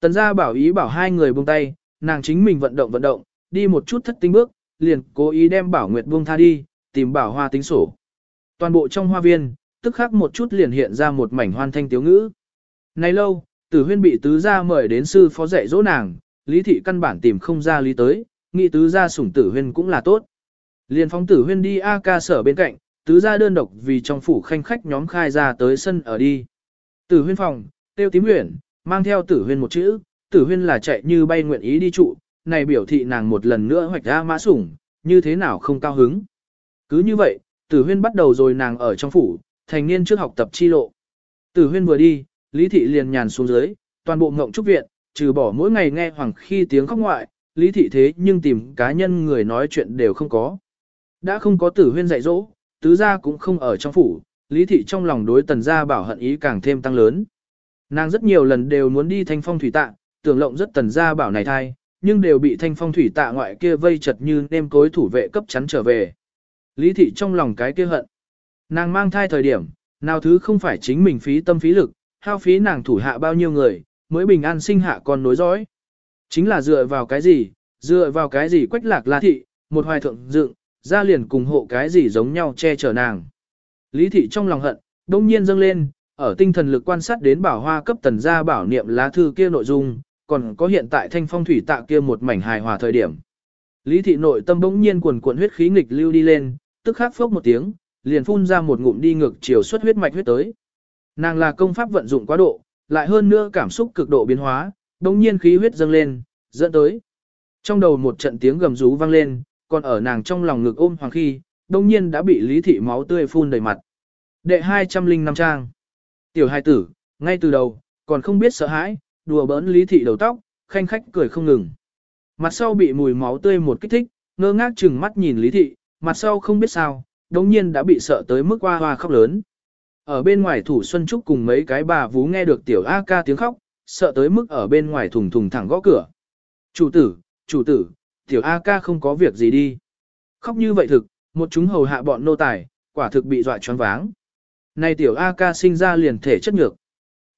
Tần gia bảo ý bảo hai người buông tay, nàng chính mình vận động vận động, đi một chút thất tinh bước, liền cố ý đem bảo nguyệt buông tha đi, tìm bảo hoa tính sổ. Toàn bộ trong hoa viên, tức khắc một chút liền hiện ra một mảnh hoan thanh tiếu ngữ. Nay lâu, tử huyên bị tứ gia mời đến sư phó dạy dỗ nàng, lý thị căn bản tìm không ra lý tới, nghĩ tứ gia sủng tử huyên cũng là tốt. Liền phóng tử huyên đi A ca sở bên cạnh, tứ gia đơn độc vì trong phủ khanh khách nhóm khai ra tới sân ở đi. Tử huyên phòng, tiêu tím huyển, mang theo tử huyên một chữ, tử huyên là chạy như bay nguyện ý đi trụ, này biểu thị nàng một lần nữa hoạch ra mã sủng, như thế nào không cao hứng. Cứ như vậy, tử huyên bắt đầu rồi nàng ở trong phủ, thành niên trước học tập chi lộ. Tử huyên vừa đi, Lý Thị liền nhàn xuống dưới, toàn bộ ngộng trúc viện, trừ bỏ mỗi ngày nghe hoàng khi tiếng khóc ngoại, Lý Thị thế nhưng tìm cá nhân người nói chuyện đều không có. Đã không có tử huyên dạy dỗ, tứ gia cũng không ở trong phủ, Lý Thị trong lòng đối tần gia bảo hận ý càng thêm tăng lớn. Nàng rất nhiều lần đều muốn đi thanh phong thủy tạ, tưởng lộng rất tần gia bảo này thai, nhưng đều bị thanh phong thủy tạ ngoại kia vây chật như nêm cối thủ vệ cấp chắn trở về. Lý Thị trong lòng cái kia hận. Nàng mang thai thời điểm, nào thứ không phải chính mình phí tâm phí lực, hao phí nàng thủ hạ bao nhiêu người, mới bình an sinh hạ con nối dõi. Chính là dựa vào cái gì, dựa vào cái gì quách lạc la thị, một hoài thượng dựng, ra liền cùng hộ cái gì giống nhau che chở nàng. Lý thị trong lòng hận, đông nhiên dâng lên, ở tinh thần lực quan sát đến bảo hoa cấp tần gia bảo niệm lá thư kia nội dung, còn có hiện tại thanh phong thủy tạ kia một mảnh hài hòa thời điểm. Lý thị nội tâm bỗng nhiên cuồn cuộn huyết khí nghịch lưu đi lên, tức khắc phốc một tiếng, liền phun ra một ngụm đi ngược chiều xuất huyết mạch huyết tới. Nàng là công pháp vận dụng quá độ, lại hơn nữa cảm xúc cực độ biến hóa, bỗng nhiên khí huyết dâng lên, dẫn tới. Trong đầu một trận tiếng gầm rú vang lên, còn ở nàng trong lòng ngực ôm hoàng khi, bỗng nhiên đã bị lý thị máu tươi phun đầy mặt. Đệ 205 trang. Tiểu hai tử, ngay từ đầu, còn không biết sợ hãi, đùa bỡn lý thị đầu tóc, khanh khách cười không ngừng. Mặt sau bị mùi máu tươi một kích thích, ngơ ngác chừng mắt nhìn lý thị, mặt sau không biết sao, đồng nhiên đã bị sợ tới mức hoa hoa khóc lớn. Ở bên ngoài thủ Xuân Trúc cùng mấy cái bà vú nghe được tiểu A ca tiếng khóc, sợ tới mức ở bên ngoài thùng thùng thẳng gõ cửa. Chủ tử, chủ tử, tiểu A ca không có việc gì đi. Khóc như vậy thực, một chúng hầu hạ bọn nô tài, quả thực bị dọa choáng váng. Này tiểu A ca sinh ra liền thể chất nhược.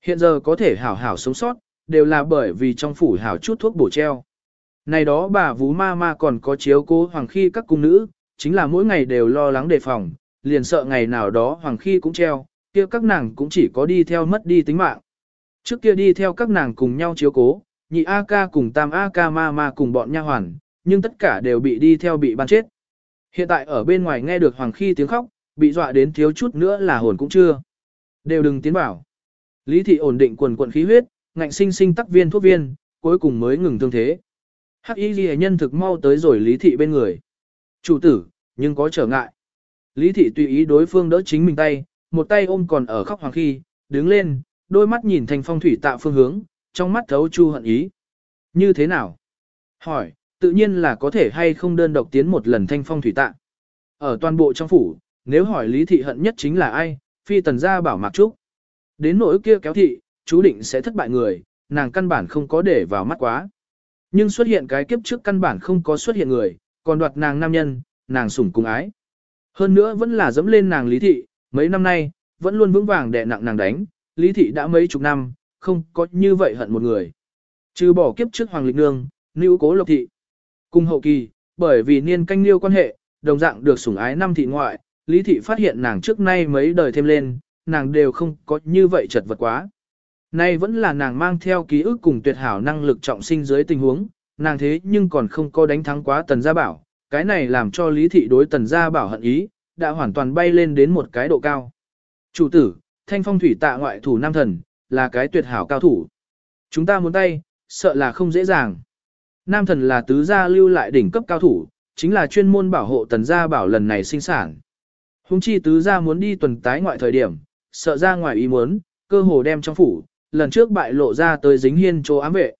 Hiện giờ có thể hảo hảo sống sót, đều là bởi vì trong phủ hảo chút thuốc bổ treo. Này đó bà vú ma ma còn có chiếu cố hoàng khi các cung nữ, chính là mỗi ngày đều lo lắng đề phòng, liền sợ ngày nào đó hoàng khi cũng treo, kia các nàng cũng chỉ có đi theo mất đi tính mạng. Trước kia đi theo các nàng cùng nhau chiếu cố, nhị A ca cùng tam A ca ma ma cùng bọn nha hoàn, nhưng tất cả đều bị đi theo bị ban chết. Hiện tại ở bên ngoài nghe được hoàng khi tiếng khóc, bị dọa đến thiếu chút nữa là hồn cũng chưa. Đều đừng tiến bảo. Lý thị ổn định quần quần khí huyết, ngạnh sinh sinh tắc viên thuốc viên, cuối cùng mới ngừng thương thế. Hắc y ghi nhân thực mau tới rồi lý thị bên người. Chủ tử, nhưng có trở ngại. Lý thị tùy ý đối phương đỡ chính mình tay, một tay ôm còn ở khóc hoàng khi, đứng lên, đôi mắt nhìn thành phong thủy tạo phương hướng, trong mắt thấu chu hận ý. Như thế nào? Hỏi, tự nhiên là có thể hay không đơn độc tiến một lần thanh phong thủy tạ. Ở toàn bộ trong phủ, nếu hỏi lý thị hận nhất chính là ai, phi tần gia bảo mạc trúc. Đến nỗi kia kéo thị, chú định sẽ thất bại người, nàng căn bản không có để vào mắt quá. Nhưng xuất hiện cái kiếp trước căn bản không có xuất hiện người, còn đoạt nàng nam nhân, nàng sủng cùng ái. Hơn nữa vẫn là dẫm lên nàng lý thị, mấy năm nay, vẫn luôn vững vàng đè nặng nàng đánh, lý thị đã mấy chục năm, không có như vậy hận một người. Trừ bỏ kiếp trước hoàng lịch nương, nữ cố lộc thị. Cùng hậu kỳ, bởi vì niên canh liêu quan hệ, đồng dạng được sủng ái năm thị ngoại, lý thị phát hiện nàng trước nay mấy đời thêm lên, nàng đều không có như vậy chật vật quá. Nay vẫn là nàng mang theo ký ức cùng tuyệt hảo năng lực trọng sinh dưới tình huống, nàng thế nhưng còn không có đánh thắng quá tần gia bảo, cái này làm cho lý thị đối tần gia bảo hận ý, đã hoàn toàn bay lên đến một cái độ cao. Chủ tử, thanh phong thủy tạ ngoại thủ nam thần, là cái tuyệt hảo cao thủ. Chúng ta muốn tay, sợ là không dễ dàng. Nam thần là tứ gia lưu lại đỉnh cấp cao thủ, chính là chuyên môn bảo hộ tần gia bảo lần này sinh sản. Hùng chi tứ gia muốn đi tuần tái ngoại thời điểm, sợ ra ngoài ý muốn, cơ hồ đem trong phủ, lần trước bại lộ ra tới dính hiên chỗ ám vệ.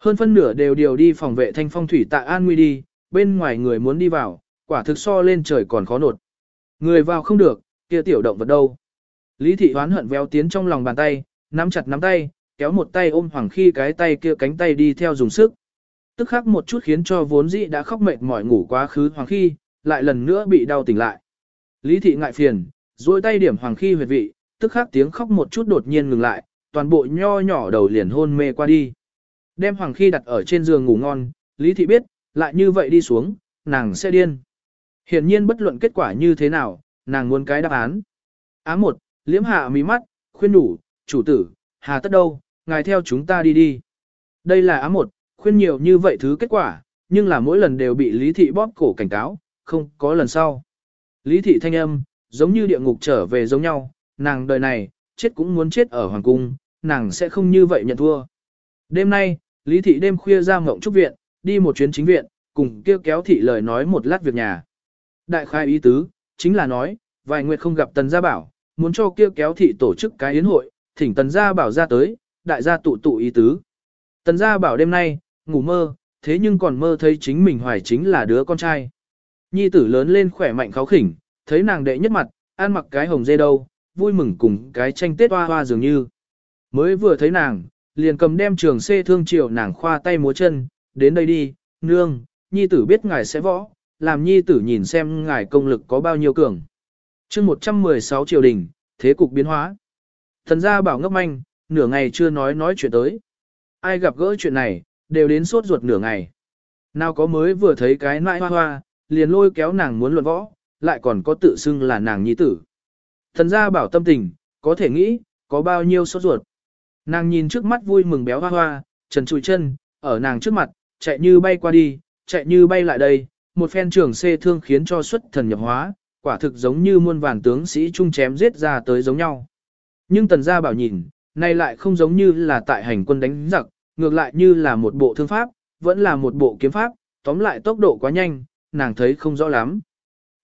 Hơn phân nửa đều điều đi phòng vệ thanh phong thủy tạ an nguy đi, bên ngoài người muốn đi vào, quả thực so lên trời còn khó nột. Người vào không được, kia tiểu động vật đâu. Lý thị hoán hận véo tiến trong lòng bàn tay, nắm chặt nắm tay, kéo một tay ôm hoàng khi cái tay kia cánh tay đi theo dùng sức. Tức khắc một chút khiến cho vốn dĩ đã khóc mệt mỏi ngủ quá khứ hoàng khi, lại lần nữa bị đau tỉnh lại. Lý thị ngại phiền, duỗi tay điểm hoàng khi huyệt vị, tức khắc tiếng khóc một chút đột nhiên ngừng lại, toàn bộ nho nhỏ đầu liền hôn mê qua đi. Đem Hoàng Khi đặt ở trên giường ngủ ngon, Lý Thị biết, lại như vậy đi xuống, nàng sẽ điên. Hiển nhiên bất luận kết quả như thế nào, nàng muốn cái đáp án. Á một, liễm hạ mí mắt, khuyên đủ, chủ tử, hà tất đâu, ngài theo chúng ta đi đi. Đây là á một, khuyên nhiều như vậy thứ kết quả, nhưng là mỗi lần đều bị Lý Thị bóp cổ cảnh cáo, không có lần sau. Lý Thị thanh âm, giống như địa ngục trở về giống nhau, nàng đời này, chết cũng muốn chết ở Hoàng Cung, nàng sẽ không như vậy nhận thua. Đêm nay, Lý Thị đêm khuya ra ngộng trúc viện, đi một chuyến chính viện, cùng kêu kéo thị lời nói một lát việc nhà. Đại khai ý tứ, chính là nói, vài nguyệt không gặp Tần Gia Bảo, muốn cho kêu kéo thị tổ chức cái yến hội, thỉnh Tần Gia Bảo ra tới, đại gia tụ tụ ý tứ. Tần Gia Bảo đêm nay, ngủ mơ, thế nhưng còn mơ thấy chính mình hoài chính là đứa con trai. Nhi tử lớn lên khỏe mạnh kháo khỉnh, thấy nàng đệ nhất mặt, ăn mặc cái hồng dê đâu, vui mừng cùng cái tranh tết hoa hoa dường như. Mới vừa thấy nàng, liền cầm đem trường xê thương triệu nàng khoa tay múa chân, đến đây đi, nương, nhi tử biết ngài sẽ võ, làm nhi tử nhìn xem ngài công lực có bao nhiêu cường. chương 116 triều đình, thế cục biến hóa. Thần gia bảo ngốc manh, nửa ngày chưa nói nói chuyện tới. Ai gặp gỡ chuyện này, đều đến sốt ruột nửa ngày. Nào có mới vừa thấy cái nãi hoa hoa, liền lôi kéo nàng muốn luận võ, lại còn có tự xưng là nàng nhi tử. Thần gia bảo tâm tình, có thể nghĩ, có bao nhiêu sốt ruột. Nàng nhìn trước mắt vui mừng béo hoa hoa, trần trụi chân, ở nàng trước mặt, chạy như bay qua đi, chạy như bay lại đây, một phen trường xê thương khiến cho xuất thần nhập hóa, quả thực giống như muôn vàn tướng sĩ chung chém giết ra tới giống nhau. Nhưng tần gia bảo nhìn, này lại không giống như là tại hành quân đánh giặc, ngược lại như là một bộ thương pháp, vẫn là một bộ kiếm pháp, tóm lại tốc độ quá nhanh, nàng thấy không rõ lắm.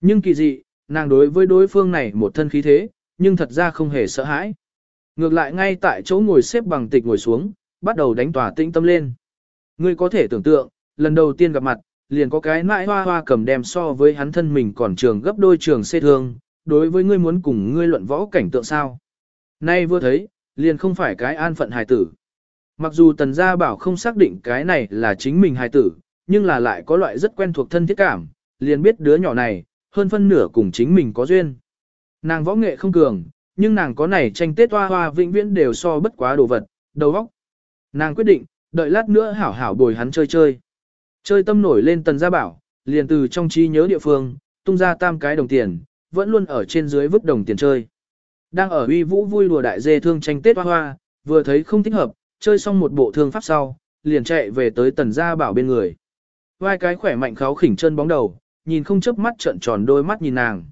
Nhưng kỳ dị, nàng đối với đối phương này một thân khí thế, nhưng thật ra không hề sợ hãi. Ngược lại ngay tại chỗ ngồi xếp bằng tịch ngồi xuống, bắt đầu đánh tỏa tĩnh tâm lên. Ngươi có thể tưởng tượng, lần đầu tiên gặp mặt, liền có cái nãi hoa hoa cầm đem so với hắn thân mình còn trường gấp đôi trường xê thương, đối với ngươi muốn cùng ngươi luận võ cảnh tượng sao. Nay vừa thấy, liền không phải cái an phận hài tử. Mặc dù tần gia bảo không xác định cái này là chính mình hài tử, nhưng là lại có loại rất quen thuộc thân thiết cảm, liền biết đứa nhỏ này, hơn phân nửa cùng chính mình có duyên. Nàng võ nghệ không cường, nhưng nàng có này tranh tết hoa hoa vĩnh viễn đều so bất quá đồ vật, đầu óc. Nàng quyết định, đợi lát nữa hảo hảo bồi hắn chơi chơi. Chơi tâm nổi lên tần gia bảo, liền từ trong trí nhớ địa phương, tung ra tam cái đồng tiền, vẫn luôn ở trên dưới vứt đồng tiền chơi. Đang ở uy vũ vui đùa đại dê thương tranh tết hoa hoa, vừa thấy không thích hợp, chơi xong một bộ thương pháp sau, liền chạy về tới tần gia bảo bên người. Vai cái khỏe mạnh kháo khỉnh chân bóng đầu, nhìn không chớp mắt trợn tròn đôi mắt nhìn nàng.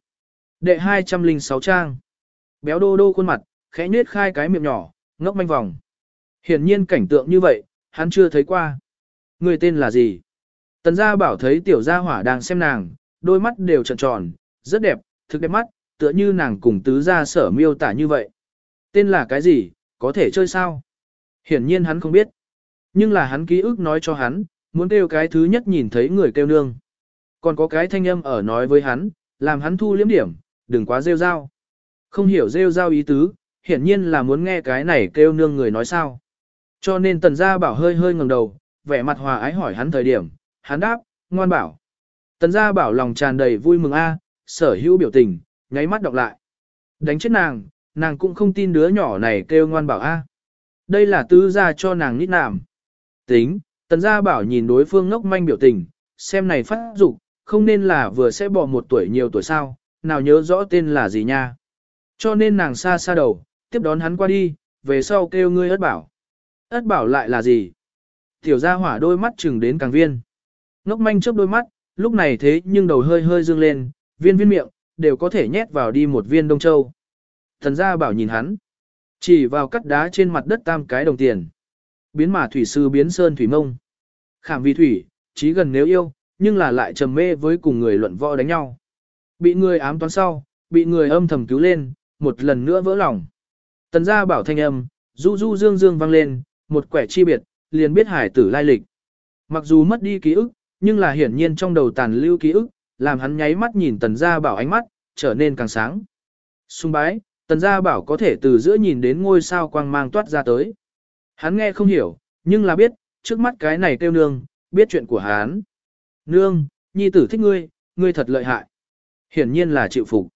Đệ 206 trang. Béo đô đô khuôn mặt, khẽ nhếch khai cái miệng nhỏ, ngốc manh vòng. Hiển nhiên cảnh tượng như vậy, hắn chưa thấy qua. Người tên là gì? Tần gia bảo thấy tiểu gia hỏa đang xem nàng, đôi mắt đều trợn tròn, rất đẹp, thực đẹp mắt, tựa như nàng cùng tứ gia sở miêu tả như vậy. Tên là cái gì, có thể chơi sao? Hiển nhiên hắn không biết. Nhưng là hắn ký ức nói cho hắn, muốn kêu cái thứ nhất nhìn thấy người kêu nương. Còn có cái thanh âm ở nói với hắn, làm hắn thu liếm điểm, đừng quá rêu rao. Không hiểu rêu rao ý tứ, hiển nhiên là muốn nghe cái này kêu nương người nói sao. Cho nên tần gia bảo hơi hơi ngẩng đầu, vẻ mặt hòa ái hỏi hắn thời điểm, hắn đáp, ngoan bảo. Tần gia bảo lòng tràn đầy vui mừng a, sở hữu biểu tình, nháy mắt đọc lại. Đánh chết nàng, nàng cũng không tin đứa nhỏ này kêu ngoan bảo a. Đây là tứ gia cho nàng nít nàm. Tính, tần gia bảo nhìn đối phương ngốc manh biểu tình, xem này phát dục không nên là vừa sẽ bỏ một tuổi nhiều tuổi sao, nào nhớ rõ tên là gì nha. Cho nên nàng xa xa đầu, tiếp đón hắn qua đi, về sau kêu ngươi ất bảo. Ất bảo lại là gì? Tiểu gia hỏa đôi mắt chừng đến càng viên. Ngốc manh chớp đôi mắt, lúc này thế nhưng đầu hơi hơi dương lên, viên viên miệng, đều có thể nhét vào đi một viên đông châu. Thần gia bảo nhìn hắn, chỉ vào cắt đá trên mặt đất tam cái đồng tiền. Biến mà thủy sư biến sơn thủy mông. Khảm vì thủy, trí gần nếu yêu, nhưng là lại trầm mê với cùng người luận võ đánh nhau. Bị người ám toán sau, bị người âm thầm cứu lên, một lần nữa vỡ lòng. Tần gia bảo thanh âm, du du dương dương vang lên, một quẻ chi biệt, liền biết hải tử lai lịch. Mặc dù mất đi ký ức, nhưng là hiển nhiên trong đầu tàn lưu ký ức, làm hắn nháy mắt nhìn tần gia bảo ánh mắt, trở nên càng sáng. Xung bái, tần gia bảo có thể từ giữa nhìn đến ngôi sao quang mang toát ra tới. Hắn nghe không hiểu, nhưng là biết, trước mắt cái này kêu nương, biết chuyện của hắn. Nương, nhi tử thích ngươi, ngươi thật lợi hại. Hiển nhiên là chịu phục.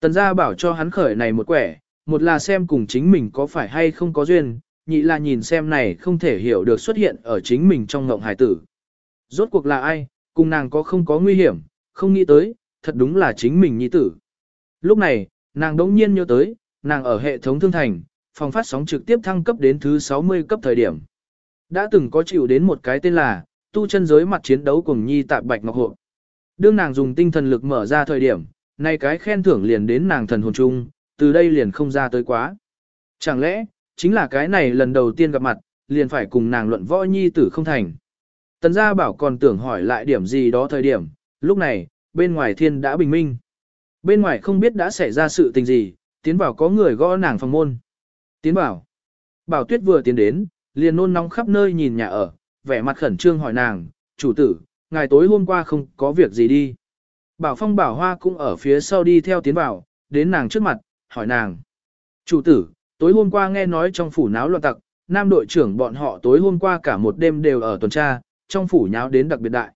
Tần gia bảo cho hắn khởi này một quẻ, một là xem cùng chính mình có phải hay không có duyên, nhị là nhìn xem này không thể hiểu được xuất hiện ở chính mình trong ngộng hải tử. Rốt cuộc là ai, cùng nàng có không có nguy hiểm, không nghĩ tới, thật đúng là chính mình nhi tử. Lúc này, nàng đống nhiên nhớ tới, nàng ở hệ thống thương thành, phòng phát sóng trực tiếp thăng cấp đến thứ 60 cấp thời điểm. Đã từng có chịu đến một cái tên là, tu chân giới mặt chiến đấu cùng nhi tạp bạch ngọc hộ. Đương nàng dùng tinh thần lực mở ra thời điểm, nay cái khen thưởng liền đến nàng thần hồn chung, từ đây liền không ra tới quá. Chẳng lẽ, chính là cái này lần đầu tiên gặp mặt, liền phải cùng nàng luận võ nhi tử không thành. Tần gia bảo còn tưởng hỏi lại điểm gì đó thời điểm, lúc này, bên ngoài thiên đã bình minh. Bên ngoài không biết đã xảy ra sự tình gì, tiến vào có người gõ nàng phòng môn. Tiến bảo. Bảo tuyết vừa tiến đến, liền nôn nóng khắp nơi nhìn nhà ở, vẻ mặt khẩn trương hỏi nàng, chủ tử, ngày tối hôm qua không có việc gì đi. Bảo phong bảo hoa cũng ở phía sau đi theo tiến bảo, đến nàng trước mặt, hỏi nàng. Chủ tử, tối hôm qua nghe nói trong phủ náo loạn tặc, nam đội trưởng bọn họ tối hôm qua cả một đêm đều ở tuần tra, trong phủ nháo đến đặc biệt đại.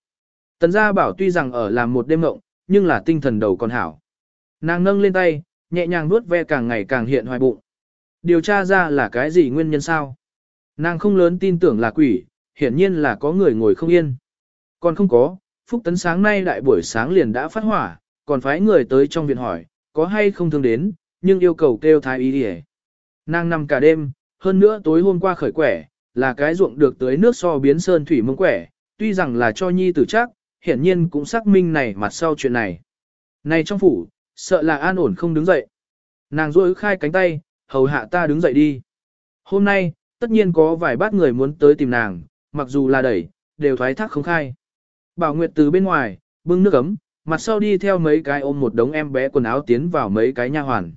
Tần gia bảo tuy rằng ở làm một đêm ngộng, nhưng là tinh thần đầu còn hảo. Nàng nâng lên tay, nhẹ nhàng nuốt ve càng ngày càng hiện hoài bụng. Điều tra ra là cái gì nguyên nhân sao? Nàng không lớn tin tưởng là quỷ, hiển nhiên là có người ngồi không yên. Còn không có, Phúc Tấn sáng nay đại buổi sáng liền đã phát hỏa, còn phái người tới trong viện hỏi, có hay không thương đến, nhưng yêu cầu kêu thái y đi Nàng nằm cả đêm, hơn nữa tối hôm qua khởi quẻ, là cái ruộng được tới nước so biến sơn thủy mông quẻ, tuy rằng là cho nhi tử chắc, hiển nhiên cũng xác minh này mặt sau chuyện này. Này trong phủ, sợ là an ổn không đứng dậy. Nàng rôi khai cánh tay, hầu hạ ta đứng dậy đi. Hôm nay, tất nhiên có vài bát người muốn tới tìm nàng, mặc dù là đẩy, đều thoái thác không khai. Bảo Nguyệt từ bên ngoài, bưng nước ấm, mặt sau đi theo mấy cái ôm một đống em bé quần áo tiến vào mấy cái nha hoàn.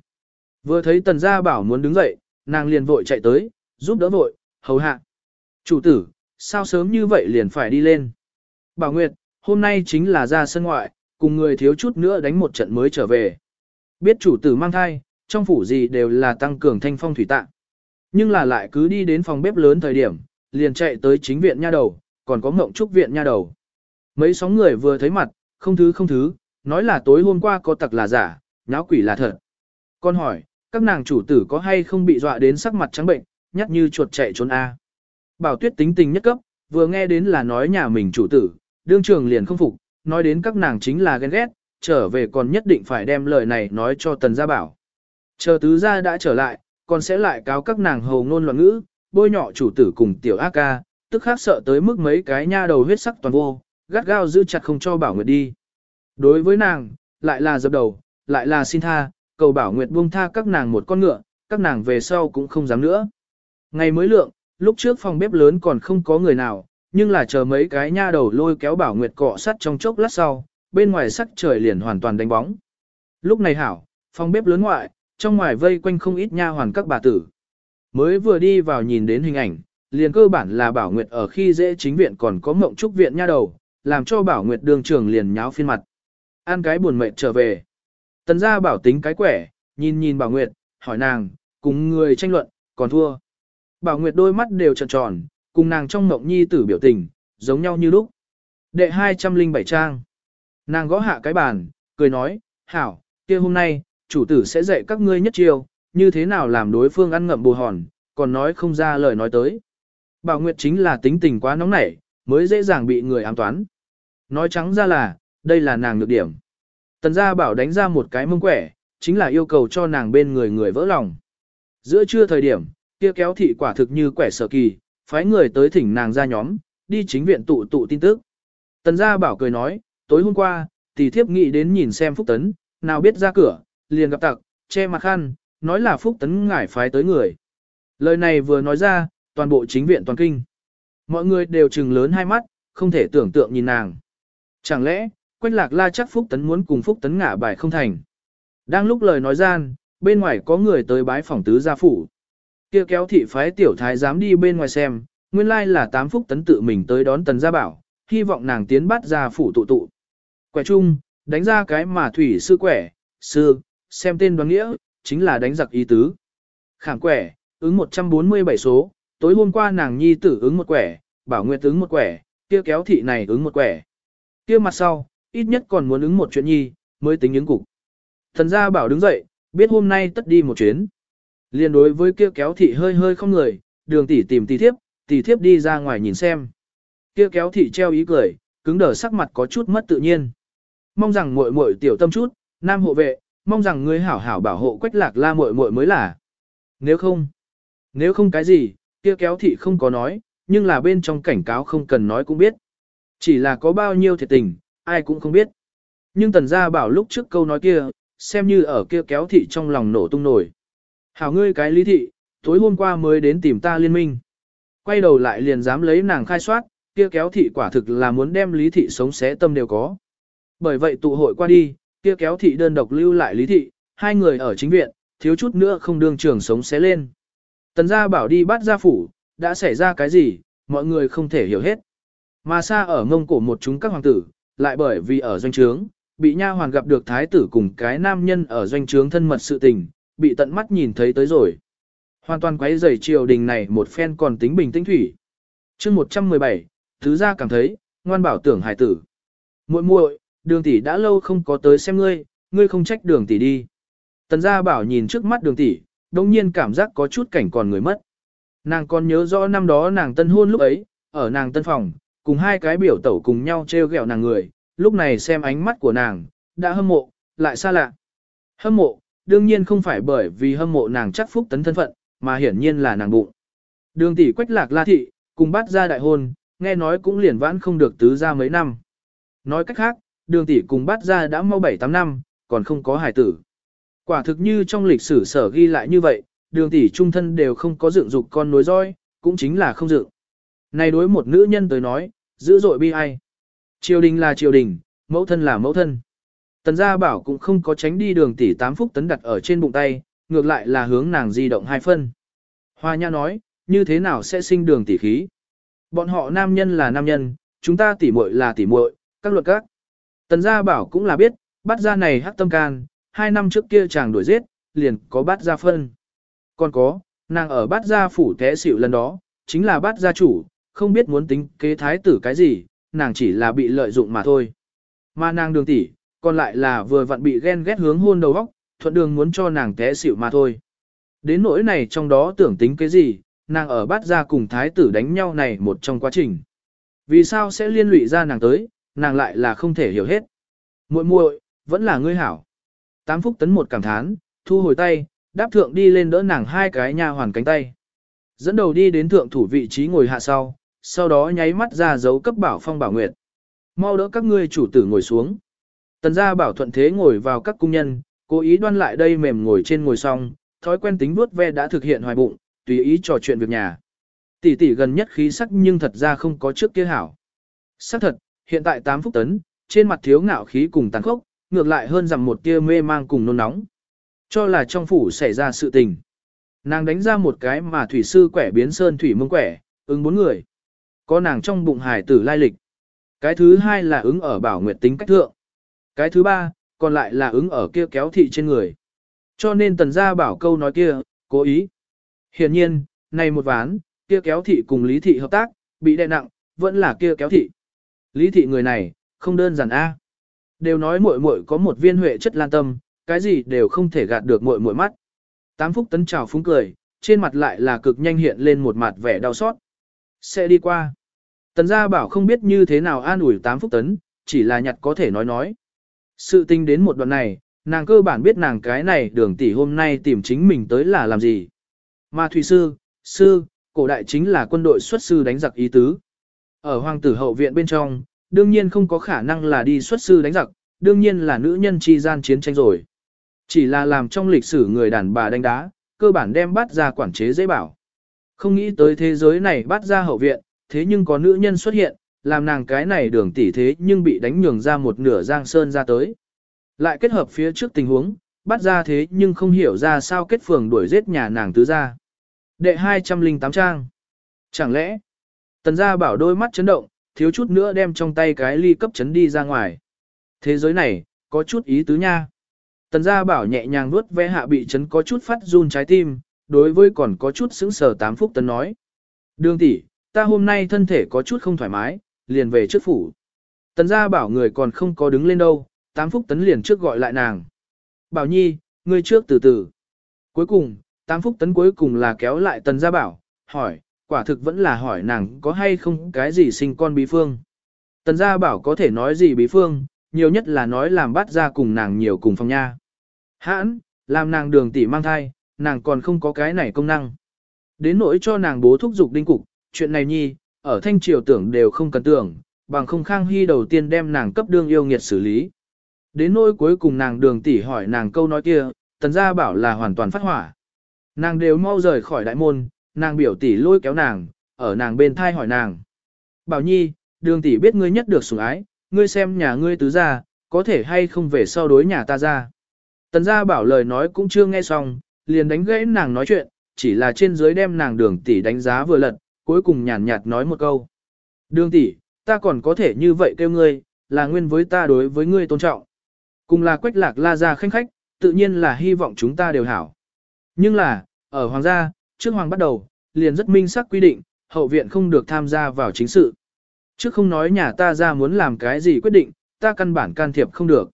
Vừa thấy tần gia bảo muốn đứng dậy, nàng liền vội chạy tới, giúp đỡ vội, hầu hạ. Chủ tử, sao sớm như vậy liền phải đi lên? Bảo Nguyệt, hôm nay chính là ra sân ngoại, cùng người thiếu chút nữa đánh một trận mới trở về. Biết chủ tử mang thai, trong phủ gì đều là tăng cường thanh phong thủy tạng. Nhưng là lại cứ đi đến phòng bếp lớn thời điểm, liền chạy tới chính viện nha đầu, còn có mộng trúc viện nha đầu. Mấy sóng người vừa thấy mặt, không thứ không thứ, nói là tối hôm qua có tặc là giả, nháo quỷ là thật. Con hỏi, các nàng chủ tử có hay không bị dọa đến sắc mặt trắng bệnh, nhắc như chuột chạy trốn A. Bảo tuyết tính tình nhất cấp, vừa nghe đến là nói nhà mình chủ tử, đương trường liền không phục, nói đến các nàng chính là ghen ghét, trở về còn nhất định phải đem lời này nói cho tần gia bảo. Chờ tứ gia đã trở lại, còn sẽ lại cáo các nàng hầu ngôn loạn ngữ, bôi nhọ chủ tử cùng tiểu ác ca, tức khác sợ tới mức mấy cái nha đầu huyết sắc toàn vô, gắt gao giữ chặt không cho bảo nguyệt đi. Đối với nàng, lại là dập đầu, lại là xin tha, cầu bảo nguyệt buông tha các nàng một con ngựa, các nàng về sau cũng không dám nữa. Ngày mới lượng, lúc trước phòng bếp lớn còn không có người nào, nhưng là chờ mấy cái nha đầu lôi kéo bảo nguyệt cọ sắt trong chốc lát sau, bên ngoài sắc trời liền hoàn toàn đánh bóng. Lúc này hảo, phòng bếp lớn ngoại, trong ngoài vây quanh không ít nha hoàn các bà tử. Mới vừa đi vào nhìn đến hình ảnh, liền cơ bản là bảo nguyệt ở khi dễ chính viện còn có mộng trúc viện nha đầu, làm cho bảo nguyệt đường trưởng liền nháo phiên mặt. Ăn cái buồn mệt trở về. Tần gia bảo tính cái quẻ, nhìn nhìn bảo nguyệt, hỏi nàng, cùng người tranh luận, còn thua. Bảo nguyệt đôi mắt đều tròn tròn, cùng nàng trong mộng nhi tử biểu tình, giống nhau như lúc. Đệ 207 trang. Nàng gõ hạ cái bàn, cười nói, hảo, kia hôm nay, chủ tử sẽ dạy các ngươi nhất chiêu, như thế nào làm đối phương ăn ngậm bù hòn, còn nói không ra lời nói tới. Bảo Nguyệt chính là tính tình quá nóng nảy, mới dễ dàng bị người ám toán. Nói trắng ra là, đây là nàng nhược điểm. Tần gia bảo đánh ra một cái mông quẻ, chính là yêu cầu cho nàng bên người người vỡ lòng. Giữa trưa thời điểm, kia kéo thị quả thực như quẻ sở kỳ, phái người tới thỉnh nàng ra nhóm, đi chính viện tụ tụ tin tức. Tần gia bảo cười nói, tối hôm qua, tỷ thiếp nghĩ đến nhìn xem Phúc Tấn, nào biết ra cửa, liền gặp tặc, che mặt khăn, nói là Phúc Tấn ngải phái tới người. Lời này vừa nói ra, toàn bộ chính viện toàn kinh. Mọi người đều trừng lớn hai mắt, không thể tưởng tượng nhìn nàng. Chẳng lẽ, Quách Lạc La chắc Phúc Tấn muốn cùng Phúc Tấn ngả bài không thành. Đang lúc lời nói gian, bên ngoài có người tới bái phòng tứ gia phủ. Kia kéo thị phái tiểu thái dám đi bên ngoài xem, nguyên lai là tám Phúc Tấn tự mình tới đón Tần Gia Bảo, hy vọng nàng tiến bắt gia phủ tụ tụ. Quẻ chung, đánh ra cái mà thủy sư quẻ, sư, xem tên đoán nghĩa, chính là đánh giặc ý tứ. Khảm quẻ, ứng 147 số, tối hôm qua nàng nhi tử ứng một quẻ, bảo nguyệt ứng một quẻ, kia kéo thị này ứng một quẻ. Kia mặt sau, ít nhất còn muốn ứng một chuyện nhi, mới tính ứng cục. Thần gia bảo đứng dậy, biết hôm nay tất đi một chuyến. Liên đối với kia kéo thị hơi hơi không người, đường tỷ tìm tỷ thiếp, tỷ thiếp đi ra ngoài nhìn xem. Kia kéo thị treo ý cười, cứng đờ sắc mặt có chút mất tự nhiên. Mong rằng muội muội tiểu tâm chút, nam hộ vệ, mong rằng ngươi hảo hảo bảo hộ quách lạc la muội muội mới là. Nếu không, nếu không cái gì, kia kéo thị không có nói, nhưng là bên trong cảnh cáo không cần nói cũng biết. Chỉ là có bao nhiêu thiệt tình, ai cũng không biết. Nhưng tần gia bảo lúc trước câu nói kia, xem như ở kia kéo thị trong lòng nổ tung nổi. Hảo ngươi cái lý thị, tối hôm qua mới đến tìm ta liên minh. Quay đầu lại liền dám lấy nàng khai soát, kia kéo thị quả thực là muốn đem lý thị sống xé tâm đều có. Bởi vậy tụ hội qua đi, kia kéo thị đơn độc lưu lại lý thị, hai người ở chính viện, thiếu chút nữa không đương trường sống xé lên. Tần gia bảo đi bắt gia phủ, đã xảy ra cái gì, mọi người không thể hiểu hết. Mà xa ở ngông cổ một chúng các hoàng tử, lại bởi vì ở doanh trướng, bị nha hoàn gặp được thái tử cùng cái nam nhân ở doanh trướng thân mật sự tình, bị tận mắt nhìn thấy tới rồi. Hoàn toàn quấy rầy triều đình này một phen còn tính bình tĩnh thủy. chương 117, thứ gia cảm thấy, ngoan bảo tưởng hải tử. muội muội đường tỷ đã lâu không có tới xem ngươi, ngươi không trách đường tỷ đi. Tần gia bảo nhìn trước mắt đường tỷ, đồng nhiên cảm giác có chút cảnh còn người mất. Nàng còn nhớ rõ năm đó nàng tân hôn lúc ấy, ở nàng tân phòng, cùng hai cái biểu tẩu cùng nhau treo gẹo nàng người, lúc này xem ánh mắt của nàng, đã hâm mộ, lại xa lạ. Hâm mộ, đương nhiên không phải bởi vì hâm mộ nàng chắc phúc tấn thân phận, mà hiển nhiên là nàng bụng. Đường tỷ quách lạc la thị, cùng bắt ra đại hôn, nghe nói cũng liền vãn không được tứ ra mấy năm. Nói cách khác, đường tỷ cùng bắt ra đã mau 7-8 năm, còn không có hài tử. Quả thực như trong lịch sử sở ghi lại như vậy, đường tỷ trung thân đều không có dựng dục con nối roi, cũng chính là không dựng. Này đối một nữ nhân tới nói, dữ dội bi ai. Triều đình là triều đình, mẫu thân là mẫu thân. Tần gia bảo cũng không có tránh đi đường tỷ tám phúc tấn đặt ở trên bụng tay, ngược lại là hướng nàng di động hai phân. Hoa nha nói, như thế nào sẽ sinh đường tỷ khí? Bọn họ nam nhân là nam nhân, chúng ta tỷ muội là tỷ muội, các luật các. Tần gia bảo cũng là biết, bắt ra này hắc tâm can, hai năm trước kia chàng đuổi giết, liền có bắt ra phân. Còn có, nàng ở bắt gia phủ té xỉu lần đó, chính là bắt gia chủ, không biết muốn tính kế thái tử cái gì, nàng chỉ là bị lợi dụng mà thôi. Mà nàng đường tỷ, còn lại là vừa vặn bị ghen ghét hướng hôn đầu óc, thuận đường muốn cho nàng té xỉu mà thôi. Đến nỗi này trong đó tưởng tính cái gì, nàng ở bắt ra cùng thái tử đánh nhau này một trong quá trình. Vì sao sẽ liên lụy ra nàng tới, nàng lại là không thể hiểu hết. muội muội vẫn là ngươi hảo. Tám phúc tấn một cảm thán, thu hồi tay, đáp thượng đi lên đỡ nàng hai cái nha hoàn cánh tay. Dẫn đầu đi đến thượng thủ vị trí ngồi hạ sau, sau đó nháy mắt ra dấu cấp bảo phong bảo nguyệt. Mau đỡ các ngươi chủ tử ngồi xuống. Tần gia bảo thuận thế ngồi vào các cung nhân, cố ý đoan lại đây mềm ngồi trên ngồi xong, thói quen tính vuốt ve đã thực hiện hoài bụng, tùy ý trò chuyện việc nhà. Tỷ tỷ gần nhất khí sắc nhưng thật ra không có trước kia hảo. Sắc thật, hiện tại 8 phút tấn, trên mặt thiếu ngạo khí cùng tàn khốc, ngược lại hơn rằng một tia mê mang cùng nôn nóng. Cho là trong phủ xảy ra sự tình. Nàng đánh ra một cái mà thủy sư quẻ biến sơn thủy mông quẻ, ứng bốn người. Có nàng trong bụng hải tử lai lịch. Cái thứ hai là ứng ở bảo nguyệt tính cách thượng. Cái thứ ba, còn lại là ứng ở kia kéo thị trên người. Cho nên tần gia bảo câu nói kia, cố ý. Hiển nhiên, này một ván, kia kéo thị cùng lý thị hợp tác, bị đè nặng, vẫn là kia kéo thị. Lý thị người này, không đơn giản a. Đều nói muội muội có một viên huệ chất lan tâm, cái gì đều không thể gạt được muội muội mắt. Tám phúc tấn trào phúng cười, trên mặt lại là cực nhanh hiện lên một mặt vẻ đau xót. Sẽ đi qua. Tần gia bảo không biết như thế nào an ủi tám phúc tấn, chỉ là nhặt có thể nói nói. Sự tình đến một đoạn này, nàng cơ bản biết nàng cái này đường tỷ hôm nay tìm chính mình tới là làm gì. Mà thủy sư, sư, cổ đại chính là quân đội xuất sư đánh giặc ý tứ. Ở hoàng tử hậu viện bên trong, đương nhiên không có khả năng là đi xuất sư đánh giặc, đương nhiên là nữ nhân chi gian chiến tranh rồi. Chỉ là làm trong lịch sử người đàn bà đánh đá, cơ bản đem bắt ra quản chế dễ bảo. Không nghĩ tới thế giới này bắt ra hậu viện, thế nhưng có nữ nhân xuất hiện, làm nàng cái này đường tỷ thế nhưng bị đánh nhường ra một nửa giang sơn ra tới. Lại kết hợp phía trước tình huống, bắt ra thế nhưng không hiểu ra sao kết phường đuổi giết nhà nàng tứ ra. Đệ 208 trang. Chẳng lẽ, tần gia bảo đôi mắt chấn động, thiếu chút nữa đem trong tay cái ly cấp chấn đi ra ngoài. Thế giới này, có chút ý tứ nha. Tần gia bảo nhẹ nhàng vuốt ve hạ bị chấn có chút phát run trái tim, đối với còn có chút sững sờ tám phúc tấn nói. Đường tỷ, ta hôm nay thân thể có chút không thoải mái, liền về trước phủ. Tần gia bảo người còn không có đứng lên đâu, tám phúc tấn liền trước gọi lại nàng. Bảo nhi, ngươi trước từ từ. Cuối cùng, tám phúc tấn cuối cùng là kéo lại tần gia bảo, hỏi, quả thực vẫn là hỏi nàng có hay không cái gì sinh con bí phương. Tần gia bảo có thể nói gì bí phương, nhiều nhất là nói làm bắt ra cùng nàng nhiều cùng phòng nha. Hãn, làm nàng đường tỷ mang thai, nàng còn không có cái này công năng. Đến nỗi cho nàng bố thúc dục đinh cục, chuyện này nhi, ở thanh triều tưởng đều không cần tưởng, bằng không khang hy đầu tiên đem nàng cấp đương yêu nghiệt xử lý. Đến nỗi cuối cùng nàng đường tỷ hỏi nàng câu nói kia, tần gia bảo là hoàn toàn phát hỏa. Nàng đều mau rời khỏi đại môn, nàng biểu tỷ lôi kéo nàng, ở nàng bên thai hỏi nàng. Bảo nhi, đường tỷ biết ngươi nhất được sủng ái, ngươi xem nhà ngươi tứ gia, có thể hay không về sau đối nhà ta ra. Tần gia bảo lời nói cũng chưa nghe xong, liền đánh gãy nàng nói chuyện, chỉ là trên dưới đem nàng đường tỷ đánh giá vừa lật, cuối cùng nhàn nhạt nói một câu. Đường tỷ, ta còn có thể như vậy kêu ngươi, là nguyên với ta đối với ngươi tôn trọng. Cùng là quách lạc la ra khanh khách, tự nhiên là hy vọng chúng ta đều hảo. Nhưng là, ở hoàng gia, trước hoàng bắt đầu, liền rất minh xác quy định, hậu viện không được tham gia vào chính sự. Trước không nói nhà ta ra muốn làm cái gì quyết định, ta căn bản can thiệp không được.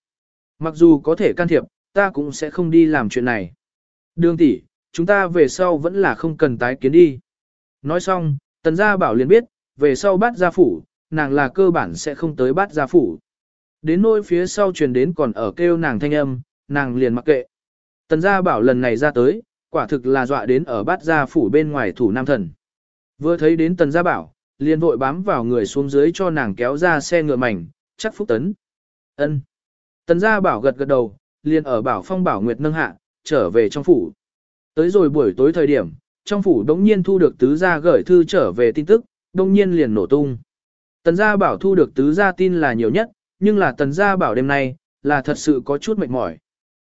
Mặc dù có thể can thiệp, ta cũng sẽ không đi làm chuyện này. Đường tỷ, chúng ta về sau vẫn là không cần tái kiến đi. Nói xong, tần gia bảo liền biết, về sau bắt gia phủ, nàng là cơ bản sẽ không tới bắt gia phủ. Đến nỗi phía sau truyền đến còn ở kêu nàng thanh âm, nàng liền mặc kệ. Tần gia bảo lần này ra tới, quả thực là dọa đến ở bát gia phủ bên ngoài thủ nam thần. Vừa thấy đến tần gia bảo, liền vội bám vào người xuống dưới cho nàng kéo ra xe ngựa mảnh, chắc phúc tấn. ân Tần gia bảo gật gật đầu, liền ở bảo phong bảo nguyệt nâng hạ, trở về trong phủ. Tới rồi buổi tối thời điểm, trong phủ đống nhiên thu được tứ gia gửi thư trở về tin tức, đống nhiên liền nổ tung. Tần gia bảo thu được tứ gia tin là nhiều nhất, nhưng là tần gia bảo đêm nay, là thật sự có chút mệt mỏi.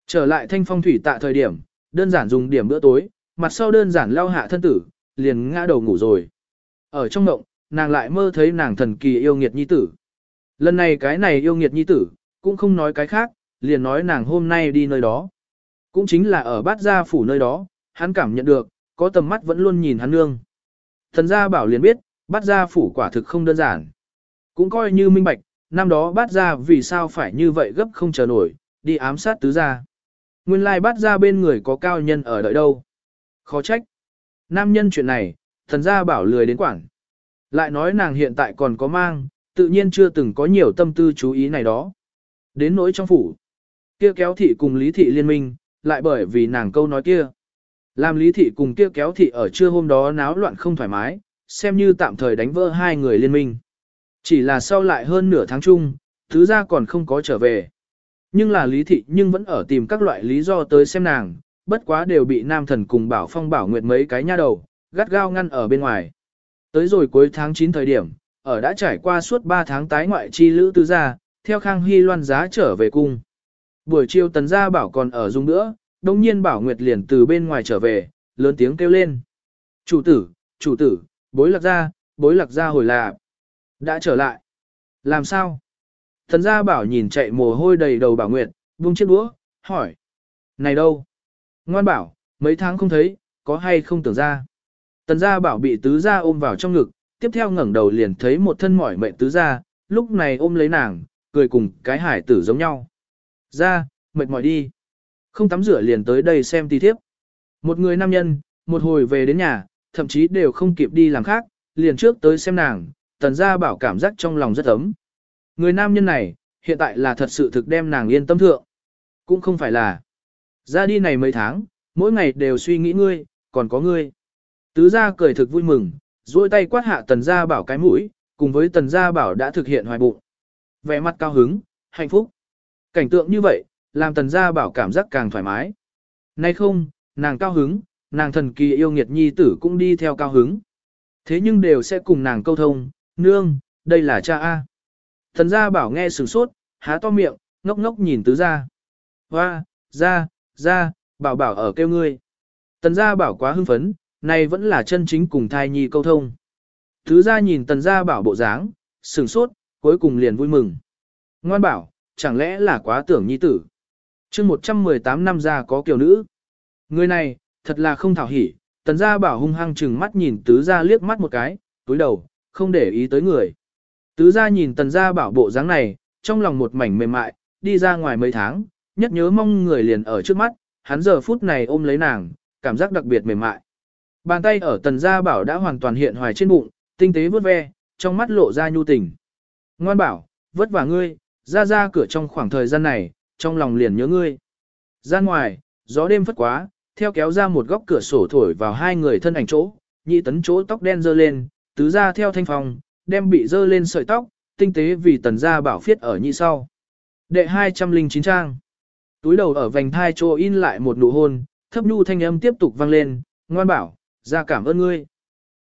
Trở lại thanh phong thủy tạ thời điểm, đơn giản dùng điểm bữa tối, mặt sau đơn giản lao hạ thân tử, liền ngã đầu ngủ rồi. Ở trong ngộng, nàng lại mơ thấy nàng thần kỳ yêu nghiệt nhi tử. Lần này cái này yêu nghiệt nhi tử, cũng không nói cái khác, liền nói nàng hôm nay đi nơi đó. Cũng chính là ở bát gia phủ nơi đó, hắn cảm nhận được, có tầm mắt vẫn luôn nhìn hắn nương. Thần gia bảo liền biết, bát gia phủ quả thực không đơn giản. Cũng coi như minh bạch, năm đó bát gia vì sao phải như vậy gấp không chờ nổi, đi ám sát tứ gia. Nguyên lai bắt ra bên người có cao nhân ở đợi đâu. Khó trách. Nam nhân chuyện này, thần gia bảo lười đến quảng. Lại nói nàng hiện tại còn có mang, tự nhiên chưa từng có nhiều tâm tư chú ý này đó. Đến nỗi trong phủ. Kia kéo thị cùng lý thị liên minh, lại bởi vì nàng câu nói kia. Làm lý thị cùng kia kéo thị ở trưa hôm đó náo loạn không thoải mái, xem như tạm thời đánh vỡ hai người liên minh. Chỉ là sau lại hơn nửa tháng chung, thứ ra còn không có trở về. Nhưng là lý thị nhưng vẫn ở tìm các loại lý do tới xem nàng, bất quá đều bị nam thần cùng bảo phong bảo nguyệt mấy cái nha đầu, gắt gao ngăn ở bên ngoài. Tới rồi cuối tháng 9 thời điểm, ở đã trải qua suốt 3 tháng tái ngoại chi lữ tư gia, theo Khang Hy loan giá trở về cung. Buổi chiều tần gia bảo còn ở dung nữa, đồng nhiên bảo nguyệt liền từ bên ngoài trở về, lớn tiếng kêu lên. Chủ tử, chủ tử, bối lạc ra, bối lạc ra hồi là. Đã trở lại. Làm sao? Thần gia bảo nhìn chạy mồ hôi đầy đầu bảo nguyệt, buông chiếc đũa, hỏi. Này đâu? Ngoan bảo, mấy tháng không thấy, có hay không tưởng ra? Tần gia bảo bị tứ gia ôm vào trong ngực, tiếp theo ngẩng đầu liền thấy một thân mỏi mệnh tứ gia, lúc này ôm lấy nàng, cười cùng cái hải tử giống nhau. Ra, mệt mỏi đi. Không tắm rửa liền tới đây xem tì thiếp. Một người nam nhân, một hồi về đến nhà, thậm chí đều không kịp đi làm khác, liền trước tới xem nàng, tần gia bảo cảm giác trong lòng rất ấm. Người nam nhân này, hiện tại là thật sự thực đem nàng yên tâm thượng. Cũng không phải là. Ra đi này mấy tháng, mỗi ngày đều suy nghĩ ngươi, còn có ngươi. Tứ gia cười thực vui mừng, duỗi tay quát hạ tần gia bảo cái mũi, cùng với tần gia bảo đã thực hiện hoài bụng. Vẻ mặt cao hứng, hạnh phúc. Cảnh tượng như vậy, làm tần gia bảo cảm giác càng thoải mái. Nay không, nàng cao hứng, nàng thần kỳ yêu nghiệt nhi tử cũng đi theo cao hứng. Thế nhưng đều sẽ cùng nàng câu thông, nương, đây là cha A. Tần gia bảo nghe sửng sốt, há to miệng, ngốc ngốc nhìn tứ gia. Hoa, gia, gia bảo bảo ở kêu ngươi. Tần gia bảo quá hưng phấn, này vẫn là chân chính cùng thai nhi câu thông. Tứ gia nhìn tần gia bảo bộ dáng, sửng sốt, cuối cùng liền vui mừng. Ngoan bảo, chẳng lẽ là quá tưởng nhi tử. chương 118 năm gia có kiểu nữ. Người này, thật là không thảo hỉ, tần gia bảo hung hăng chừng mắt nhìn tứ gia liếc mắt một cái, túi đầu, không để ý tới người. Tứ gia nhìn tần gia bảo bộ dáng này, trong lòng một mảnh mềm mại, đi ra ngoài mấy tháng, nhất nhớ mong người liền ở trước mắt, hắn giờ phút này ôm lấy nàng, cảm giác đặc biệt mềm mại. Bàn tay ở tần gia bảo đã hoàn toàn hiện hoài trên bụng, tinh tế vớt ve, trong mắt lộ ra nhu tình. Ngoan bảo, vất vả ngươi, ra ra cửa trong khoảng thời gian này, trong lòng liền nhớ ngươi. Ra ngoài, gió đêm phất quá, theo kéo ra một góc cửa sổ thổi vào hai người thân ảnh chỗ, nhị tấn chỗ tóc đen dơ lên, tứ ra theo thanh phòng, đem bị dơ lên sợi tóc, tinh tế vì tần gia bảo phiết ở nhị sau. Đệ 209 trang. Túi đầu ở vành thai trô in lại một nụ hôn, thấp nhu thanh âm tiếp tục vang lên, ngoan bảo, ra cảm ơn ngươi.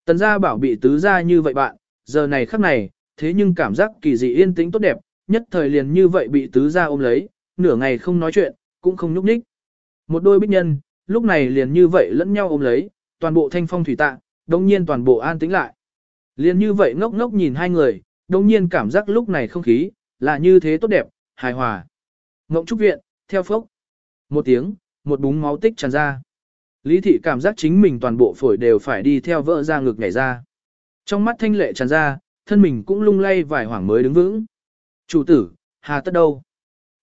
Tần gia bảo bị tứ ra như vậy bạn, giờ này khắc này, thế nhưng cảm giác kỳ dị yên tĩnh tốt đẹp, nhất thời liền như vậy bị tứ ra ôm lấy, nửa ngày không nói chuyện, cũng không nhúc nhích. Một đôi bích nhân, lúc này liền như vậy lẫn nhau ôm lấy, toàn bộ thanh phong thủy tạ, đồng nhiên toàn bộ an tĩnh lại liên như vậy ngốc ngốc nhìn hai người, đồng nhiên cảm giác lúc này không khí, là như thế tốt đẹp, hài hòa. Ngộng trúc viện, theo phốc. Một tiếng, một búng máu tích tràn ra. Lý thị cảm giác chính mình toàn bộ phổi đều phải đi theo vỡ ra ngực nhảy ra. Trong mắt thanh lệ tràn ra, thân mình cũng lung lay vài hoảng mới đứng vững. Chủ tử, hà tất đâu?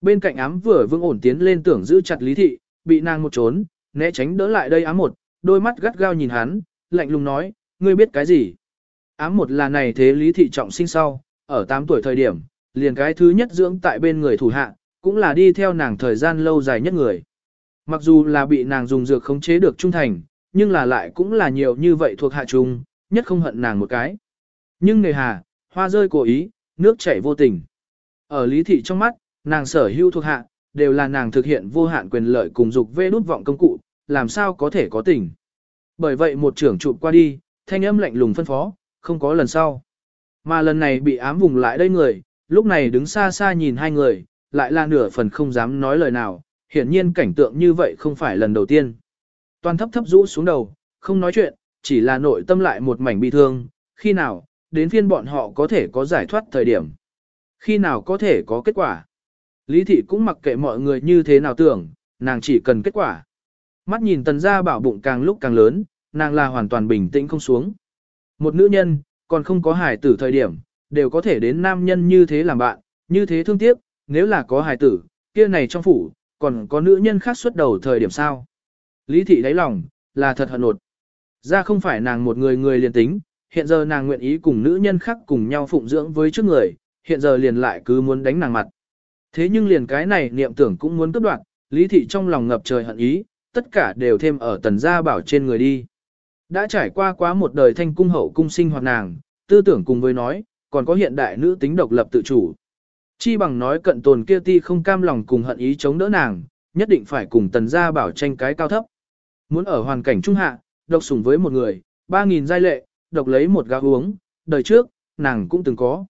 Bên cạnh ám vừa vương ổn tiến lên tưởng giữ chặt lý thị, bị nàng một trốn, né tránh đỡ lại đây ám một, đôi mắt gắt gao nhìn hắn, lạnh lùng nói, ngươi biết cái gì? Ám một là này thế lý thị trọng sinh sau, ở 8 tuổi thời điểm, liền cái thứ nhất dưỡng tại bên người thủ hạ, cũng là đi theo nàng thời gian lâu dài nhất người. Mặc dù là bị nàng dùng dược khống chế được trung thành, nhưng là lại cũng là nhiều như vậy thuộc hạ trung, nhất không hận nàng một cái. Nhưng nề hà, hoa rơi cố ý, nước chảy vô tình. Ở lý thị trong mắt, nàng sở hữu thuộc hạ, đều là nàng thực hiện vô hạn quyền lợi cùng dục vê nút vọng công cụ, làm sao có thể có tình. Bởi vậy một trưởng trụ qua đi, thanh âm lạnh lùng phân phó, không có lần sau. Mà lần này bị ám vùng lại đây người, lúc này đứng xa xa nhìn hai người, lại là nửa phần không dám nói lời nào, hiển nhiên cảnh tượng như vậy không phải lần đầu tiên. Toàn thấp thấp rũ xuống đầu, không nói chuyện, chỉ là nội tâm lại một mảnh bi thương, khi nào, đến phiên bọn họ có thể có giải thoát thời điểm. Khi nào có thể có kết quả. Lý thị cũng mặc kệ mọi người như thế nào tưởng, nàng chỉ cần kết quả. Mắt nhìn tần gia bảo bụng càng lúc càng lớn, nàng là hoàn toàn bình tĩnh không xuống. Một nữ nhân, còn không có hài tử thời điểm, đều có thể đến nam nhân như thế làm bạn, như thế thương tiếc, nếu là có hài tử, kia này trong phủ, còn có nữ nhân khác xuất đầu thời điểm sao. Lý thị đáy lòng, là thật hận nột. Ra không phải nàng một người người liền tính, hiện giờ nàng nguyện ý cùng nữ nhân khác cùng nhau phụng dưỡng với trước người, hiện giờ liền lại cứ muốn đánh nàng mặt. Thế nhưng liền cái này niệm tưởng cũng muốn cướp đoạt, lý thị trong lòng ngập trời hận ý, tất cả đều thêm ở tần gia bảo trên người đi. Đã trải qua quá một đời thanh cung hậu cung sinh hoạt nàng, tư tưởng cùng với nói, còn có hiện đại nữ tính độc lập tự chủ. Chi bằng nói cận tồn kia ti không cam lòng cùng hận ý chống đỡ nàng, nhất định phải cùng tần gia bảo tranh cái cao thấp. Muốn ở hoàn cảnh trung hạ, độc sủng với một người, ba nghìn giai lệ, độc lấy một gã uống, đời trước, nàng cũng từng có.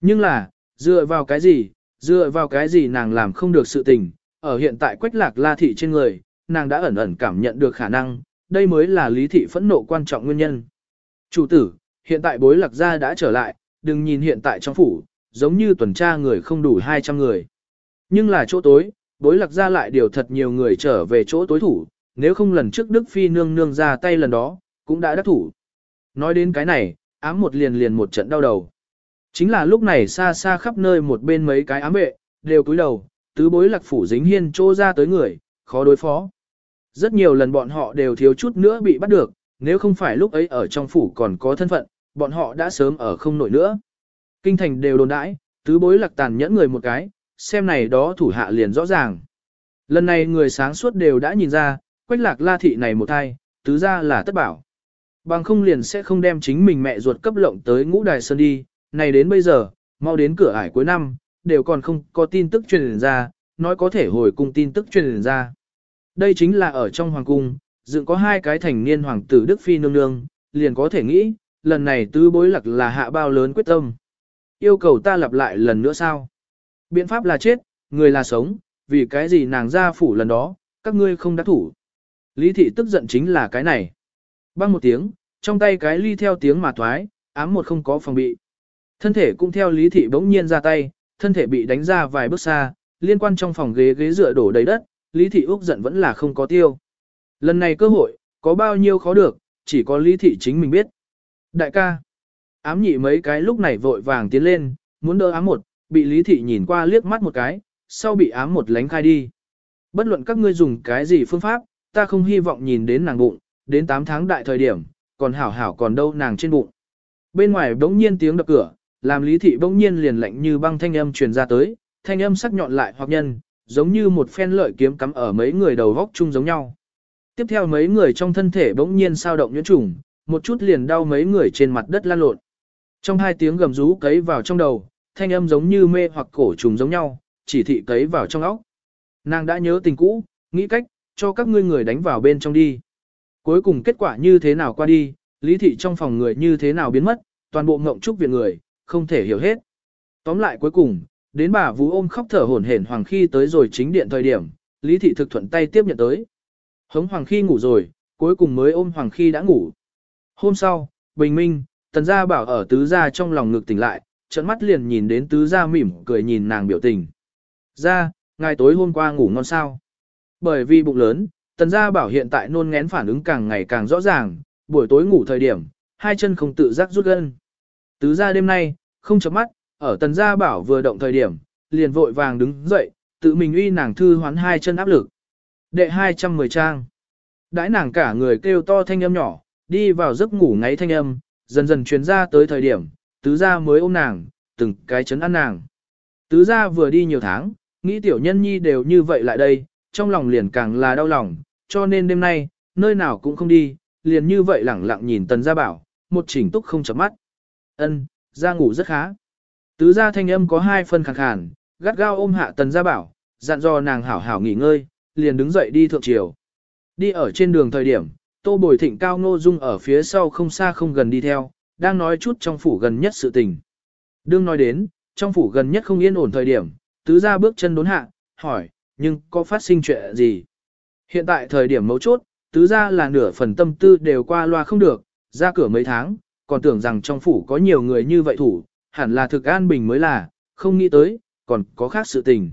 Nhưng là, dựa vào cái gì, dựa vào cái gì nàng làm không được sự tình, ở hiện tại quách lạc la thị trên người, nàng đã ẩn ẩn cảm nhận được khả năng, đây mới là lý thị phẫn nộ quan trọng nguyên nhân. Chủ tử, hiện tại bối lạc gia đã trở lại, đừng nhìn hiện tại trong phủ, giống như tuần tra người không đủ 200 người. Nhưng là chỗ tối, bối lạc gia lại điều thật nhiều người trở về chỗ tối thủ, nếu không lần trước Đức Phi nương nương ra tay lần đó, cũng đã đắc thủ. Nói đến cái này, ám một liền liền một trận đau đầu. Chính là lúc này xa xa khắp nơi một bên mấy cái ám vệ, đều cúi đầu, tứ bối lạc phủ dính hiên trô ra tới người, khó đối phó. Rất nhiều lần bọn họ đều thiếu chút nữa bị bắt được, nếu không phải lúc ấy ở trong phủ còn có thân phận, bọn họ đã sớm ở không nổi nữa. Kinh thành đều đồn đãi, tứ bối lạc tàn nhẫn người một cái, xem này đó thủ hạ liền rõ ràng. Lần này người sáng suốt đều đã nhìn ra, quách lạc la thị này một thai, tứ ra là tất bảo. Bằng không liền sẽ không đem chính mình mẹ ruột cấp lộng tới ngũ đài sơn đi, này đến bây giờ, mau đến cửa ải cuối năm, đều còn không có tin tức truyền ra, nói có thể hồi cùng tin tức truyền ra. Đây chính là ở trong hoàng cung, dựng có hai cái thành niên hoàng tử Đức Phi nương nương, liền có thể nghĩ, lần này tứ bối lạc là hạ bao lớn quyết tâm. Yêu cầu ta lặp lại lần nữa sao? Biện pháp là chết, người là sống, vì cái gì nàng ra phủ lần đó, các ngươi không đã thủ. Lý thị tức giận chính là cái này. Băng một tiếng, trong tay cái ly theo tiếng mà thoái, ám một không có phòng bị. Thân thể cũng theo lý thị bỗng nhiên ra tay, thân thể bị đánh ra vài bước xa, liên quan trong phòng ghế ghế dựa đổ đầy đất, lý thị úc giận vẫn là không có tiêu. Lần này cơ hội, có bao nhiêu khó được, chỉ có lý thị chính mình biết. Đại ca, ám nhị mấy cái lúc này vội vàng tiến lên, muốn đỡ ám một, bị lý thị nhìn qua liếc mắt một cái, sau bị ám một lánh khai đi. Bất luận các ngươi dùng cái gì phương pháp, ta không hy vọng nhìn đến nàng bụng, đến 8 tháng đại thời điểm, còn hảo hảo còn đâu nàng trên bụng. Bên ngoài bỗng nhiên tiếng đập cửa, làm lý thị bỗng nhiên liền lạnh như băng thanh âm truyền ra tới, thanh âm sắc nhọn lại hoặc nhân, giống như một phen lợi kiếm cắm ở mấy người đầu góc chung giống nhau. Tiếp theo mấy người trong thân thể bỗng nhiên sao động nhuyễn trùng, một chút liền đau mấy người trên mặt đất lan lộn. Trong hai tiếng gầm rú cấy vào trong đầu, thanh âm giống như mê hoặc cổ trùng giống nhau, chỉ thị cấy vào trong óc. Nàng đã nhớ tình cũ, nghĩ cách, cho các ngươi người đánh vào bên trong đi. Cuối cùng kết quả như thế nào qua đi, lý thị trong phòng người như thế nào biến mất, toàn bộ ngộng trúc viện người, không thể hiểu hết. Tóm lại cuối cùng, đến bà Vũ ôm khóc thở hổn hển Hoàng Khi tới rồi chính điện thời điểm, Lý Thị thực thuận tay tiếp nhận tới. Hống Hoàng Khi ngủ rồi, cuối cùng mới ôm Hoàng Khi đã ngủ. Hôm sau, bình minh, tần gia bảo ở tứ gia trong lòng ngực tỉnh lại, trận mắt liền nhìn đến tứ gia mỉm cười nhìn nàng biểu tình. Ra, ngày tối hôm qua ngủ ngon sao. Bởi vì bụng lớn, tần gia bảo hiện tại nôn ngén phản ứng càng ngày càng rõ ràng, buổi tối ngủ thời điểm, hai chân không tự giác rút gân. Tứ gia đêm nay, không chấm mắt, ở tần gia bảo vừa động thời điểm, liền vội vàng đứng dậy, tự mình uy nàng thư hoán hai chân áp lực. Đệ 210 trang. Đãi nàng cả người kêu to thanh âm nhỏ, đi vào giấc ngủ ngáy thanh âm, dần dần truyền ra tới thời điểm, tứ gia mới ôm nàng, từng cái chấn ăn nàng. Tứ gia vừa đi nhiều tháng, nghĩ tiểu nhân nhi đều như vậy lại đây, trong lòng liền càng là đau lòng, cho nên đêm nay, nơi nào cũng không đi, liền như vậy lẳng lặng nhìn tần gia bảo, một chỉnh túc không chấm mắt. Ân, ra ngủ rất khá. Tứ gia thanh âm có hai phân khàn khàn, gắt gao ôm hạ tần gia bảo, dặn dò nàng hảo hảo nghỉ ngơi, liền đứng dậy đi thượng triều. Đi ở trên đường thời điểm, tô bồi thịnh cao ngô dung ở phía sau không xa không gần đi theo, đang nói chút trong phủ gần nhất sự tình. Đương nói đến, trong phủ gần nhất không yên ổn thời điểm, tứ gia bước chân đốn hạ, hỏi, nhưng có phát sinh chuyện gì? Hiện tại thời điểm mấu chốt, tứ gia là nửa phần tâm tư đều qua loa không được, ra cửa mấy tháng, còn tưởng rằng trong phủ có nhiều người như vậy thủ, hẳn là thực an bình mới là, không nghĩ tới, còn có khác sự tình.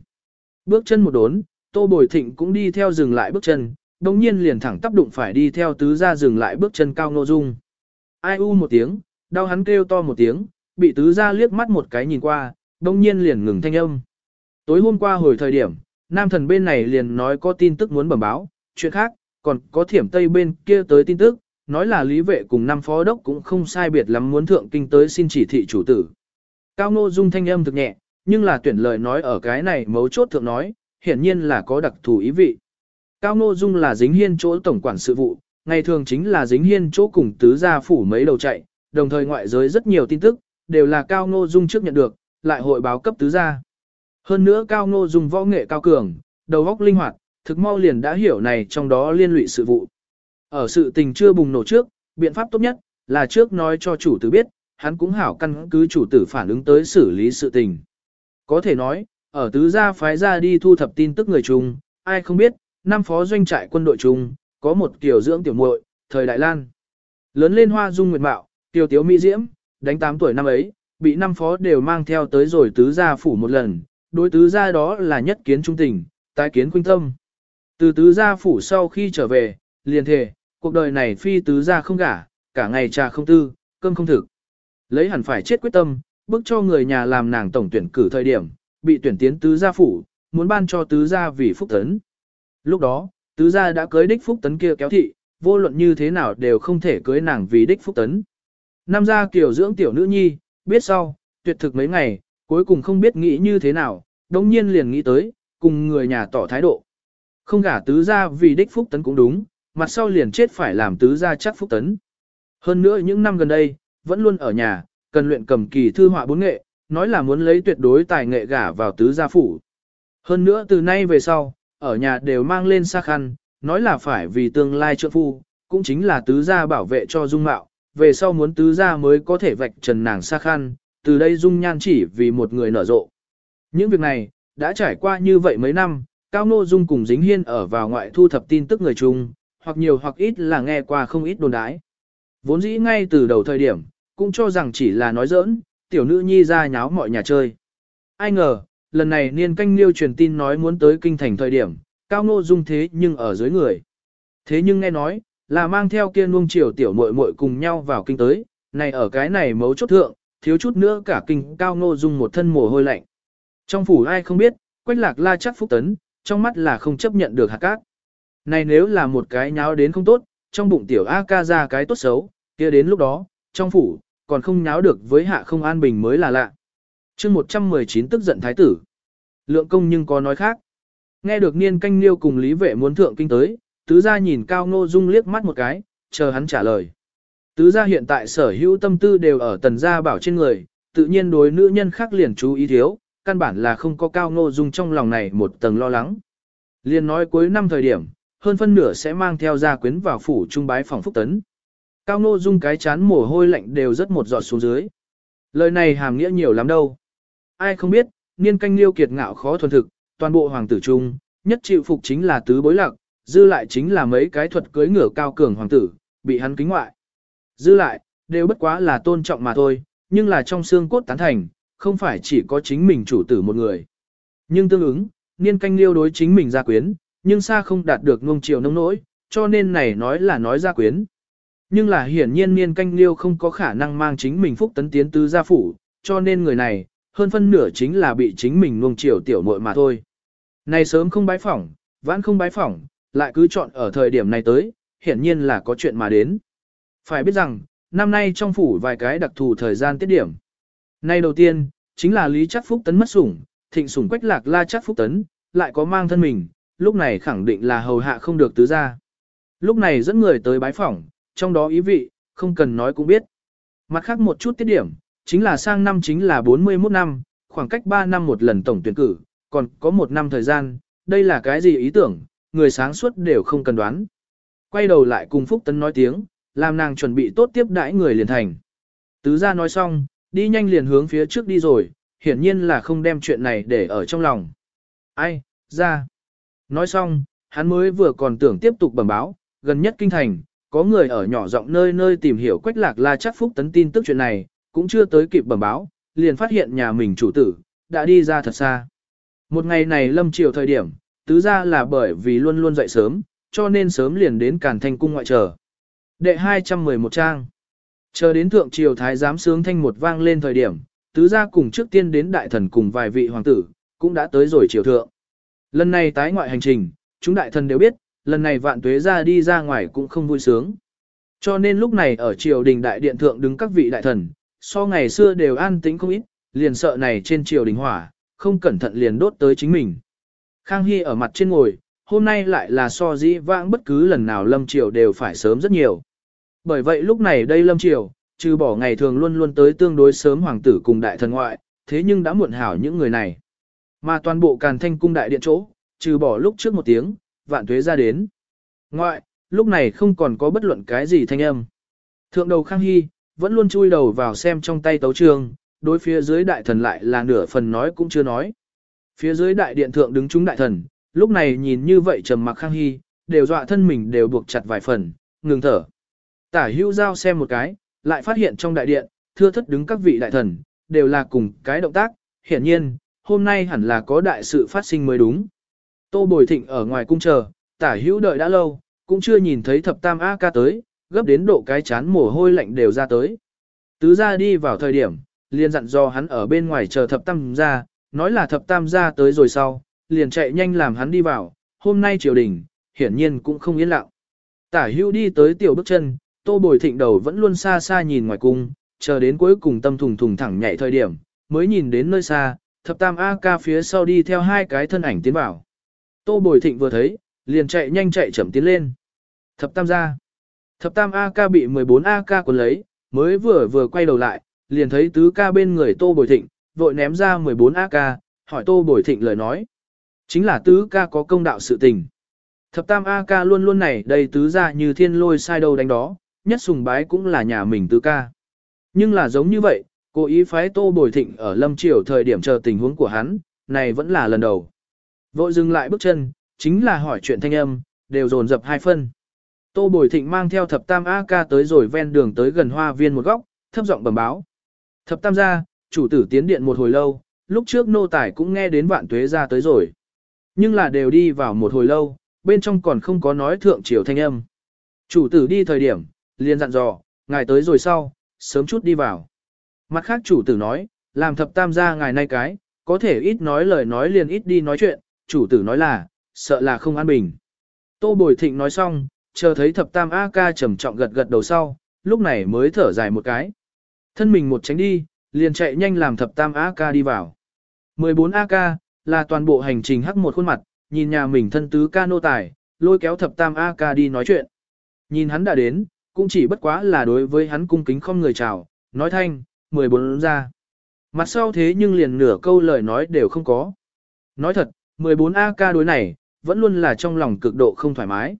Bước chân một đốn, Tô Bồi Thịnh cũng đi theo dừng lại bước chân, đồng nhiên liền thẳng tắp đụng phải đi theo tứ gia dừng lại bước chân cao nô dung. Ai u một tiếng, đau hắn kêu to một tiếng, bị tứ gia liếc mắt một cái nhìn qua, đồng nhiên liền ngừng thanh âm. Tối hôm qua hồi thời điểm, nam thần bên này liền nói có tin tức muốn bẩm báo, chuyện khác, còn có thiểm tây bên kia tới tin tức, nói là lý vệ cùng năm phó đốc cũng không sai biệt lắm muốn thượng kinh tới xin chỉ thị chủ tử. Cao Ngô Dung thanh âm thực nhẹ, nhưng là tuyển lời nói ở cái này mấu chốt thượng nói, hiển nhiên là có đặc thù ý vị. Cao Ngô Dung là dính hiên chỗ tổng quản sự vụ, ngày thường chính là dính hiên chỗ cùng tứ gia phủ mấy đầu chạy, đồng thời ngoại giới rất nhiều tin tức, đều là Cao Ngô Dung trước nhận được, lại hội báo cấp tứ gia. Hơn nữa Cao Ngô Dung võ nghệ cao cường, đầu óc linh hoạt, thực mau liền đã hiểu này trong đó liên lụy sự vụ. Ở sự tình chưa bùng nổ trước, biện pháp tốt nhất là trước nói cho chủ tử biết, hắn cũng hảo căn cứ chủ tử phản ứng tới xử lý sự tình. Có thể nói, ở tứ gia phái ra đi thu thập tin tức người chung, ai không biết, năm phó doanh trại quân đội chung, có một tiểu dưỡng tiểu muội, thời Đại Lan. Lớn lên hoa dung nguyệt mạo, tiểu tiếu mỹ diễm, đánh 8 tuổi năm ấy, bị năm phó đều mang theo tới rồi tứ gia phủ một lần, đối tứ gia đó là nhất kiến trung tình, tái kiến khuynh tâm. Từ tứ gia phủ sau khi trở về, liền thề, cuộc đời này phi tứ gia không gả, cả ngày trà không tư, cơm không thực. Lấy hẳn phải chết quyết tâm, bức cho người nhà làm nàng tổng tuyển cử thời điểm, bị tuyển tiến tứ gia phủ, muốn ban cho tứ gia vì phúc tấn. Lúc đó, tứ gia đã cưới đích phúc tấn kia kéo thị, vô luận như thế nào đều không thể cưới nàng vì đích phúc tấn. Nam gia kiểu dưỡng tiểu nữ nhi, biết sau, tuyệt thực mấy ngày, cuối cùng không biết nghĩ như thế nào, đống nhiên liền nghĩ tới, cùng người nhà tỏ thái độ. Không gả tứ gia vì đích phúc tấn cũng đúng, mặt sau liền chết phải làm tứ gia chắc phúc tấn. Hơn nữa những năm gần đây, vẫn luôn ở nhà, cần luyện cầm kỳ thư họa bốn nghệ, nói là muốn lấy tuyệt đối tài nghệ gả vào tứ gia phủ. Hơn nữa từ nay về sau, ở nhà đều mang lên xa khăn, nói là phải vì tương lai trợ phu, cũng chính là tứ gia bảo vệ cho dung mạo, về sau muốn tứ gia mới có thể vạch trần nàng xa khăn, từ đây dung nhan chỉ vì một người nở rộ. Những việc này, đã trải qua như vậy mấy năm, Cao Nô Dung cùng Dính Hiên ở vào ngoại thu thập tin tức người chung, hoặc nhiều hoặc ít là nghe qua không ít đồn đái. Vốn dĩ ngay từ đầu thời điểm, cũng cho rằng chỉ là nói giỡn, tiểu nữ nhi ra nháo mọi nhà chơi. Ai ngờ, lần này niên canh liêu truyền tin nói muốn tới kinh thành thời điểm, cao ngô dung thế nhưng ở dưới người. Thế nhưng nghe nói, là mang theo kia nuông chiều tiểu muội muội cùng nhau vào kinh tới, này ở cái này mấu chốt thượng, thiếu chút nữa cả kinh cao ngô dung một thân mồ hôi lạnh. Trong phủ ai không biết, quách lạc la chắc phúc tấn, trong mắt là không chấp nhận được hạt cát. Này nếu là một cái nháo đến không tốt, trong bụng tiểu A ca ra cái tốt xấu, kia đến lúc đó, trong phủ, còn không nháo được với hạ không an bình mới là lạ. chương 119 tức giận thái tử. Lượng công nhưng có nói khác. Nghe được niên canh liêu cùng lý vệ muốn thượng kinh tới, tứ gia nhìn cao ngô dung liếc mắt một cái, chờ hắn trả lời. Tứ gia hiện tại sở hữu tâm tư đều ở tần gia bảo trên người, tự nhiên đối nữ nhân khác liền chú ý thiếu, căn bản là không có cao ngô dung trong lòng này một tầng lo lắng. Liên nói cuối năm thời điểm, hơn phân nửa sẽ mang theo gia quyến vào phủ trung bái phòng phúc tấn. Cao ngô dung cái chán mồ hôi lạnh đều rất một giọt xuống dưới. Lời này hàm nghĩa nhiều lắm đâu. Ai không biết, niên canh liêu kiệt ngạo khó thuần thực, toàn bộ hoàng tử trung, nhất chịu phục chính là tứ bối lạc, dư lại chính là mấy cái thuật cưới ngửa cao cường hoàng tử, bị hắn kính ngoại. Dư lại, đều bất quá là tôn trọng mà thôi, nhưng là trong xương cốt tán thành, không phải chỉ có chính mình chủ tử một người. Nhưng tương ứng, niên canh liêu đối chính mình gia quyến, nhưng xa không đạt được ngông chiều nông nỗi, cho nên này nói là nói gia quyến. Nhưng là hiển nhiên niên canh liêu không có khả năng mang chính mình phúc tấn tiến tứ gia phủ, cho nên người này, hơn phân nửa chính là bị chính mình nuông chiều tiểu muội mà thôi. Này sớm không bái phỏng, vãn không bái phỏng, lại cứ chọn ở thời điểm này tới, hiển nhiên là có chuyện mà đến. Phải biết rằng, năm nay trong phủ vài cái đặc thù thời gian tiết điểm. Nay đầu tiên, chính là Lý Chắc Phúc Tấn mất sủng, thịnh sủng quách lạc la Chắc Phúc Tấn, lại có mang thân mình, lúc này khẳng định là hầu hạ không được tứ gia. Lúc này dẫn người tới bái phỏng, trong đó ý vị, không cần nói cũng biết. Mặt khác một chút tiết điểm, chính là sang năm chính là 41 năm, khoảng cách 3 năm một lần tổng tuyển cử, còn có một năm thời gian, đây là cái gì ý tưởng, người sáng suốt đều không cần đoán. Quay đầu lại cùng Phúc Tấn nói tiếng, làm nàng chuẩn bị tốt tiếp đãi người liền thành. Tứ gia nói xong, đi nhanh liền hướng phía trước đi rồi, hiển nhiên là không đem chuyện này để ở trong lòng. Ai, ra. Nói xong, hắn mới vừa còn tưởng tiếp tục bẩm báo, gần nhất kinh thành, có người ở nhỏ rộng nơi nơi tìm hiểu quách lạc la chắc phúc tấn tin tức chuyện này, cũng chưa tới kịp bẩm báo, liền phát hiện nhà mình chủ tử, đã đi ra thật xa. Một ngày này lâm chiều thời điểm, tứ ra là bởi vì luôn luôn dậy sớm, cho nên sớm liền đến Càn Thanh cung ngoại chờ. Đệ 211 trang. Chờ đến thượng triều thái giám sướng thanh một vang lên thời điểm, tứ gia cùng trước tiên đến đại thần cùng vài vị hoàng tử, cũng đã tới rồi triều thượng. Lần này tái ngoại hành trình, chúng đại thần đều biết, lần này vạn tuế ra đi ra ngoài cũng không vui sướng. Cho nên lúc này ở triều đình đại điện thượng đứng các vị đại thần, so ngày xưa đều an tĩnh không ít, liền sợ này trên triều đình hỏa, không cẩn thận liền đốt tới chính mình. Khang Hy ở mặt trên ngồi, hôm nay lại là so dĩ vãng bất cứ lần nào lâm triều đều phải sớm rất nhiều. Bởi vậy lúc này đây lâm triều, trừ bỏ ngày thường luôn luôn tới tương đối sớm hoàng tử cùng đại thần ngoại, thế nhưng đã muộn hảo những người này. Mà toàn bộ càn thanh cung đại điện chỗ, trừ bỏ lúc trước một tiếng, vạn tuế ra đến. Ngoại, lúc này không còn có bất luận cái gì thanh âm. Thượng đầu Khang Hy, vẫn luôn chui đầu vào xem trong tay tấu trường, đối phía dưới đại thần lại là nửa phần nói cũng chưa nói. Phía dưới đại điện thượng đứng chúng đại thần, lúc này nhìn như vậy trầm mặc Khang Hy, đều dọa thân mình đều buộc chặt vài phần, ngừng thở. Tả hưu giao xem một cái, lại phát hiện trong đại điện, thưa thất đứng các vị đại thần, đều là cùng cái động tác, hiển nhiên, hôm nay hẳn là có đại sự phát sinh mới đúng. Tô Bồi Thịnh ở ngoài cung chờ, tả hữu đợi đã lâu, cũng chưa nhìn thấy thập tam A ca tới, gấp đến độ cái chán mồ hôi lạnh đều ra tới. Tứ ra đi vào thời điểm, liền dặn do hắn ở bên ngoài chờ thập tam ra, nói là thập tam ra tới rồi sau, liền chạy nhanh làm hắn đi vào, hôm nay triều đình, hiển nhiên cũng không yên lặng. Tả hữu đi tới tiểu bước chân, tô bồi thịnh đầu vẫn luôn xa xa nhìn ngoài cung, chờ đến cuối cùng tâm thùng thùng thẳng nhảy thời điểm, mới nhìn đến nơi xa, thập tam A ca phía sau đi theo hai cái thân ảnh tiến vào. Tô bồi thịnh vừa thấy, liền chạy nhanh chạy chậm tiến lên. Thập tam ra. Thập tam A ca bị 14 A ca cuốn lấy, mới vừa vừa quay đầu lại, liền thấy tứ ca bên người tô bồi thịnh, vội ném ra 14 A ca, hỏi tô bồi thịnh lời nói. Chính là tứ ca có công đạo sự tình. Thập tam A ca luôn luôn này đầy tứ ra như thiên lôi sai đầu đánh đó, nhất sùng bái cũng là nhà mình tứ ca. Nhưng là giống như vậy, cố ý phái tô bồi thịnh ở lâm triều thời điểm chờ tình huống của hắn, này vẫn là lần đầu. Vội dừng lại bước chân, chính là hỏi chuyện thanh âm, đều dồn dập hai phân. Tô bồi thịnh mang theo thập tam A ca tới rồi ven đường tới gần hoa viên một góc, thấp giọng bẩm báo. Thập tam gia, chủ tử tiến điện một hồi lâu, lúc trước nô tài cũng nghe đến vạn tuế ra tới rồi. Nhưng là đều đi vào một hồi lâu, bên trong còn không có nói thượng triều thanh âm. Chủ tử đi thời điểm, liền dặn dò, ngài tới rồi sau, sớm chút đi vào. Mặt khác chủ tử nói, làm thập tam gia ngài nay cái, có thể ít nói lời nói liền ít đi nói chuyện, chủ tử nói là, sợ là không an bình. Tô Bồi Thịnh nói xong, chờ thấy thập tam A-ca trầm trọng gật gật đầu sau, lúc này mới thở dài một cái. Thân mình một tránh đi, liền chạy nhanh làm thập tam A-ca đi vào. 14 A-ca, là toàn bộ hành trình hắc một khuôn mặt, nhìn nhà mình thân tứ ca nô tài, lôi kéo thập tam A-ca đi nói chuyện. Nhìn hắn đã đến, cũng chỉ bất quá là đối với hắn cung kính không người chào, nói thanh, 14 ra. Mặt sau thế nhưng liền nửa câu lời nói đều không có. Nói thật, 14 A-ca đối này, vẫn luôn là trong lòng cực độ không thoải mái.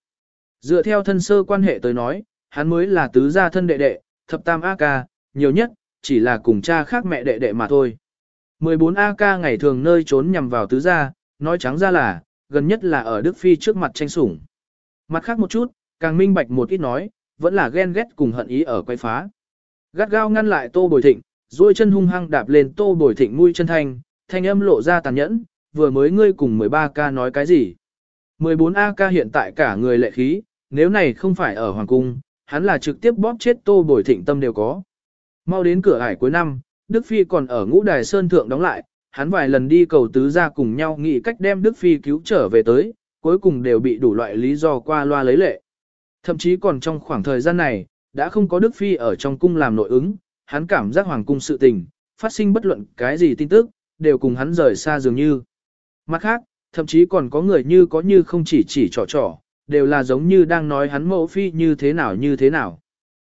Dựa theo thân sơ quan hệ tới nói, hắn mới là tứ gia thân đệ đệ, thập tam A-ca, nhiều nhất, chỉ là cùng cha khác mẹ đệ đệ mà thôi. 14 A-ca ngày thường nơi trốn nhằm vào tứ gia, nói trắng ra là, gần nhất là ở Đức Phi trước mặt tranh sủng. Mặt khác một chút, càng minh bạch một ít nói, vẫn là ghen ghét cùng hận ý ở quay phá. Gắt gao ngăn lại tô bồi thịnh, duỗi chân hung hăng đạp lên tô bồi thịnh mũi chân thanh, thanh âm lộ ra tàn nhẫn, vừa mới ngươi cùng 13 ca nói cái gì. 14 A ca hiện tại cả người lệ khí, nếu này không phải ở Hoàng Cung, hắn là trực tiếp bóp chết tô bồi thịnh tâm đều có. Mau đến cửa ải cuối năm, Đức Phi còn ở ngũ đài Sơn Thượng đóng lại, hắn vài lần đi cầu tứ ra cùng nhau nghĩ cách đem Đức Phi cứu trở về tới, cuối cùng đều bị đủ loại lý do qua loa lấy lệ. Thậm chí còn trong khoảng thời gian này, đã không có Đức Phi ở trong cung làm nội ứng, hắn cảm giác hoàng cung sự tình, phát sinh bất luận cái gì tin tức, đều cùng hắn rời xa dường như. Mặt khác, thậm chí còn có người như có như không chỉ chỉ trò trò, đều là giống như đang nói hắn mẫu phi như thế nào như thế nào.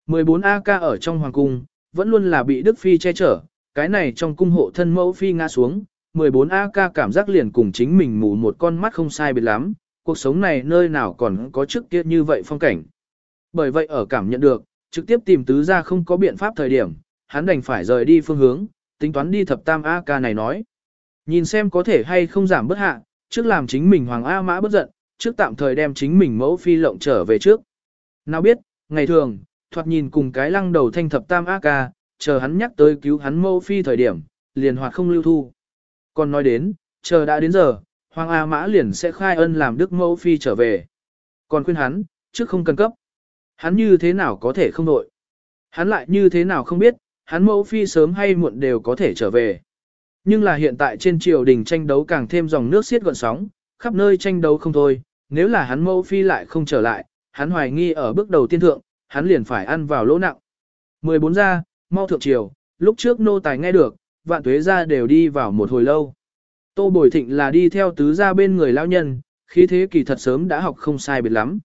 14 AK ở trong hoàng cung, vẫn luôn là bị Đức Phi che chở, cái này trong cung hộ thân mẫu phi ngã xuống, 14 AK cảm giác liền cùng chính mình mù một con mắt không sai biệt lắm, cuộc sống này nơi nào còn có trước kia như vậy phong cảnh. Bởi vậy ở cảm nhận được, trực tiếp tìm tứ ra không có biện pháp thời điểm, hắn đành phải rời đi phương hướng, tính toán đi thập tam A ca này nói. Nhìn xem có thể hay không giảm bất hạ, trước làm chính mình Hoàng A Mã bất giận, trước tạm thời đem chính mình mẫu phi lộng trở về trước. Nào biết, ngày thường, thoạt nhìn cùng cái lăng đầu thanh thập tam A ca, chờ hắn nhắc tới cứu hắn mẫu phi thời điểm, liền hoạt không lưu thu. Còn nói đến, chờ đã đến giờ, Hoàng A Mã liền sẽ khai ân làm đức mẫu phi trở về. Còn khuyên hắn, trước không cần cấp. Hắn như thế nào có thể không đội. Hắn lại như thế nào không biết, hắn mẫu phi sớm hay muộn đều có thể trở về. Nhưng là hiện tại trên triều đình tranh đấu càng thêm dòng nước xiết gọn sóng, khắp nơi tranh đấu không thôi, nếu là hắn mẫu phi lại không trở lại, hắn hoài nghi ở bước đầu tiên thượng, hắn liền phải ăn vào lỗ nặng. 14 ra, mau thượng triều, lúc trước nô tài nghe được, vạn tuế ra đều đi vào một hồi lâu. Tô Bồi Thịnh là đi theo tứ gia bên người lão nhân, khí thế kỳ thật sớm đã học không sai biệt lắm.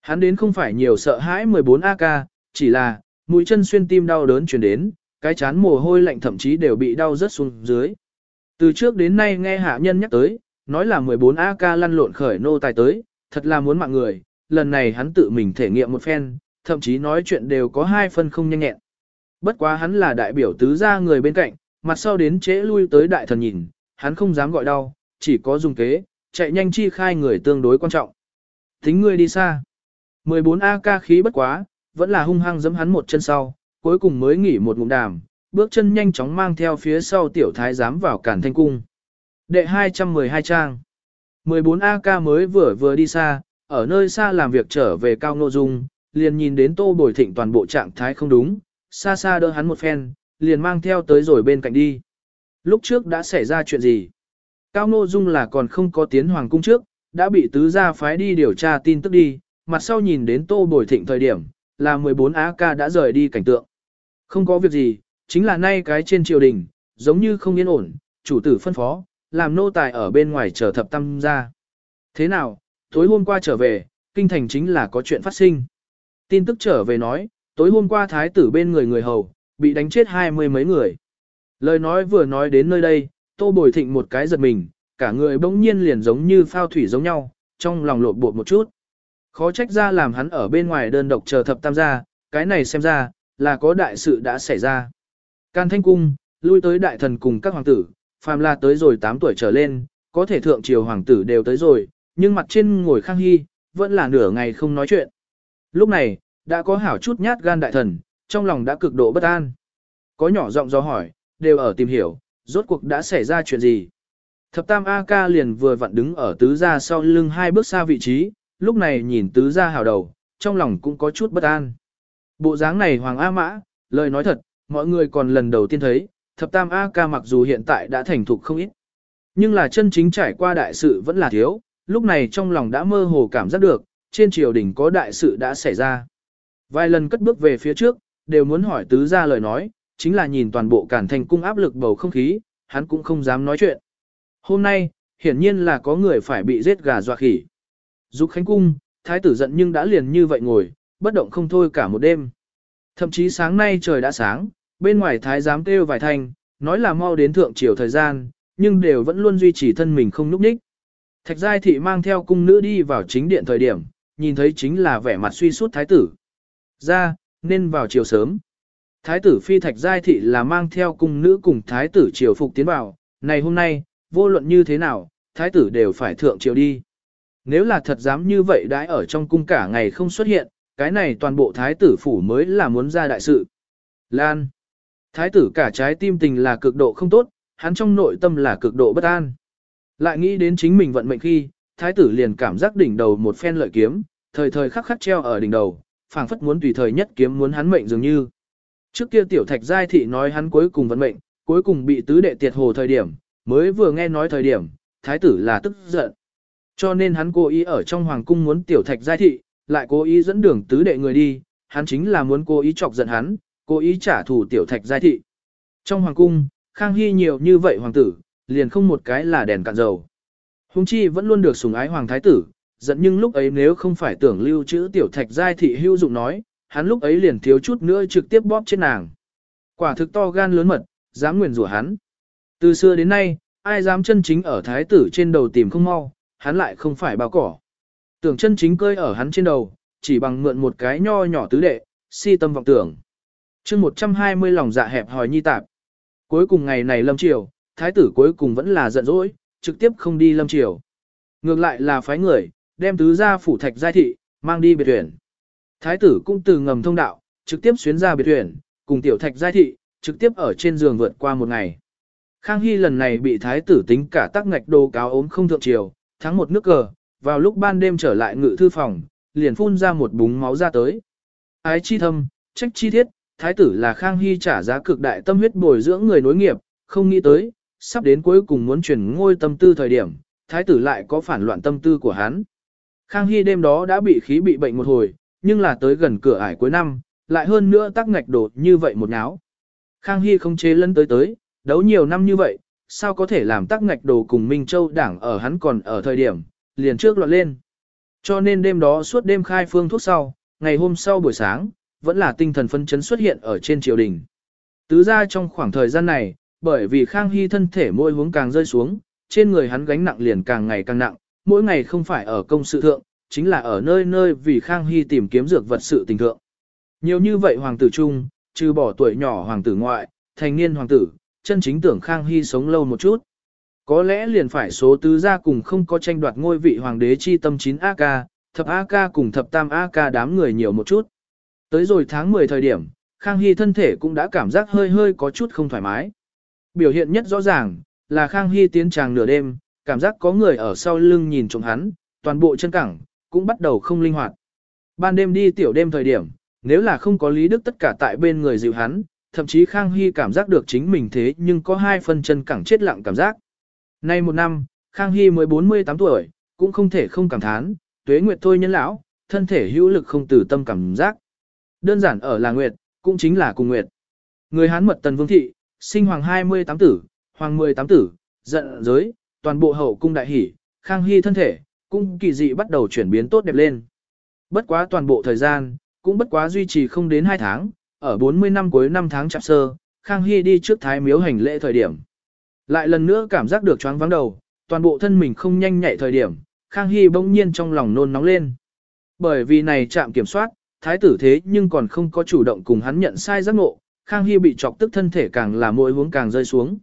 Hắn đến không phải nhiều sợ hãi 14 AK, chỉ là, mũi chân xuyên tim đau đớn chuyển đến, cái chán mồ hôi lạnh thậm chí đều bị đau rớt xuống dưới. Từ trước đến nay nghe hạ nhân nhắc tới, nói là 14 AK lăn lộn khởi nô tài tới, thật là muốn mạng người, lần này hắn tự mình thể nghiệm một phen, thậm chí nói chuyện đều có hai phân không nhanh nhẹn. Bất quá hắn là đại biểu tứ gia người bên cạnh, mặt sau đến trễ lui tới đại thần nhìn, hắn không dám gọi đau, chỉ có dùng kế, chạy nhanh chi khai người tương đối quan trọng. Tính ngươi đi xa. 14 AK khí bất quá, vẫn là hung hăng giẫm hắn một chân sau, cuối cùng mới nghỉ một ngụm đàm, bước chân nhanh chóng mang theo phía sau tiểu thái giám vào cản thanh cung. Đệ 212 trang. 14 AK mới vừa vừa đi xa, ở nơi xa làm việc trở về cao nô dung, liền nhìn đến tô bồi thịnh toàn bộ trạng thái không đúng, xa xa đỡ hắn một phen, liền mang theo tới rồi bên cạnh đi. Lúc trước đã xảy ra chuyện gì? Cao Nô Dung là còn không có tiến hoàng cung trước, đã bị tứ gia phái đi điều tra tin tức đi, mặt sau nhìn đến tô bồi thịnh thời điểm, là 14 AK đã rời đi cảnh tượng. Không có việc gì, chính là nay cái trên triều đình, giống như không yên ổn, chủ tử phân phó, làm nô tài ở bên ngoài chờ thập tâm ra. Thế nào, tối hôm qua trở về, kinh thành chính là có chuyện phát sinh. Tin tức trở về nói, tối hôm qua thái tử bên người người hầu, bị đánh chết hai mươi mấy người. Lời nói vừa nói đến nơi đây, tô bồi thịnh một cái giật mình, cả người bỗng nhiên liền giống như phao thủy giống nhau, trong lòng lộn bột một chút. Khó trách ra làm hắn ở bên ngoài đơn độc chờ thập tam gia, cái này xem ra, là có đại sự đã xảy ra. Can thanh cung, lui tới đại thần cùng các hoàng tử, phàm là tới rồi 8 tuổi trở lên, có thể thượng triều hoàng tử đều tới rồi, nhưng mặt trên ngồi khang hy, vẫn là nửa ngày không nói chuyện. Lúc này, đã có hảo chút nhát gan đại thần, trong lòng đã cực độ bất an. Có nhỏ giọng do hỏi, đều ở tìm hiểu, rốt cuộc đã xảy ra chuyện gì. Thập tam A-ca liền vừa vặn đứng ở tứ gia sau lưng hai bước xa vị trí, lúc này nhìn tứ gia hào đầu, trong lòng cũng có chút bất an. Bộ dáng này Hoàng A Mã, lời nói thật, mọi người còn lần đầu tiên thấy, thập tam A-ca mặc dù hiện tại đã thành thục không ít. Nhưng là chân chính trải qua đại sự vẫn là thiếu, lúc này trong lòng đã mơ hồ cảm giác được, trên triều đình có đại sự đã xảy ra. Vài lần cất bước về phía trước, đều muốn hỏi tứ ra lời nói, chính là nhìn toàn bộ cản thành cung áp lực bầu không khí, hắn cũng không dám nói chuyện. Hôm nay, hiển nhiên là có người phải bị giết gà dọa khỉ. Dục Khánh Cung, thái tử giận nhưng đã liền như vậy ngồi, bất động không thôi cả một đêm. Thậm chí sáng nay trời đã sáng, bên ngoài thái giám kêu vài thanh, nói là mau đến thượng triều thời gian, nhưng đều vẫn luôn duy trì thân mình không núp ních. Thạch giai thị mang theo cung nữ đi vào chính điện thời điểm, nhìn thấy chính là vẻ mặt suy sút thái tử. Ra, nên vào chiều sớm. Thái tử phi thạch giai thị là mang theo cung nữ cùng thái tử triều phục tiến vào, này hôm nay, vô luận như thế nào, thái tử đều phải thượng triều đi. Nếu là thật dám như vậy đãi ở trong cung cả ngày không xuất hiện, cái này toàn bộ thái tử phủ mới là muốn ra đại sự. Lan. Thái tử cả trái tim tình là cực độ không tốt, hắn trong nội tâm là cực độ bất an. Lại nghĩ đến chính mình vận mệnh khi, thái tử liền cảm giác đỉnh đầu một phen lợi kiếm, thời thời khắc khắc treo ở đỉnh đầu, phảng phất muốn tùy thời nhất kiếm muốn hắn mệnh dường như. Trước kia tiểu thạch giai thị nói hắn cuối cùng vận mệnh, cuối cùng bị tứ đệ tiệt hồ thời điểm, mới vừa nghe nói thời điểm, thái tử là tức giận. Cho nên hắn cố ý ở trong hoàng cung muốn tiểu thạch giai thị, lại cố ý dẫn đường tứ đệ người đi, hắn chính là muốn cố ý chọc giận hắn, cố ý trả thù tiểu thạch giai thị. Trong hoàng cung, Khang Hy nhiều như vậy hoàng tử, liền không một cái là đèn cạn dầu. Hùng chi vẫn luôn được sủng ái hoàng thái tử, giận nhưng lúc ấy nếu không phải tưởng lưu trữ tiểu thạch giai thị hưu dụng nói, hắn lúc ấy liền thiếu chút nữa trực tiếp bóp trên nàng. Quả thực to gan lớn mật, dám nguyền rủa hắn. Từ xưa đến nay, ai dám chân chính ở thái tử trên đầu tìm không mau, hắn lại không phải bao cỏ. Tưởng chân chính cơi ở hắn trên đầu, chỉ bằng mượn một cái nho nhỏ tứ đệ, si tâm vọng tưởng. chương 120 lòng dạ hẹp hòi nhi tạp. Cuối cùng ngày này lâm triều, thái tử cuối cùng vẫn là giận dỗi, trực tiếp không đi lâm triều. Ngược lại là phái người, đem tứ gia phủ thạch giai thị, mang đi biệt tuyển. Thái tử cũng từ ngầm thông đạo, trực tiếp xuyến ra biệt tuyển, cùng tiểu thạch giai thị, trực tiếp ở trên giường vượt qua một ngày. Khang Hy lần này bị thái tử tính cả tắc ngạch đồ cáo ốm không thượng triều, thắng một nước cờ, vào lúc ban đêm trở lại ngự thư phòng, liền phun ra một búng máu ra tới. Ái chi thâm, trách chi thiết, thái tử là Khang Hy trả giá cực đại tâm huyết bồi dưỡng người nối nghiệp, không nghĩ tới, sắp đến cuối cùng muốn chuyển ngôi tâm tư thời điểm, thái tử lại có phản loạn tâm tư của hắn. Khang Hy đêm đó đã bị khí bị bệnh một hồi, nhưng là tới gần cửa ải cuối năm, lại hơn nữa tắc ngạch đột như vậy một náo. Khang Hy không chế lân tới tới, đấu nhiều năm như vậy, sao có thể làm tắc ngạch đồ cùng Minh Châu đảng ở hắn còn ở thời điểm, liền trước loạn lên. Cho nên đêm đó suốt đêm khai phương thuốc sau, ngày hôm sau buổi sáng, vẫn là tinh thần phân chấn xuất hiện ở trên triều đình. Tứ ra trong khoảng thời gian này, bởi vì Khang Hy thân thể môi hướng càng rơi xuống, trên người hắn gánh nặng liền càng ngày càng nặng, mỗi ngày không phải ở công sự thượng, chính là ở nơi nơi vì Khang Hy tìm kiếm dược vật sự tình thượng. Nhiều như vậy hoàng tử trung, trừ bỏ tuổi nhỏ hoàng tử ngoại, thành niên hoàng tử, chân chính tưởng Khang Hy sống lâu một chút. Có lẽ liền phải số tứ gia cùng không có tranh đoạt ngôi vị hoàng đế chi tâm 9 AK, thập AK cùng thập tam AK đám người nhiều một chút. Tới rồi tháng 10 thời điểm, Khang Hy thân thể cũng đã cảm giác hơi hơi có chút không thoải mái. Biểu hiện nhất rõ ràng, là Khang Hy tiến tràng nửa đêm, cảm giác có người ở sau lưng nhìn trộm hắn, toàn bộ chân cẳng, cũng bắt đầu không linh hoạt. Ban đêm đi tiểu đêm thời điểm, nếu là không có Lý Đức tất cả tại bên người dịu hắn, thậm chí Khang Hy cảm giác được chính mình thế nhưng có hai phần chân cẳng chết lặng cảm giác. Nay một năm, Khang Hy mới 48 tuổi, cũng không thể không cảm thán, tuế nguyệt thôi nhân lão, thân thể hữu lực không từ tâm cảm giác. Đơn giản ở là nguyệt, cũng chính là cùng nguyệt. Người Hán mật tần vương thị, sinh hoàng 28 tử, hoàng 18 tử, giận giới, toàn bộ hậu cung đại hỷ, Khang Hy thân thể, cũng kỳ dị bắt đầu chuyển biến tốt đẹp lên. Bất quá toàn bộ thời gian, cũng bất quá duy trì không đến 2 tháng, ở 40 năm cuối năm tháng chạp sơ, Khang Hy đi trước thái miếu hành lễ thời điểm. Lại lần nữa cảm giác được choáng vắng đầu, toàn bộ thân mình không nhanh nhạy thời điểm, Khang Hy bỗng nhiên trong lòng nôn nóng lên. Bởi vì này chạm kiểm soát, thái tử thế nhưng còn không có chủ động cùng hắn nhận sai giác ngộ, Khang Hy bị chọc tức thân thể càng là mỗi hướng càng rơi xuống.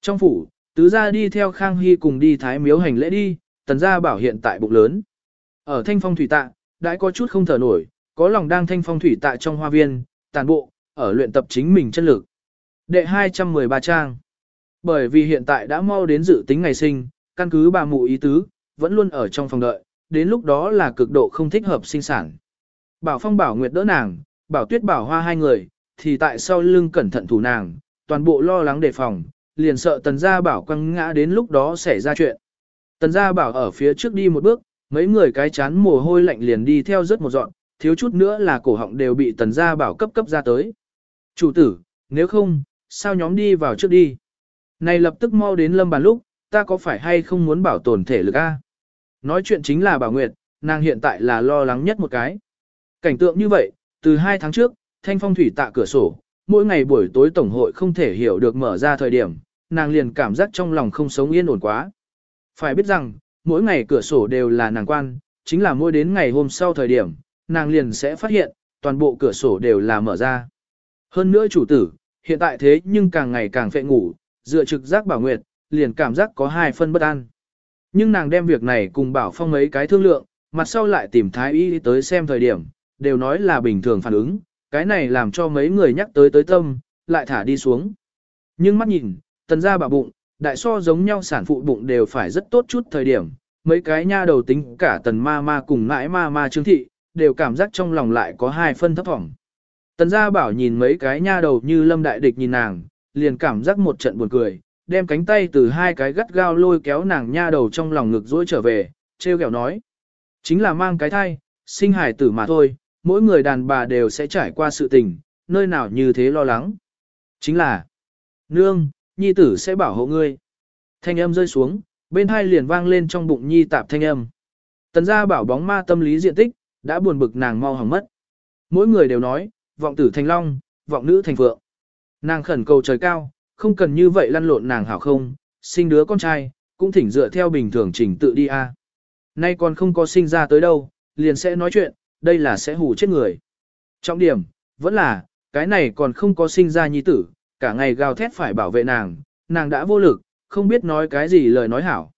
Trong phủ, tứ gia đi theo Khang Hy cùng đi thái miếu hành lễ đi, tần gia bảo hiện tại bụng lớn. Ở thanh phong thủy tạ, đã có chút không thở nổi, có lòng đang thanh phong thủy tạ trong hoa viên, tàn bộ, ở luyện tập chính mình chân lực. Đệ 213 trang bởi vì hiện tại đã mau đến dự tính ngày sinh, căn cứ bà mụ ý tứ, vẫn luôn ở trong phòng đợi, đến lúc đó là cực độ không thích hợp sinh sản. Bảo Phong bảo Nguyệt đỡ nàng, bảo Tuyết bảo Hoa hai người, thì tại sau lưng cẩn thận thủ nàng, toàn bộ lo lắng đề phòng, liền sợ Tần Gia bảo quăng ngã đến lúc đó xảy ra chuyện. Tần Gia bảo ở phía trước đi một bước, Mấy người cái chán mồ hôi lạnh liền đi theo rất một dọn, thiếu chút nữa là cổ họng đều bị tần gia bảo cấp cấp ra tới. Chủ tử, nếu không, sao nhóm đi vào trước đi. Này lập tức mau đến lâm bàn lúc, ta có phải hay không muốn bảo tồn thể lực a? Nói chuyện chính là bảo nguyệt, nàng hiện tại là lo lắng nhất một cái. Cảnh tượng như vậy, từ hai tháng trước, thanh phong thủy tạ cửa sổ, mỗi ngày buổi tối tổng hội không thể hiểu được mở ra thời điểm, nàng liền cảm giác trong lòng không sống yên ổn quá. Phải biết rằng, mỗi ngày cửa sổ đều là nàng quan, chính là mỗi đến ngày hôm sau thời điểm, nàng liền sẽ phát hiện, toàn bộ cửa sổ đều là mở ra. Hơn nữa chủ tử, hiện tại thế nhưng càng ngày càng phệ ngủ, dựa trực giác bảo nguyệt, liền cảm giác có hai phân bất an. Nhưng nàng đem việc này cùng bảo phong mấy cái thương lượng, mặt sau lại tìm thái y tới xem thời điểm, đều nói là bình thường phản ứng, cái này làm cho mấy người nhắc tới tới tâm, lại thả đi xuống. Nhưng mắt nhìn, tần ra bà bụng, đại so giống nhau sản phụ bụng đều phải rất tốt chút thời điểm, mấy cái nha đầu tính cả tần ma ma cùng ngãi ma ma trương thị, đều cảm giác trong lòng lại có hai phân thấp thỏm. Tần gia bảo nhìn mấy cái nha đầu như lâm đại địch nhìn nàng, liền cảm giác một trận buồn cười, đem cánh tay từ hai cái gắt gao lôi kéo nàng nha đầu trong lòng ngực dỗi trở về, treo kẹo nói. Chính là mang cái thai, sinh hài tử mà thôi, mỗi người đàn bà đều sẽ trải qua sự tình, nơi nào như thế lo lắng. Chính là, nương, nhi tử sẽ bảo hộ ngươi. Thanh âm rơi xuống, bên hai liền vang lên trong bụng nhi tạp thanh âm. Tần gia bảo bóng ma tâm lý diện tích, đã buồn bực nàng mau hỏng mất. Mỗi người đều nói, vọng tử thành long, vọng nữ thành phượng. Nàng khẩn cầu trời cao, không cần như vậy lăn lộn nàng hảo không, sinh đứa con trai, cũng thỉnh dựa theo bình thường trình tự đi a. Nay còn không có sinh ra tới đâu, liền sẽ nói chuyện, đây là sẽ hù chết người. Trọng điểm, vẫn là, cái này còn không có sinh ra nhi tử, cả ngày gào thét phải bảo vệ nàng, nàng đã vô lực, không biết nói cái gì lời nói hảo.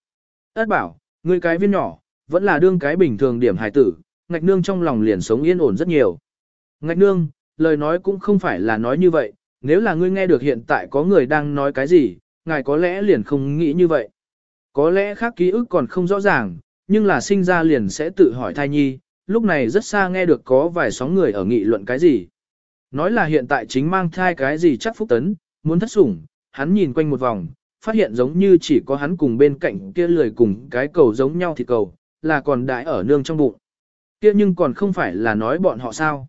Ất bảo, người cái viên nhỏ, vẫn là đương cái bình thường điểm hài tử, ngạch nương trong lòng liền sống yên ổn rất nhiều. Ngạch nương, lời nói cũng không phải là nói như vậy, nếu là ngươi nghe được hiện tại có người đang nói cái gì, ngài có lẽ liền không nghĩ như vậy. Có lẽ khác ký ức còn không rõ ràng, nhưng là sinh ra liền sẽ tự hỏi thai nhi, lúc này rất xa nghe được có vài sóng người ở nghị luận cái gì. Nói là hiện tại chính mang thai cái gì chắc phúc tấn, muốn thất sủng, hắn nhìn quanh một vòng, phát hiện giống như chỉ có hắn cùng bên cạnh kia lười cùng cái cầu giống nhau thì cầu, là còn đại ở nương trong bụng. Kia nhưng còn không phải là nói bọn họ sao.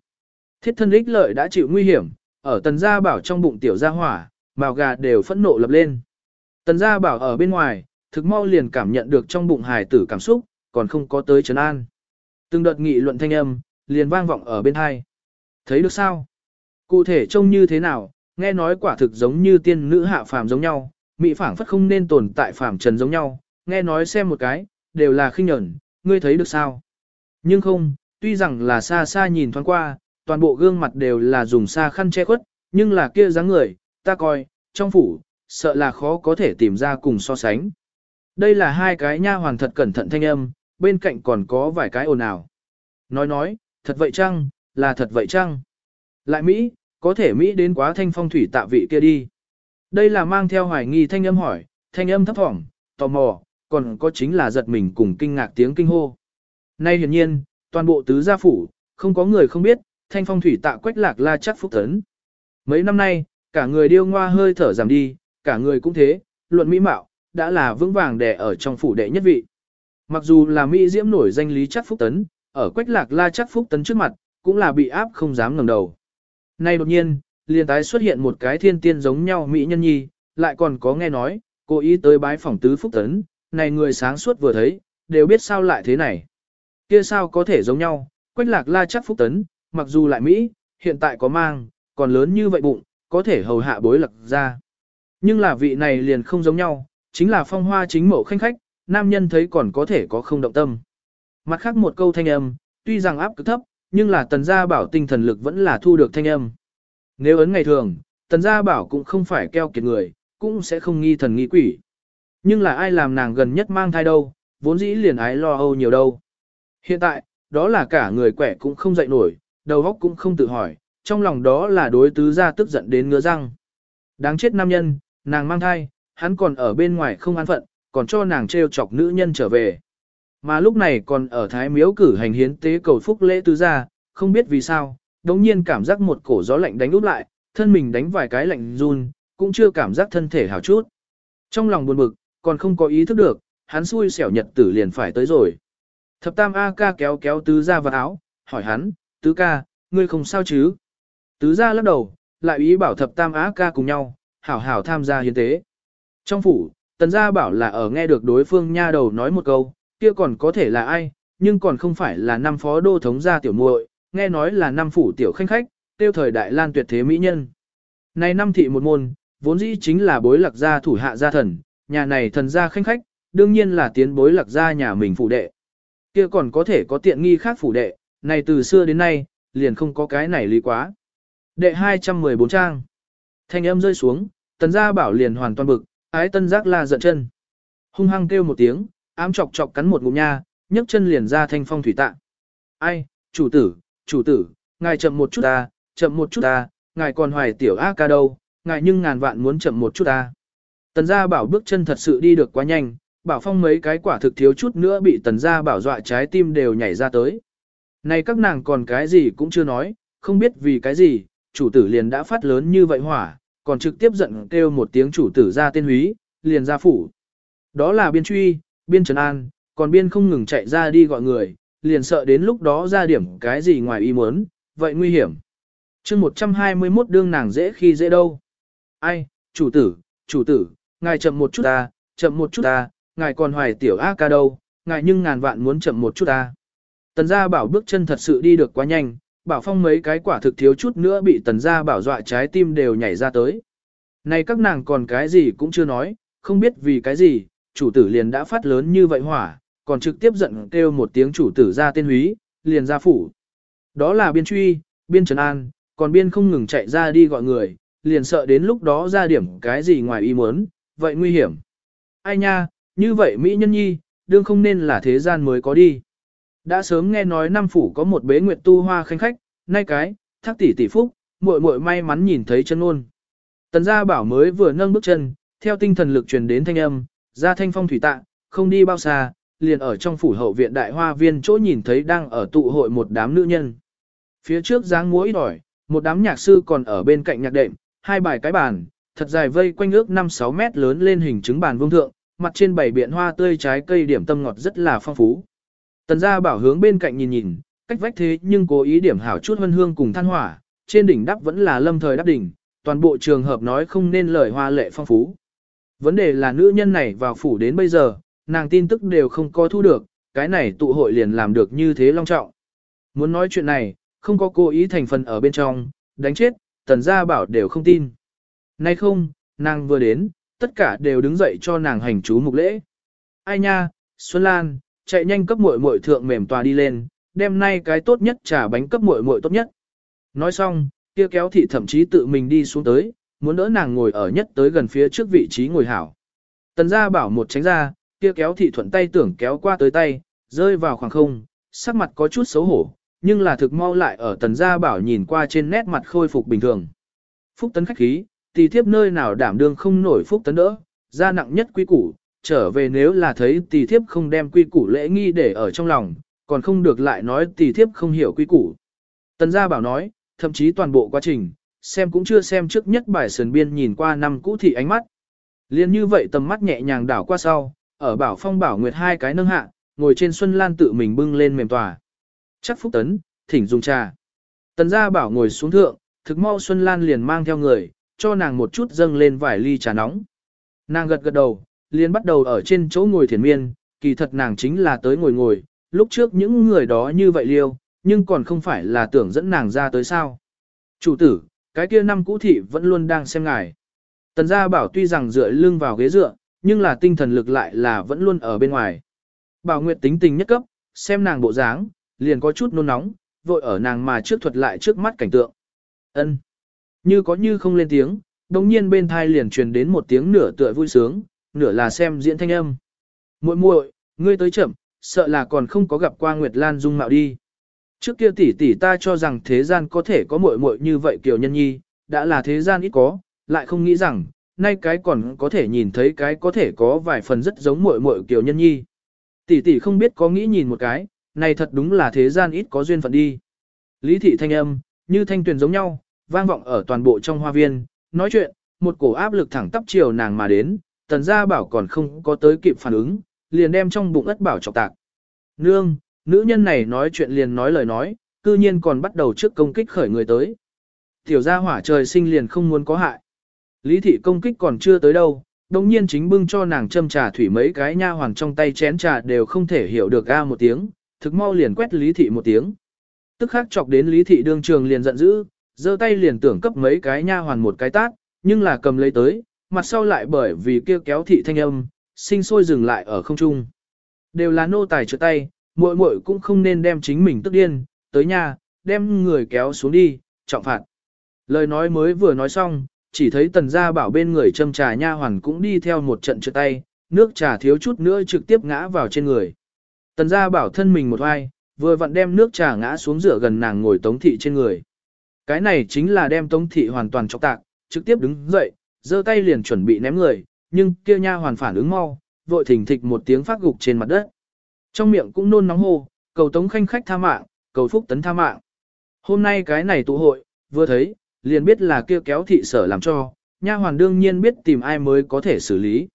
Thiết thân ích lợi đã chịu nguy hiểm, ở tần gia bảo trong bụng tiểu gia hỏa, màu gà đều phẫn nộ lập lên. Tần gia bảo ở bên ngoài, thực mau liền cảm nhận được trong bụng hài tử cảm xúc, còn không có tới trấn an. Từng đợt nghị luận thanh âm, liền vang vọng ở bên hai. Thấy được sao? Cụ thể trông như thế nào, nghe nói quả thực giống như tiên nữ hạ phàm giống nhau, mỹ phảng phất không nên tồn tại phàm trần giống nhau, nghe nói xem một cái, đều là khinh nhẫn, ngươi thấy được sao? Nhưng không, tuy rằng là xa xa nhìn thoáng qua, toàn bộ gương mặt đều là dùng xa khăn che khuất, nhưng là kia dáng người, ta coi, trong phủ, sợ là khó có thể tìm ra cùng so sánh. Đây là hai cái nha hoàn thật cẩn thận thanh âm, bên cạnh còn có vài cái ồn ào. Nói nói, thật vậy chăng, là thật vậy chăng? Lại Mỹ, có thể Mỹ đến quá thanh phong thủy tạ vị kia đi. Đây là mang theo hoài nghi thanh âm hỏi, thanh âm thấp thỏm, tò mò, còn có chính là giật mình cùng kinh ngạc tiếng kinh hô. Nay hiển nhiên, toàn bộ tứ gia phủ, không có người không biết, thanh phong thủy tạ quách lạc la chắc phúc tấn. Mấy năm nay, cả người điêu ngoa hơi thở giảm đi, cả người cũng thế, luận mỹ mạo, đã là vững vàng đè ở trong phủ đệ nhất vị. Mặc dù là Mỹ diễm nổi danh lý chắc phúc tấn, ở quách lạc la chắc phúc tấn trước mặt, cũng là bị áp không dám ngẩng đầu. Nay đột nhiên, liền tái xuất hiện một cái thiên tiên giống nhau Mỹ nhân nhi, lại còn có nghe nói, cô ý tới bái phỏng tứ phúc tấn, này người sáng suốt vừa thấy, đều biết sao lại thế này. Kia sao có thể giống nhau, quách lạc la chắc phúc tấn, mặc dù lại Mỹ, hiện tại có mang, còn lớn như vậy bụng, có thể hầu hạ bối lạc ra. Nhưng là vị này liền không giống nhau, chính là phong hoa chính mẫu khanh khách, nam nhân thấy còn có thể có không động tâm. Mặt khác một câu thanh âm, tuy rằng áp cực thấp, nhưng là tần gia bảo tinh thần lực vẫn là thu được thanh âm. Nếu ấn ngày thường, tần gia bảo cũng không phải keo kiệt người, cũng sẽ không nghi thần nghi quỷ. Nhưng là ai làm nàng gần nhất mang thai đâu, vốn dĩ liền ái lo âu nhiều đâu. Hiện tại, đó là cả người quẻ cũng không dậy nổi, đầu óc cũng không tự hỏi, trong lòng đó là đối tứ gia tức giận đến ngứa răng. Đáng chết nam nhân, nàng mang thai, hắn còn ở bên ngoài không an phận, còn cho nàng trêu chọc nữ nhân trở về. Mà lúc này còn ở Thái Miếu cử hành hiến tế cầu phúc lễ tứ gia, không biết vì sao, đống nhiên cảm giác một cổ gió lạnh đánh úp lại, thân mình đánh vài cái lạnh run, cũng chưa cảm giác thân thể hào chút. Trong lòng buồn bực, còn không có ý thức được, hắn xui xẻo nhật tử liền phải tới rồi. Thập tam A ca kéo kéo tứ ra vào áo, hỏi hắn, tứ ca, ngươi không sao chứ? Tứ ra lắc đầu, lại ý bảo thập tam á ca cùng nhau, hảo hảo tham gia hiến tế. Trong phủ, tần gia bảo là ở nghe được đối phương nha đầu nói một câu, kia còn có thể là ai, nhưng còn không phải là năm phó đô thống gia tiểu muội, nghe nói là năm phủ tiểu khanh khách, tiêu thời đại lan tuyệt thế mỹ nhân. Này năm thị một môn, vốn dĩ chính là bối lạc gia thủ hạ gia thần, nhà này thần gia khanh khách, đương nhiên là tiến bối lạc gia nhà mình phủ đệ. Kia còn có thể có tiện nghi khác phủ đệ, này từ xưa đến nay, liền không có cái này lý quá. Đệ 214 trang. Thanh âm rơi xuống, tần gia bảo liền hoàn toàn bực, ái tân giác la giận chân. Hung hăng kêu một tiếng, ám chọc chọc cắn một ngụm nha, nhấc chân liền ra thanh phong thủy tạ. Ai, chủ tử, chủ tử, ngài chậm một chút ta, chậm một chút ta, ngài còn hoài tiểu A ca đâu, ngài nhưng ngàn vạn muốn chậm một chút ta. Tần gia bảo bước chân thật sự đi được quá nhanh, bảo phong mấy cái quả thực thiếu chút nữa bị tần gia bảo dọa trái tim đều nhảy ra tới. Này các nàng còn cái gì cũng chưa nói, không biết vì cái gì, chủ tử liền đã phát lớn như vậy hỏa, còn trực tiếp giận kêu một tiếng chủ tử ra tên húy, liền ra phủ. Đó là biên truy, biên trần an, còn biên không ngừng chạy ra đi gọi người, liền sợ đến lúc đó ra điểm cái gì ngoài ý muốn, vậy nguy hiểm. chương 121 đương nàng dễ khi dễ đâu. Ai, chủ tử, chủ tử, ngài chậm một chút ta, chậm một chút ta, ngài còn hoài tiểu A ca đâu, ngài nhưng ngàn vạn muốn chậm một chút ta. Tần gia bảo bước chân thật sự đi được quá nhanh, bảo phong mấy cái quả thực thiếu chút nữa bị tần gia bảo dọa trái tim đều nhảy ra tới. Này các nàng còn cái gì cũng chưa nói, không biết vì cái gì, chủ tử liền đã phát lớn như vậy hỏa, còn trực tiếp giận kêu một tiếng chủ tử ra tên húy, liền ra phủ. Đó là biên truy, biên trần an, còn biên không ngừng chạy ra đi gọi người, liền sợ đến lúc đó ra điểm cái gì ngoài ý muốn, vậy nguy hiểm. Ai nha, như vậy Mỹ nhân nhi, đương không nên là thế gian mới có đi. Đã sớm nghe nói năm phủ có một bế nguyệt tu hoa khanh khách, nay cái, thác tỷ tỷ phúc, muội muội may mắn nhìn thấy chân ôn. Tần gia bảo mới vừa nâng bước chân, theo tinh thần lực truyền đến thanh âm, ra thanh phong thủy tạ, không đi bao xa, liền ở trong phủ hậu viện đại hoa viên chỗ nhìn thấy đang ở tụ hội một đám nữ nhân. Phía trước dáng múa ít ỏi, một đám nhạc sư còn ở bên cạnh nhạc đệm, hai bài cái bàn, thật dài vây quanh ước 5-6 mét lớn lên hình chứng bàn vương thượng, mặt trên bảy biện hoa tươi trái cây điểm tâm ngọt rất là phong phú. Tần gia bảo hướng bên cạnh nhìn nhìn, cách vách thế nhưng cố ý điểm hảo chút hân hương cùng than hỏa, trên đỉnh đắp vẫn là lâm thời đắp đỉnh, toàn bộ trường hợp nói không nên lời hoa lệ phong phú. Vấn đề là nữ nhân này vào phủ đến bây giờ, nàng tin tức đều không có thu được, cái này tụ hội liền làm được như thế long trọng. Muốn nói chuyện này, không có cố ý thành phần ở bên trong, đánh chết, tần gia bảo đều không tin. Nay không, nàng vừa đến, tất cả đều đứng dậy cho nàng hành chú mục lễ. Ai nha, Xuân Lan, chạy nhanh cấp muội muội thượng mềm tòa đi lên, đem nay cái tốt nhất trà bánh cấp muội muội tốt nhất. Nói xong, kia kéo thị thậm chí tự mình đi xuống tới, muốn đỡ nàng ngồi ở nhất tới gần phía trước vị trí ngồi hảo. Tần gia bảo một tránh ra, kia kéo thị thuận tay tưởng kéo qua tới tay, rơi vào khoảng không, sắc mặt có chút xấu hổ, nhưng là thực mau lại ở tần gia bảo nhìn qua trên nét mặt khôi phục bình thường. Phúc tấn khách khí, tỷ thiếp nơi nào đảm đương không nổi phúc tấn đỡ, ra nặng nhất quý củ, trở về nếu là thấy tỷ thiếp không đem quy củ lễ nghi để ở trong lòng, còn không được lại nói tỷ thiếp không hiểu quy củ. Tần gia bảo nói, thậm chí toàn bộ quá trình, xem cũng chưa xem trước nhất bài sườn biên nhìn qua năm cũ thị ánh mắt. Liên như vậy tầm mắt nhẹ nhàng đảo qua sau, ở bảo phong bảo nguyệt hai cái nâng hạ, ngồi trên xuân lan tự mình bưng lên mềm tòa. Chắc phúc tấn, thỉnh dùng trà. Tần gia bảo ngồi xuống thượng, thực mau xuân lan liền mang theo người, cho nàng một chút dâng lên vài ly trà nóng. Nàng gật gật đầu, liền bắt đầu ở trên chỗ ngồi thiền miên, kỳ thật nàng chính là tới ngồi ngồi, lúc trước những người đó như vậy liêu, nhưng còn không phải là tưởng dẫn nàng ra tới sao. Chủ tử, cái kia năm cũ thị vẫn luôn đang xem ngài. Tần gia bảo tuy rằng dựa lưng vào ghế dựa, nhưng là tinh thần lực lại là vẫn luôn ở bên ngoài. Bảo Nguyệt tính tình nhất cấp, xem nàng bộ dáng, liền có chút nôn nóng, vội ở nàng mà trước thuật lại trước mắt cảnh tượng. Ân, Như có như không lên tiếng, đồng nhiên bên thai liền truyền đến một tiếng nửa tựa vui sướng, nửa là xem diễn thanh âm. muội muội, ngươi tới chậm, sợ là còn không có gặp qua Nguyệt Lan dung mạo đi. Trước kia tỷ tỷ ta cho rằng thế gian có thể có muội muội như vậy kiểu nhân nhi, đã là thế gian ít có, lại không nghĩ rằng, nay cái còn có thể nhìn thấy cái có thể có vài phần rất giống muội muội kiểu nhân nhi. Tỷ tỷ không biết có nghĩ nhìn một cái, này thật đúng là thế gian ít có duyên phận đi. Lý thị thanh âm, như thanh tuyền giống nhau, vang vọng ở toàn bộ trong hoa viên, nói chuyện, một cổ áp lực thẳng tắp chiều nàng mà đến, tần gia bảo còn không có tới kịp phản ứng, liền đem trong bụng ất bảo chọc tạc. Nương, nữ nhân này nói chuyện liền nói lời nói, cư nhiên còn bắt đầu trước công kích khởi người tới. Tiểu gia hỏa trời sinh liền không muốn có hại. Lý thị công kích còn chưa tới đâu, đồng nhiên chính bưng cho nàng châm trà thủy mấy cái nha hoàng trong tay chén trà đều không thể hiểu được a một tiếng, thực mau liền quét lý thị một tiếng. Tức khắc chọc đến lý thị đương trường liền giận dữ, giơ tay liền tưởng cấp mấy cái nha hoàn một cái tát, nhưng là cầm lấy tới, mặt sau lại bởi vì kia kéo thị thanh âm, sinh sôi dừng lại ở không trung. Đều là nô tài trợ tay, muội muội cũng không nên đem chính mình tức điên, tới nhà, đem người kéo xuống đi, trọng phạt. Lời nói mới vừa nói xong, chỉ thấy tần gia bảo bên người châm trà nha hoàn cũng đi theo một trận trượt tay, nước trà thiếu chút nữa trực tiếp ngã vào trên người. Tần gia bảo thân mình một oai, vừa vặn đem nước trà ngã xuống rửa gần nàng ngồi tống thị trên người. Cái này chính là đem tống thị hoàn toàn chọc tạc, trực tiếp đứng dậy, giơ tay liền chuẩn bị ném người, nhưng kia nha hoàn phản ứng mau, vội thỉnh thịch một tiếng phát gục trên mặt đất. Trong miệng cũng nôn nóng hô, cầu tống khanh khách tha mạng, cầu phúc tấn tha mạng. Hôm nay cái này tụ hội, vừa thấy, liền biết là kia kéo thị sở làm cho, nha hoàn đương nhiên biết tìm ai mới có thể xử lý.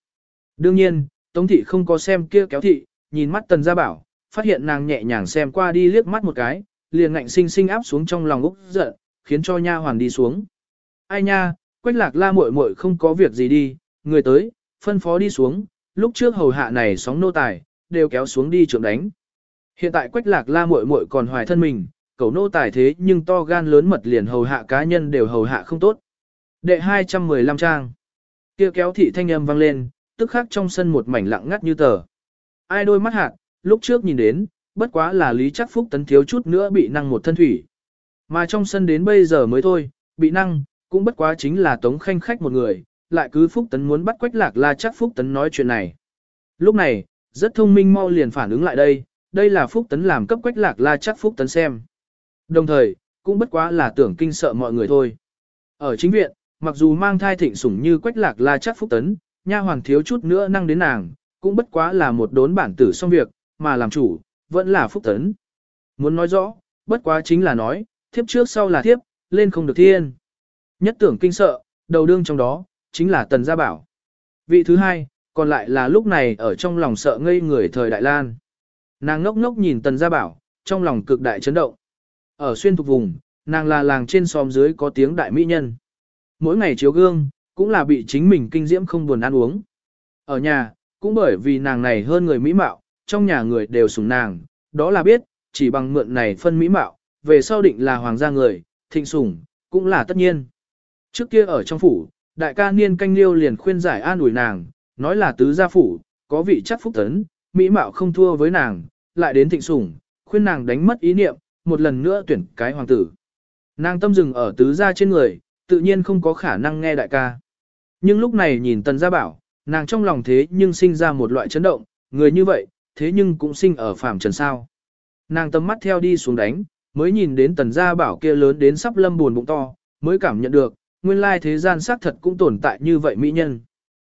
Đương nhiên, tống thị không có xem kia kéo thị, nhìn mắt tần gia bảo, phát hiện nàng nhẹ nhàng xem qua đi liếc mắt một cái, liền ngạnh sinh sinh áp xuống trong lòng úc giận, khiến cho nha hoàn đi xuống. Ai nha, quách lạc la muội muội không có việc gì đi, người tới, phân phó đi xuống, lúc trước hầu hạ này sóng nô tài, đều kéo xuống đi trưởng đánh. Hiện tại quách lạc la muội muội còn hoài thân mình, cầu nô tài thế nhưng to gan lớn mật liền hầu hạ cá nhân đều hầu hạ không tốt. Đệ 215 trang. Kia kéo thị thanh âm vang lên, tức khắc trong sân một mảnh lặng ngắt như tờ. Ai đôi mắt hạt, lúc trước nhìn đến, bất quá là lý chắc phúc tấn thiếu chút nữa bị năng một thân thủy. Mà trong sân đến bây giờ mới thôi, bị năng, cũng bất quá chính là tống khanh khách một người, lại cứ phúc tấn muốn bắt quách lạc la chắc phúc tấn nói chuyện này. Lúc này, rất thông minh mau liền phản ứng lại đây, đây là phúc tấn làm cấp quách lạc la chắc phúc tấn xem. Đồng thời, cũng bất quá là tưởng kinh sợ mọi người thôi. Ở chính viện, mặc dù mang thai thịnh sủng như quách lạc la chắc phúc tấn, nha hoàng thiếu chút nữa năng đến nàng, cũng bất quá là một đốn bản tử xong việc, mà làm chủ, vẫn là phúc tấn. Muốn nói rõ, bất quá chính là nói, thiếp trước sau là thiếp, lên không được thiên. Nhất tưởng kinh sợ, đầu đương trong đó, chính là tần gia bảo. Vị thứ hai, còn lại là lúc này ở trong lòng sợ ngây người thời Đại Lan. Nàng ngốc ngốc nhìn tần gia bảo, trong lòng cực đại chấn động. Ở xuyên thuộc vùng, nàng là làng trên xóm dưới có tiếng đại mỹ nhân. Mỗi ngày chiếu gương, cũng là bị chính mình kinh diễm không buồn ăn uống. Ở nhà, cũng bởi vì nàng này hơn người mỹ mạo, trong nhà người đều sủng nàng, đó là biết, chỉ bằng mượn này phân mỹ mạo, về sau định là hoàng gia người, thịnh sủng, cũng là tất nhiên. Trước kia ở trong phủ, đại ca niên canh liêu liền khuyên giải an ủi nàng, nói là tứ gia phủ, có vị chắc phúc tấn, mỹ mạo không thua với nàng, lại đến thịnh sủng, khuyên nàng đánh mất ý niệm, một lần nữa tuyển cái hoàng tử. Nàng tâm dừng ở tứ gia trên người, tự nhiên không có khả năng nghe đại ca. Nhưng lúc này nhìn tần gia bảo, nàng trong lòng thế nhưng sinh ra một loại chấn động, người như vậy, thế nhưng cũng sinh ở phàm trần sao. Nàng tâm mắt theo đi xuống đánh, mới nhìn đến tần gia bảo kia lớn đến sắp lâm buồn bụng to, mới cảm nhận được, nguyên lai thế gian xác thật cũng tồn tại như vậy mỹ nhân.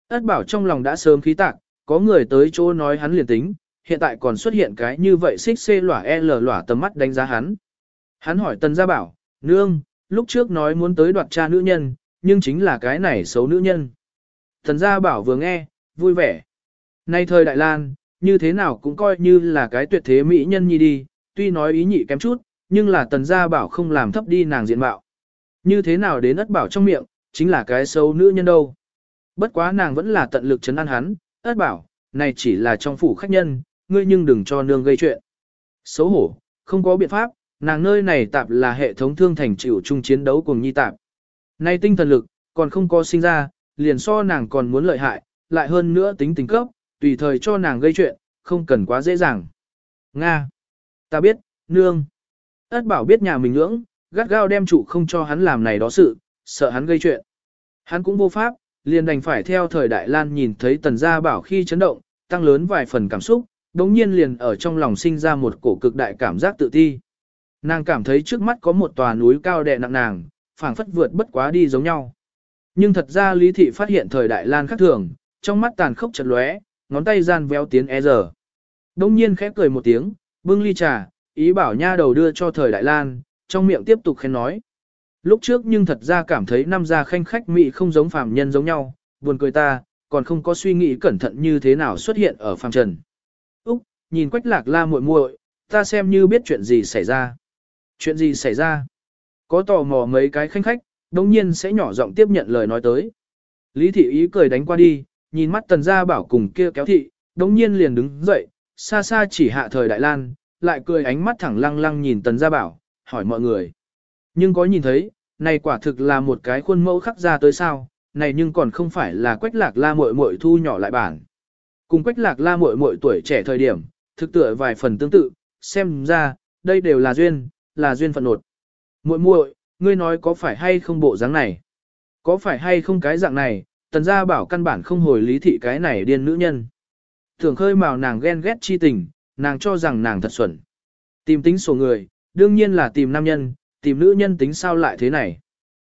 Ất bảo trong lòng đã sớm khí tạc, có người tới chỗ nói hắn liền tính, hiện tại còn xuất hiện cái như vậy xích xê lỏa e l lỏa tầm mắt đánh giá hắn. Hắn hỏi tần gia bảo, nương, lúc trước nói muốn tới đoạt cha nữ nhân, nhưng chính là cái này xấu nữ nhân. Tần gia bảo vừa nghe, vui vẻ. Nay thời Đại Lan, như thế nào cũng coi như là cái tuyệt thế mỹ nhân nhi đi, tuy nói ý nhị kém chút, nhưng là tần gia bảo không làm thấp đi nàng diện mạo. Như thế nào đến ất bảo trong miệng, chính là cái xấu nữ nhân đâu. Bất quá nàng vẫn là tận lực chấn an hắn, ất bảo, này chỉ là trong phủ khách nhân, ngươi nhưng đừng cho nương gây chuyện. Xấu hổ, không có biện pháp, nàng nơi này tạp là hệ thống thương thành chịu chung chiến đấu cùng nhi tạp. Nay tinh thần lực, còn không có sinh ra, liền so nàng còn muốn lợi hại, lại hơn nữa tính tình cấp, tùy thời cho nàng gây chuyện, không cần quá dễ dàng. Nga. Ta biết, nương. Ất bảo biết nhà mình ngưỡng, gắt gao đem chủ không cho hắn làm này đó sự, sợ hắn gây chuyện. Hắn cũng vô pháp, liền đành phải theo thời Đại Lan nhìn thấy tần gia bảo khi chấn động, tăng lớn vài phần cảm xúc, đống nhiên liền ở trong lòng sinh ra một cổ cực đại cảm giác tự ti. Nàng cảm thấy trước mắt có một tòa núi cao đè nặng nàng, phảng phất vượt bất quá đi giống nhau. Nhưng thật ra Lý Thị phát hiện thời Đại Lan khác thường, trong mắt tàn khốc chật lóe, ngón tay gian véo tiến e giờ. Đông nhiên khẽ cười một tiếng, bưng ly trà, ý bảo nha đầu đưa cho thời Đại Lan, trong miệng tiếp tục khen nói. Lúc trước nhưng thật ra cảm thấy năm gia khanh khách mị không giống phàm nhân giống nhau, buồn cười ta, còn không có suy nghĩ cẩn thận như thế nào xuất hiện ở phàm trần. Úc, nhìn quách lạc la muội muội, ta xem như biết chuyện gì xảy ra. Chuyện gì xảy ra? Có tò mò mấy cái khanh khách, đồng nhiên sẽ nhỏ giọng tiếp nhận lời nói tới. Lý thị ý cười đánh qua đi, nhìn mắt tần gia bảo cùng kia kéo thị, đồng nhiên liền đứng dậy, xa xa chỉ hạ thời đại lan, lại cười ánh mắt thẳng lăng lăng nhìn tần gia bảo, hỏi mọi người. Nhưng có nhìn thấy, này quả thực là một cái khuôn mẫu khắc ra tới sao, này nhưng còn không phải là quách lạc la muội muội thu nhỏ lại bản. Cùng quách lạc la muội muội tuổi trẻ thời điểm, thực tựa vài phần tương tự, xem ra, đây đều là duyên, là duyên phận nột. Muội muội, ngươi nói có phải hay không bộ dáng này? Có phải hay không cái dạng này, tần gia bảo căn bản không hồi lý thị cái này điên nữ nhân. Thường khơi mào nàng ghen ghét chi tình, nàng cho rằng nàng thật xuẩn. Tìm tính sổ người, đương nhiên là tìm nam nhân, tìm nữ nhân tính sao lại thế này.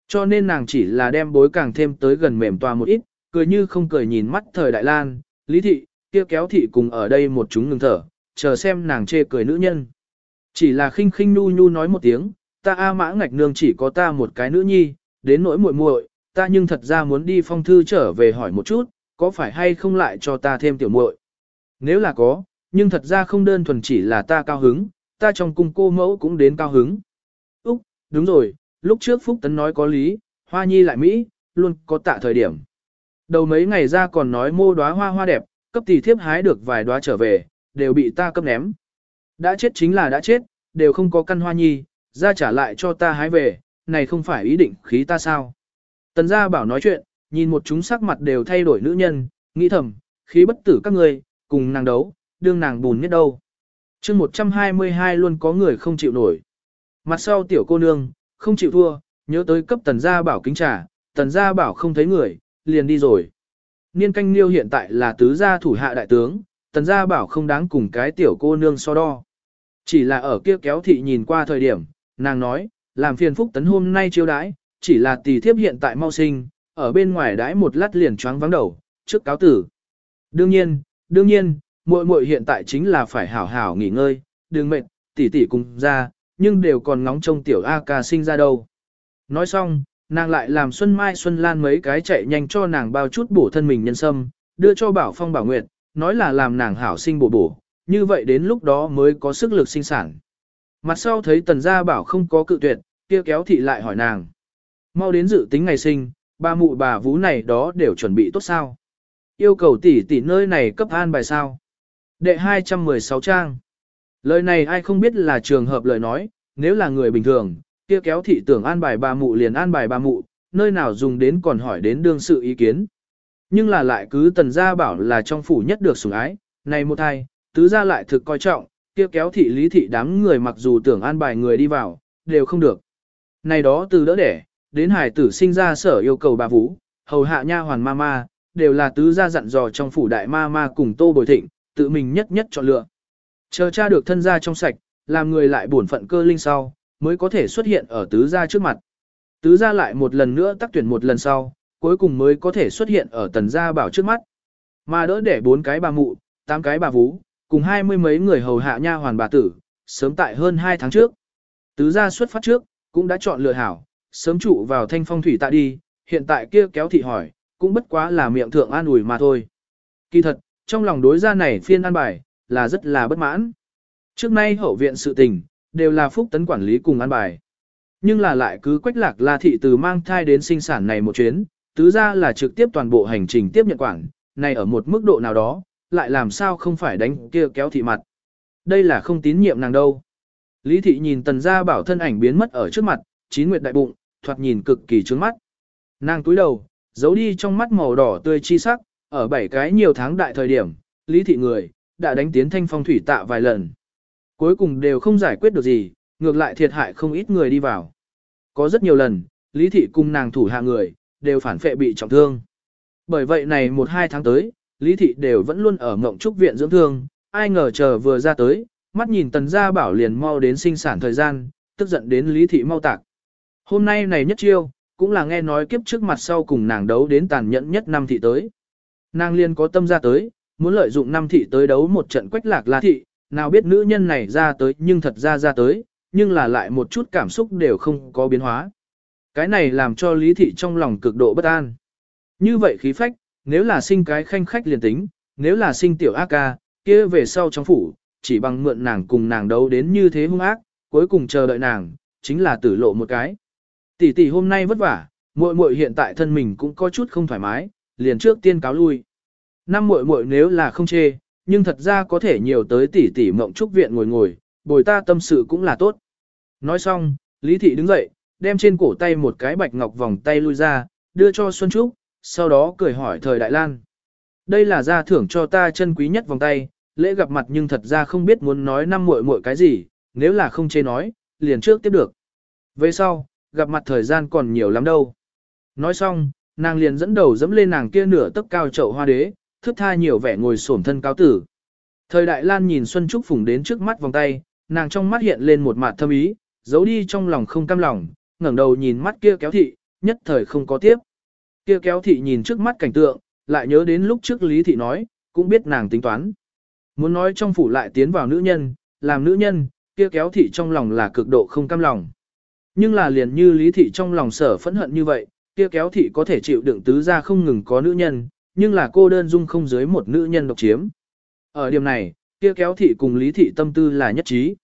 Cho nên nàng chỉ là đem bối càng thêm tới gần mềm toa một ít, cười như không cười nhìn mắt thời đại lan, lý thị, kia kéo thị cùng ở đây một chúng ngừng thở, chờ xem nàng chê cười nữ nhân. Chỉ là khinh khinh nu nu nói một tiếng, ta A mã ngạch nương chỉ có ta một cái nữ nhi, đến nỗi muội muội, ta nhưng thật ra muốn đi phong thư trở về hỏi một chút, có phải hay không lại cho ta thêm tiểu muội. Nếu là có, nhưng thật ra không đơn thuần chỉ là ta cao hứng, ta trong cung cô mẫu cũng đến cao hứng. Úc, đúng rồi, lúc trước Phúc Tấn nói có lý, hoa nhi lại Mỹ, luôn có tạ thời điểm. Đầu mấy ngày ra còn nói mô đóa hoa hoa đẹp, cấp tỷ thiếp hái được vài đóa trở về, đều bị ta cấp ném. Đã chết chính là đã chết, đều không có căn hoa nhi, ra trả lại cho ta hái về, này không phải ý định khí ta sao. Tần gia bảo nói chuyện, nhìn một chúng sắc mặt đều thay đổi nữ nhân, nghĩ thầm, khí bất tử các người, cùng nàng đấu, đương nàng bùn nhất đâu chương 122 luôn có người không chịu nổi. Mặt sau tiểu cô nương, không chịu thua, nhớ tới cấp tần gia bảo kính trà, tần gia bảo không thấy người, liền đi rồi. Niên canh liêu hiện tại là tứ gia thủ hạ đại tướng, tần gia bảo không đáng cùng cái tiểu cô nương so đo. Chỉ là ở kia kéo thị nhìn qua thời điểm, nàng nói, làm phiền phúc tấn hôm nay chiêu đãi, chỉ là tỷ thiếp hiện tại mau sinh, ở bên ngoài đãi một lát liền choáng vắng đầu, trước cáo tử. Đương nhiên, đương nhiên, muội muội hiện tại chính là phải hảo hảo nghỉ ngơi, đừng mệt, tỷ tỷ cùng ra, nhưng đều còn ngóng trông tiểu A ca sinh ra đâu. Nói xong, nàng lại làm Xuân Mai Xuân Lan mấy cái chạy nhanh cho nàng bao chút bổ thân mình nhân sâm, đưa cho Bảo Phong Bảo Nguyệt, nói là làm nàng hảo sinh bổ bổ, như vậy đến lúc đó mới có sức lực sinh sản. Mặt sau thấy tần gia bảo không có cự tuyệt, kia kéo thị lại hỏi nàng. Mau đến dự tính ngày sinh, ba mụ bà vú này đó đều chuẩn bị tốt sao. Yêu cầu tỷ tỷ nơi này cấp an bài sao. Đệ 216 trang. Lời này ai không biết là trường hợp lời nói, nếu là người bình thường, kia kéo thị tưởng an bài ba mụ liền an bài ba mụ, nơi nào dùng đến còn hỏi đến đương sự ý kiến. Nhưng là lại cứ tần gia bảo là trong phủ nhất được sủng ái, này một thai, tứ gia lại thực coi trọng, kia kéo thị lý thị đám người mặc dù tưởng an bài người đi vào, đều không được. Này đó từ đỡ đẻ, đến hải tử sinh ra sở yêu cầu bà vũ, hầu hạ nha hoàn ma ma, đều là tứ gia dặn dò trong phủ đại ma ma cùng tô bồi thịnh, tự mình nhất nhất chọn lựa. Chờ cha được thân gia trong sạch, làm người lại bổn phận cơ linh sau, mới có thể xuất hiện ở tứ gia trước mặt. Tứ gia lại một lần nữa tác tuyển một lần sau, cuối cùng mới có thể xuất hiện ở tần gia bảo trước mắt. Mà đỡ để bốn cái bà mụ, tám cái bà vú, cùng hai mươi mấy người hầu hạ nha hoàn bà tử, sớm tại hơn hai tháng trước. Tứ gia xuất phát trước, cũng đã chọn lựa hảo, sớm trụ vào thanh phong thủy tạ đi, hiện tại kia kéo thị hỏi, cũng bất quá là miệng thượng an ủi mà thôi. Kỳ thật, trong lòng đối gia này phiên an bài, là rất là bất mãn. Trước nay hậu viện sự tình, đều là phúc tấn quản lý cùng an bài. Nhưng là lại cứ quách lạc la thị từ mang thai đến sinh sản này một chuyến, tứ ra là trực tiếp toàn bộ hành trình tiếp nhận quản, này ở một mức độ nào đó, lại làm sao không phải đánh kia kéo thị mặt. Đây là không tín nhiệm nàng đâu. Lý thị nhìn tần gia bảo thân ảnh biến mất ở trước mặt, chín nguyệt đại bụng, thoạt nhìn cực kỳ trướng mắt. Nàng túi đầu, giấu đi trong mắt màu đỏ tươi chi sắc, ở bảy cái nhiều tháng đại thời điểm, lý thị người, đã đánh tiến thanh phong thủy tạ vài lần. Cuối cùng đều không giải quyết được gì, ngược lại thiệt hại không ít người đi vào. Có rất nhiều lần, lý thị cùng nàng thủ hạ người, đều phản phệ bị trọng thương. Bởi vậy này một hai tháng tới, lý thị đều vẫn luôn ở mộng trúc viện dưỡng thương, ai ngờ chờ vừa ra tới, mắt nhìn tần gia bảo liền mau đến sinh sản thời gian, tức giận đến lý thị mau tạc. Hôm nay này nhất chiêu, cũng là nghe nói kiếp trước mặt sau cùng nàng đấu đến tàn nhẫn nhất năm thị tới. Nàng liên có tâm ra tới, muốn lợi dụng năm thị tới đấu một trận quách lạc la thị, nào biết nữ nhân này ra tới nhưng thật ra ra tới, nhưng là lại một chút cảm xúc đều không có biến hóa. Cái này làm cho lý thị trong lòng cực độ bất an. Như vậy khí phách, nếu là sinh cái khanh khách liền tính, nếu là sinh tiểu ác ca, kia về sau trong phủ, chỉ bằng mượn nàng cùng nàng đấu đến như thế hung ác, cuối cùng chờ đợi nàng, chính là tử lộ một cái. Tỷ tỷ hôm nay vất vả, muội muội hiện tại thân mình cũng có chút không thoải mái, liền trước tiên cáo lui. Năm muội muội nếu là không chê, nhưng thật ra có thể nhiều tới tỷ tỷ mộng trúc viện ngồi ngồi, bồi ta tâm sự cũng là tốt. Nói xong, Lý Thị đứng dậy, đem trên cổ tay một cái bạch ngọc vòng tay lui ra, đưa cho Xuân Trúc, sau đó cười hỏi thời Đại Lan. Đây là gia thưởng cho ta chân quý nhất vòng tay, lễ gặp mặt nhưng thật ra không biết muốn nói năm muội muội cái gì, nếu là không chê nói, liền trước tiếp được. Về sau, gặp mặt thời gian còn nhiều lắm đâu. Nói xong, nàng liền dẫn đầu dẫm lên nàng kia nửa tấc cao chậu hoa đế, thức tha nhiều vẻ ngồi xổm thân cao tử. Thời Đại Lan nhìn Xuân Trúc phủng đến trước mắt vòng tay, nàng trong mắt hiện lên một mặt thâm ý, giấu đi trong lòng không cam lòng, ngẩng đầu nhìn mắt kia kéo thị, nhất thời không có tiếp. Kia kéo thị nhìn trước mắt cảnh tượng, lại nhớ đến lúc trước Lý Thị nói, cũng biết nàng tính toán. Muốn nói trong phủ lại tiến vào nữ nhân, làm nữ nhân, kia kéo thị trong lòng là cực độ không cam lòng. Nhưng là liền như Lý Thị trong lòng sở phẫn hận như vậy, kia kéo thị có thể chịu đựng tứ ra không ngừng có nữ nhân, nhưng là cô đơn dung không dưới một nữ nhân độc chiếm. Ở điểm này, kia kéo thị cùng Lý Thị tâm tư là nhất trí.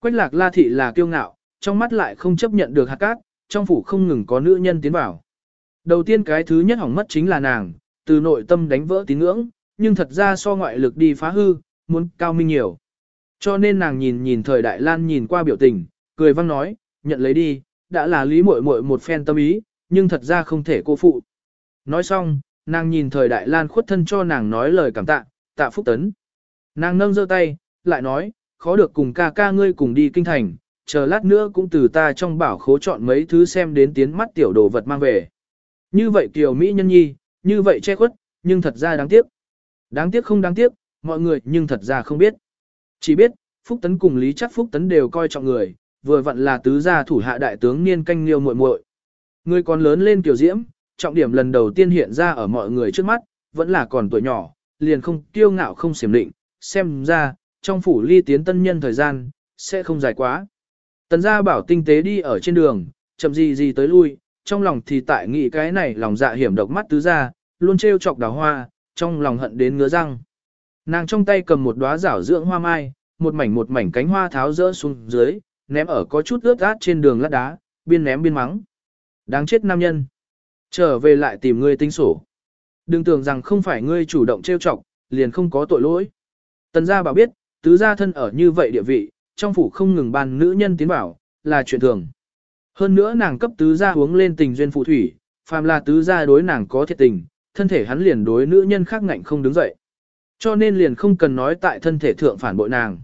Quách lạc la thị là kiêu ngạo, trong mắt lại không chấp nhận được hạt cát, trong phủ không ngừng có nữ nhân tiến vào. Đầu tiên cái thứ nhất hỏng mất chính là nàng, từ nội tâm đánh vỡ tín ngưỡng, nhưng thật ra so ngoại lực đi phá hư, muốn cao minh nhiều. Cho nên nàng nhìn nhìn thời đại lan nhìn qua biểu tình, cười văng nói, nhận lấy đi, đã là lý muội muội một phen tâm ý, nhưng thật ra không thể cô phụ. Nói xong, nàng nhìn thời đại lan khuất thân cho nàng nói lời cảm tạ, tạ phúc tấn. Nàng nâng giơ tay, lại nói, khó được cùng ca ca ngươi cùng đi kinh thành, chờ lát nữa cũng từ ta trong bảo khố chọn mấy thứ xem đến tiến mắt tiểu đồ vật mang về. Như vậy kiều Mỹ nhân nhi, như vậy che khuất, nhưng thật ra đáng tiếc. Đáng tiếc không đáng tiếc, mọi người nhưng thật ra không biết. Chỉ biết, Phúc Tấn cùng Lý Chắc Phúc Tấn đều coi trọng người, vừa vặn là tứ gia thủ hạ đại tướng niên canh liêu muội muội. Người còn lớn lên tiểu diễm, trọng điểm lần đầu tiên hiện ra ở mọi người trước mắt, vẫn là còn tuổi nhỏ, liền không kiêu ngạo không xiểm định, xem ra, trong phủ ly tiến tân nhân thời gian, sẽ không dài quá. Tần gia bảo tinh tế đi ở trên đường, chậm gì gì tới lui, trong lòng thì tại nghĩ cái này lòng dạ hiểm độc mắt tứ gia, luôn trêu chọc đào hoa, trong lòng hận đến ngứa răng. Nàng trong tay cầm một đóa rảo dưỡng hoa mai, một mảnh một mảnh cánh hoa tháo rỡ xuống dưới, ném ở có chút ướt át trên đường lát đá, biên ném biên mắng. Đáng chết nam nhân. Trở về lại tìm ngươi tính sổ. Đừng tưởng rằng không phải ngươi chủ động trêu chọc, liền không có tội lỗi. Tần gia bảo biết, tứ gia thân ở như vậy địa vị, trong phủ không ngừng ban nữ nhân tiến bảo, là chuyện thường. Hơn nữa nàng cấp tứ gia uống lên tình duyên phụ thủy, phàm là tứ gia đối nàng có thiệt tình, thân thể hắn liền đối nữ nhân khác ngạnh không đứng dậy. Cho nên liền không cần nói tại thân thể thượng phản bội nàng.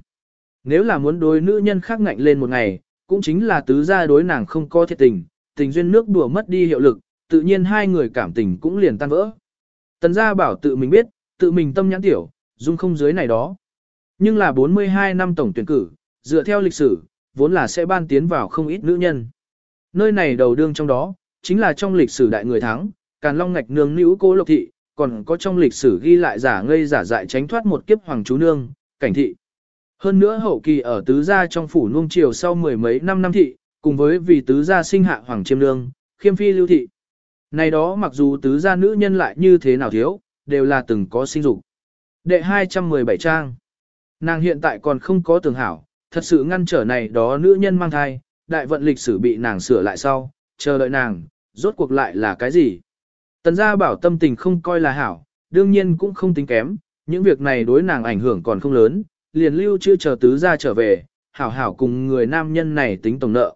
Nếu là muốn đối nữ nhân khác ngạnh lên một ngày, cũng chính là tứ gia đối nàng không có thiệt tình, tình duyên nước đùa mất đi hiệu lực, tự nhiên hai người cảm tình cũng liền tan vỡ. Tần gia bảo tự mình biết, tự mình tâm nhãn tiểu, dung không dưới này đó. Nhưng là 42 năm tổng tuyển cử, dựa theo lịch sử, vốn là sẽ ban tiến vào không ít nữ nhân. Nơi này đầu đương trong đó, chính là trong lịch sử đại người thắng, Càn Long ngạch nương nữ cô Lộc Thị, còn có trong lịch sử ghi lại giả ngây giả dại tránh thoát một kiếp hoàng chú nương, cảnh thị. Hơn nữa hậu kỳ ở tứ gia trong phủ nuông triều sau mười mấy năm năm thị, cùng với vì tứ gia sinh hạ hoàng chiêm lương khiêm phi lưu thị. Này đó mặc dù tứ gia nữ nhân lại như thế nào thiếu, đều là từng có sinh dục. Đệ 217 trang. Nàng hiện tại còn không có tường hảo, thật sự ngăn trở này đó nữ nhân mang thai, đại vận lịch sử bị nàng sửa lại sau, chờ đợi nàng, rốt cuộc lại là cái gì. Tần gia bảo tâm tình không coi là hảo, đương nhiên cũng không tính kém, những việc này đối nàng ảnh hưởng còn không lớn, liền lưu chưa chờ tứ gia trở về, hảo hảo cùng người nam nhân này tính tổng nợ.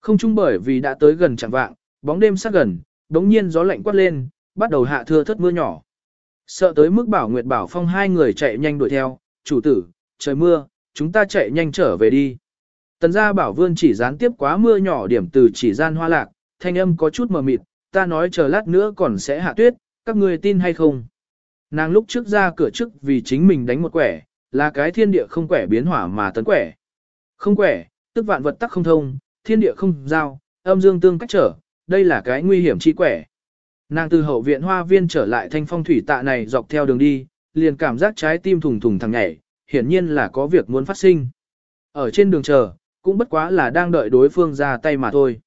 Không chung bởi vì đã tới gần chẳng vạng, bóng đêm sát gần, đống nhiên gió lạnh quát lên, bắt đầu hạ thưa thất mưa nhỏ. Sợ tới mức bảo Nguyệt Bảo Phong hai người chạy nhanh đuổi theo, chủ tử, trời mưa, chúng ta chạy nhanh trở về đi. Tần gia bảo vương chỉ gián tiếp quá mưa nhỏ điểm từ chỉ gian hoa lạc, thanh âm có chút mờ mịt, ta nói chờ lát nữa còn sẽ hạ tuyết, các người tin hay không. Nàng lúc trước ra cửa trước vì chính mình đánh một quẻ, là cái thiên địa không quẻ biến hỏa mà tấn quẻ. Không quẻ, tức vạn vật tắc không thông, thiên địa không giao, âm dương tương cách trở, đây là cái nguy hiểm chi quẻ. Nàng từ hậu viện hoa viên trở lại thanh phong thủy tạ này dọc theo đường đi, liền cảm giác trái tim thùng thùng thằng nhảy, hiển nhiên là có việc muốn phát sinh. Ở trên đường chờ, cũng bất quá là đang đợi đối phương ra tay mà thôi.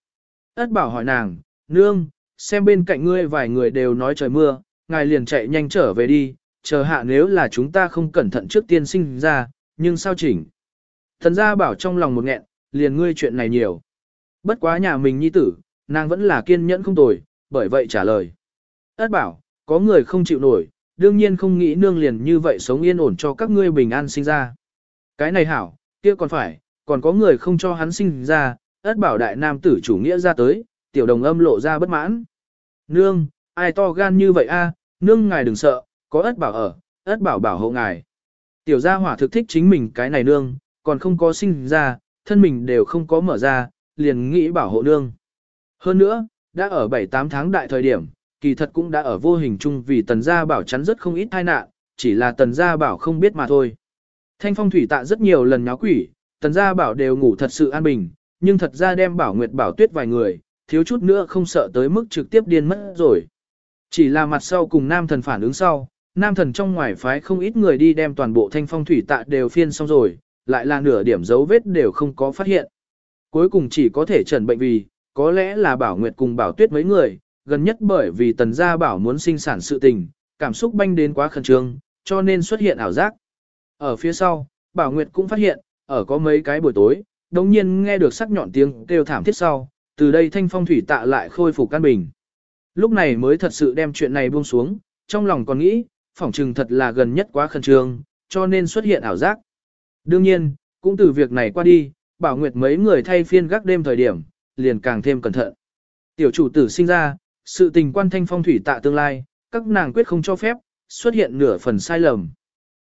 Ất bảo hỏi nàng, nương, xem bên cạnh ngươi vài người đều nói trời mưa, ngài liền chạy nhanh trở về đi, chờ hạ nếu là chúng ta không cẩn thận trước tiên sinh ra, nhưng sao chỉnh. Thần gia bảo trong lòng một nghẹn, liền ngươi chuyện này nhiều. Bất quá nhà mình nhi tử, nàng vẫn là kiên nhẫn không tồi, bởi vậy trả lời. Ất bảo, có người không chịu nổi, đương nhiên không nghĩ nương liền như vậy sống yên ổn cho các ngươi bình an sinh ra. Cái này hảo, kia còn phải, còn có người không cho hắn sinh ra, ất bảo đại nam tử chủ nghĩa ra tới, tiểu đồng âm lộ ra bất mãn. Nương, ai to gan như vậy a? nương ngài đừng sợ, có ất bảo ở, ất bảo bảo hộ ngài. Tiểu gia hỏa thực thích chính mình cái này nương, còn không có sinh ra, thân mình đều không có mở ra, liền nghĩ bảo hộ nương. Hơn nữa, đã ở 7-8 tháng đại thời điểm, kỳ thật cũng đã ở vô hình chung vì tần gia bảo chắn rất không ít tai nạn, chỉ là tần gia bảo không biết mà thôi. Thanh phong thủy tạ rất nhiều lần nháo quỷ, tần gia bảo đều ngủ thật sự an bình, nhưng thật ra đem bảo nguyệt bảo tuyết vài người, thiếu chút nữa không sợ tới mức trực tiếp điên mất rồi. Chỉ là mặt sau cùng nam thần phản ứng sau, nam thần trong ngoài phái không ít người đi đem toàn bộ thanh phong thủy tạ đều phiên xong rồi, lại là nửa điểm dấu vết đều không có phát hiện. Cuối cùng chỉ có thể trần bệnh vì, có lẽ là bảo nguyệt cùng bảo tuyết mấy người, gần nhất bởi vì tần gia bảo muốn sinh sản sự tình, cảm xúc banh đến quá khẩn trương, cho nên xuất hiện ảo giác. Ở phía sau, bảo nguyệt cũng phát hiện, ở có mấy cái buổi tối, đồng nhiên nghe được sắc nhọn tiếng kêu thảm thiết sau, từ đây thanh phong thủy tạ lại khôi phục căn bình. Lúc này mới thật sự đem chuyện này buông xuống, trong lòng còn nghĩ, phỏng trừng thật là gần nhất quá khẩn trương, cho nên xuất hiện ảo giác. Đương nhiên, cũng từ việc này qua đi, bảo nguyệt mấy người thay phiên gác đêm thời điểm, liền càng thêm cẩn thận. Tiểu chủ tử sinh ra, sự tình quan thanh phong thủy tạ tương lai, các nàng quyết không cho phép, xuất hiện nửa phần sai lầm.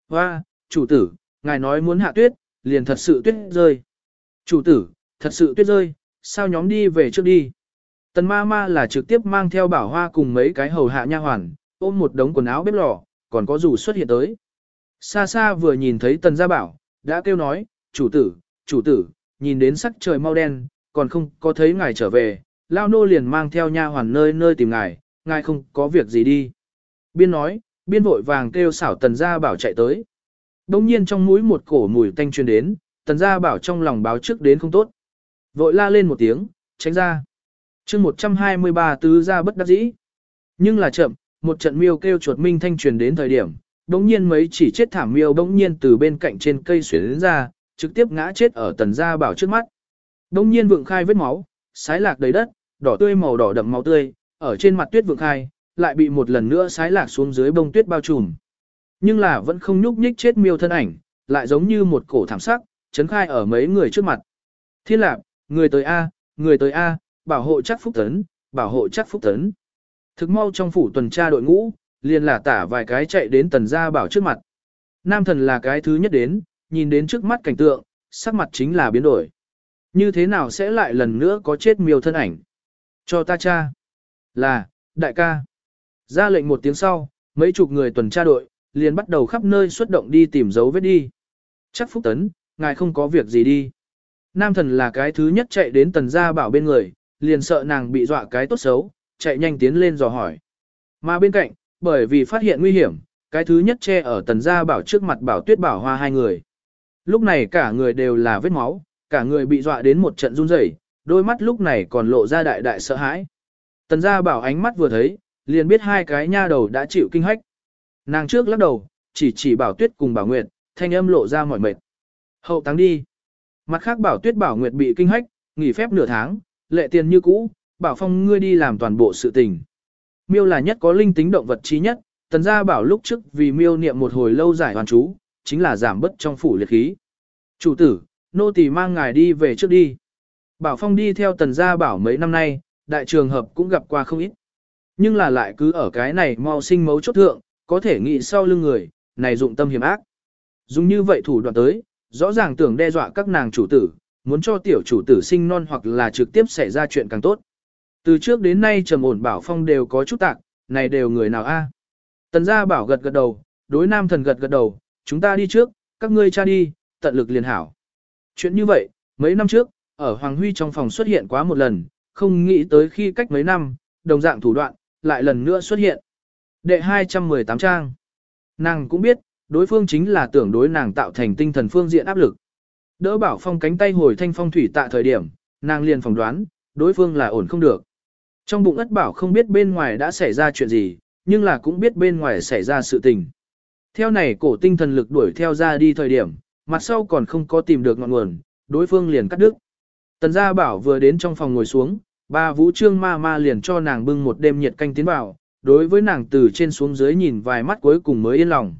Hoa, chủ tử, ngài nói muốn hạ tuyết, liền thật sự tuyết rơi. Chủ tử, thật sự tuyết rơi, sao nhóm đi về trước đi. Tần ma ma là trực tiếp mang theo bảo hoa cùng mấy cái hầu hạ nha hoàn, ôm một đống quần áo bếp lò, còn có dù xuất hiện tới. Xa xa vừa nhìn thấy tần gia bảo, đã kêu nói, chủ tử, chủ tử, nhìn đến sắc trời mau đen, còn không có thấy ngài trở về, lao nô liền mang theo nha hoàn nơi nơi tìm ngài, ngài không có việc gì đi. Biên nói, biên vội vàng kêu xảo tần gia bảo chạy tới. Đông nhiên trong mũi một cổ mùi tanh truyền đến, tần gia bảo trong lòng báo trước đến không tốt. Vội la lên một tiếng, tránh ra. chương 123 tứ ra bất đắc dĩ. Nhưng là chậm, một trận miêu kêu chuột minh thanh truyền đến thời điểm, đống nhiên mấy chỉ chết thảm miêu đống nhiên từ bên cạnh trên cây xuyến ra, trực tiếp ngã chết ở tần gia bảo trước mắt. đông nhiên vượng khai vết máu, sái lạc đầy đất, đỏ tươi màu đỏ đậm máu tươi, ở trên mặt tuyết vượng khai, lại bị một lần nữa sái lạc xuống dưới bông tuyết bao trùm. Nhưng là vẫn không nhúc nhích chết miêu thân ảnh, lại giống như một cổ thảm sắc, chấn khai ở mấy người trước mặt. Thiên lạc, người tới A, người tới A, bảo hộ chắc phúc tấn, bảo hộ chắc phúc tấn. Thực mau trong phủ tuần tra đội ngũ, liền là tả vài cái chạy đến tần gia bảo trước mặt. Nam thần là cái thứ nhất đến, nhìn đến trước mắt cảnh tượng, sắc mặt chính là biến đổi. Như thế nào sẽ lại lần nữa có chết miêu thân ảnh? Cho ta cha. Là, đại ca. Ra lệnh một tiếng sau, mấy chục người tuần tra đội, liền bắt đầu khắp nơi xuất động đi tìm dấu vết đi. Chắc Phúc Tấn, ngài không có việc gì đi. Nam thần là cái thứ nhất chạy đến tần gia bảo bên người, liền sợ nàng bị dọa cái tốt xấu, chạy nhanh tiến lên dò hỏi. Mà bên cạnh, bởi vì phát hiện nguy hiểm, cái thứ nhất che ở tần gia bảo trước mặt bảo tuyết bảo hoa hai người. Lúc này cả người đều là vết máu, cả người bị dọa đến một trận run rẩy, đôi mắt lúc này còn lộ ra đại đại sợ hãi. Tần gia bảo ánh mắt vừa thấy, liền biết hai cái nha đầu đã chịu kinh hách. Nàng trước lắc đầu, chỉ chỉ bảo tuyết cùng bảo nguyệt, thanh âm lộ ra mỏi mệt. Hậu táng đi. Mặt khác bảo tuyết bảo nguyệt bị kinh hách, nghỉ phép nửa tháng, lệ tiền như cũ, bảo phong ngươi đi làm toàn bộ sự tình. Miêu là nhất có linh tính động vật trí nhất, tần gia bảo lúc trước vì miêu niệm một hồi lâu giải hoàn chú, chính là giảm bớt trong phủ liệt khí. Chủ tử, nô tỳ mang ngài đi về trước đi. Bảo Phong đi theo tần gia bảo mấy năm nay, đại trường hợp cũng gặp qua không ít. Nhưng là lại cứ ở cái này mau sinh mấu chốt thượng, có thể nghĩ sau lưng người, này dụng tâm hiểm ác. Dùng như vậy thủ đoạn tới, rõ ràng tưởng đe dọa các nàng chủ tử, muốn cho tiểu chủ tử sinh non hoặc là trực tiếp xảy ra chuyện càng tốt. Từ trước đến nay trầm ổn bảo phong đều có chút tạc, này đều người nào a? Tần gia bảo gật gật đầu, đối nam thần gật gật đầu, chúng ta đi trước, các ngươi cha đi, tận lực liền hảo. Chuyện như vậy, mấy năm trước, ở Hoàng Huy trong phòng xuất hiện quá một lần, không nghĩ tới khi cách mấy năm, đồng dạng thủ đoạn, lại lần nữa xuất hiện. Đệ 218 trang. Nàng cũng biết, đối phương chính là tưởng đối nàng tạo thành tinh thần phương diện áp lực. Đỡ bảo phong cánh tay hồi thanh phong thủy tạ thời điểm, nàng liền phỏng đoán, đối phương là ổn không được. Trong bụng ất bảo không biết bên ngoài đã xảy ra chuyện gì, nhưng là cũng biết bên ngoài xảy ra sự tình. Theo này cổ tinh thần lực đuổi theo ra đi thời điểm, mặt sau còn không có tìm được ngọn nguồn, đối phương liền cắt đứt. Tần gia bảo vừa đến trong phòng ngồi xuống, ba vũ trương ma ma liền cho nàng bưng một đêm nhiệt canh tiến vào, đối với nàng từ trên xuống dưới nhìn vài mắt cuối cùng mới yên lòng.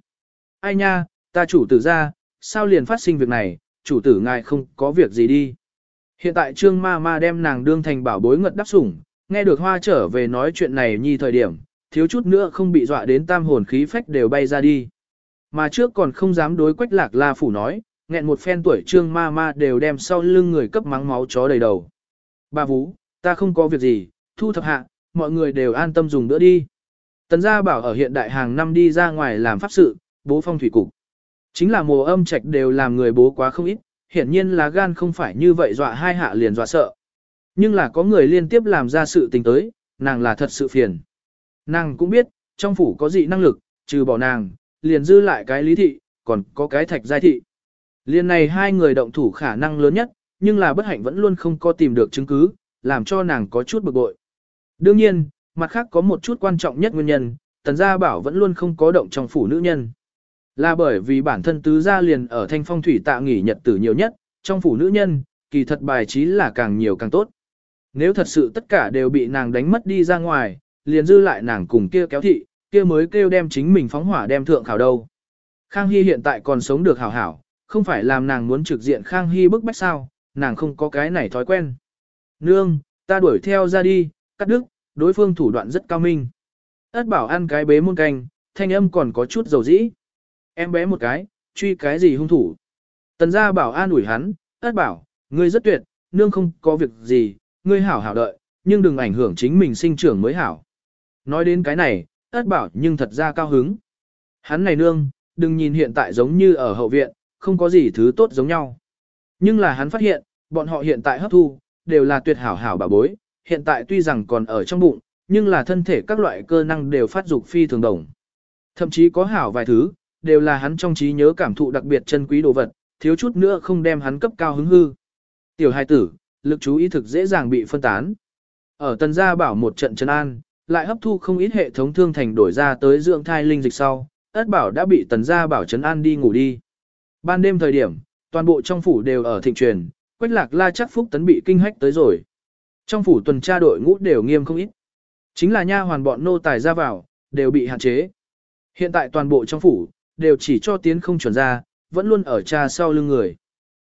Ai nha, ta chủ tử ra, sao liền phát sinh việc này, chủ tử ngài không có việc gì đi. Hiện tại trương ma ma đem nàng đương thành bảo bối ngật đắp sủng, nghe được hoa trở về nói chuyện này nhi thời điểm, thiếu chút nữa không bị dọa đến tam hồn khí phách đều bay ra đi. Mà trước còn không dám đối quách lạc la phủ nói, nghẹn một phen tuổi trương ma ma đều đem sau lưng người cấp mắng máu chó đầy đầu. Ba vũ, ta không có việc gì, thu thập hạ, mọi người đều an tâm dùng đỡ đi. Tần gia bảo ở hiện đại hàng năm đi ra ngoài làm pháp sự, bố phong thủy cục. Chính là mùa âm trạch đều làm người bố quá không ít, hiển nhiên là gan không phải như vậy dọa hai hạ liền dọa sợ. Nhưng là có người liên tiếp làm ra sự tình tới, nàng là thật sự phiền. Nàng cũng biết, trong phủ có dị năng lực, trừ bỏ nàng, liền dư lại cái lý thị, còn có cái thạch giai thị. Liên này hai người động thủ khả năng lớn nhất, nhưng là bất hạnh vẫn luôn không có tìm được chứng cứ, làm cho nàng có chút bực bội. Đương nhiên, mặt khác có một chút quan trọng nhất nguyên nhân, tần gia bảo vẫn luôn không có động trong phủ nữ nhân. Là bởi vì bản thân tứ gia liền ở thanh phong thủy tạ nghỉ nhật tử nhiều nhất, trong phủ nữ nhân, kỳ thật bài trí là càng nhiều càng tốt. Nếu thật sự tất cả đều bị nàng đánh mất đi ra ngoài, liền dư lại nàng cùng kia kéo thị, kia mới kêu đem chính mình phóng hỏa đem thượng khảo đâu. Khang Hy hiện tại còn sống được hảo hảo, không phải làm nàng muốn trực diện Khang Hy bức bách sao, nàng không có cái này thói quen. Nương, ta đuổi theo ra đi, cắt đứt, đối phương thủ đoạn rất cao minh. Ất bảo ăn cái bế muôn canh, thanh âm còn có chút dầu dĩ. Em bé một cái, truy cái gì hung thủ. Tần gia bảo an ủi hắn, ất bảo, ngươi rất tuyệt, nương không có việc gì, ngươi hảo hảo đợi, nhưng đừng ảnh hưởng chính mình sinh trưởng mới hảo. Nói đến cái này, ất bảo nhưng thật ra cao hứng. Hắn này nương, đừng nhìn hiện tại giống như ở hậu viện, không có gì thứ tốt giống nhau. Nhưng là hắn phát hiện, bọn họ hiện tại hấp thu, đều là tuyệt hảo hảo bà bối, hiện tại tuy rằng còn ở trong bụng, nhưng là thân thể các loại cơ năng đều phát dục phi thường đồng. Thậm chí có hảo vài thứ, đều là hắn trong trí nhớ cảm thụ đặc biệt chân quý đồ vật, thiếu chút nữa không đem hắn cấp cao hứng hư. Tiểu hai tử, lực chú ý thực dễ dàng bị phân tán. Ở tần gia bảo một trận chân an, lại hấp thu không ít hệ thống thương thành đổi ra tới dưỡng thai linh dịch sau, ất bảo đã bị tần gia bảo trấn an đi ngủ đi. Ban đêm thời điểm, toàn bộ trong phủ đều ở thịnh truyền, quách lạc la chắc phúc tấn bị kinh hách tới rồi. Trong phủ tuần tra đội ngũ đều nghiêm không ít. Chính là nha hoàn bọn nô tài ra vào, đều bị hạn chế. Hiện tại toàn bộ trong phủ, đều chỉ cho tiến không chuẩn ra, vẫn luôn ở cha sau lưng người.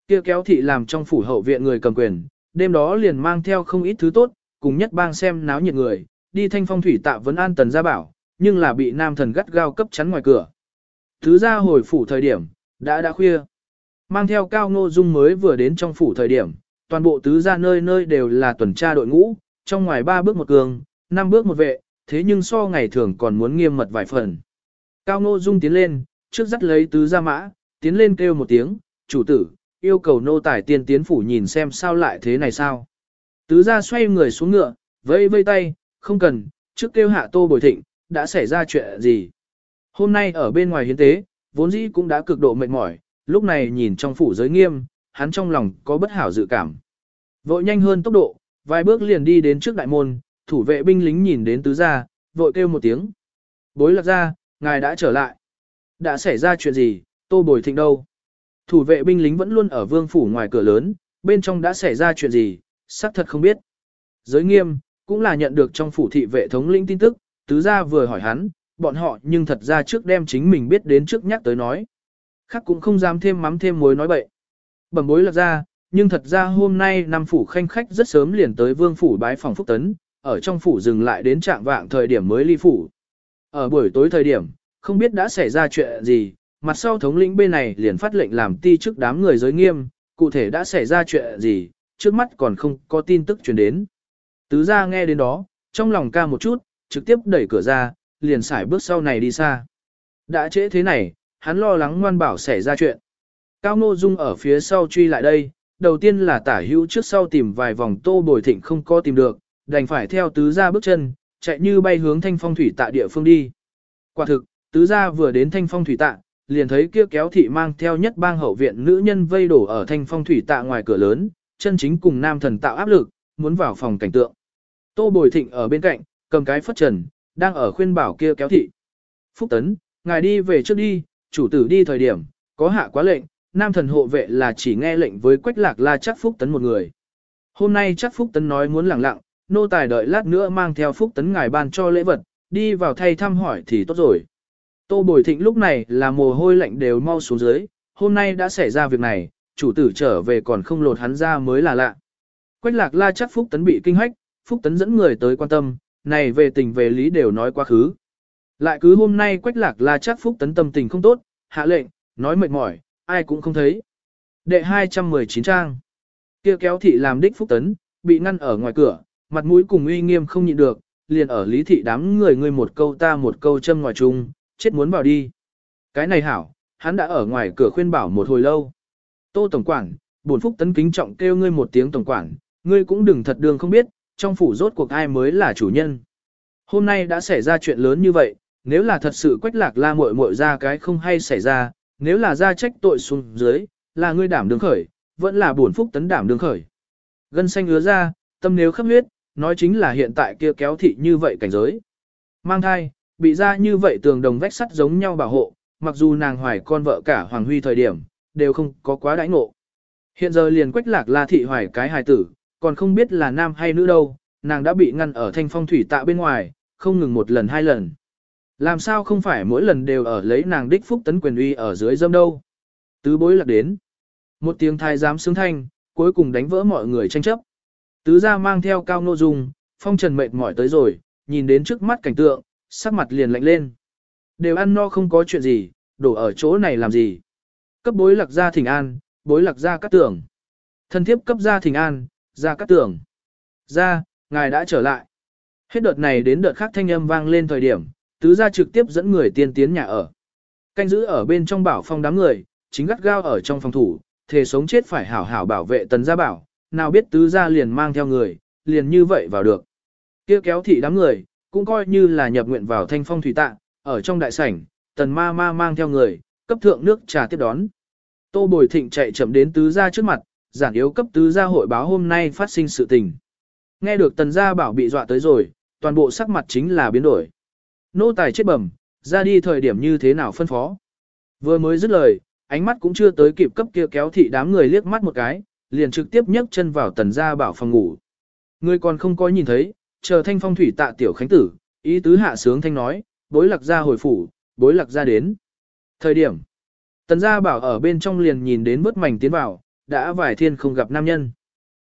Kia kéo thị làm trong phủ hậu viện người cầm quyền, đêm đó liền mang theo không ít thứ tốt, cùng nhất bang xem náo nhiệt người, đi thanh phong thủy tạ vấn an tần gia bảo, nhưng là bị nam thần gắt gao cấp chắn ngoài cửa. Thứ ra hồi phủ thời điểm, đã đã khuya. Mang theo cao ngô dung mới vừa đến trong phủ thời điểm, toàn bộ tứ gia nơi nơi đều là tuần tra đội ngũ, trong ngoài ba bước một cường, năm bước một vệ, thế nhưng so ngày thường còn muốn nghiêm mật vài phần. Cao ngô dung tiến lên, trước dắt lấy tứ gia mã, tiến lên kêu một tiếng, chủ tử, yêu cầu nô tài tiên tiến phủ nhìn xem sao lại thế này sao. Tứ gia xoay người xuống ngựa, vây vây tay, không cần, trước kêu hạ tô bồi thịnh, đã xảy ra chuyện gì. Hôm nay ở bên ngoài hiến tế, vốn dĩ cũng đã cực độ mệt mỏi, lúc này nhìn trong phủ giới nghiêm, hắn trong lòng có bất hảo dự cảm. Vội nhanh hơn tốc độ, vài bước liền đi đến trước đại môn, thủ vệ binh lính nhìn đến tứ gia, vội kêu một tiếng. Bối lạc ra, ngài đã trở lại. Đã xảy ra chuyện gì, tô bồi thịnh đâu? Thủ vệ binh lính vẫn luôn ở vương phủ ngoài cửa lớn, bên trong đã xảy ra chuyện gì, xác thật không biết. Giới nghiêm, cũng là nhận được trong phủ thị vệ thống lĩnh tin tức, tứ gia vừa hỏi hắn, bọn họ nhưng thật ra trước đem chính mình biết đến trước nhắc tới nói. Khác cũng không dám thêm mắm thêm muối nói bậy. Bẩm bối lạc ra, nhưng thật ra hôm nay năm phủ khanh khách rất sớm liền tới vương phủ bái phòng phúc tấn, ở trong phủ dừng lại đến trạng vạng thời điểm mới ly phủ. Ở buổi tối thời điểm, không biết đã xảy ra chuyện gì, mặt sau thống lĩnh bên này liền phát lệnh làm ti trước đám người giới nghiêm, cụ thể đã xảy ra chuyện gì, trước mắt còn không có tin tức truyền đến. Tứ gia nghe đến đó, trong lòng ca một chút, trực tiếp đẩy cửa ra, liền xài bước sau này đi xa. Đã trễ thế này, hắn lo lắng ngoan bảo xảy ra chuyện. Cao Ngô Dung ở phía sau truy lại đây, đầu tiên là tả hữu trước sau tìm vài vòng tô bồi thịnh không có tìm được, đành phải theo tứ gia bước chân, chạy như bay hướng thanh phong thủy tạ địa phương đi. Quả thực, tứ gia vừa đến thanh phong thủy tạ, liền thấy kia kéo thị mang theo nhất bang hậu viện nữ nhân vây đổ ở thanh phong thủy tạ ngoài cửa lớn, chân chính cùng nam thần tạo áp lực, muốn vào phòng cảnh tượng. Tô bồi thịnh ở bên cạnh, cầm cái phất trần, đang ở khuyên bảo kia kéo thị. Phúc tấn, ngài đi về trước đi, chủ tử đi thời điểm, có hạ quá lệnh, nam thần hộ vệ là chỉ nghe lệnh với quách lạc la chắc phúc tấn một người. Hôm nay chắc phúc tấn nói muốn lẳng lặng, nô tài đợi lát nữa mang theo phúc tấn ngài ban cho lễ vật, đi vào thay thăm hỏi thì tốt rồi. Tô Bồi Thịnh lúc này là mồ hôi lạnh đều mau xuống dưới, hôm nay đã xảy ra việc này, chủ tử trở về còn không lột hắn ra mới là lạ. Quách lạc la chắc Phúc Tấn bị kinh hách, Phúc Tấn dẫn người tới quan tâm, này về tình về lý đều nói quá khứ. Lại cứ hôm nay Quách lạc la chắc Phúc Tấn tâm tình không tốt, hạ lệnh, nói mệt mỏi, ai cũng không thấy. Đệ 219 trang. kia kéo thị làm đích Phúc Tấn, bị ngăn ở ngoài cửa, mặt mũi cùng uy nghiêm không nhịn được, liền ở lý thị đám người ngươi một câu ta một câu châm ngoài chung, chết muốn vào đi. Cái này hảo, hắn đã ở ngoài cửa khuyên bảo một hồi lâu. Tô Tổng Quản, bổn phúc tấn kính trọng kêu ngươi một tiếng Tổng Quản, ngươi cũng đừng thật đường không biết, trong phủ rốt cuộc ai mới là chủ nhân. Hôm nay đã xảy ra chuyện lớn như vậy, nếu là thật sự quách lạc la muội muội ra cái không hay xảy ra, nếu là ra trách tội xuống dưới, là ngươi đảm đường khởi, vẫn là buồn phúc tấn đảm đường khởi. Gân xanh ứa ra, tâm nếu khắp huyết, nói chính là hiện tại kia kéo thị như vậy cảnh giới. Mang thai, bị ra như vậy tường đồng vách sắt giống nhau bảo hộ, mặc dù nàng hoài con vợ cả Hoàng Huy thời điểm, đều không có quá đãi ngộ. Hiện giờ liền quách lạc la thị hoài cái hài tử, còn không biết là nam hay nữ đâu, nàng đã bị ngăn ở thanh phong thủy tạ bên ngoài, không ngừng một lần hai lần. Làm sao không phải mỗi lần đều ở lấy nàng đích phúc tấn quyền uy ở dưới dâm đâu. Tứ bối lạc đến. Một tiếng thai giám sướng thanh, cuối cùng đánh vỡ mọi người tranh chấp. Tứ gia mang theo cao nô dung, phong trần mệt mỏi tới rồi, nhìn đến trước mắt cảnh tượng, sắc mặt liền lạnh lên. Đều ăn no không có chuyện gì, đổ ở chỗ này làm gì. Cấp bối lạc gia thỉnh an, bối lạc gia cắt tưởng. Thân thiếp cấp gia thỉnh an, gia cắt tưởng. Gia, ngài đã trở lại. Hết đợt này đến đợt khác thanh âm vang lên thời điểm, tứ gia trực tiếp dẫn người tiên tiến nhà ở. Canh giữ ở bên trong bảo phong đám người, chính gắt gao ở trong phòng thủ, thề sống chết phải hảo hảo bảo vệ tần gia bảo, nào biết tứ gia liền mang theo người, liền như vậy vào được. kia kéo thị đám người, cũng coi như là nhập nguyện vào thanh phong thủy tạ, ở trong đại sảnh, tần ma ma mang theo người, cấp thượng nước trà tiếp đón. Tô Bồi Thịnh chạy chậm đến tứ gia trước mặt, giản yếu cấp tứ gia hội báo hôm nay phát sinh sự tình. Nghe được tần gia bảo bị dọa tới rồi, toàn bộ sắc mặt chính là biến đổi. Nô tài chết bẩm, ra đi thời điểm như thế nào phân phó. Vừa mới dứt lời, ánh mắt cũng chưa tới kịp cấp kia kéo thị đám người liếc mắt một cái, liền trực tiếp nhấc chân vào tần gia bảo phòng ngủ. Người còn không có nhìn thấy, chờ thanh phong thủy tạ tiểu khánh tử, ý tứ hạ sướng thanh nói, bối lạc ra hồi phủ, bối lạc ra đến. Thời điểm, tần gia bảo ở bên trong liền nhìn đến bớt mảnh tiến vào, đã vài thiên không gặp nam nhân.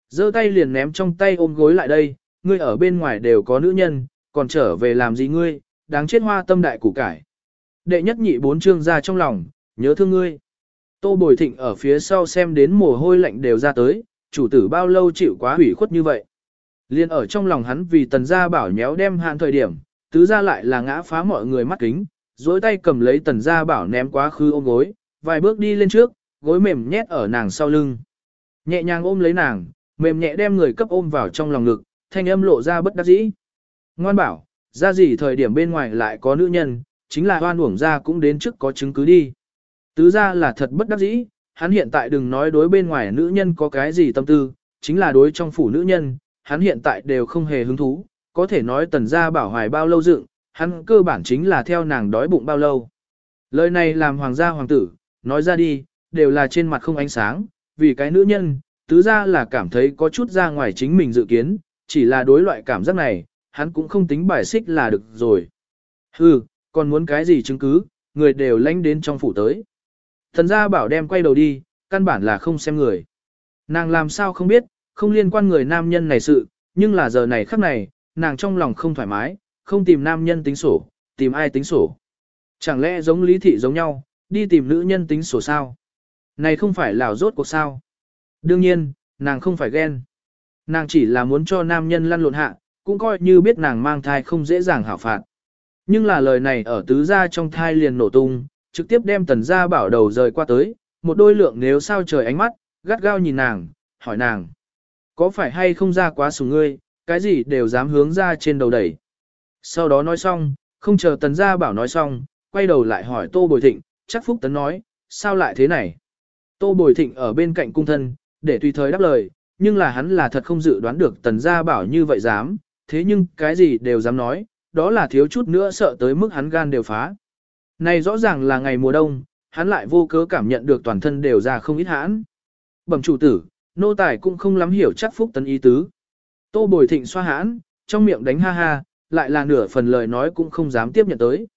giơ tay liền ném trong tay ôm gối lại đây, ngươi ở bên ngoài đều có nữ nhân, còn trở về làm gì ngươi, đáng chết hoa tâm đại củ cải. Đệ nhất nhị bốn chương ra trong lòng, nhớ thương ngươi. Tô Bồi Thịnh ở phía sau xem đến mồ hôi lạnh đều ra tới, chủ tử bao lâu chịu quá hủy khuất như vậy. Liên ở trong lòng hắn vì tần gia bảo nhéo đem hạn thời điểm, tứ ra lại là ngã phá mọi người mắt kính, dối tay cầm lấy tần gia bảo ném quá khứ ôm gối, vài bước đi lên trước, gối mềm nhét ở nàng sau lưng. Nhẹ nhàng ôm lấy nàng, mềm nhẹ đem người cấp ôm vào trong lòng ngực, thanh âm lộ ra bất đắc dĩ. Ngoan bảo, ra gì thời điểm bên ngoài lại có nữ nhân, chính là hoan uổng ra cũng đến trước có chứng cứ đi. Tứ gia là thật bất đắc dĩ, hắn hiện tại đừng nói đối bên ngoài nữ nhân có cái gì tâm tư, chính là đối trong phủ nữ nhân, hắn hiện tại đều không hề hứng thú, có thể nói tần gia bảo hoài bao lâu dựng, hắn cơ bản chính là theo nàng đói bụng bao lâu. Lời này làm hoàng gia hoàng tử, nói ra đi, đều là trên mặt không ánh sáng, vì cái nữ nhân, tứ ra là cảm thấy có chút ra ngoài chính mình dự kiến, chỉ là đối loại cảm giác này, hắn cũng không tính bài xích là được rồi. Hừ, còn muốn cái gì chứng cứ, người đều lanh đến trong phủ tới. Thần gia bảo đem quay đầu đi, căn bản là không xem người. Nàng làm sao không biết, không liên quan người nam nhân này sự, nhưng là giờ này khắc này, nàng trong lòng không thoải mái, không tìm nam nhân tính sổ, tìm ai tính sổ. Chẳng lẽ giống lý thị giống nhau, đi tìm nữ nhân tính sổ sao? Này không phải lào rốt cuộc sao? Đương nhiên, nàng không phải ghen. Nàng chỉ là muốn cho nam nhân lăn lộn hạ, cũng coi như biết nàng mang thai không dễ dàng hảo phạt. Nhưng là lời này ở tứ gia trong thai liền nổ tung, trực tiếp đem tần gia bảo đầu rời qua tới, một đôi lượng nếu sao trời ánh mắt, gắt gao nhìn nàng, hỏi nàng. Có phải hay không ra quá sủng ngươi, cái gì đều dám hướng ra trên đầu đẩy. Sau đó nói xong, không chờ tần gia bảo nói xong, quay đầu lại hỏi Tô Bồi Thịnh, chắc Phúc Tấn nói, sao lại thế này? Tô Bồi Thịnh ở bên cạnh cung thân, để tùy thời đáp lời, nhưng là hắn là thật không dự đoán được tần gia bảo như vậy dám, thế nhưng cái gì đều dám nói, đó là thiếu chút nữa sợ tới mức hắn gan đều phá. Này rõ ràng là ngày mùa đông, hắn lại vô cớ cảm nhận được toàn thân đều ra không ít hãn. Bẩm chủ tử, nô tài cũng không lắm hiểu chắc phúc tấn ý tứ. Tô bồi thịnh xoa hãn, trong miệng đánh ha ha, lại là nửa phần lời nói cũng không dám tiếp nhận tới.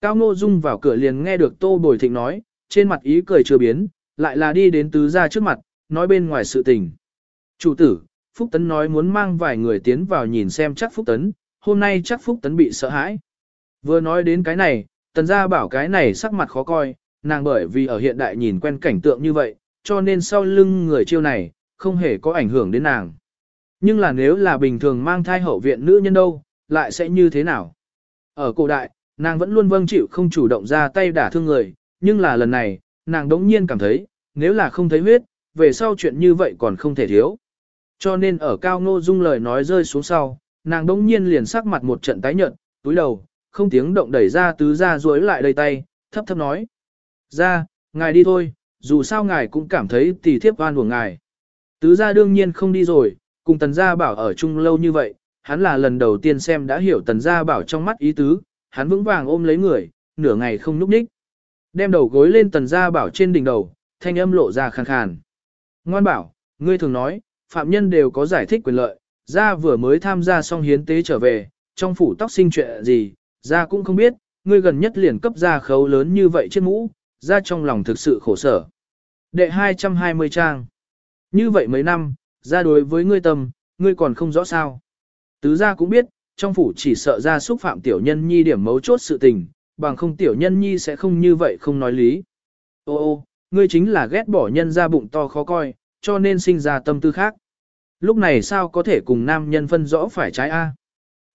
Cao Ngô Dung vào cửa liền nghe được Tô Bồi Thịnh nói, trên mặt ý cười chưa biến, lại là đi đến tứ gia trước mặt, nói bên ngoài sự tình. Chủ tử, Phúc Tấn nói muốn mang vài người tiến vào nhìn xem chắc Phúc Tấn, hôm nay chắc Phúc Tấn bị sợ hãi. Vừa nói đến cái này, tần gia bảo cái này sắc mặt khó coi, nàng bởi vì ở hiện đại nhìn quen cảnh tượng như vậy, cho nên sau lưng người chiêu này, không hề có ảnh hưởng đến nàng. Nhưng là nếu là bình thường mang thai hậu viện nữ nhân đâu, lại sẽ như thế nào? Ở cổ đại, nàng vẫn luôn vâng chịu không chủ động ra tay đả thương người, nhưng là lần này, nàng đống nhiên cảm thấy, nếu là không thấy huyết, về sau chuyện như vậy còn không thể thiếu. Cho nên ở cao ngô dung lời nói rơi xuống sau, nàng đống nhiên liền sắc mặt một trận tái nhợt, túi đầu, không tiếng động đẩy ra tứ ra duỗi lại đầy tay, thấp thấp nói. Ra, ngài đi thôi, dù sao ngài cũng cảm thấy tỷ thiếp oan của ngài. Tứ gia đương nhiên không đi rồi, cùng tần gia bảo ở chung lâu như vậy, hắn là lần đầu tiên xem đã hiểu tần gia bảo trong mắt ý tứ, hắn vững vàng ôm lấy người, nửa ngày không núp ních. Đem đầu gối lên tần gia bảo trên đỉnh đầu, thanh âm lộ ra khàn khàn. Ngoan bảo, ngươi thường nói, phạm nhân đều có giải thích quyền lợi, gia vừa mới tham gia xong hiến tế trở về, trong phủ tóc sinh chuyện gì, gia cũng không biết, ngươi gần nhất liền cấp gia khấu lớn như vậy trên mũ, gia trong lòng thực sự khổ sở. Đệ 220 trang. Như vậy mấy năm, gia đối với ngươi tâm, ngươi còn không rõ sao. Tứ gia cũng biết, trong phủ chỉ sợ gia xúc phạm tiểu nhân nhi điểm mấu chốt sự tình, bằng không tiểu nhân nhi sẽ không như vậy không nói lý. Ô ô, ngươi chính là ghét bỏ nhân ra bụng to khó coi, cho nên sinh ra tâm tư khác. Lúc này sao có thể cùng nam nhân phân rõ phải trái A.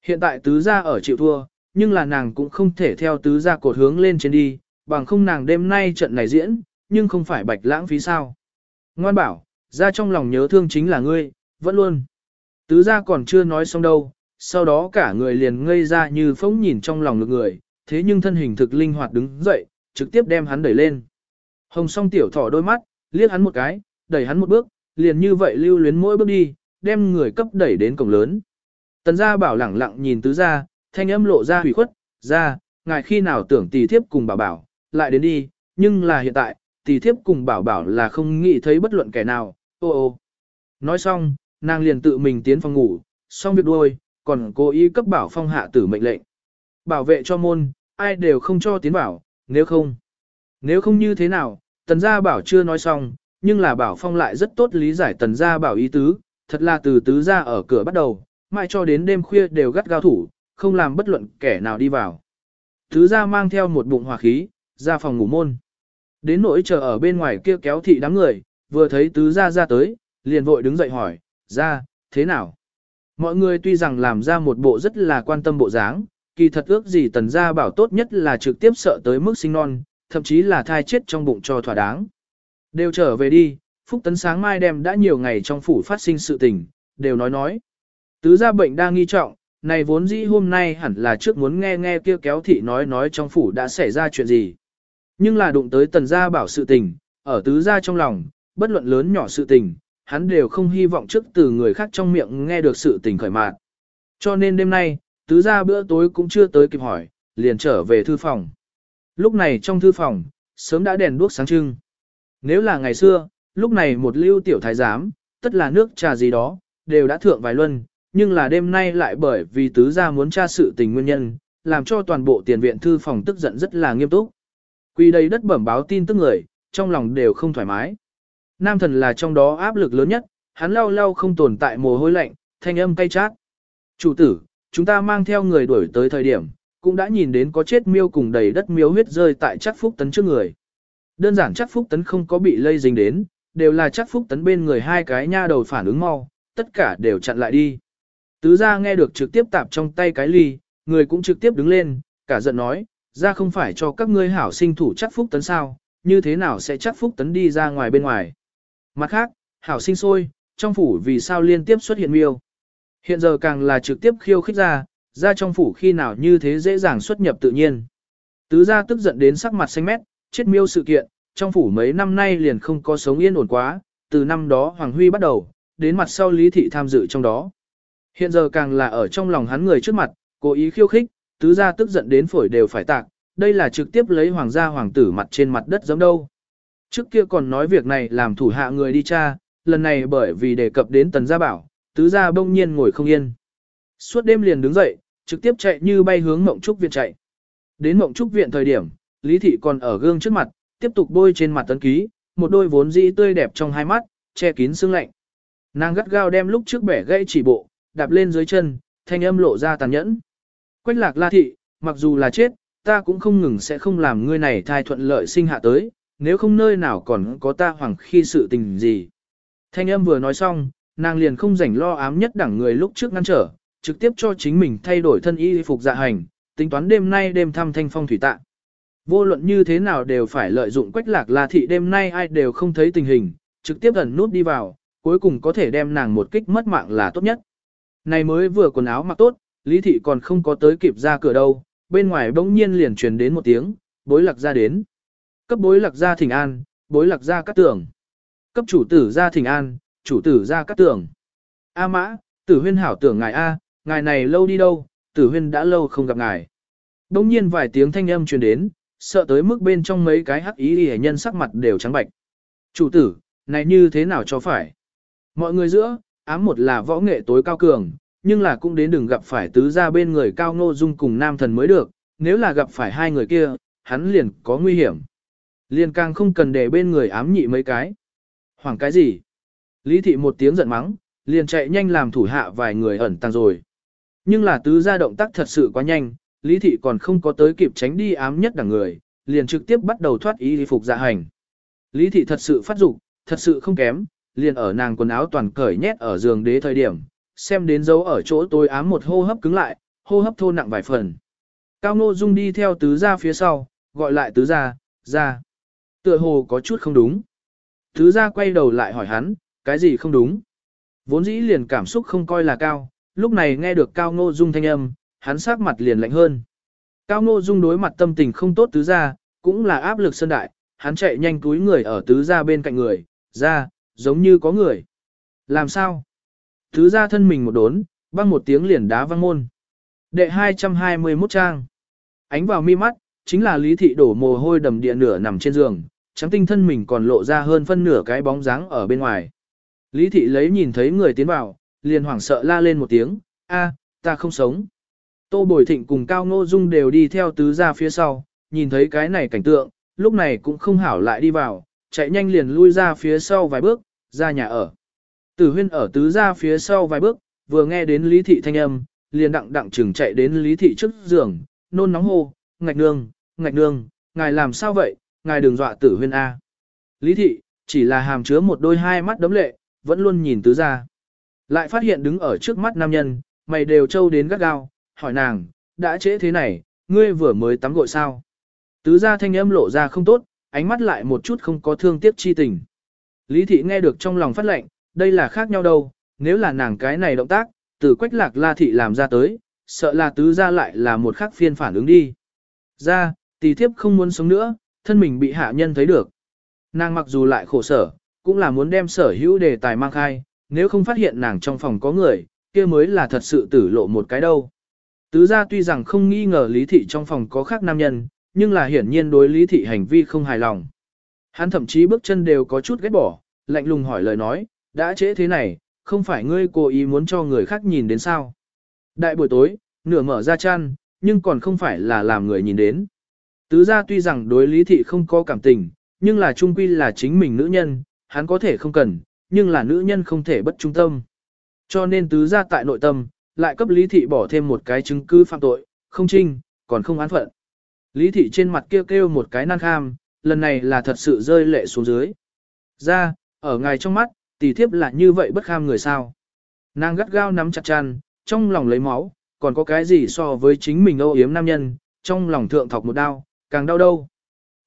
Hiện tại tứ gia ở chịu thua, nhưng là nàng cũng không thể theo tứ gia cột hướng lên trên đi, bằng không nàng đêm nay trận này diễn, nhưng không phải bạch lãng phí sao. Ngoan bảo, ra trong lòng nhớ thương chính là ngươi, vẫn luôn. Tứ gia còn chưa nói xong đâu, sau đó cả người liền ngây ra như phóng nhìn trong lòng ngực người, thế nhưng thân hình thực linh hoạt đứng dậy, trực tiếp đem hắn đẩy lên. Hồng song tiểu thỏ đôi mắt, liếc hắn một cái, đẩy hắn một bước, liền như vậy lưu luyến mỗi bước đi, đem người cấp đẩy đến cổng lớn. Tần gia bảo lẳng lặng nhìn tứ gia, thanh âm lộ ra hủy khuất, ra, ngài khi nào tưởng tỷ thiếp cùng bảo bảo, lại đến đi, nhưng là hiện tại, tỷ thiếp cùng bảo bảo là không nghĩ thấy bất luận kẻ nào, ô ô. Nói xong, nàng liền tự mình tiến phòng ngủ, xong việc đuôi, còn cố ý cấp bảo phong hạ tử mệnh lệnh. Bảo vệ cho môn, ai đều không cho tiến bảo, nếu không. Nếu không như thế nào, tần gia bảo chưa nói xong, nhưng là bảo phong lại rất tốt lý giải tần gia bảo ý tứ, thật là từ tứ gia ở cửa bắt đầu, mãi cho đến đêm khuya đều gắt gao thủ, không làm bất luận kẻ nào đi vào. Tứ gia mang theo một bụng hỏa khí, ra phòng ngủ môn. Đến nỗi chờ ở bên ngoài kia kéo thị đám người, vừa thấy tứ gia ra tới, liền vội đứng dậy hỏi, ra, thế nào? Mọi người tuy rằng làm ra một bộ rất là quan tâm bộ dáng, kỳ thật ước gì tần gia bảo tốt nhất là trực tiếp sợ tới mức sinh non, thậm chí là thai chết trong bụng cho thỏa đáng. Đều trở về đi, Phúc Tấn sáng mai đem đã nhiều ngày trong phủ phát sinh sự tình, đều nói nói. Tứ gia bệnh đang nghi trọng, này vốn dĩ hôm nay hẳn là trước muốn nghe nghe kia kéo thị nói nói trong phủ đã xảy ra chuyện gì. Nhưng là đụng tới tần gia bảo sự tình, ở tứ gia trong lòng, bất luận lớn nhỏ sự tình, hắn đều không hy vọng trước từ người khác trong miệng nghe được sự tình khởi mạn. Cho nên đêm nay, tứ gia bữa tối cũng chưa tới kịp hỏi, liền trở về thư phòng. Lúc này trong thư phòng, sớm đã đèn đuốc sáng trưng. Nếu là ngày xưa, lúc này một lưu tiểu thái giám, tất là nước trà gì đó, đều đã thượng vài luân, nhưng là đêm nay lại bởi vì tứ gia muốn tra sự tình nguyên nhân, làm cho toàn bộ tiền viện thư phòng tức giận rất là nghiêm túc. Quy đây đất bẩm báo tin tức người, trong lòng đều không thoải mái. Nam thần là trong đó áp lực lớn nhất, hắn lau lau không tồn tại mồ hôi lạnh, thanh âm cay chát. Chủ tử, chúng ta mang theo người đuổi tới thời điểm, cũng đã nhìn đến có chết miêu cùng đầy đất miêu huyết rơi tại chắc phúc tấn trước người. Đơn giản chắc phúc tấn không có bị lây dính đến, đều là chắc phúc tấn bên người hai cái nha đầu phản ứng mau, tất cả đều chặn lại đi. Tứ gia nghe được trực tiếp tạp trong tay cái ly, người cũng trực tiếp đứng lên, cả giận nói, ra không phải cho các ngươi hảo sinh thủ chắc phúc tấn sao, như thế nào sẽ chắc phúc tấn đi ra ngoài bên ngoài. Mặt khác, hảo sinh sôi, trong phủ vì sao liên tiếp xuất hiện miêu. Hiện giờ càng là trực tiếp khiêu khích ra, ra trong phủ khi nào như thế dễ dàng xuất nhập tự nhiên. Tứ gia tức giận đến sắc mặt xanh mét, chết miêu sự kiện, trong phủ mấy năm nay liền không có sống yên ổn quá, từ năm đó Hoàng Huy bắt đầu, đến mặt sau Lý Thị tham dự trong đó. Hiện giờ càng là ở trong lòng hắn người trước mặt, cố ý khiêu khích, tứ gia tức giận đến phổi đều phải tạc, đây là trực tiếp lấy hoàng gia hoàng tử mặt trên mặt đất giống đâu. Trước kia còn nói việc này làm thủ hạ người đi cha, lần này bởi vì đề cập đến tần gia bảo, tứ gia bỗng nhiên ngồi không yên. Suốt đêm liền đứng dậy, trực tiếp chạy như bay hướng mộng trúc viện chạy. Đến mộng trúc viện thời điểm, Lý Thị còn ở gương trước mặt, tiếp tục bôi trên mặt tấn ký, một đôi vốn dĩ tươi đẹp trong hai mắt, che kín sương lạnh. Nàng gắt gao đem lúc trước bẻ gãy chỉ bộ, đạp lên dưới chân, thanh âm lộ ra tàn nhẫn. Quách lạc la thị, mặc dù là chết, ta cũng không ngừng sẽ không làm ngươi này thai thuận lợi sinh hạ tới, nếu không nơi nào còn có ta hoàng khi sự tình gì. Thanh âm vừa nói xong, nàng liền không rảnh lo ám nhất đẳng người lúc trước ngăn trở, trực tiếp cho chính mình thay đổi thân y phục dạ hành, tính toán đêm nay đêm thăm thanh phong thủy tạ. Vô luận như thế nào đều phải lợi dụng quách lạc là thị đêm nay ai đều không thấy tình hình, trực tiếp ẩn nút đi vào, cuối cùng có thể đem nàng một kích mất mạng là tốt nhất. Này mới vừa quần áo mặc tốt, Lý thị còn không có tới kịp ra cửa đâu, bên ngoài bỗng nhiên liền truyền đến một tiếng, bối lạc ra đến. Cấp bối lạc ra thỉnh an, bối lạc ra cắt tưởng. Cấp chủ tử ra thỉnh an, chủ tử ra cắt tưởng. A mã, tử huyên hảo tưởng ngài A, ngài này lâu đi đâu, tử huyên đã lâu không gặp ngài. Đông nhiên vài tiếng thanh âm truyền đến, sợ tới mức bên trong mấy cái hắc ý hề nhân sắc mặt đều trắng bạch. Chủ tử, này như thế nào cho phải? Mọi người giữa, ám một là võ nghệ tối cao cường, nhưng là cũng đến đừng gặp phải tứ gia bên người cao ngô dung cùng nam thần mới được, nếu là gặp phải hai người kia, hắn liền có nguy hiểm. Liền càng không cần để bên người ám nhị mấy cái. Hoảng cái gì? Lý thị một tiếng giận mắng, liền chạy nhanh làm thủ hạ vài người ẩn tăng rồi. Nhưng là tứ gia động tác thật sự quá nhanh, Lý thị còn không có tới kịp tránh đi ám nhất đẳng người, liền trực tiếp bắt đầu thoát ý đi phục dạ hành. Lý thị thật sự phát dục, thật sự không kém, liền ở nàng quần áo toàn cởi nhét ở giường đế thời điểm, xem đến dấu ở chỗ tôi ám một hô hấp cứng lại, hô hấp thô nặng vài phần. Cao Ngô Dung đi theo tứ gia phía sau, gọi lại tứ gia, gia, Tựa hồ có chút không đúng. Tứ gia quay đầu lại hỏi hắn, cái gì không đúng? Vốn dĩ liền cảm xúc không coi là cao, lúc này nghe được Cao Ngô Dung thanh âm, hắn sắc mặt liền lạnh hơn. Cao Ngô Dung đối mặt tâm tình không tốt tứ gia, cũng là áp lực sơn đại, hắn chạy nhanh túi người ở tứ gia bên cạnh người, ra, giống như có người. Làm sao? Tứ gia thân mình một đốn, băng một tiếng liền đá văng môn. Đệ 221 trang. Ánh vào mi mắt, chính là lý thị đổ mồ hôi đầm địa nửa nằm trên giường, trắng tinh thân mình còn lộ ra hơn phân nửa cái bóng dáng ở bên ngoài. Lý thị lấy nhìn thấy người tiến vào, liền hoảng sợ la lên một tiếng, a, ta không sống. Tô Bồi Thịnh cùng Cao Ngô Dung đều đi theo tứ ra phía sau, nhìn thấy cái này cảnh tượng, lúc này cũng không hảo lại đi vào, chạy nhanh liền lui ra phía sau vài bước, ra nhà ở. Tử huyên ở tứ ra phía sau vài bước, vừa nghe đến Lý Thị thanh âm, liền đặng đặng chừng chạy đến Lý Thị trước giường, nôn nóng hô, ngạch nương, ngạch nương, ngài làm sao vậy, ngài đừng dọa tử huyên A. Lý Thị, chỉ là hàm chứa một đôi hai mắt đấm lệ, vẫn luôn nhìn tứ gia. Lại phát hiện đứng ở trước mắt nam nhân, mày đều trâu đến gắt gao, hỏi nàng, đã trễ thế này, ngươi vừa mới tắm gội sao? Tứ gia thanh âm lộ ra không tốt, ánh mắt lại một chút không có thương tiếc chi tình. Lý thị nghe được trong lòng phát lệnh, đây là khác nhau đâu, nếu là nàng cái này động tác, từ quách lạc la thị làm ra tới, sợ là tứ gia lại là một khác phiên phản ứng đi. Ra, tỷ thiếp không muốn sống nữa, thân mình bị hạ nhân thấy được. Nàng mặc dù lại khổ sở, cũng là muốn đem sở hữu đề tài mang khai, nếu không phát hiện nàng trong phòng có người, kia mới là thật sự tử lộ một cái đâu. Tứ gia tuy rằng không nghi ngờ lý thị trong phòng có khác nam nhân, nhưng là hiển nhiên đối lý thị hành vi không hài lòng. Hắn thậm chí bước chân đều có chút ghét bỏ, lạnh lùng hỏi lời nói, đã trễ thế này, không phải ngươi cố ý muốn cho người khác nhìn đến sao. Đại buổi tối, nửa mở ra chăn, nhưng còn không phải là làm người nhìn đến. Tứ gia tuy rằng đối lý thị không có cảm tình, nhưng là trung quy là chính mình nữ nhân, hắn có thể không cần, nhưng là nữ nhân không thể bất trung tâm. Cho nên tứ gia tại nội tâm, lại cấp lý thị bỏ thêm một cái chứng cứ phạm tội, không trinh, còn không án phận. Lý thị trên mặt kêu kêu một cái nan kham, lần này là thật sự rơi lệ xuống dưới. Ra, ở ngài trong mắt, tỷ thiếp là như vậy bất kham người sao. Nàng gắt gao nắm chặt chăn, trong lòng lấy máu, còn có cái gì so với chính mình âu yếm nam nhân, trong lòng thượng thọc một đau, càng đau đâu.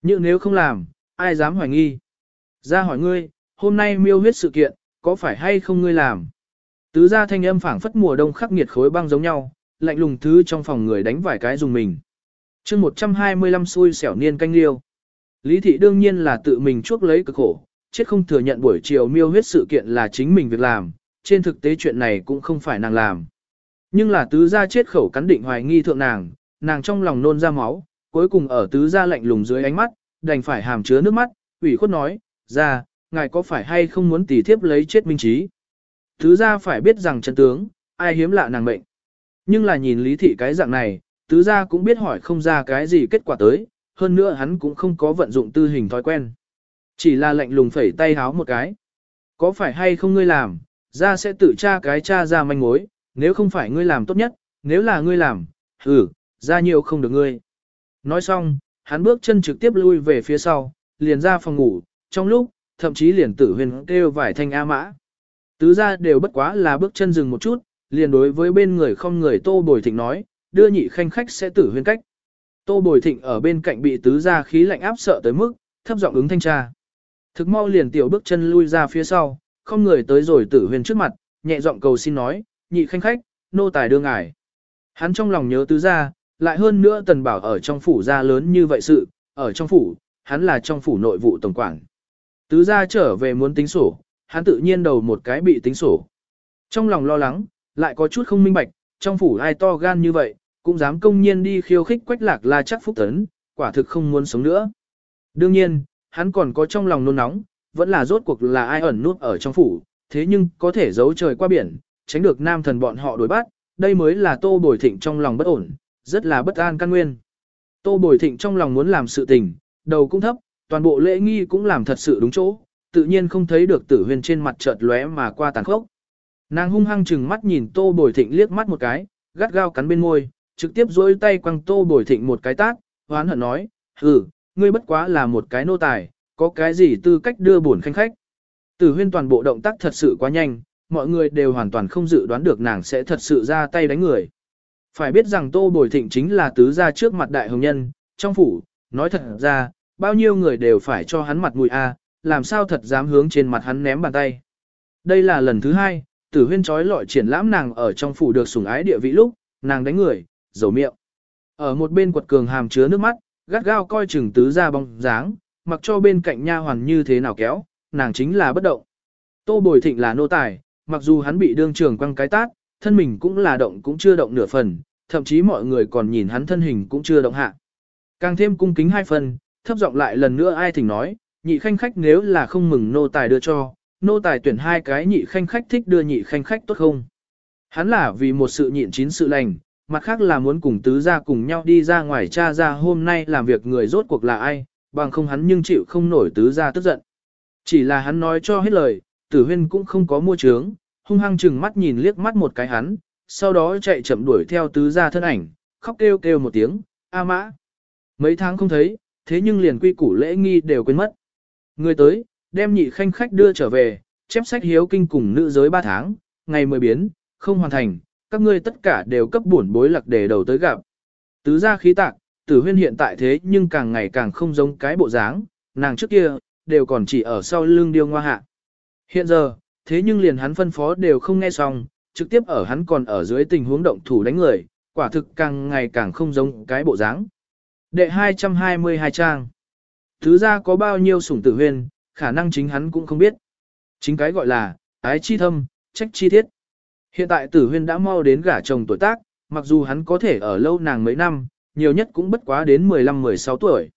Nhưng nếu không làm, ai dám hoài nghi. Ra hỏi ngươi, hôm nay miêu huyết sự kiện, có phải hay không ngươi làm? Tứ gia thanh âm phảng phất mùa đông khắc nghiệt khối băng giống nhau, lạnh lùng thứ trong phòng người đánh vài cái dùng mình. chương 125 xui xẻo niên canh liêu. Lý thị đương nhiên là tự mình chuốc lấy cực khổ, chết không thừa nhận buổi chiều miêu huyết sự kiện là chính mình việc làm, trên thực tế chuyện này cũng không phải nàng làm. Nhưng là tứ gia chết khẩu cắn định hoài nghi thượng nàng, nàng trong lòng nôn ra máu, cuối cùng ở tứ gia lạnh lùng dưới ánh mắt, đành phải hàm chứa nước mắt, ủy khuất nói, ra, ngài có phải hay không muốn tỷ thiếp lấy chết minh trí? Tứ gia phải biết rằng chân tướng, ai hiếm lạ nàng mệnh. Nhưng là nhìn lý thị cái dạng này, tứ gia cũng biết hỏi không ra cái gì kết quả tới, hơn nữa hắn cũng không có vận dụng tư hình thói quen. Chỉ là lạnh lùng phẩy tay háo một cái. Có phải hay không ngươi làm, ra sẽ tự tra cái tra ra manh mối, nếu không phải ngươi làm tốt nhất, nếu là ngươi làm, ừ, ra nhiều không được ngươi. Nói xong, hắn bước chân trực tiếp lui về phía sau, liền ra phòng ngủ, trong lúc, thậm chí liền tử huyền kêu vài thanh A mã. Tứ ra đều bất quá là bước chân dừng một chút, liền đối với bên người không người tô bồi thịnh nói, đưa nhị khanh khách sẽ tử huyền cách. Tô bồi thịnh ở bên cạnh bị tứ ra khí lạnh áp sợ tới mức, thấp giọng ứng thanh tra. Thực mau liền tiểu bước chân lui ra phía sau, không người tới rồi tử huyền trước mặt, nhẹ giọng cầu xin nói, nhị khanh khách, nô tài đưa ngài. Hắn trong lòng nhớ tứ ra, lại hơn nữa tần bảo ở trong phủ ra lớn như vậy sự, ở trong phủ, hắn là trong phủ nội vụ tổng quản. Tứ ra trở về muốn tính sổ, hắn tự nhiên đầu một cái bị tính sổ. Trong lòng lo lắng, lại có chút không minh bạch, trong phủ ai to gan như vậy, cũng dám công nhiên đi khiêu khích quách lạc la chắc phúc tấn, quả thực không muốn sống nữa. Đương nhiên, hắn còn có trong lòng nôn nóng, vẫn là rốt cuộc là ai ẩn nút ở trong phủ, thế nhưng có thể giấu trời qua biển, tránh được nam thần bọn họ đuổi bắt, đây mới là tô bồi thịnh trong lòng bất ổn, rất là bất an căn nguyên. Tô bồi thịnh trong lòng muốn làm sự tình, đầu cũng thấp, toàn bộ lễ nghi cũng làm thật sự đúng chỗ, tự nhiên không thấy được tử huyền trên mặt chợt lóe mà qua tàn khốc. Nàng hung hăng chừng mắt nhìn tô bồi thịnh liếc mắt một cái, gắt gao cắn bên môi, trực tiếp dối tay quăng tô bồi thịnh một cái tát, hoán hận nói, "Ừ, ngươi bất quá là một cái nô tài, có cái gì tư cách đưa buồn khanh khách. Tử huyên toàn bộ động tác thật sự quá nhanh, mọi người đều hoàn toàn không dự đoán được nàng sẽ thật sự ra tay đánh người. Phải biết rằng Tô Bồi Thịnh chính là tứ gia trước mặt đại hồng nhân, trong phủ, nói thật ra, bao nhiêu người đều phải cho hắn mặt mũi a, làm sao thật dám hướng trên mặt hắn ném bàn tay. Đây là lần thứ hai, tử huyên trói lọi triển lãm nàng ở trong phủ được sủng ái địa vị lúc, nàng đánh người, dầu miệng. Ở một bên quật cường hàm chứa nước mắt, gắt gao coi chừng tứ gia bóng dáng, mặc cho bên cạnh nha hoàn như thế nào kéo, nàng chính là bất động. Tô Bồi Thịnh là nô tài, mặc dù hắn bị đương trường quăng cái tát, thân mình cũng là động cũng chưa động nửa phần, thậm chí mọi người còn nhìn hắn thân hình cũng chưa động hạ. Càng thêm cung kính hai phần, thấp giọng lại lần nữa ai thỉnh nói, nhị khanh khách nếu là không mừng nô tài đưa cho, nô tài tuyển hai cái nhị khanh khách thích đưa nhị khanh khách tốt không. Hắn là vì một sự nhịn chín sự lành, mặt khác là muốn cùng tứ gia cùng nhau đi ra ngoài cha ra hôm nay làm việc người rốt cuộc là ai, bằng không hắn nhưng chịu không nổi tứ gia tức giận. Chỉ là hắn nói cho hết lời, tử huyên cũng không có mua trướng, hung hăng chừng mắt nhìn liếc mắt một cái hắn, sau đó chạy chậm đuổi theo tứ gia thân ảnh, khóc kêu kêu một tiếng, A mã. Mấy tháng không thấy, thế nhưng liền quy củ lễ nghi đều quên mất. Người tới, đem nhị khanh khách đưa trở về, chép sách hiếu kinh cùng nữ giới ba tháng, ngày mười biến, không hoàn thành, các ngươi tất cả đều cấp bổn bối lạc để đầu tới gặp. Tứ gia khí tạc, tử huyên hiện tại thế nhưng càng ngày càng không giống cái bộ dáng, nàng trước kia, đều còn chỉ ở sau lưng điêu ngoa hạ. Hiện giờ, thế nhưng liền hắn phân phó đều không nghe xong, trực tiếp ở hắn còn ở dưới tình huống động thủ đánh người, quả thực càng ngày càng không giống cái bộ dáng. Đệ 222 trang. Thứ ra có bao nhiêu sủng tử huyên, khả năng chính hắn cũng không biết. Chính cái gọi là, ái chi thâm, trách chi thiết. Hiện tại tử huyên đã mau đến gả chồng tuổi tác, mặc dù hắn có thể ở lâu nàng mấy năm, nhiều nhất cũng bất quá đến 15-16 tuổi.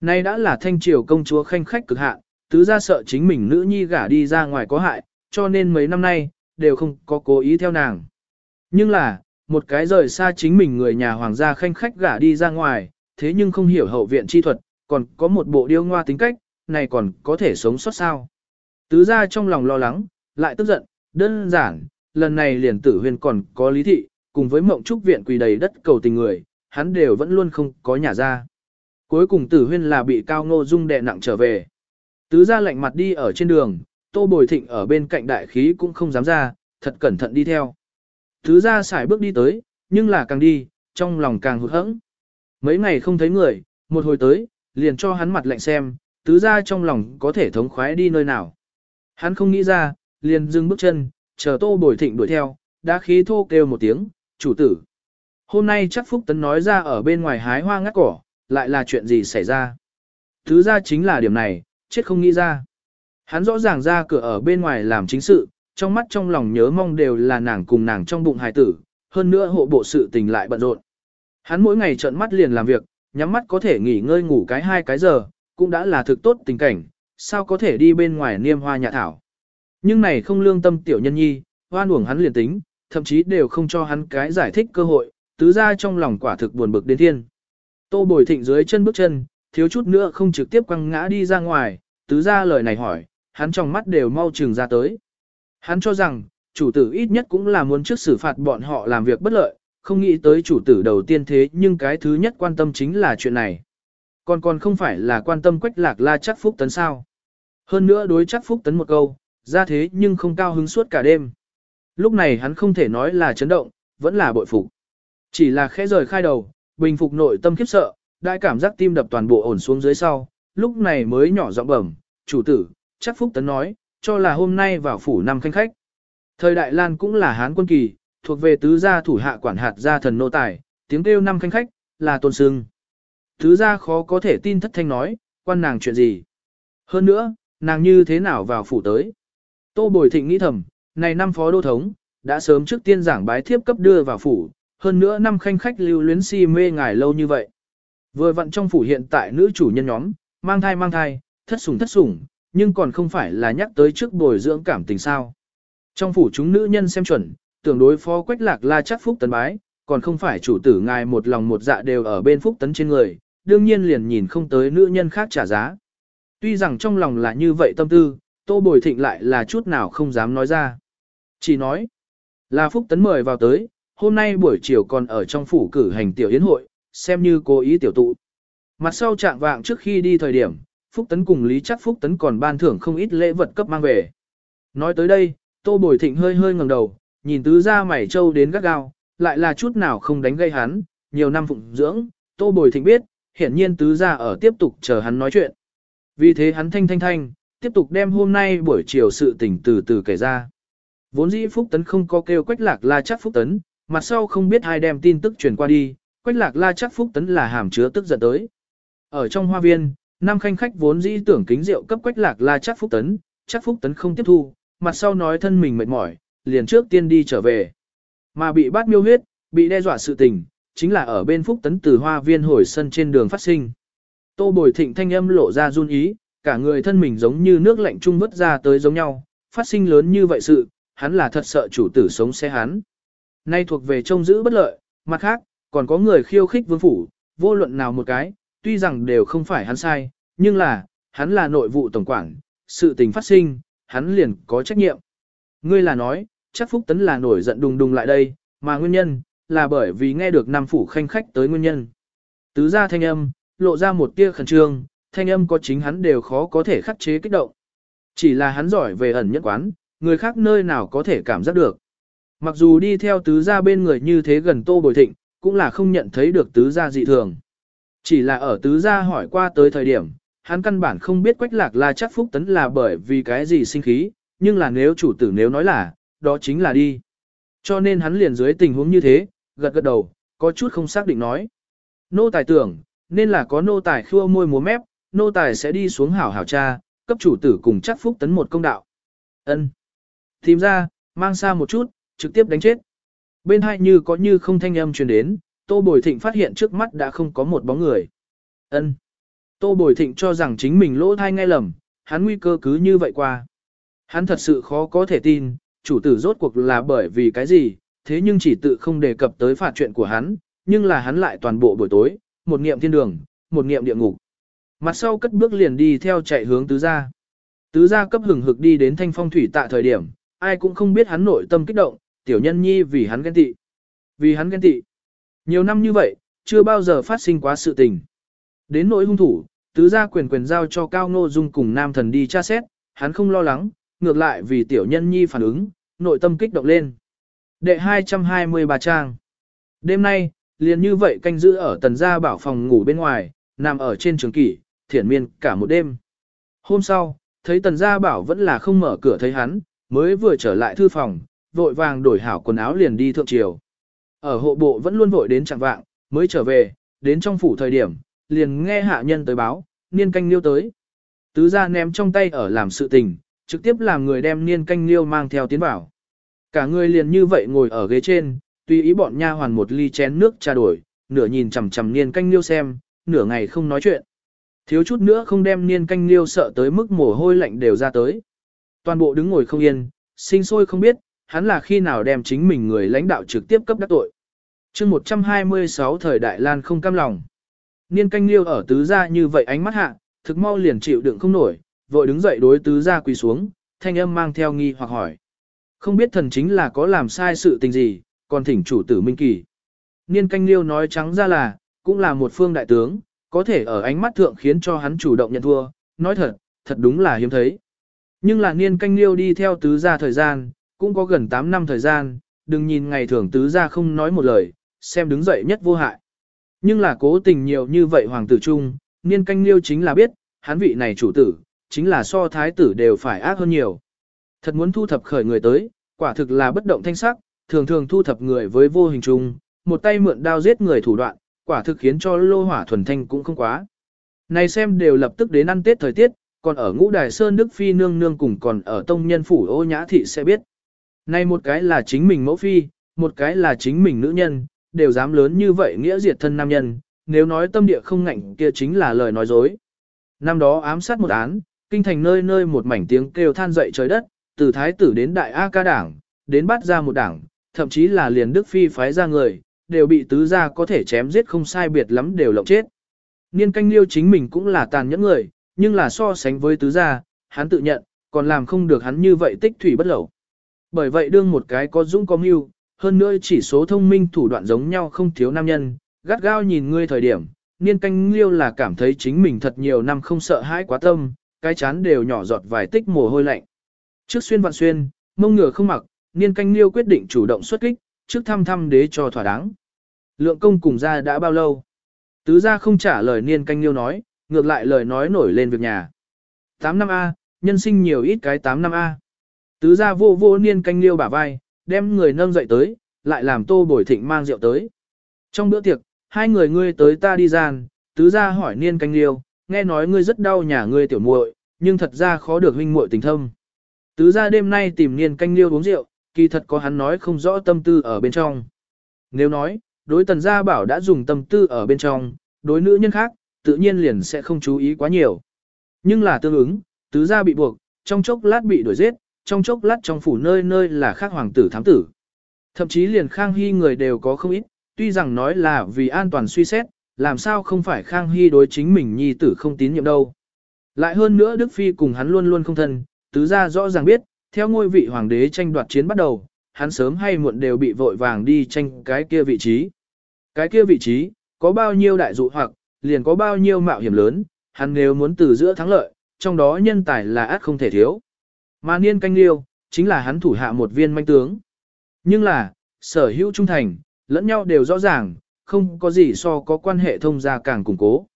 Nay đã là thanh triều công chúa khanh khách cực hạn, tứ ra sợ chính mình nữ nhi gả đi ra ngoài có hại, cho nên mấy năm nay, đều không có cố ý theo nàng. Nhưng là, một cái rời xa chính mình người nhà hoàng gia khanh khách gả đi ra ngoài, thế nhưng không hiểu hậu viện chi thuật, còn có một bộ điêu ngoa tính cách, này còn có thể sống sót sao. Tứ ra trong lòng lo lắng, lại tức giận, đơn giản, lần này liền tử huyền còn có lý thị, cùng với mộng trúc viện quỳ đầy đất cầu tình người, hắn đều vẫn luôn không có nhà ra. Cuối cùng tử huyên là bị cao ngô dung đè nặng trở về. Tứ ra lạnh mặt đi ở trên đường, tô bồi thịnh ở bên cạnh đại khí cũng không dám ra, thật cẩn thận đi theo. Tứ ra xài bước đi tới, nhưng là càng đi, trong lòng càng hụt hẫng. Mấy ngày không thấy người, một hồi tới, liền cho hắn mặt lạnh xem, tứ ra trong lòng có thể thống khoái đi nơi nào. Hắn không nghĩ ra, liền dừng bước chân, chờ tô bồi thịnh đuổi theo, đã khí thô kêu một tiếng, chủ tử. Hôm nay chắc Phúc Tấn nói ra ở bên ngoài hái hoa ngắt cỏ, lại là chuyện gì xảy ra. Thứ ra chính là điểm này, chết không nghĩ ra. Hắn rõ ràng ra cửa ở bên ngoài làm chính sự, trong mắt trong lòng nhớ mong đều là nàng cùng nàng trong bụng hài tử, hơn nữa hộ bộ sự tình lại bận rộn. Hắn mỗi ngày trợn mắt liền làm việc, nhắm mắt có thể nghỉ ngơi ngủ cái hai cái giờ, cũng đã là thực tốt tình cảnh, sao có thể đi bên ngoài niêm hoa nhà thảo. Nhưng này không lương tâm tiểu nhân nhi, hoan uổng hắn liền tính, thậm chí đều không cho hắn cái giải thích cơ hội, tứ ra trong lòng quả thực buồn bực đến thiên. Tô bồi thịnh dưới chân bước chân, thiếu chút nữa không trực tiếp quăng ngã đi ra ngoài, tứ ra lời này hỏi, hắn trong mắt đều mau trừng ra tới. Hắn cho rằng, chủ tử ít nhất cũng là muốn trước xử phạt bọn họ làm việc bất lợi, không nghĩ tới chủ tử đầu tiên thế nhưng cái thứ nhất quan tâm chính là chuyện này. Còn còn không phải là quan tâm quách lạc la chắc phúc tấn sao. Hơn nữa đối chắc phúc tấn một câu, ra thế nhưng không cao hứng suốt cả đêm. Lúc này hắn không thể nói là chấn động, vẫn là bội phục. Chỉ là khẽ rời khai đầu, bình phục nội tâm khiếp sợ, đại cảm giác tim đập toàn bộ ổn xuống dưới sau, lúc này mới nhỏ giọng bẩm, chủ tử, chắc Phúc Tấn nói, cho là hôm nay vào phủ năm khanh khách. Thời Đại Lan cũng là Hán quân kỳ, thuộc về tứ gia thủ hạ quản hạt gia thần nô tài, tiếng kêu năm khanh khách, là tôn sưng. Tứ gia khó có thể tin thất thanh nói, quan nàng chuyện gì. Hơn nữa, nàng như thế nào vào phủ tới. Tô Bồi Thịnh nghĩ thầm, này năm phó đô thống, đã sớm trước tiên giảng bái thiếp cấp đưa vào phủ, hơn nữa năm khanh khách lưu luyến si mê ngài lâu như vậy. Vừa vặn trong phủ hiện tại nữ chủ nhân nhóm, mang thai mang thai, thất sủng thất sủng, nhưng còn không phải là nhắc tới trước bồi dưỡng cảm tình sao. Trong phủ chúng nữ nhân xem chuẩn, tưởng đối phó quách lạc la chắc phúc tấn bái, còn không phải chủ tử ngài một lòng một dạ đều ở bên phúc tấn trên người, đương nhiên liền nhìn không tới nữ nhân khác trả giá. Tuy rằng trong lòng là như vậy tâm tư, tô bồi thịnh lại là chút nào không dám nói ra. Chỉ nói, là phúc tấn mời vào tới, hôm nay buổi chiều còn ở trong phủ cử hành tiểu yến hội, xem như cố ý tiểu tụ. Mặt sau trạng vạng trước khi đi thời điểm, Phúc Tấn cùng Lý Chắc Phúc Tấn còn ban thưởng không ít lễ vật cấp mang về. Nói tới đây, Tô Bồi Thịnh hơi hơi ngẩng đầu, nhìn tứ ra mảy trâu đến gắt gao, lại là chút nào không đánh gây hắn, nhiều năm phụng dưỡng, Tô Bồi Thịnh biết, hiển nhiên tứ ra ở tiếp tục chờ hắn nói chuyện. Vì thế hắn thanh thanh thanh, tiếp tục đem hôm nay buổi chiều sự tình từ từ kể ra. Vốn dĩ Phúc Tấn không có kêu quách lạc la chắc Phúc Tấn, mặt sau không biết ai đem tin tức truyền qua đi, quách lạc la chắc Phúc Tấn là hàm chứa tức giận tới. Ở trong hoa viên, Nam khanh khách vốn dĩ tưởng kính rượu cấp quách lạc la chắc Phúc Tấn, chắc Phúc Tấn không tiếp thu, mặt sau nói thân mình mệt mỏi, liền trước tiên đi trở về. Mà bị bắt miêu huyết, bị đe dọa sự tình, chính là ở bên Phúc Tấn từ hoa viên hồi sân trên đường phát sinh. Tô bồi thịnh thanh âm lộ ra run ý, cả người thân mình giống như nước lạnh trung vứt ra tới giống nhau, phát sinh lớn như vậy sự, hắn là thật sợ chủ tử sống xe hắn. Nay thuộc về trông giữ bất lợi, mặt khác, còn có người khiêu khích vương phủ, vô luận nào một cái, tuy rằng đều không phải hắn sai, nhưng là, hắn là nội vụ tổng quản, sự tình phát sinh, hắn liền có trách nhiệm. Ngươi là nói, chắc Phúc Tấn là nổi giận đùng đùng lại đây, mà nguyên nhân, là bởi vì nghe được Nam phủ khanh khách tới nguyên nhân. Tứ ra thanh âm, lộ ra một tia khẩn trương, thanh âm có chính hắn đều khó có thể khắc chế kích động. Chỉ là hắn giỏi về ẩn nhất quán, người khác nơi nào có thể cảm giác được. Mặc dù đi theo tứ gia bên người như thế gần tô bồi thịnh, cũng là không nhận thấy được tứ gia dị thường. Chỉ là ở tứ gia hỏi qua tới thời điểm, hắn căn bản không biết quách lạc la chắc phúc tấn là bởi vì cái gì sinh khí, nhưng là nếu chủ tử nếu nói là, đó chính là đi. Cho nên hắn liền dưới tình huống như thế, gật gật đầu, có chút không xác định nói. Nô tài tưởng, nên là có nô tài khua môi múa mép, nô tài sẽ đi xuống hảo hảo cha, cấp chủ tử cùng chắc phúc tấn một công đạo. ân Tìm ra, mang xa một chút, trực tiếp đánh chết. Bên hai như có như không thanh âm truyền đến, Tô Bồi Thịnh phát hiện trước mắt đã không có một bóng người. Ân. Tô Bồi Thịnh cho rằng chính mình lỗ thai ngay lầm, hắn nguy cơ cứ như vậy qua. Hắn thật sự khó có thể tin, chủ tử rốt cuộc là bởi vì cái gì, thế nhưng chỉ tự không đề cập tới phạt chuyện của hắn, nhưng là hắn lại toàn bộ buổi tối, một niệm thiên đường, một niệm địa ngục. Mặt sau cất bước liền đi theo chạy hướng tứ gia. Tứ gia cấp hừng hực đi đến thanh phong thủy tạ thời điểm, ai cũng không biết hắn nội tâm kích động, tiểu nhân nhi vì hắn ghen tị. Vì hắn ghen tị. Nhiều năm như vậy, chưa bao giờ phát sinh quá sự tình. Đến nỗi hung thủ, tứ gia quyền quyền giao cho Cao Ngô Dung cùng nam thần đi tra xét, hắn không lo lắng, ngược lại vì tiểu nhân nhi phản ứng, nội tâm kích động lên. Đệ 223 trang. Đêm nay, liền như vậy canh giữ ở tần gia bảo phòng ngủ bên ngoài, nằm ở trên trường kỷ, thiển miên cả một đêm. Hôm sau, thấy tần gia bảo vẫn là không mở cửa thấy hắn, mới vừa trở lại thư phòng, vội vàng đổi hảo quần áo liền đi thượng triều. Ở hộ bộ vẫn luôn vội đến chẳng vạng, mới trở về, đến trong phủ thời điểm, liền nghe hạ nhân tới báo, niên canh liêu tới. Tứ gia ném trong tay ở làm sự tình, trực tiếp làm người đem niên canh liêu mang theo tiến vào. Cả người liền như vậy ngồi ở ghế trên, tùy ý bọn nha hoàn một ly chén nước trà đổi, nửa nhìn chằm chằm niên canh liêu xem, nửa ngày không nói chuyện. Thiếu chút nữa không đem niên canh liêu sợ tới mức mồ hôi lạnh đều ra tới. Toàn bộ đứng ngồi không yên, sinh sôi không biết, hắn là khi nào đem chính mình người lãnh đạo trực tiếp cấp đắc tội. chương 126 thời đại Lan không cam lòng. Niên canh liêu ở tứ gia như vậy ánh mắt hạ, thực mau liền chịu đựng không nổi, vội đứng dậy đối tứ gia quỳ xuống, thanh âm mang theo nghi hoặc hỏi. Không biết thần chính là có làm sai sự tình gì, còn thỉnh chủ tử Minh Kỳ. Niên canh liêu nói trắng ra là, cũng là một phương đại tướng, có thể ở ánh mắt thượng khiến cho hắn chủ động nhận thua, nói thật, thật đúng là hiếm thấy. Nhưng là niên canh liêu đi theo tứ gia thời gian, cũng có gần 8 năm thời gian, đừng nhìn ngày thường tứ gia không nói một lời, xem đứng dậy nhất vô hại. Nhưng là cố tình nhiều như vậy hoàng tử trung, niên canh liêu chính là biết, hắn vị này chủ tử, chính là so thái tử đều phải ác hơn nhiều. Thật muốn thu thập khởi người tới, quả thực là bất động thanh sắc, thường thường thu thập người với vô hình trung, một tay mượn đao giết người thủ đoạn, quả thực khiến cho lô hỏa thuần thanh cũng không quá. Này xem đều lập tức đến ăn Tết thời tiết, còn ở ngũ đài Sơn Đức Phi nương nương cùng còn ở tông nhân phủ ô nhã thị sẽ biết. Này một cái là chính mình mẫu phi, một cái là chính mình nữ nhân, đều dám lớn như vậy nghĩa diệt thân nam nhân, nếu nói tâm địa không ngạnh kia chính là lời nói dối. Năm đó ám sát một án, kinh thành nơi nơi một mảnh tiếng kêu than dậy trời đất, từ thái tử đến đại A ca đảng, đến bắt ra một đảng, thậm chí là liền Đức Phi phái ra người, đều bị tứ gia có thể chém giết không sai biệt lắm đều lộng chết. Niên canh liêu chính mình cũng là tàn nhẫn người, nhưng là so sánh với tứ gia, hắn tự nhận, còn làm không được hắn như vậy tích thủy bất lẩu. Bởi vậy đương một cái có dũng có mưu, hơn nữa chỉ số thông minh thủ đoạn giống nhau không thiếu nam nhân, gắt gao nhìn ngươi thời điểm, niên canh liêu là cảm thấy chính mình thật nhiều năm không sợ hãi quá tâm, cái chán đều nhỏ giọt vài tích mồ hôi lạnh. Trước xuyên vạn xuyên, mông ngựa không mặc, niên canh liêu quyết định chủ động xuất kích, trước thăm thăm đế cho thỏa đáng. Lượng công cùng ra đã bao lâu? Tứ gia không trả lời niên canh liêu nói, ngược lại lời nói nổi lên việc nhà. 8 năm A, nhân sinh nhiều ít cái 8 năm A. Tứ gia vô vô niên canh liêu bả vai, đem người nâng dậy tới, lại làm tô bồi thịnh mang rượu tới. Trong bữa tiệc, hai người ngươi tới ta đi gian, tứ gia hỏi niên canh liêu, nghe nói ngươi rất đau nhà ngươi tiểu muội, nhưng thật ra khó được huynh muội tình thâm. Tứ gia đêm nay tìm niên canh liêu uống rượu, kỳ thật có hắn nói không rõ tâm tư ở bên trong. Nếu nói, đối tần gia bảo đã dùng tâm tư ở bên trong, đối nữ nhân khác, tự nhiên liền sẽ không chú ý quá nhiều. Nhưng là tương ứng, tứ gia bị buộc, trong chốc lát bị đuổi giết, trong chốc lát trong phủ nơi nơi là khác hoàng tử thám tử. Thậm chí liền Khang Hy người đều có không ít, tuy rằng nói là vì an toàn suy xét, làm sao không phải Khang Hy đối chính mình nhi tử không tín nhiệm đâu. Lại hơn nữa Đức Phi cùng hắn luôn luôn không thân, tứ gia rõ ràng biết, theo ngôi vị hoàng đế tranh đoạt chiến bắt đầu, hắn sớm hay muộn đều bị vội vàng đi tranh cái kia vị trí. Cái kia vị trí, có bao nhiêu đại dụ hoặc, liền có bao nhiêu mạo hiểm lớn, hắn nếu muốn từ giữa thắng lợi, trong đó nhân tài là át không thể thiếu. Mà niên canh liêu, chính là hắn thủ hạ một viên manh tướng. Nhưng là, sở hữu trung thành, lẫn nhau đều rõ ràng, không có gì so có quan hệ thông gia càng củng cố.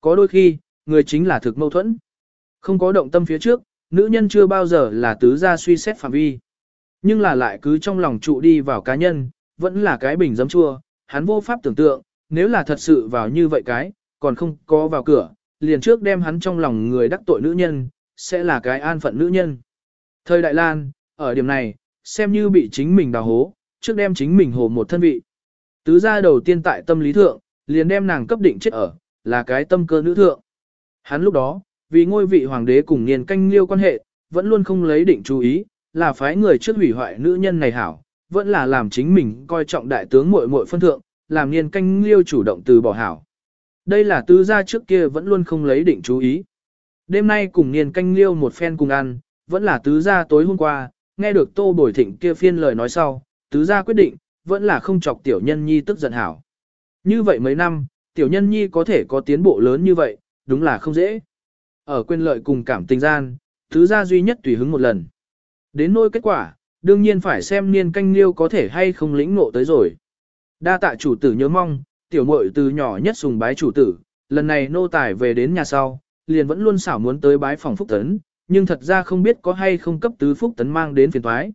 Có đôi khi, người chính là thực mâu thuẫn. Không có động tâm phía trước, nữ nhân chưa bao giờ là tứ gia suy xét phạm vi. Nhưng là lại cứ trong lòng trụ đi vào cá nhân, vẫn là cái bình giấm chua, hắn vô pháp tưởng tượng, nếu là thật sự vào như vậy cái, còn không có vào cửa, liền trước đem hắn trong lòng người đắc tội nữ nhân, sẽ là cái an phận nữ nhân. Thời Đại Lan, ở điểm này, xem như bị chính mình đào hố, trước đem chính mình hồ một thân vị. Tứ gia đầu tiên tại tâm lý thượng, liền đem nàng cấp định chết ở, là cái tâm cơ nữ thượng. Hắn lúc đó, vì ngôi vị hoàng đế cùng niên canh liêu quan hệ, vẫn luôn không lấy định chú ý, là phái người trước hủy hoại nữ nhân này hảo, vẫn là làm chính mình coi trọng đại tướng muội muội phân thượng, làm niên canh liêu chủ động từ bỏ hảo. Đây là tứ gia trước kia vẫn luôn không lấy định chú ý. Đêm nay cùng niên canh liêu một phen cùng ăn, vẫn là tứ gia tối hôm qua, nghe được tô bồi thịnh kia phiên lời nói sau, tứ gia quyết định, vẫn là không chọc tiểu nhân nhi tức giận hảo. Như vậy mấy năm, tiểu nhân nhi có thể có tiến bộ lớn như vậy, đúng là không dễ. Ở quyền lợi cùng cảm tình gian, thứ gia duy nhất tùy hứng một lần. Đến nỗi kết quả, đương nhiên phải xem niên canh liêu có thể hay không lĩnh ngộ tới rồi. Đa tạ chủ tử nhớ mong, tiểu muội từ nhỏ nhất sùng bái chủ tử, lần này nô tài về đến nhà sau, liền vẫn luôn xảo muốn tới bái phòng phúc tấn, nhưng thật ra không biết có hay không cấp tứ phúc tấn mang đến phiền thoái.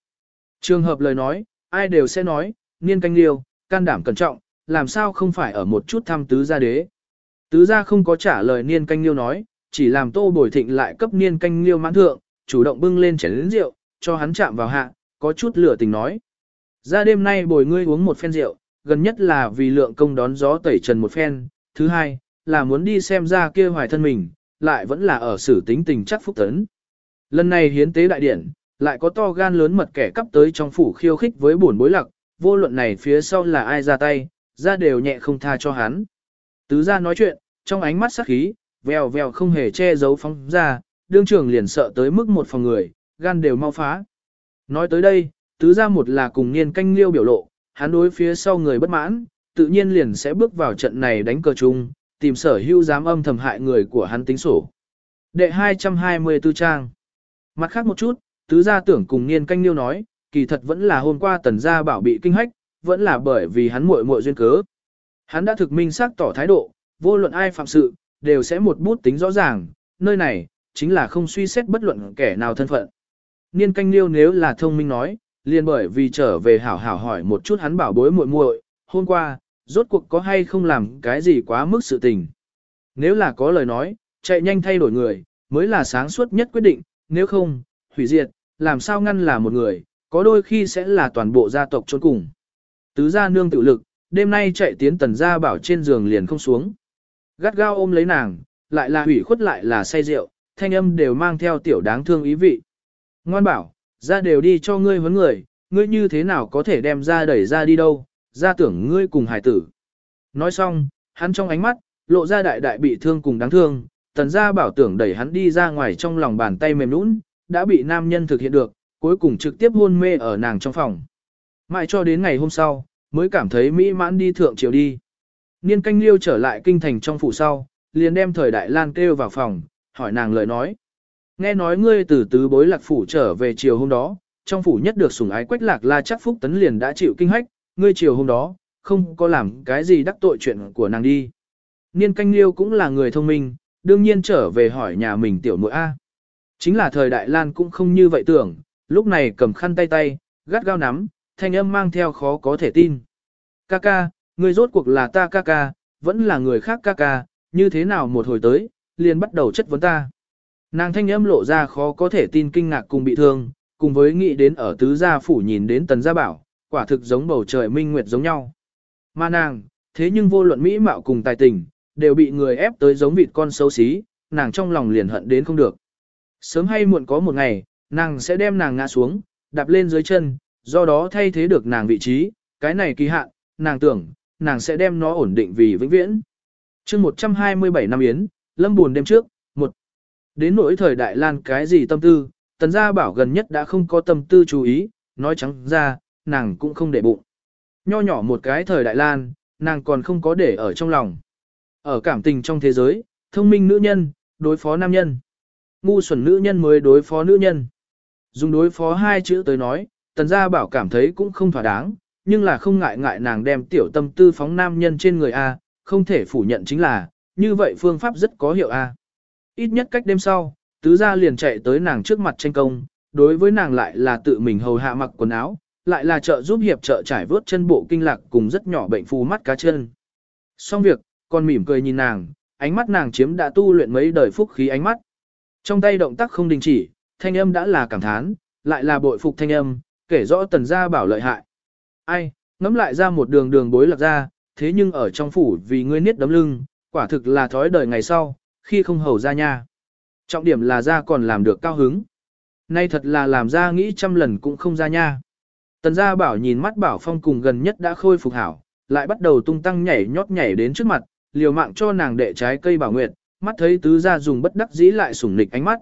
Trường hợp lời nói, ai đều sẽ nói, niên canh liêu, can đảm cẩn trọng, làm sao không phải ở một chút thăm tứ gia đế. Tứ gia không có trả lời niên canh liêu nói, chỉ làm tô bồi thịnh lại cấp niên canh liêu mãn thượng, chủ động bưng lên chén lĩnh rượu, cho hắn chạm vào hạ, có chút lửa tình nói. Ra đêm nay bồi ngươi uống một phen rượu, gần nhất là vì lượng công đón gió tẩy trần một phen, thứ hai, là muốn đi xem ra kia hoài thân mình, lại vẫn là ở xử tính tình chắc phúc tấn. Lần này hiến tế đại điển, lại có to gan lớn mật kẻ cắp tới trong phủ khiêu khích với buồn bối lặc, vô luận này phía sau là ai ra tay, ra đều nhẹ không tha cho hắn. Tứ ra nói chuyện, trong ánh mắt sắc khí, vèo vèo không hề che giấu phóng ra, đương trưởng liền sợ tới mức một phòng người, gan đều mau phá. Nói tới đây, tứ ra một là cùng niên canh liêu biểu lộ, hắn đối phía sau người bất mãn, tự nhiên liền sẽ bước vào trận này đánh cờ chung, tìm sở hưu dám âm thầm hại người của hắn tính sổ. Đệ 224 trang Mặt khác một chút, tứ gia tưởng cùng niên canh liêu nói, kỳ thật vẫn là hôm qua tần gia bảo bị kinh hách, vẫn là bởi vì hắn muội muội duyên cớ. Hắn đã thực minh xác tỏ thái độ, vô luận ai phạm sự, đều sẽ một bút tính rõ ràng, nơi này, chính là không suy xét bất luận kẻ nào thân phận. Niên canh liêu nếu là thông minh nói, liền bởi vì trở về hảo hảo hỏi một chút hắn bảo bối muội muội, hôm qua, rốt cuộc có hay không làm cái gì quá mức sự tình. Nếu là có lời nói, chạy nhanh thay đổi người, mới là sáng suốt nhất quyết định, nếu không, hủy diệt, làm sao ngăn là một người, có đôi khi sẽ là toàn bộ gia tộc trốn cùng. Tứ gia nương tự lực, đêm nay chạy tiến tần gia bảo trên giường liền không xuống. Gắt gao ôm lấy nàng, lại là hủy khuất lại là say rượu, thanh âm đều mang theo tiểu đáng thương ý vị. Ngoan bảo, ra đều đi cho ngươi huấn người, ngươi như thế nào có thể đem ra đẩy ra đi đâu, ra tưởng ngươi cùng hải tử. Nói xong, hắn trong ánh mắt, lộ ra đại đại bị thương cùng đáng thương, tần gia bảo tưởng đẩy hắn đi ra ngoài trong lòng bàn tay mềm nũng, đã bị nam nhân thực hiện được, cuối cùng trực tiếp hôn mê ở nàng trong phòng. Mãi cho đến ngày hôm sau, mới cảm thấy mỹ mãn đi thượng triều đi. Niên canh liêu trở lại kinh thành trong phủ sau, liền đem thời đại lan kêu vào phòng, hỏi nàng lời nói. Nghe nói ngươi từ tứ bối lạc phủ trở về chiều hôm đó, trong phủ nhất được sủng ái quách lạc la chắc phúc tấn liền đã chịu kinh hách, ngươi chiều hôm đó, không có làm cái gì đắc tội chuyện của nàng đi. Niên canh liêu cũng là người thông minh, đương nhiên trở về hỏi nhà mình tiểu muội A. Chính là thời đại lan cũng không như vậy tưởng, lúc này cầm khăn tay tay, gắt gao nắm, thanh âm mang theo khó có thể tin. Kaka, ngươi rốt cuộc là ta Kaka, vẫn là người khác Kaka, như thế nào một hồi tới, liền bắt đầu chất vấn ta. Nàng thanh âm lộ ra khó có thể tin kinh ngạc cùng bị thương, cùng với nghĩ đến ở tứ gia phủ nhìn đến tần gia bảo, quả thực giống bầu trời minh nguyệt giống nhau. Mà nàng, thế nhưng vô luận mỹ mạo cùng tài tình, đều bị người ép tới giống vịt con xấu xí, nàng trong lòng liền hận đến không được. Sớm hay muộn có một ngày, nàng sẽ đem nàng ngã xuống, đạp lên dưới chân, do đó thay thế được nàng vị trí, cái này kỳ hạn, nàng tưởng, nàng sẽ đem nó ổn định vì vĩnh viễn. chương 127 năm Yến, lâm buồn đêm trước, một Đến nỗi thời đại lan cái gì tâm tư, tần gia bảo gần nhất đã không có tâm tư chú ý, nói trắng ra, nàng cũng không để bụng. Nho nhỏ một cái thời đại lan, nàng còn không có để ở trong lòng. Ở cảm tình trong thế giới, thông minh nữ nhân, đối phó nam nhân. Ngu xuẩn nữ nhân mới đối phó nữ nhân. Dùng đối phó hai chữ tới nói, tần gia bảo cảm thấy cũng không thỏa đáng, nhưng là không ngại ngại nàng đem tiểu tâm tư phóng nam nhân trên người A, không thể phủ nhận chính là, như vậy phương pháp rất có hiệu A. Ít nhất cách đêm sau, tứ gia liền chạy tới nàng trước mặt tranh công, đối với nàng lại là tự mình hầu hạ mặc quần áo, lại là trợ giúp hiệp trợ trải vớt chân bộ kinh lạc cùng rất nhỏ bệnh phù mắt cá chân. Xong việc, còn mỉm cười nhìn nàng, ánh mắt nàng chiếm đã tu luyện mấy đời phúc khí ánh mắt. Trong tay động tác không đình chỉ, thanh âm đã là cảm thán, lại là bội phục thanh âm, kể rõ tần gia bảo lợi hại. Ai, ngắm lại ra một đường đường bối lạc ra, thế nhưng ở trong phủ vì ngươi niết đấm lưng, quả thực là thói đời ngày sau, khi không hầu ra nha. Trọng điểm là ra còn làm được cao hứng. Nay thật là làm ra nghĩ trăm lần cũng không ra nha. Tần gia bảo nhìn mắt bảo phong cùng gần nhất đã khôi phục hảo, lại bắt đầu tung tăng nhảy nhót nhảy đến trước mặt, liều mạng cho nàng đệ trái cây bảo nguyệt, mắt thấy tứ gia dùng bất đắc dĩ lại sủng nịch ánh mắt.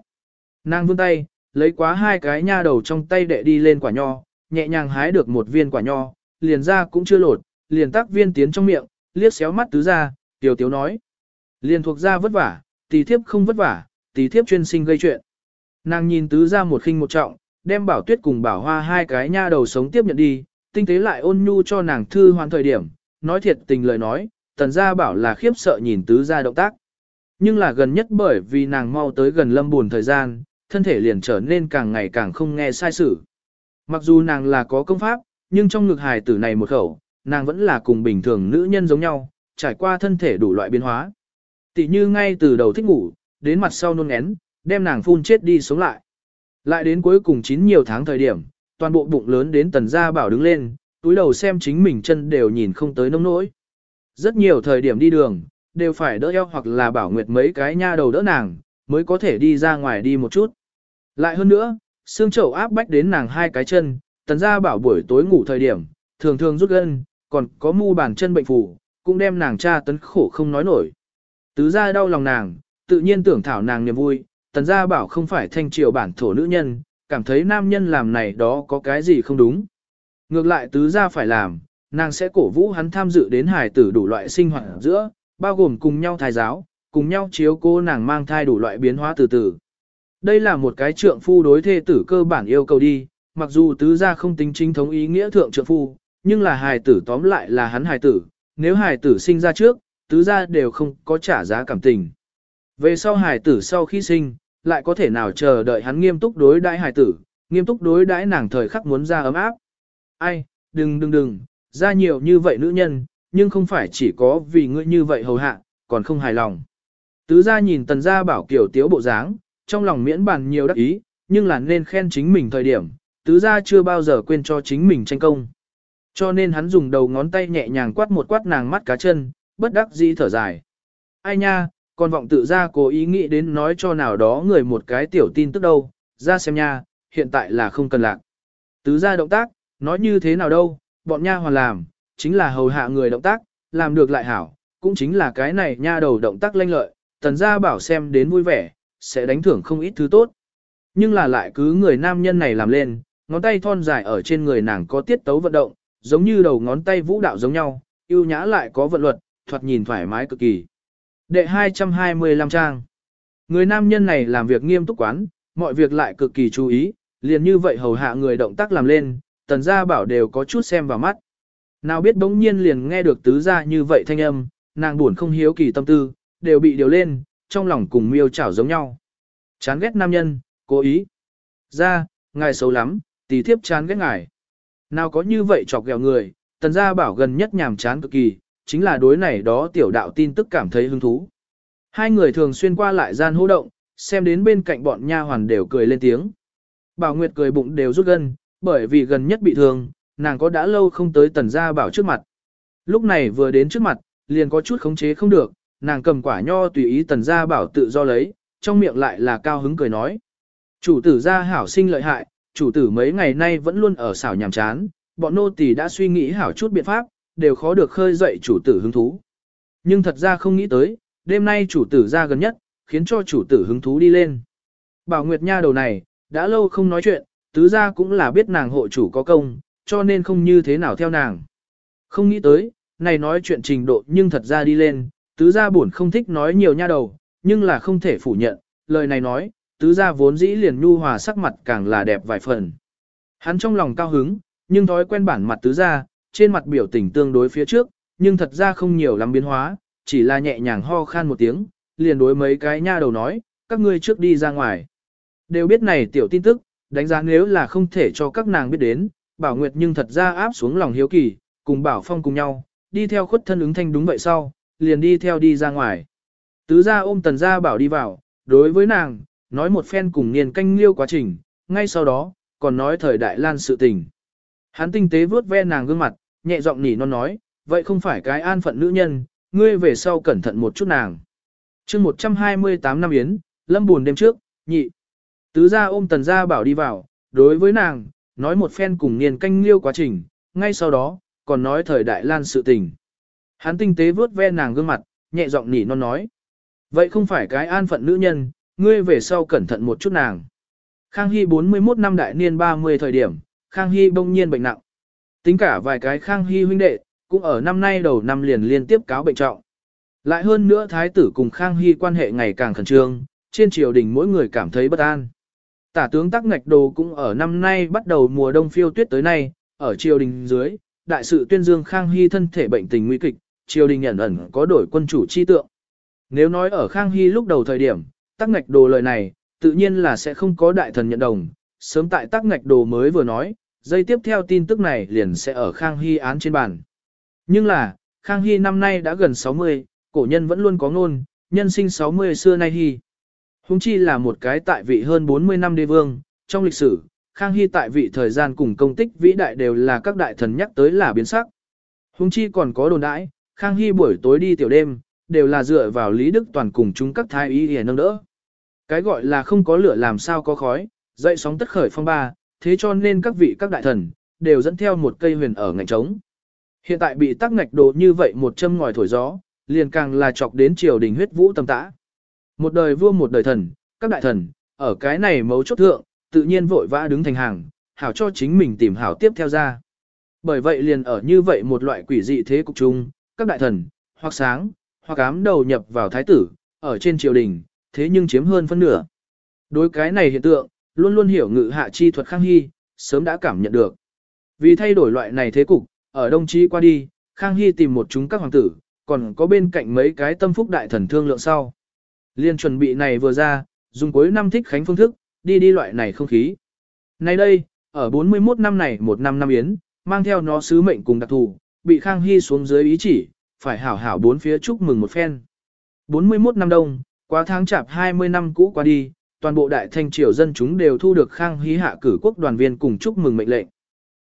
Nàng vươn tay, lấy quá hai cái nha đầu trong tay đệ đi lên quả nho, nhẹ nhàng hái được một viên quả nho, liền ra cũng chưa lột, liền tác viên tiến trong miệng, liếc xéo mắt tứ gia, tiểu tiếu nói. Liền thuộc ra vất vả, tỷ thiếp không vất vả, tỷ thiếp chuyên sinh gây chuyện. Nàng nhìn tứ gia một khinh một trọng, đem bảo tuyết cùng bảo hoa hai cái nha đầu sống tiếp nhận đi, tinh tế lại ôn nhu cho nàng thư hoàn thời điểm, nói thiệt tình lời nói, tần gia bảo là khiếp sợ nhìn tứ gia động tác. Nhưng là gần nhất bởi vì nàng mau tới gần lâm buồn thời gian, thân thể liền trở nên càng ngày càng không nghe sai sự. Mặc dù nàng là có công pháp, nhưng trong ngực hài tử này một khẩu, nàng vẫn là cùng bình thường nữ nhân giống nhau, trải qua thân thể đủ loại biến hóa. Tỷ như ngay từ đầu thích ngủ, đến mặt sau nôn én, đem nàng phun chết đi sống lại. Lại đến cuối cùng chín nhiều tháng thời điểm, toàn bộ bụng lớn đến tần gia bảo đứng lên, túi đầu xem chính mình chân đều nhìn không tới nông nỗi. Rất nhiều thời điểm đi đường, đều phải đỡ eo hoặc là bảo nguyệt mấy cái nha đầu đỡ nàng, mới có thể đi ra ngoài đi một chút. Lại hơn nữa, xương chậu áp bách đến nàng hai cái chân, tần gia bảo buổi tối ngủ thời điểm, thường thường rút gân, còn có mu bàn chân bệnh phủ, cũng đem nàng cha tấn khổ không nói nổi. Tứ gia đau lòng nàng, tự nhiên tưởng thảo nàng niềm vui, tần gia bảo không phải thanh triều bản thổ nữ nhân, cảm thấy nam nhân làm này đó có cái gì không đúng. Ngược lại tứ gia phải làm, nàng sẽ cổ vũ hắn tham dự đến hài tử đủ loại sinh hoạt giữa, bao gồm cùng nhau thái giáo, cùng nhau chiếu cô nàng mang thai đủ loại biến hóa từ từ. Đây là một cái trượng phu đối thê tử cơ bản yêu cầu đi, mặc dù tứ gia không tính chính thống ý nghĩa thượng trượng phu, nhưng là hài tử tóm lại là hắn hài tử, nếu hài tử sinh ra trước, tứ gia đều không có trả giá cảm tình. Về sau hài tử sau khi sinh, lại có thể nào chờ đợi hắn nghiêm túc đối đãi hài tử, nghiêm túc đối đãi nàng thời khắc muốn ra ấm áp. Ai, đừng đừng đừng, ra nhiều như vậy nữ nhân, nhưng không phải chỉ có vì ngươi như vậy hầu hạ, còn không hài lòng. Tứ gia nhìn tần gia bảo kiểu tiếu bộ dáng, trong lòng miễn bàn nhiều đắc ý, nhưng là nên khen chính mình thời điểm, tứ gia chưa bao giờ quên cho chính mình tranh công. Cho nên hắn dùng đầu ngón tay nhẹ nhàng quát một quát nàng mắt cá chân, bất đắc dĩ thở dài. Ai nha, còn vọng tự gia cố ý nghĩ đến nói cho nào đó người một cái tiểu tin tức đâu, ra xem nha, hiện tại là không cần lạc. Tứ gia động tác, nói như thế nào đâu, bọn nha hoàn làm, chính là hầu hạ người động tác, làm được lại hảo, cũng chính là cái này nha đầu động tác lanh lợi, tần gia bảo xem đến vui vẻ, sẽ đánh thưởng không ít thứ tốt. Nhưng là lại cứ người nam nhân này làm lên, ngón tay thon dài ở trên người nàng có tiết tấu vận động, giống như đầu ngón tay vũ đạo giống nhau, yêu nhã lại có vận luật, thoạt nhìn thoải mái cực kỳ. Đệ 225 trang. Người nam nhân này làm việc nghiêm túc quán, mọi việc lại cực kỳ chú ý, liền như vậy hầu hạ người động tác làm lên, tần gia bảo đều có chút xem vào mắt. Nào biết bỗng nhiên liền nghe được tứ gia như vậy thanh âm, nàng buồn không hiếu kỳ tâm tư, đều bị điều lên, trong lòng cùng miêu chảo giống nhau. Chán ghét nam nhân, cố ý. Ra, ngài xấu lắm, tỷ thiếp chán ghét ngài. Nào có như vậy chọc ghẹo người, tần gia bảo gần nhất nhàm chán cực kỳ, chính là đối này đó tiểu đạo tin tức cảm thấy hứng thú. Hai người thường xuyên qua lại gian hô động, xem đến bên cạnh bọn nha hoàn đều cười lên tiếng. Bảo Nguyệt cười bụng đều rút gân, bởi vì gần nhất bị thương, nàng có đã lâu không tới tần gia bảo trước mặt. Lúc này vừa đến trước mặt, liền có chút khống chế không được, nàng cầm quả nho tùy ý tần gia bảo tự do lấy, trong miệng lại là cao hứng cười nói. Chủ tử gia hảo sinh lợi hại, chủ tử mấy ngày nay vẫn luôn ở xảo nhàm chán, bọn nô tỳ đã suy nghĩ hảo chút biện pháp, đều khó được khơi dậy chủ tử hứng thú. Nhưng thật ra không nghĩ tới, đêm nay chủ tử ra gần nhất, khiến cho chủ tử hứng thú đi lên. Bảo Nguyệt Nha đầu này, đã lâu không nói chuyện, tứ gia cũng là biết nàng hộ chủ có công, cho nên không như thế nào theo nàng. Không nghĩ tới, này nói chuyện trình độ nhưng thật ra đi lên, tứ gia buồn không thích nói nhiều nha đầu, nhưng là không thể phủ nhận, lời này nói, tứ gia vốn dĩ liền nhu hòa sắc mặt càng là đẹp vài phần. Hắn trong lòng cao hứng, nhưng thói quen bản mặt tứ gia, trên mặt biểu tình tương đối phía trước, nhưng thật ra không nhiều lắm biến hóa, chỉ là nhẹ nhàng ho khan một tiếng, liền đối mấy cái nha đầu nói, các ngươi trước đi ra ngoài. Đều biết này tiểu tin tức, đánh giá nếu là không thể cho các nàng biết đến, Bảo Nguyệt nhưng thật ra áp xuống lòng hiếu kỳ, cùng Bảo Phong cùng nhau, đi theo khuất thân ứng thanh đúng vậy sau, liền đi theo đi ra ngoài. Tứ gia ôm tần gia bảo đi vào, đối với nàng, nói một phen cùng niên canh liêu quá trình, ngay sau đó, còn nói thời đại lan sự tình. Hắn tinh tế vuốt ve nàng gương mặt, nhẹ giọng nỉ non nói, vậy không phải cái an phận nữ nhân, ngươi về sau cẩn thận một chút nàng. chương 128 năm Yến, lâm buồn đêm trước, nhị. Tứ gia ôm tần gia bảo đi vào, đối với nàng, nói một phen cùng niên canh liêu quá trình, ngay sau đó, còn nói thời đại lan sự tình. Hắn tinh tế vuốt ve nàng gương mặt, nhẹ giọng nỉ non nói. Vậy không phải cái an phận nữ nhân, ngươi về sau cẩn thận một chút nàng. Khang Hy 41 năm đại niên 30 thời điểm, Khang Hy bỗng nhiên bệnh nặng. Tính cả vài cái Khang Hy huynh đệ, cũng ở năm nay đầu năm liền liên tiếp cáo bệnh trọng. Lại hơn nữa thái tử cùng Khang Hy quan hệ ngày càng khẩn trương, trên triều đình mỗi người cảm thấy bất an. Tả tướng Tắc Ngạch Đồ cũng ở năm nay bắt đầu mùa đông phiêu tuyết tới nay, ở triều đình dưới, đại sự tuyên dương Khang Hy thân thể bệnh tình nguy kịch, triều đình ẩn ẩn có đổi quân chủ chi tượng. Nếu nói ở Khang Hy lúc đầu thời điểm, Tắc Ngạch Đồ lời này, tự nhiên là sẽ không có đại thần nhận đồng, sớm tại Tắc Ngạch Đồ mới vừa nói, dây tiếp theo tin tức này liền sẽ ở Khang Hy án trên bàn. Nhưng là, Khang Hy năm nay đã gần 60, cổ nhân vẫn luôn có ngôn, nhân sinh 60 xưa nay Hy. Hùng chi là một cái tại vị hơn 40 năm đế vương, trong lịch sử, Khang Hy tại vị thời gian cùng công tích vĩ đại đều là các đại thần nhắc tới là biến sắc. Hùng chi còn có đồn đãi, Khang Hy buổi tối đi tiểu đêm, đều là dựa vào Lý Đức Toàn cùng chúng các thái y để nâng đỡ. Cái gọi là không có lửa làm sao có khói, dậy sóng tất khởi phong ba, thế cho nên các vị các đại thần, đều dẫn theo một cây huyền ở ngạch trống. Hiện tại bị tắc ngạch đồ như vậy một châm ngòi thổi gió, liền càng là chọc đến triều đình huyết vũ tâm tã. Một đời vua một đời thần, các đại thần, ở cái này mấu chốt thượng, tự nhiên vội vã đứng thành hàng, hảo cho chính mình tìm hảo tiếp theo ra. Bởi vậy liền ở như vậy một loại quỷ dị thế cục chung, các đại thần, hoặc sáng, hoặc ám đầu nhập vào thái tử, ở trên triều đình, thế nhưng chiếm hơn phân nửa. Đối cái này hiện tượng, luôn luôn hiểu ngự hạ chi thuật Khang Hy, sớm đã cảm nhận được. Vì thay đổi loại này thế cục, ở Đông Chí qua đi, Khang Hy tìm một chúng các hoàng tử, còn có bên cạnh mấy cái tâm phúc đại thần thương lượng sau. Liên chuẩn bị này vừa ra, dùng cuối năm thích khánh phương thức, đi đi loại này không khí. Nay đây, ở 41 năm này một năm năm yến, mang theo nó sứ mệnh cùng đặc thù, bị Khang Hy xuống dưới ý chỉ, phải hảo hảo bốn phía chúc mừng một phen. 41 năm đông, quá tháng chạp 20 năm cũ qua đi, toàn bộ đại thanh triều dân chúng đều thu được Khang Hy hạ cử quốc đoàn viên cùng chúc mừng mệnh lệnh.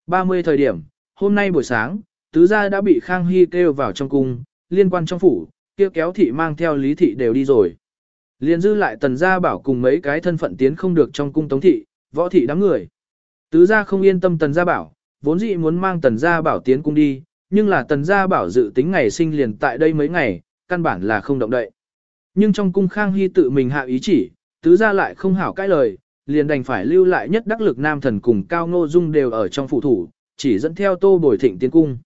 30 thời điểm, hôm nay buổi sáng, tứ gia đã bị Khang Hy kêu vào trong cung, liên quan trong phủ, kia kéo thị mang theo lý thị đều đi rồi. Liên dư lại tần gia bảo cùng mấy cái thân phận tiến không được trong cung tống thị, võ thị đám người. Tứ gia không yên tâm tần gia bảo, vốn dĩ muốn mang tần gia bảo tiến cung đi, nhưng là tần gia bảo dự tính ngày sinh liền tại đây mấy ngày, căn bản là không động đậy. Nhưng trong cung Khang Hy tự mình hạ ý chỉ, tứ gia lại không hảo cãi lời, liền đành phải lưu lại nhất đắc lực nam thần cùng cao ngô dung đều ở trong phụ thủ, chỉ dẫn theo tô bồi thịnh tiến cung.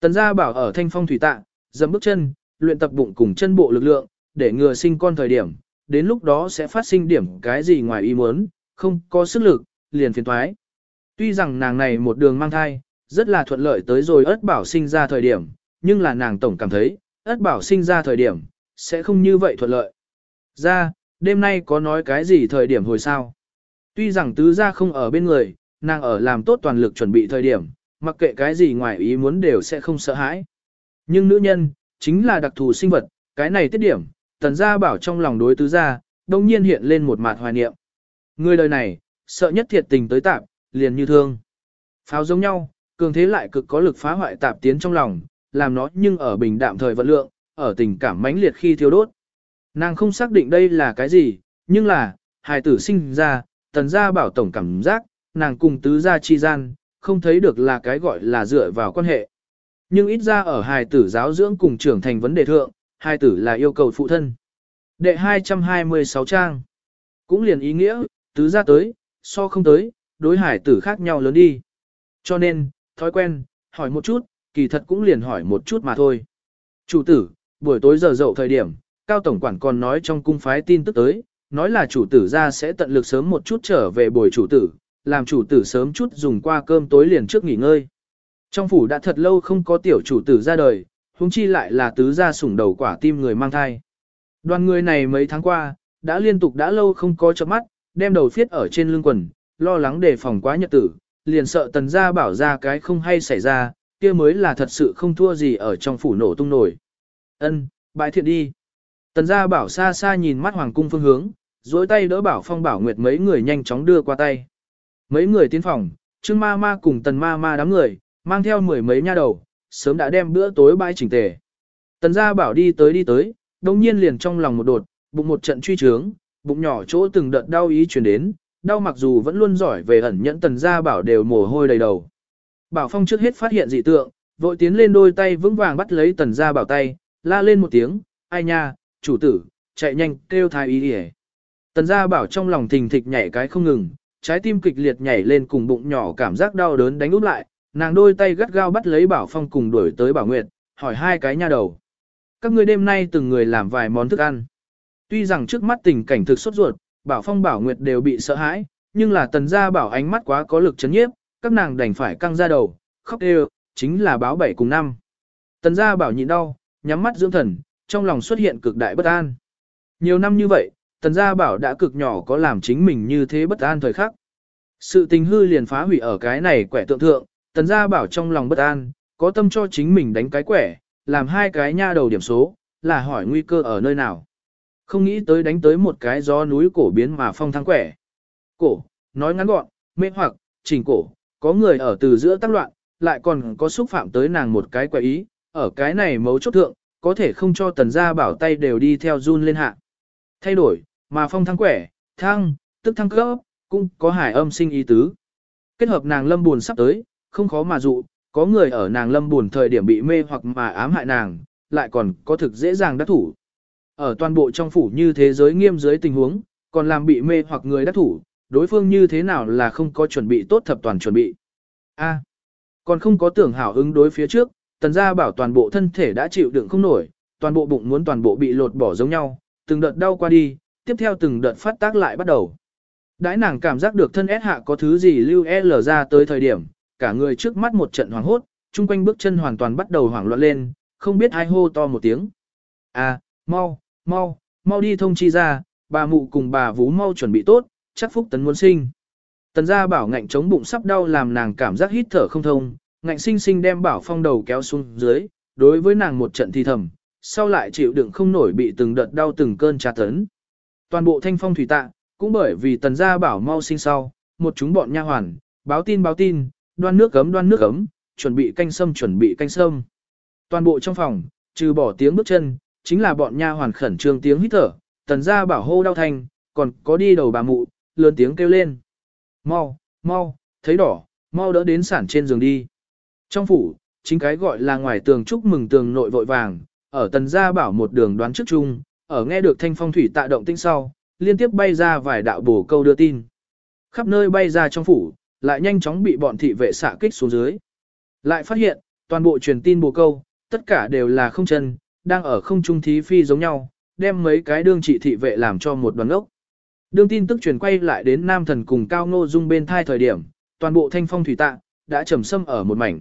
Tần gia bảo ở thanh phong thủy tạ, dầm bước chân, luyện tập bụng cùng chân bộ lực lượng, để ngừa sinh con thời điểm, đến lúc đó sẽ phát sinh điểm cái gì ngoài ý muốn, không có sức lực, liền phiền thoái. Tuy rằng nàng này một đường mang thai, rất là thuận lợi tới rồi ất bảo sinh ra thời điểm, nhưng là nàng tổng cảm thấy, ất bảo sinh ra thời điểm, sẽ không như vậy thuận lợi. Ra, đêm nay có nói cái gì thời điểm hồi sao? Tuy rằng tứ gia không ở bên người, nàng ở làm tốt toàn lực chuẩn bị thời điểm, mặc kệ cái gì ngoài ý muốn đều sẽ không sợ hãi. Nhưng nữ nhân, chính là đặc thù sinh vật, cái này tiết điểm, tần gia bảo trong lòng đối tứ gia, đông nhiên hiện lên một mặt hoài niệm. Người đời này, sợ nhất thiệt tình tới tạm, liền như thương. Pháo giống nhau, cường thế lại cực có lực phá hoại tạp tiến trong lòng, làm nó nhưng ở bình đạm thời vận lượng, ở tình cảm mãnh liệt khi thiêu đốt. Nàng không xác định đây là cái gì, nhưng là, hài tử sinh ra, tần gia bảo tổng cảm giác, nàng cùng tứ gia chi gian, không thấy được là cái gọi là dựa vào quan hệ. Nhưng ít ra ở hài tử giáo dưỡng cùng trưởng thành vấn đề thượng, hài tử là yêu cầu phụ thân. Đệ 226 trang. Cũng liền ý nghĩa, tứ gia tới, so không tới, đối hài tử khác nhau lớn đi. Cho nên, thói quen, hỏi một chút, kỳ thật cũng liền hỏi một chút mà thôi. Chủ tử, buổi tối giờ dậu thời điểm, Cao Tổng Quản còn nói trong cung phái tin tức tới, nói là chủ tử ra sẽ tận lực sớm một chút trở về buổi chủ tử, làm chủ tử sớm chút dùng qua cơm tối liền trước nghỉ ngơi. Trong phủ đã thật lâu không có tiểu chủ tử ra đời, huống chi lại là tứ gia sủng đầu quả tim người mang thai. Đoàn người này mấy tháng qua, đã liên tục đã lâu không có chớp mắt, đem đầu phiết ở trên lưng quần, lo lắng đề phòng quá nhật tử, liền sợ tần gia bảo ra cái không hay xảy ra, kia mới là thật sự không thua gì ở trong phủ nổ tung nổi. Ân, bãi thiện đi. Tần gia bảo xa xa nhìn mắt hoàng cung phương hướng, dối tay đỡ bảo phong bảo nguyệt mấy người nhanh chóng đưa qua tay. Mấy người tiến phòng, trương ma ma cùng tần ma ma đám người, mang theo mười mấy nha đầu, sớm đã đem bữa tối bãi chỉnh tề. Tần gia bảo đi tới đi tới, đồng nhiên liền trong lòng một đột, bụng một trận truy trướng, bụng nhỏ chỗ từng đợt đau ý chuyển đến, đau mặc dù vẫn luôn giỏi về ẩn nhẫn tần gia bảo đều mồ hôi đầy đầu. Bảo Phong trước hết phát hiện dị tượng, vội tiến lên đôi tay vững vàng bắt lấy tần gia bảo tay, la lên một tiếng, ai nha, chủ tử, chạy nhanh, kêu thái y đi Tần gia bảo trong lòng thình thịch nhảy cái không ngừng, trái tim kịch liệt nhảy lên cùng bụng nhỏ cảm giác đau đớn đánh úp lại, nàng đôi tay gắt gao bắt lấy bảo phong cùng đuổi tới bảo nguyệt, hỏi hai cái nha đầu. Các ngươi đêm nay từng người làm vài món thức ăn. Tuy rằng trước mắt tình cảnh thực sốt ruột, bảo phong bảo nguyệt đều bị sợ hãi, nhưng là tần gia bảo ánh mắt quá có lực chấn nhiếp, các nàng đành phải căng ra đầu, khóc đều, chính là báo bảy cùng năm. Tần gia bảo nhịn đau, nhắm mắt dưỡng thần, trong lòng xuất hiện cực đại bất an. Nhiều năm như vậy, tần gia bảo đã cực nhỏ có làm chính mình như thế bất an thời khắc. Sự tình hư liền phá hủy ở cái này quẻ tượng thượng, tần gia bảo trong lòng bất an, có tâm cho chính mình đánh cái quẻ, làm hai cái nha đầu điểm số, là hỏi nguy cơ ở nơi nào. Không nghĩ tới đánh tới một cái gió núi cổ biến mà phong thăng quẻ. Cổ, nói ngắn gọn, mê hoặc, chỉnh cổ, có người ở từ giữa tác loạn, lại còn có xúc phạm tới nàng một cái quẻ ý, ở cái này mấu chốt thượng, có thể không cho tần gia bảo tay đều đi theo run lên hạ. Thay đổi, mà phong thăng quẻ, thăng, tức thăng cấp, cũng có hải âm sinh ý tứ. Kết hợp nàng lâm buồn sắp tới, không khó mà dụ, có người ở nàng lâm buồn thời điểm bị mê hoặc mà ám hại nàng, lại còn có thực dễ dàng đắc thủ. Ở toàn bộ trong phủ như thế giới nghiêm dưới tình huống, còn làm bị mê hoặc người đắc thủ, đối phương như thế nào là không có chuẩn bị tốt thập toàn chuẩn bị. A, còn không có tưởng hảo ứng đối phía trước, tần gia bảo toàn bộ thân thể đã chịu đựng không nổi, toàn bộ bụng muốn toàn bộ bị lột bỏ giống nhau, từng đợt đau qua đi, tiếp theo từng đợt phát tác lại bắt đầu. Đãi nàng cảm giác được thân S hạ có thứ gì lưu L ra tới thời điểm, cả người trước mắt một trận hoảng hốt, chung quanh bước chân hoàn toàn bắt đầu hoảng loạn lên, không biết ai hô to một tiếng. À, mau, mau, mau đi thông chi ra, bà mụ cùng bà vú mau chuẩn bị tốt, chắc phúc tấn muốn sinh. Tần gia bảo ngạnh chống bụng sắp đau làm nàng cảm giác hít thở không thông, ngạnh sinh sinh đem bảo phong đầu kéo xuống dưới, đối với nàng một trận thi thầm, sau lại chịu đựng không nổi bị từng đợt đau từng cơn tra tấn. Toàn bộ thanh phong thủy tạ, cũng bởi vì tần gia bảo mau sinh sau, một chúng bọn nha hoàn, báo tin báo tin, đoan nước cấm đoan nước cấm, chuẩn bị canh sâm chuẩn bị canh sâm. Toàn bộ trong phòng, trừ bỏ tiếng bước chân, chính là bọn nha hoàn khẩn trương tiếng hít thở, tần gia bảo hô đau thanh, còn có đi đầu bà mụ, lớn tiếng kêu lên. Mau, mau, thấy đỏ, mau đỡ đến sản trên giường đi. Trong phủ, chính cái gọi là ngoài tường chúc mừng tường nội vội vàng, ở tần gia bảo một đường đoán trước chung, ở nghe được thanh phong thủy tạ động tinh sau, liên tiếp bay ra vài đạo bổ câu đưa tin. Khắp nơi bay ra trong phủ, lại nhanh chóng bị bọn thị vệ xạ kích xuống dưới. Lại phát hiện, toàn bộ truyền tin bổ câu, tất cả đều là không chân, đang ở không trung thí phi giống nhau, đem mấy cái đương trị thị vệ làm cho một đoàn ốc. Đương tin tức truyền quay lại đến Nam Thần cùng Cao Ngô Dung bên thai thời điểm, toàn bộ thanh phong thủy tạ, đã trầm sâm ở một mảnh.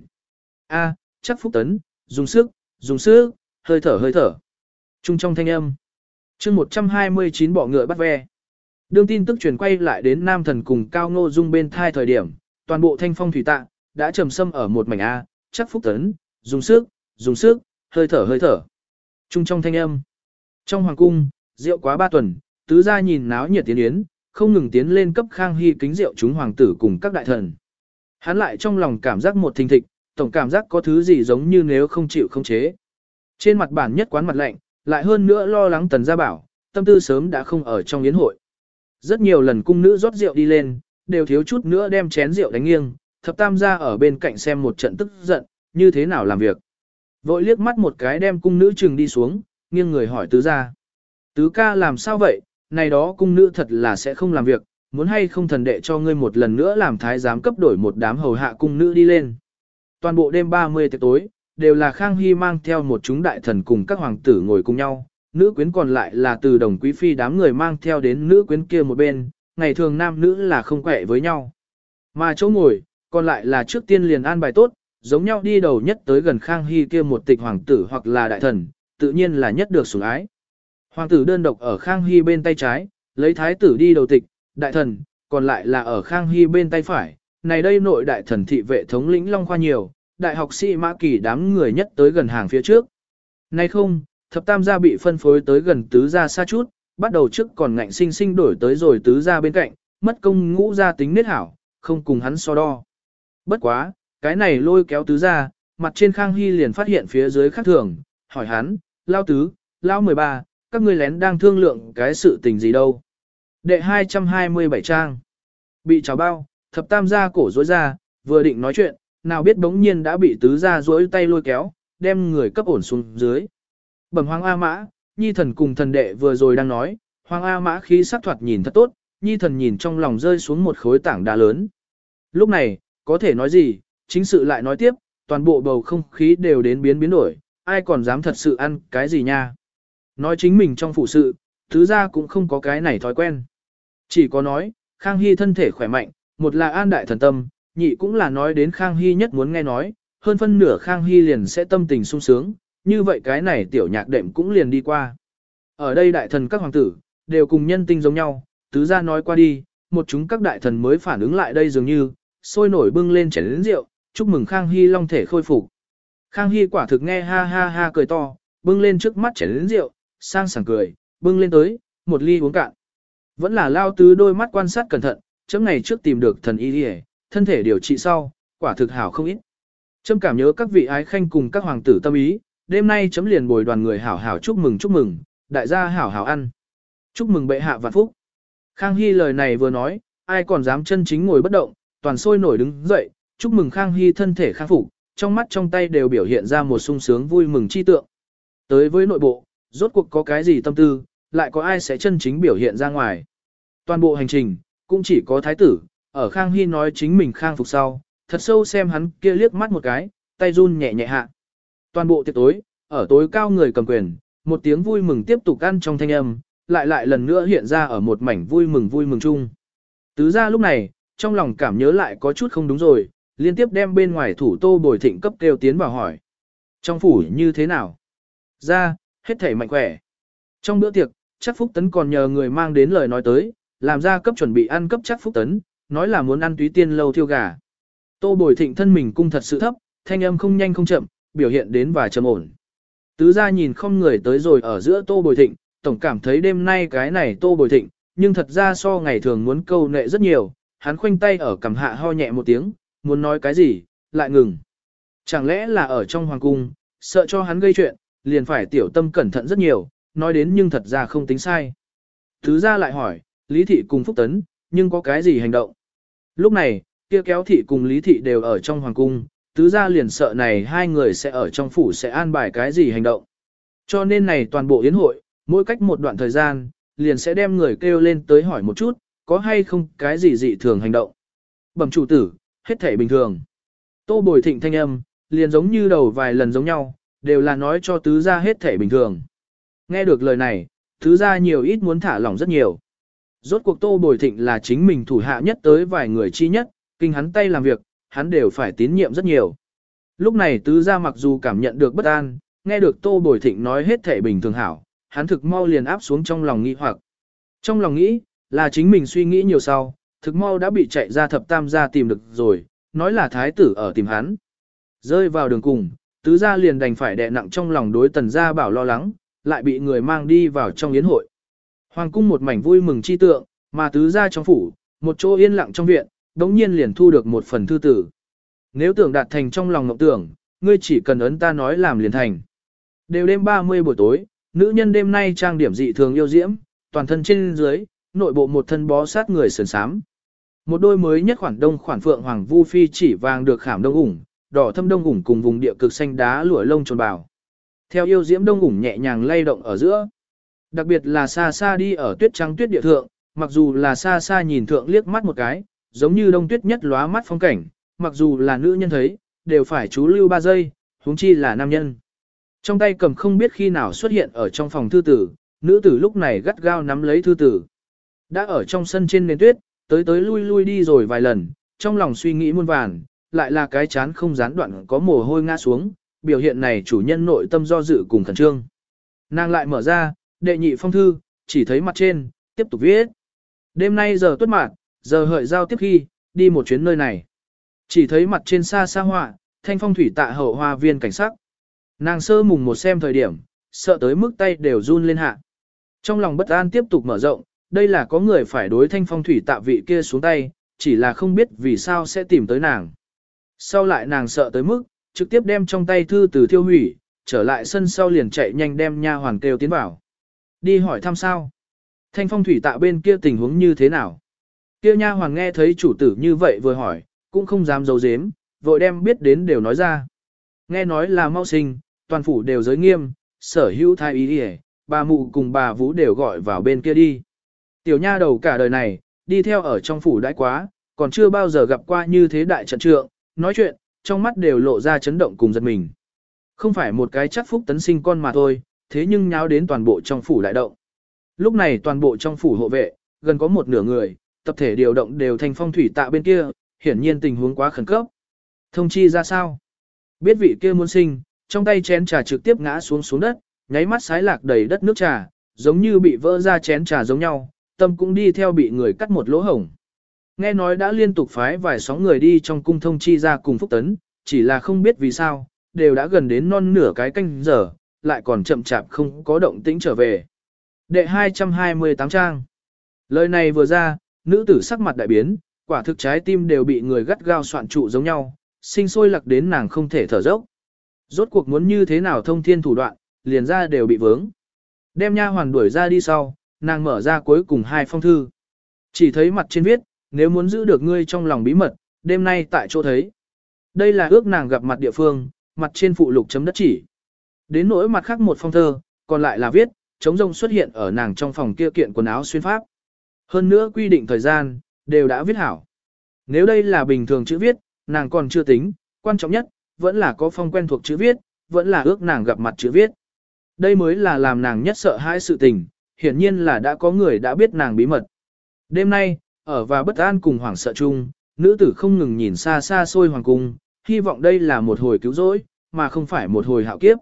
A, chắc Phúc Tấn, dùng sức, dùng sức, hơi thở hơi thở. Trung trong thanh âm. chương 129 bỏ ngựa bắt ve. Đương tin tức truyền quay lại đến Nam Thần cùng Cao Ngô Dung bên thai thời điểm, toàn bộ thanh phong thủy tạ, đã trầm sâm ở một mảnh A, chắc Phúc Tấn, dùng sức, dùng sức, hơi thở hơi thở. Trung trong thanh âm. Trong hoàng cung, rượu quá ba tuần, tứ gia nhìn náo nhiệt tiến yến, không ngừng tiến lên cấp khang hy kính rượu chúng hoàng tử cùng các đại thần. Hắn lại trong lòng cảm giác một thình thịch, tổng cảm giác có thứ gì giống như nếu không chịu không chế. Trên mặt bản nhất quán mặt lạnh, lại hơn nữa lo lắng tần gia bảo, tâm tư sớm đã không ở trong yến hội. Rất nhiều lần cung nữ rót rượu đi lên, đều thiếu chút nữa đem chén rượu đánh nghiêng, thập tam gia ở bên cạnh xem một trận tức giận, như thế nào làm việc. Vội liếc mắt một cái đem cung nữ trừng đi xuống, nghiêng người hỏi tứ gia. Tứ ca làm sao vậy, này đó cung nữ thật là sẽ không làm việc, muốn hay không thần đệ cho ngươi một lần nữa làm thái giám cấp đổi một đám hầu hạ cung nữ đi lên. Toàn bộ đêm 30 tiệc tối, đều là Khang Hy mang theo một chúng đại thần cùng các hoàng tử ngồi cùng nhau, nữ quyến còn lại là từ đồng quý phi đám người mang theo đến nữ quyến kia một bên, ngày thường nam nữ là không quẹ với nhau. Mà chỗ ngồi, còn lại là trước tiên liền an bài tốt, giống nhau đi đầu nhất tới gần Khang Hy kia một tịch hoàng tử hoặc là đại thần, tự nhiên là nhất được sủng ái. Hoàng tử đơn độc ở Khang Hy bên tay trái, lấy thái tử đi đầu tịch, đại thần, còn lại là ở Khang Hy bên tay phải. Này đây nội đại thần thị vệ thống lĩnh Long Khoa nhiều, đại học sĩ Mã Kỳ đám người nhất tới gần hàng phía trước. Này không, thập tam gia bị phân phối tới gần tứ gia xa chút, bắt đầu trước còn ngạnh sinh sinh đổi tới rồi tứ gia bên cạnh, mất công ngũ gia tính nết hảo, không cùng hắn so đo. Bất quá, cái này lôi kéo tứ gia, mặt trên Khang Hy liền phát hiện phía dưới khác thường, hỏi hắn, lao tứ, lao 13, các ngươi lén đang thương lượng cái sự tình gì đâu. Đệ 227 trang. Bị trào bao, thập tam gia cổ rối ra, vừa định nói chuyện, nào biết bỗng nhiên đã bị tứ gia rối tay lôi kéo, đem người cấp ổn xuống dưới. Bẩm hoàng A mã, nhi thần cùng thần đệ vừa rồi đang nói, hoàng A mã khí sắc thoạt nhìn thật tốt, nhi thần nhìn trong lòng rơi xuống một khối tảng đá lớn. Lúc này, có thể nói gì, chính sự lại nói tiếp, toàn bộ bầu không khí đều đến biến biến đổi, ai còn dám thật sự ăn cái gì nha. Nói chính mình trong phụ sự, thứ ra cũng không có cái này thói quen. Chỉ có nói, Khang Hy thân thể khỏe mạnh, một là an đại thần tâm, nhị cũng là nói đến Khang Hy nhất muốn nghe nói, hơn phân nửa Khang Hy liền sẽ tâm tình sung sướng, như vậy cái này tiểu nhạc đệm cũng liền đi qua. Ở đây đại thần các hoàng tử, đều cùng nhân tinh giống nhau, tứ ra nói qua đi, một chúng các đại thần mới phản ứng lại đây dường như, sôi nổi bưng lên chén lĩnh rượu, chúc mừng Khang Hy long thể khôi phục. Khang Hy quả thực nghe ha ha ha cười to, bưng lên trước mắt chén lớn rượu, sang sảng cười, bưng lên tới, một ly uống cạn. Vẫn là lao tứ đôi mắt quan sát cẩn thận, chấm ngày trước tìm được thần y đi thân thể điều trị sau, quả thực hảo không ít. Chấm cảm nhớ các vị ái khanh cùng các hoàng tử tâm ý, đêm nay chấm liền bồi đoàn người hảo hảo chúc mừng chúc mừng, đại gia hảo hảo ăn. Chúc mừng bệ hạ vạn phúc. Khang Hy lời này vừa nói, ai còn dám chân chính ngồi bất động, toàn sôi nổi đứng dậy, chúc mừng Khang Hy thân thể khang phục, trong mắt trong tay đều biểu hiện ra một sung sướng vui mừng chi tượng. Tới với nội bộ, rốt cuộc có cái gì tâm tư, lại có ai sẽ chân chính biểu hiện ra ngoài. Toàn bộ hành trình, cũng chỉ có thái tử, ở Khang Hy nói chính mình khang phục sau, thật sâu xem hắn kia liếc mắt một cái, tay run nhẹ nhẹ hạ. Toàn bộ tiệc tối, ở tối cao người cầm quyền, một tiếng vui mừng tiếp tục ăn trong thanh âm, lại lại lần nữa hiện ra ở một mảnh vui mừng vui mừng chung. Tứ ra lúc này, trong lòng cảm nhớ lại có chút không đúng rồi, liên tiếp đem bên ngoài thủ tô bồi thịnh cấp kêu tiến vào hỏi. Trong phủ như thế nào? Ra, hết thể mạnh khỏe. Trong bữa tiệc, chắc Phúc Tấn còn nhờ người mang đến lời nói tới, làm ra cấp chuẩn bị ăn cấp chắc Phúc Tấn, nói là muốn ăn túy tiên lâu thiêu gà. Tô bồi thịnh thân mình cung thật sự thấp, thanh âm không nhanh không chậm, biểu hiện đến và trầm ổn. Tứ ra nhìn không người tới rồi ở giữa tô bồi thịnh, tổng cảm thấy đêm nay cái này tô bồi thịnh, nhưng thật ra so ngày thường muốn câu nệ rất nhiều, hắn khoanh tay ở cầm hạ ho nhẹ một tiếng, muốn nói cái gì, lại ngừng. Chẳng lẽ là ở trong hoàng cung, sợ cho hắn gây chuyện, liền phải tiểu tâm cẩn thận rất nhiều, nói đến nhưng thật ra không tính sai. Thứ ra lại hỏi, Lý Thị cùng Phúc Tấn, nhưng có cái gì hành động? Lúc này, kia kéo thị cùng Lý Thị đều ở trong hoàng cung, tứ gia liền sợ này hai người sẽ ở trong phủ sẽ an bài cái gì hành động. Cho nên này toàn bộ yến hội, mỗi cách một đoạn thời gian, liền sẽ đem người kêu lên tới hỏi một chút, có hay không cái gì dị thường hành động. Bẩm chủ tử, hết thể bình thường. Tô bồi thịnh thanh âm, liền giống như đầu vài lần giống nhau, đều là nói cho tứ gia hết thể bình thường. Nghe được lời này, tứ gia nhiều ít muốn thả lỏng rất nhiều. Rốt cuộc tô bồi thịnh là chính mình thủ hạ nhất tới vài người chi nhất, kinh hắn tay làm việc, hắn đều phải tín nhiệm rất nhiều. Lúc này tứ gia mặc dù cảm nhận được bất an, nghe được tô bồi thịnh nói hết thể bình thường hảo, hắn thực mau liền áp xuống trong lòng nghĩ hoặc. Trong lòng nghĩ, là chính mình suy nghĩ nhiều sau, thực mau đã bị chạy ra thập tam gia tìm được rồi, nói là thái tử ở tìm hắn. Rơi vào đường cùng, tứ gia liền đành phải đè nặng trong lòng đối tần gia bảo lo lắng, lại bị người mang đi vào trong yến hội. Hoàng cung một mảnh vui mừng chi tượng, mà tứ gia trong phủ, một chỗ yên lặng trong viện, đống nhiên liền thu được một phần thư tử. Nếu tưởng đạt thành trong lòng ngọc tưởng, ngươi chỉ cần ấn ta nói làm liền thành. Đều đêm 30 buổi tối, nữ nhân đêm nay trang điểm dị thường yêu diễm, toàn thân trên dưới, nội bộ một thân bó sát người sườn sám. Một đôi mới nhất khoản đông khoản phượng hoàng vu phi chỉ vàng được khảm đông ủng, đỏ thâm đông ủng cùng vùng địa cực xanh đá lụa lông trồn bào. Theo yêu diễm đông ủng nhẹ nhàng lay động ở giữa. Đặc biệt là xa xa đi ở tuyết trắng tuyết địa thượng, mặc dù là xa xa nhìn thượng liếc mắt một cái, giống như đông tuyết nhất lóa mắt phong cảnh, mặc dù là nữ nhân thấy, đều phải chú lưu ba giây, huống chi là nam nhân. Trong tay cầm không biết khi nào xuất hiện ở trong phòng thư tử, nữ tử lúc này gắt gao nắm lấy thư tử. Đã ở trong sân trên nền tuyết, tới tới lui lui đi rồi vài lần, trong lòng suy nghĩ muôn vàn, lại là cái chán không gián đoạn có mồ hôi ngã xuống, biểu hiện này chủ nhân nội tâm do dự cùng khẩn trương. Nàng lại mở ra, đệ nhị phong thư, chỉ thấy mặt trên, tiếp tục viết. Đêm nay giờ tuất mạng, giờ hợi giao tiếp khi, đi một chuyến nơi này. Chỉ thấy mặt trên xa xa họa, thanh phong thủy tạ hậu hoa viên cảnh sắc. Nàng sơ mùng một xem thời điểm, sợ tới mức tay đều run lên hạ. Trong lòng bất an tiếp tục mở rộng, đây là có người phải đối thanh phong thủy tạ vị kia xuống tay, chỉ là không biết vì sao sẽ tìm tới nàng. Sau lại nàng sợ tới mức, trực tiếp đem trong tay thư từ thiêu hủy, trở lại sân sau liền chạy nhanh đem nha hoàn kêu tiến vào. Đi hỏi thăm sao? Thanh phong thủy tạ bên kia tình huống như thế nào? Kia nha hoàn nghe thấy chủ tử như vậy vừa hỏi, cũng không dám giấu giếm, vội đem biết đến đều nói ra. Nghe nói là mau sinh, toàn phủ đều giới nghiêm, sở hữu thai ý đi bà mụ cùng bà vũ đều gọi vào bên kia đi. Tiểu nha đầu cả đời này, đi theo ở trong phủ đãi quá, còn chưa bao giờ gặp qua như thế đại trận trượng, nói chuyện, trong mắt đều lộ ra chấn động cùng giật mình. Không phải một cái chắc phúc tấn sinh con mà thôi, thế nhưng nháo đến toàn bộ trong phủ đại động. Lúc này toàn bộ trong phủ hộ vệ, gần có một nửa người, tập thể điều động đều thành phong thủy tạ bên kia, hiển nhiên tình huống quá khẩn cấp. Thông chi ra sao? Biết vị kia muốn sinh, trong tay chén trà trực tiếp ngã xuống xuống đất, nháy mắt sái lạc đầy đất nước trà, giống như bị vỡ ra chén trà giống nhau, tâm cũng đi theo bị người cắt một lỗ hổng. Nghe nói đã liên tục phái vài sóng người đi trong cung thông chi ra cùng Phúc Tấn, chỉ là không biết vì sao, đều đã gần đến non nửa cái canh giờ, lại còn chậm chạp không có động tĩnh trở về. Đệ 228 trang. Lời này vừa ra, nữ tử sắc mặt đại biến, quả thực trái tim đều bị người gắt gao soạn trụ giống nhau, sinh sôi lặc đến nàng không thể thở dốc. Rốt cuộc muốn như thế nào thông thiên thủ đoạn, liền ra đều bị vướng. Đem nha hoàn đuổi ra đi sau, nàng mở ra cuối cùng hai phong thư. Chỉ thấy mặt trên viết, nếu muốn giữ được ngươi trong lòng bí mật, đêm nay tại chỗ thấy. Đây là ước nàng gặp mặt địa phương, mặt trên phụ lục chấm đất chỉ. Đến nỗi mặt khác một phong thơ, còn lại là viết, chống rông xuất hiện ở nàng trong phòng kia kiện quần áo xuyên pháp. Hơn nữa quy định thời gian, đều đã viết hảo. Nếu đây là bình thường chữ viết, nàng còn chưa tính, quan trọng nhất, vẫn là có phong quen thuộc chữ viết, vẫn là ước nàng gặp mặt chữ viết. Đây mới là làm nàng nhất sợ hãi sự tình, hiển nhiên là đã có người đã biết nàng bí mật. Đêm nay, ở và bất an cùng hoảng sợ chung, nữ tử không ngừng nhìn xa xa xôi hoàng cung, hy vọng đây là một hồi cứu rỗi, mà không phải một hồi hạo kiếp.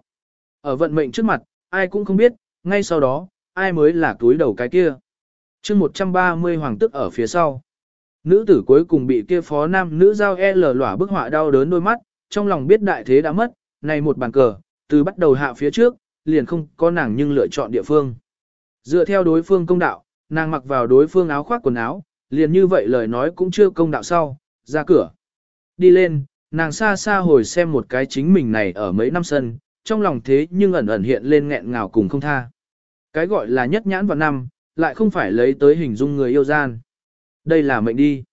Ở vận mệnh trước mặt, ai cũng không biết, ngay sau đó, ai mới là túi đầu cái kia. chương 130 hoàng tức ở phía sau. Nữ tử cuối cùng bị kia phó nam nữ giao e lở lỏa bức họa đau đớn đôi mắt, trong lòng biết đại thế đã mất, này một bàn cờ, từ bắt đầu hạ phía trước, liền không có nàng nhưng lựa chọn địa phương. Dựa theo đối phương công đạo, nàng mặc vào đối phương áo khoác quần áo, liền như vậy lời nói cũng chưa công đạo sau, ra cửa. Đi lên, nàng xa xa hồi xem một cái chính mình này ở mấy năm sân, trong lòng thế nhưng ẩn ẩn hiện lên nghẹn ngào cùng không tha. Cái gọi là nhất nhãn vào năm, lại không phải lấy tới hình dung người yêu gian. Đây là mệnh đi.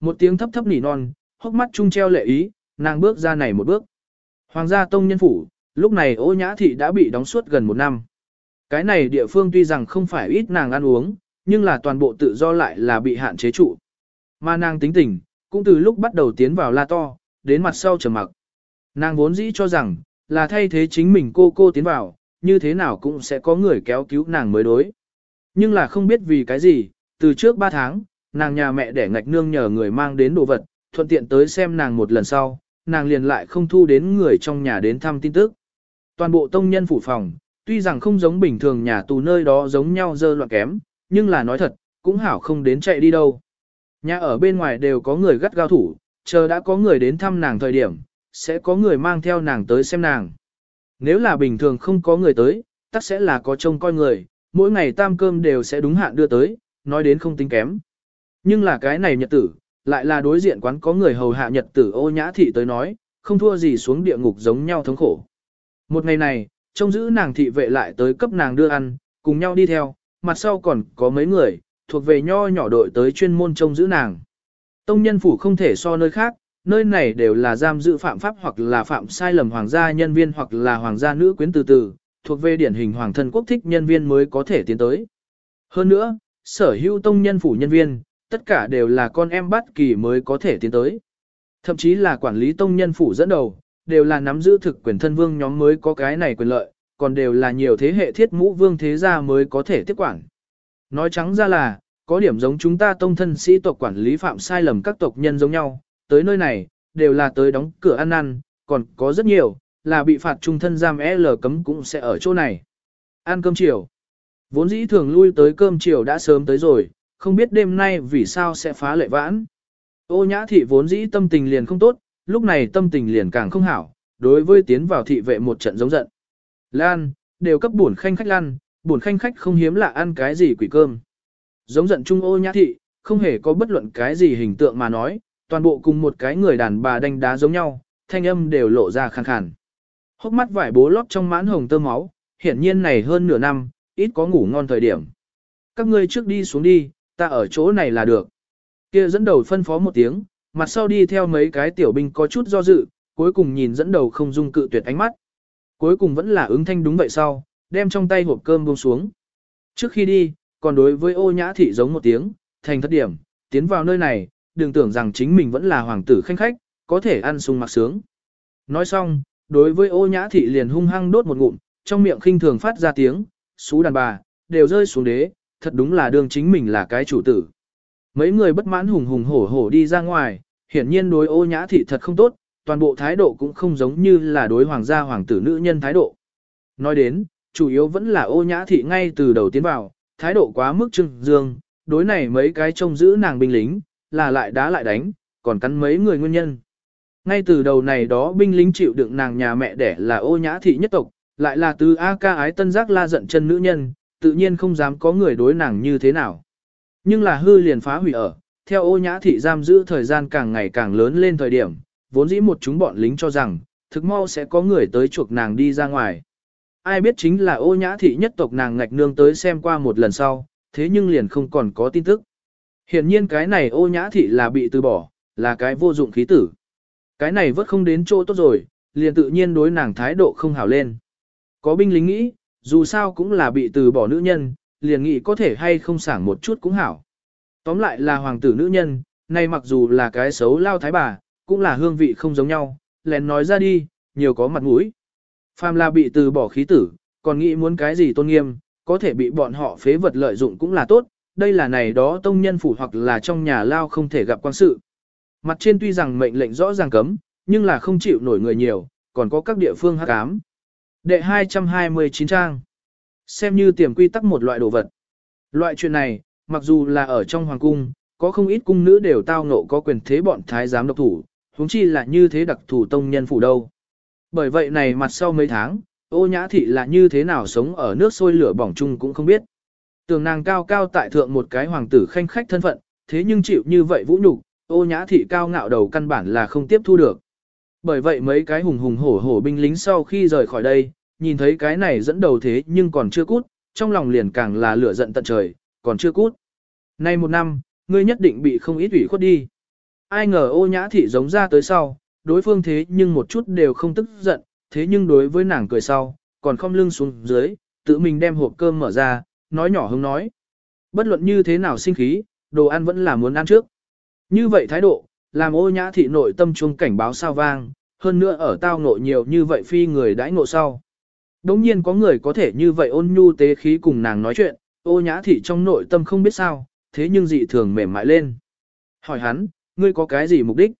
Một tiếng thấp thấp nỉ non, hốc mắt trung treo lệ ý, nàng bước ra này một bước. Hoàng gia tông nhân phủ, lúc này ô nhã thị đã bị đóng suốt gần một năm. Cái này địa phương tuy rằng không phải ít nàng ăn uống, nhưng là toàn bộ tự do lại là bị hạn chế trụ. Mà nàng tính tình, cũng từ lúc bắt đầu tiến vào la to, đến mặt sau trầm mặc. Nàng vốn dĩ cho rằng, là thay thế chính mình cô cô tiến vào, như thế nào cũng sẽ có người kéo cứu nàng mới đối. Nhưng là không biết vì cái gì, từ trước 3 tháng, nàng nhà mẹ để ngạch nương nhờ người mang đến đồ vật, thuận tiện tới xem nàng một lần sau, nàng liền lại không thu đến người trong nhà đến thăm tin tức. Toàn bộ tông nhân phủ phòng, tuy rằng không giống bình thường nhà tù nơi đó giống nhau dơ loạn kém, nhưng là nói thật, cũng hảo không đến chạy đi đâu. Nhà ở bên ngoài đều có người gắt gao thủ, chờ đã có người đến thăm nàng thời điểm, sẽ có người mang theo nàng tới xem nàng. Nếu là bình thường không có người tới, tất sẽ là có trông coi người, mỗi ngày tam cơm đều sẽ đúng hạn đưa tới, nói đến không tính kém. Nhưng là cái này nhật tử, lại là đối diện quán có người hầu hạ nhật tử ô nhã thị tới nói, không thua gì xuống địa ngục giống nhau thống khổ. Một ngày này, trông giữ nàng thị vệ lại tới cấp nàng đưa ăn, cùng nhau đi theo, mặt sau còn có mấy người, thuộc về nho nhỏ đội tới chuyên môn trông giữ nàng. Tông nhân phủ không thể so nơi khác, nơi này đều là giam giữ phạm pháp hoặc là phạm sai lầm hoàng gia nhân viên hoặc là hoàng gia nữ quyến từ từ, thuộc về điển hình hoàng thân quốc thích nhân viên mới có thể tiến tới. Hơn nữa, sở hữu tông nhân phủ nhân viên, tất cả đều là con em bắt kỳ mới có thể tiến tới. Thậm chí là quản lý tông nhân phủ dẫn đầu, đều là nắm giữ thực quyền thân vương nhóm mới có cái này quyền lợi, còn đều là nhiều thế hệ thiết mũ vương thế gia mới có thể tiếp quản. Nói trắng ra là, có điểm giống chúng ta tông thân sĩ tộc quản lý phạm sai lầm các tộc nhân giống nhau, tới nơi này, đều là tới đóng cửa ăn ăn, còn có rất nhiều, là bị phạt trung thân giam L cấm cũng sẽ ở chỗ này. Ăn cơm chiều. Vốn dĩ thường lui tới cơm chiều đã sớm tới rồi, không biết đêm nay vì sao sẽ phá lệ vãn. Ô nhã thị vốn dĩ tâm tình liền không tốt, lúc này tâm tình liền càng không hảo, đối với tiến vào thị vệ một trận giống giận. Lan, đều cấp buồn khanh khách lan, buồn khanh khách không hiếm là ăn cái gì quỷ cơm. Giống giận trung ô nhã thị, không hề có bất luận cái gì hình tượng mà nói, toàn bộ cùng một cái người đàn bà đánh đá giống nhau, thanh âm đều lộ ra khàn khàn. Hốc mắt vải bố lót trong mãn hồng tơ máu, hiển nhiên này hơn nửa năm, ít có ngủ ngon thời điểm. Các ngươi trước đi xuống đi, ta ở chỗ này là được. Kia dẫn đầu phân phó một tiếng, mặt sau đi theo mấy cái tiểu binh có chút do dự, cuối cùng nhìn dẫn đầu không dung cự tuyệt ánh mắt. Cuối cùng vẫn là ứng thanh đúng vậy sau, đem trong tay hộp cơm buông xuống. Trước khi đi, còn đối với ô nhã thị giống một tiếng, thành thất điểm, tiến vào nơi này, đừng tưởng rằng chính mình vẫn là hoàng tử khanh khách, có thể ăn sung mặc sướng. Nói xong, đối với ô nhã thị liền hung hăng đốt một ngụm, trong miệng khinh thường phát ra tiếng, xú đàn bà, đều rơi xuống đế, thật đúng là đương chính mình là cái chủ tử. Mấy người bất mãn hùng hùng hổ hổ đi ra ngoài, hiển nhiên đối ô nhã thị thật không tốt, toàn bộ thái độ cũng không giống như là đối hoàng gia hoàng tử nữ nhân thái độ. Nói đến, chủ yếu vẫn là ô nhã thị ngay từ đầu tiến vào, thái độ quá mức trưng dương, đối này mấy cái trông giữ nàng binh lính, là lại đá lại đánh, còn cắn mấy người nguyên nhân. Ngay từ đầu này đó binh lính chịu đựng nàng nhà mẹ đẻ là ô nhã thị nhất tộc, lại là từ A ca ái tân giác la giận chân nữ nhân, tự nhiên không dám có người đối nàng như thế nào. Nhưng là hư liền phá hủy ở, theo ô nhã thị giam giữ thời gian càng ngày càng lớn lên thời điểm, vốn dĩ một chúng bọn lính cho rằng, thực mau sẽ có người tới chuộc nàng đi ra ngoài. Ai biết chính là ô nhã thị nhất tộc nàng ngạch nương tới xem qua một lần sau, thế nhưng liền không còn có tin tức. Hiển nhiên cái này ô nhã thị là bị từ bỏ, là cái vô dụng khí tử. Cái này vất không đến chỗ tốt rồi, liền tự nhiên đối nàng thái độ không hảo lên. Có binh lính nghĩ, dù sao cũng là bị từ bỏ nữ nhân, liền nghĩ có thể hay không sảng một chút cũng hảo. Tóm lại là hoàng tử nữ nhân, nay mặc dù là cái xấu lao thái bà, cũng là hương vị không giống nhau, lén nói ra đi, nhiều có mặt mũi. Phàm là bị từ bỏ khí tử, còn nghĩ muốn cái gì tôn nghiêm, có thể bị bọn họ phế vật lợi dụng cũng là tốt, đây là này đó tông nhân phủ hoặc là trong nhà lao không thể gặp quan sự. Mặt trên tuy rằng mệnh lệnh rõ ràng cấm, nhưng là không chịu nổi người nhiều, còn có các địa phương hắc ám. Đệ 229 trang. Xem như tiềm quy tắc một loại đồ vật. Loại chuyện này, mặc dù là ở trong hoàng cung, có không ít cung nữ đều tao ngộ có quyền thế bọn thái giám độc thủ, huống chi là như thế đặc thủ tông nhân phủ đâu. Bởi vậy này mặt sau mấy tháng, ô nhã thị là như thế nào sống ở nước sôi lửa bỏng chung cũng không biết. Tường nàng cao cao tại thượng một cái hoàng tử khanh khách thân phận, thế nhưng chịu như vậy vũ nhục, ô nhã thị cao ngạo đầu căn bản là không tiếp thu được. Bởi vậy mấy cái hùng hùng hổ hổ binh lính sau khi rời khỏi đây, nhìn thấy cái này dẫn đầu thế nhưng còn chưa cút, trong lòng liền càng là lửa giận tận trời, còn chưa cút. Nay một năm, ngươi nhất định bị không ít ủy khuất đi. Ai ngờ ô nhã thị giống ra tới sau, đối phương thế nhưng một chút đều không tức giận, thế nhưng đối với nàng cười sau, còn không lưng xuống dưới, tự mình đem hộp cơm mở ra, nói nhỏ hứng nói. Bất luận như thế nào sinh khí, đồ ăn vẫn là muốn ăn trước. Như vậy thái độ, làm ô nhã thị nội tâm trung cảnh báo sao vang, hơn nữa ở tao ngộ nhiều như vậy phi người đãi ngộ sau. Đống nhiên có người có thể như vậy ôn nhu tế khí cùng nàng nói chuyện, ô nhã thị trong nội tâm không biết sao, thế nhưng dị thường mềm mại lên. Hỏi hắn, ngươi có cái gì mục đích?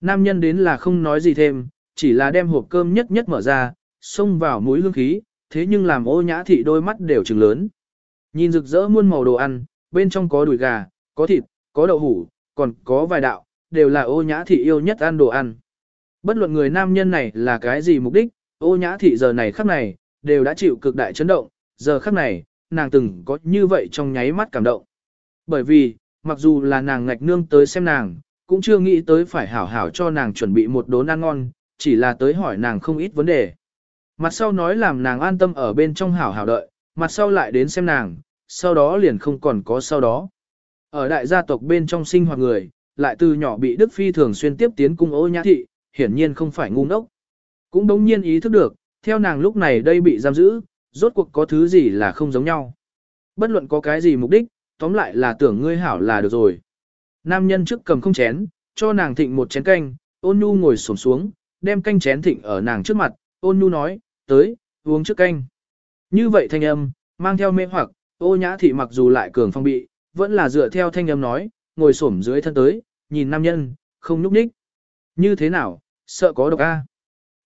Nam nhân đến là không nói gì thêm, chỉ là đem hộp cơm nhất nhất mở ra, xông vào mũi hương khí, thế nhưng làm ô nhã thị đôi mắt đều trừng lớn. Nhìn rực rỡ muôn màu đồ ăn, bên trong có đùi gà, có thịt, có đậu hủ, còn có vài đạo, đều là ô nhã thị yêu nhất ăn đồ ăn. Bất luận người nam nhân này là cái gì mục đích, ô nhã thị giờ này khắc này, đều đã chịu cực đại chấn động, giờ khắc này, nàng từng có như vậy trong nháy mắt cảm động. Bởi vì, mặc dù là nàng ngạch nương tới xem nàng, cũng chưa nghĩ tới phải hảo hảo cho nàng chuẩn bị một đốn ăn ngon, chỉ là tới hỏi nàng không ít vấn đề. Mặt sau nói làm nàng an tâm ở bên trong hảo hảo đợi, mặt sau lại đến xem nàng, sau đó liền không còn có sau đó. Ở đại gia tộc bên trong sinh hoạt người, lại từ nhỏ bị Đức Phi thường xuyên tiếp tiến cung ô nhã thị, hiển nhiên không phải ngu ngốc. Cũng đống nhiên ý thức được, theo nàng lúc này đây bị giam giữ, rốt cuộc có thứ gì là không giống nhau. Bất luận có cái gì mục đích, tóm lại là tưởng ngươi hảo là được rồi. Nam nhân trước cầm không chén, cho nàng thịnh một chén canh, ôn nhu ngồi xổm xuống, đem canh chén thịnh ở nàng trước mặt, ôn nhu nói, tới, uống trước canh. Như vậy thanh âm, mang theo mê hoặc, ô nhã thị mặc dù lại cường phong bị, vẫn là dựa theo thanh âm nói, ngồi xổm dưới thân tới, nhìn nam nhân, không nhúc nhích. Như thế nào, sợ có độc a?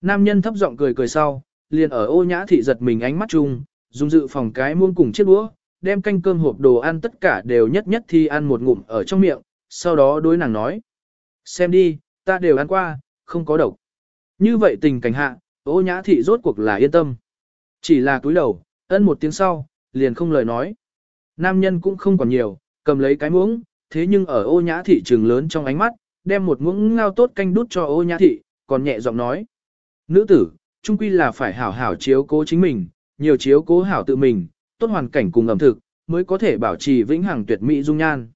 Nam nhân thấp giọng cười cười sau, liền ở ô nhã thị giật mình ánh mắt chung, dùng dự phòng cái muông cùng chiếc đũa, đem canh cơm hộp đồ ăn tất cả đều nhất nhất thi ăn một ngụm ở trong miệng, sau đó đối nàng nói. Xem đi, ta đều ăn qua, không có độc. Như vậy tình cảnh hạ, ô nhã thị rốt cuộc là yên tâm. Chỉ là túi đầu, ân một tiếng sau, liền không lời nói. Nam nhân cũng không còn nhiều, cầm lấy cái muỗng, thế nhưng ở ô nhã thị trường lớn trong ánh mắt, đem một muỗng ngao tốt canh đút cho ô nhã thị, còn nhẹ giọng nói. Nữ tử, trung quy là phải hảo hảo chiếu cố chính mình, nhiều chiếu cố hảo tự mình, tốt hoàn cảnh cùng ẩm thực, mới có thể bảo trì vĩnh hằng tuyệt mỹ dung nhan.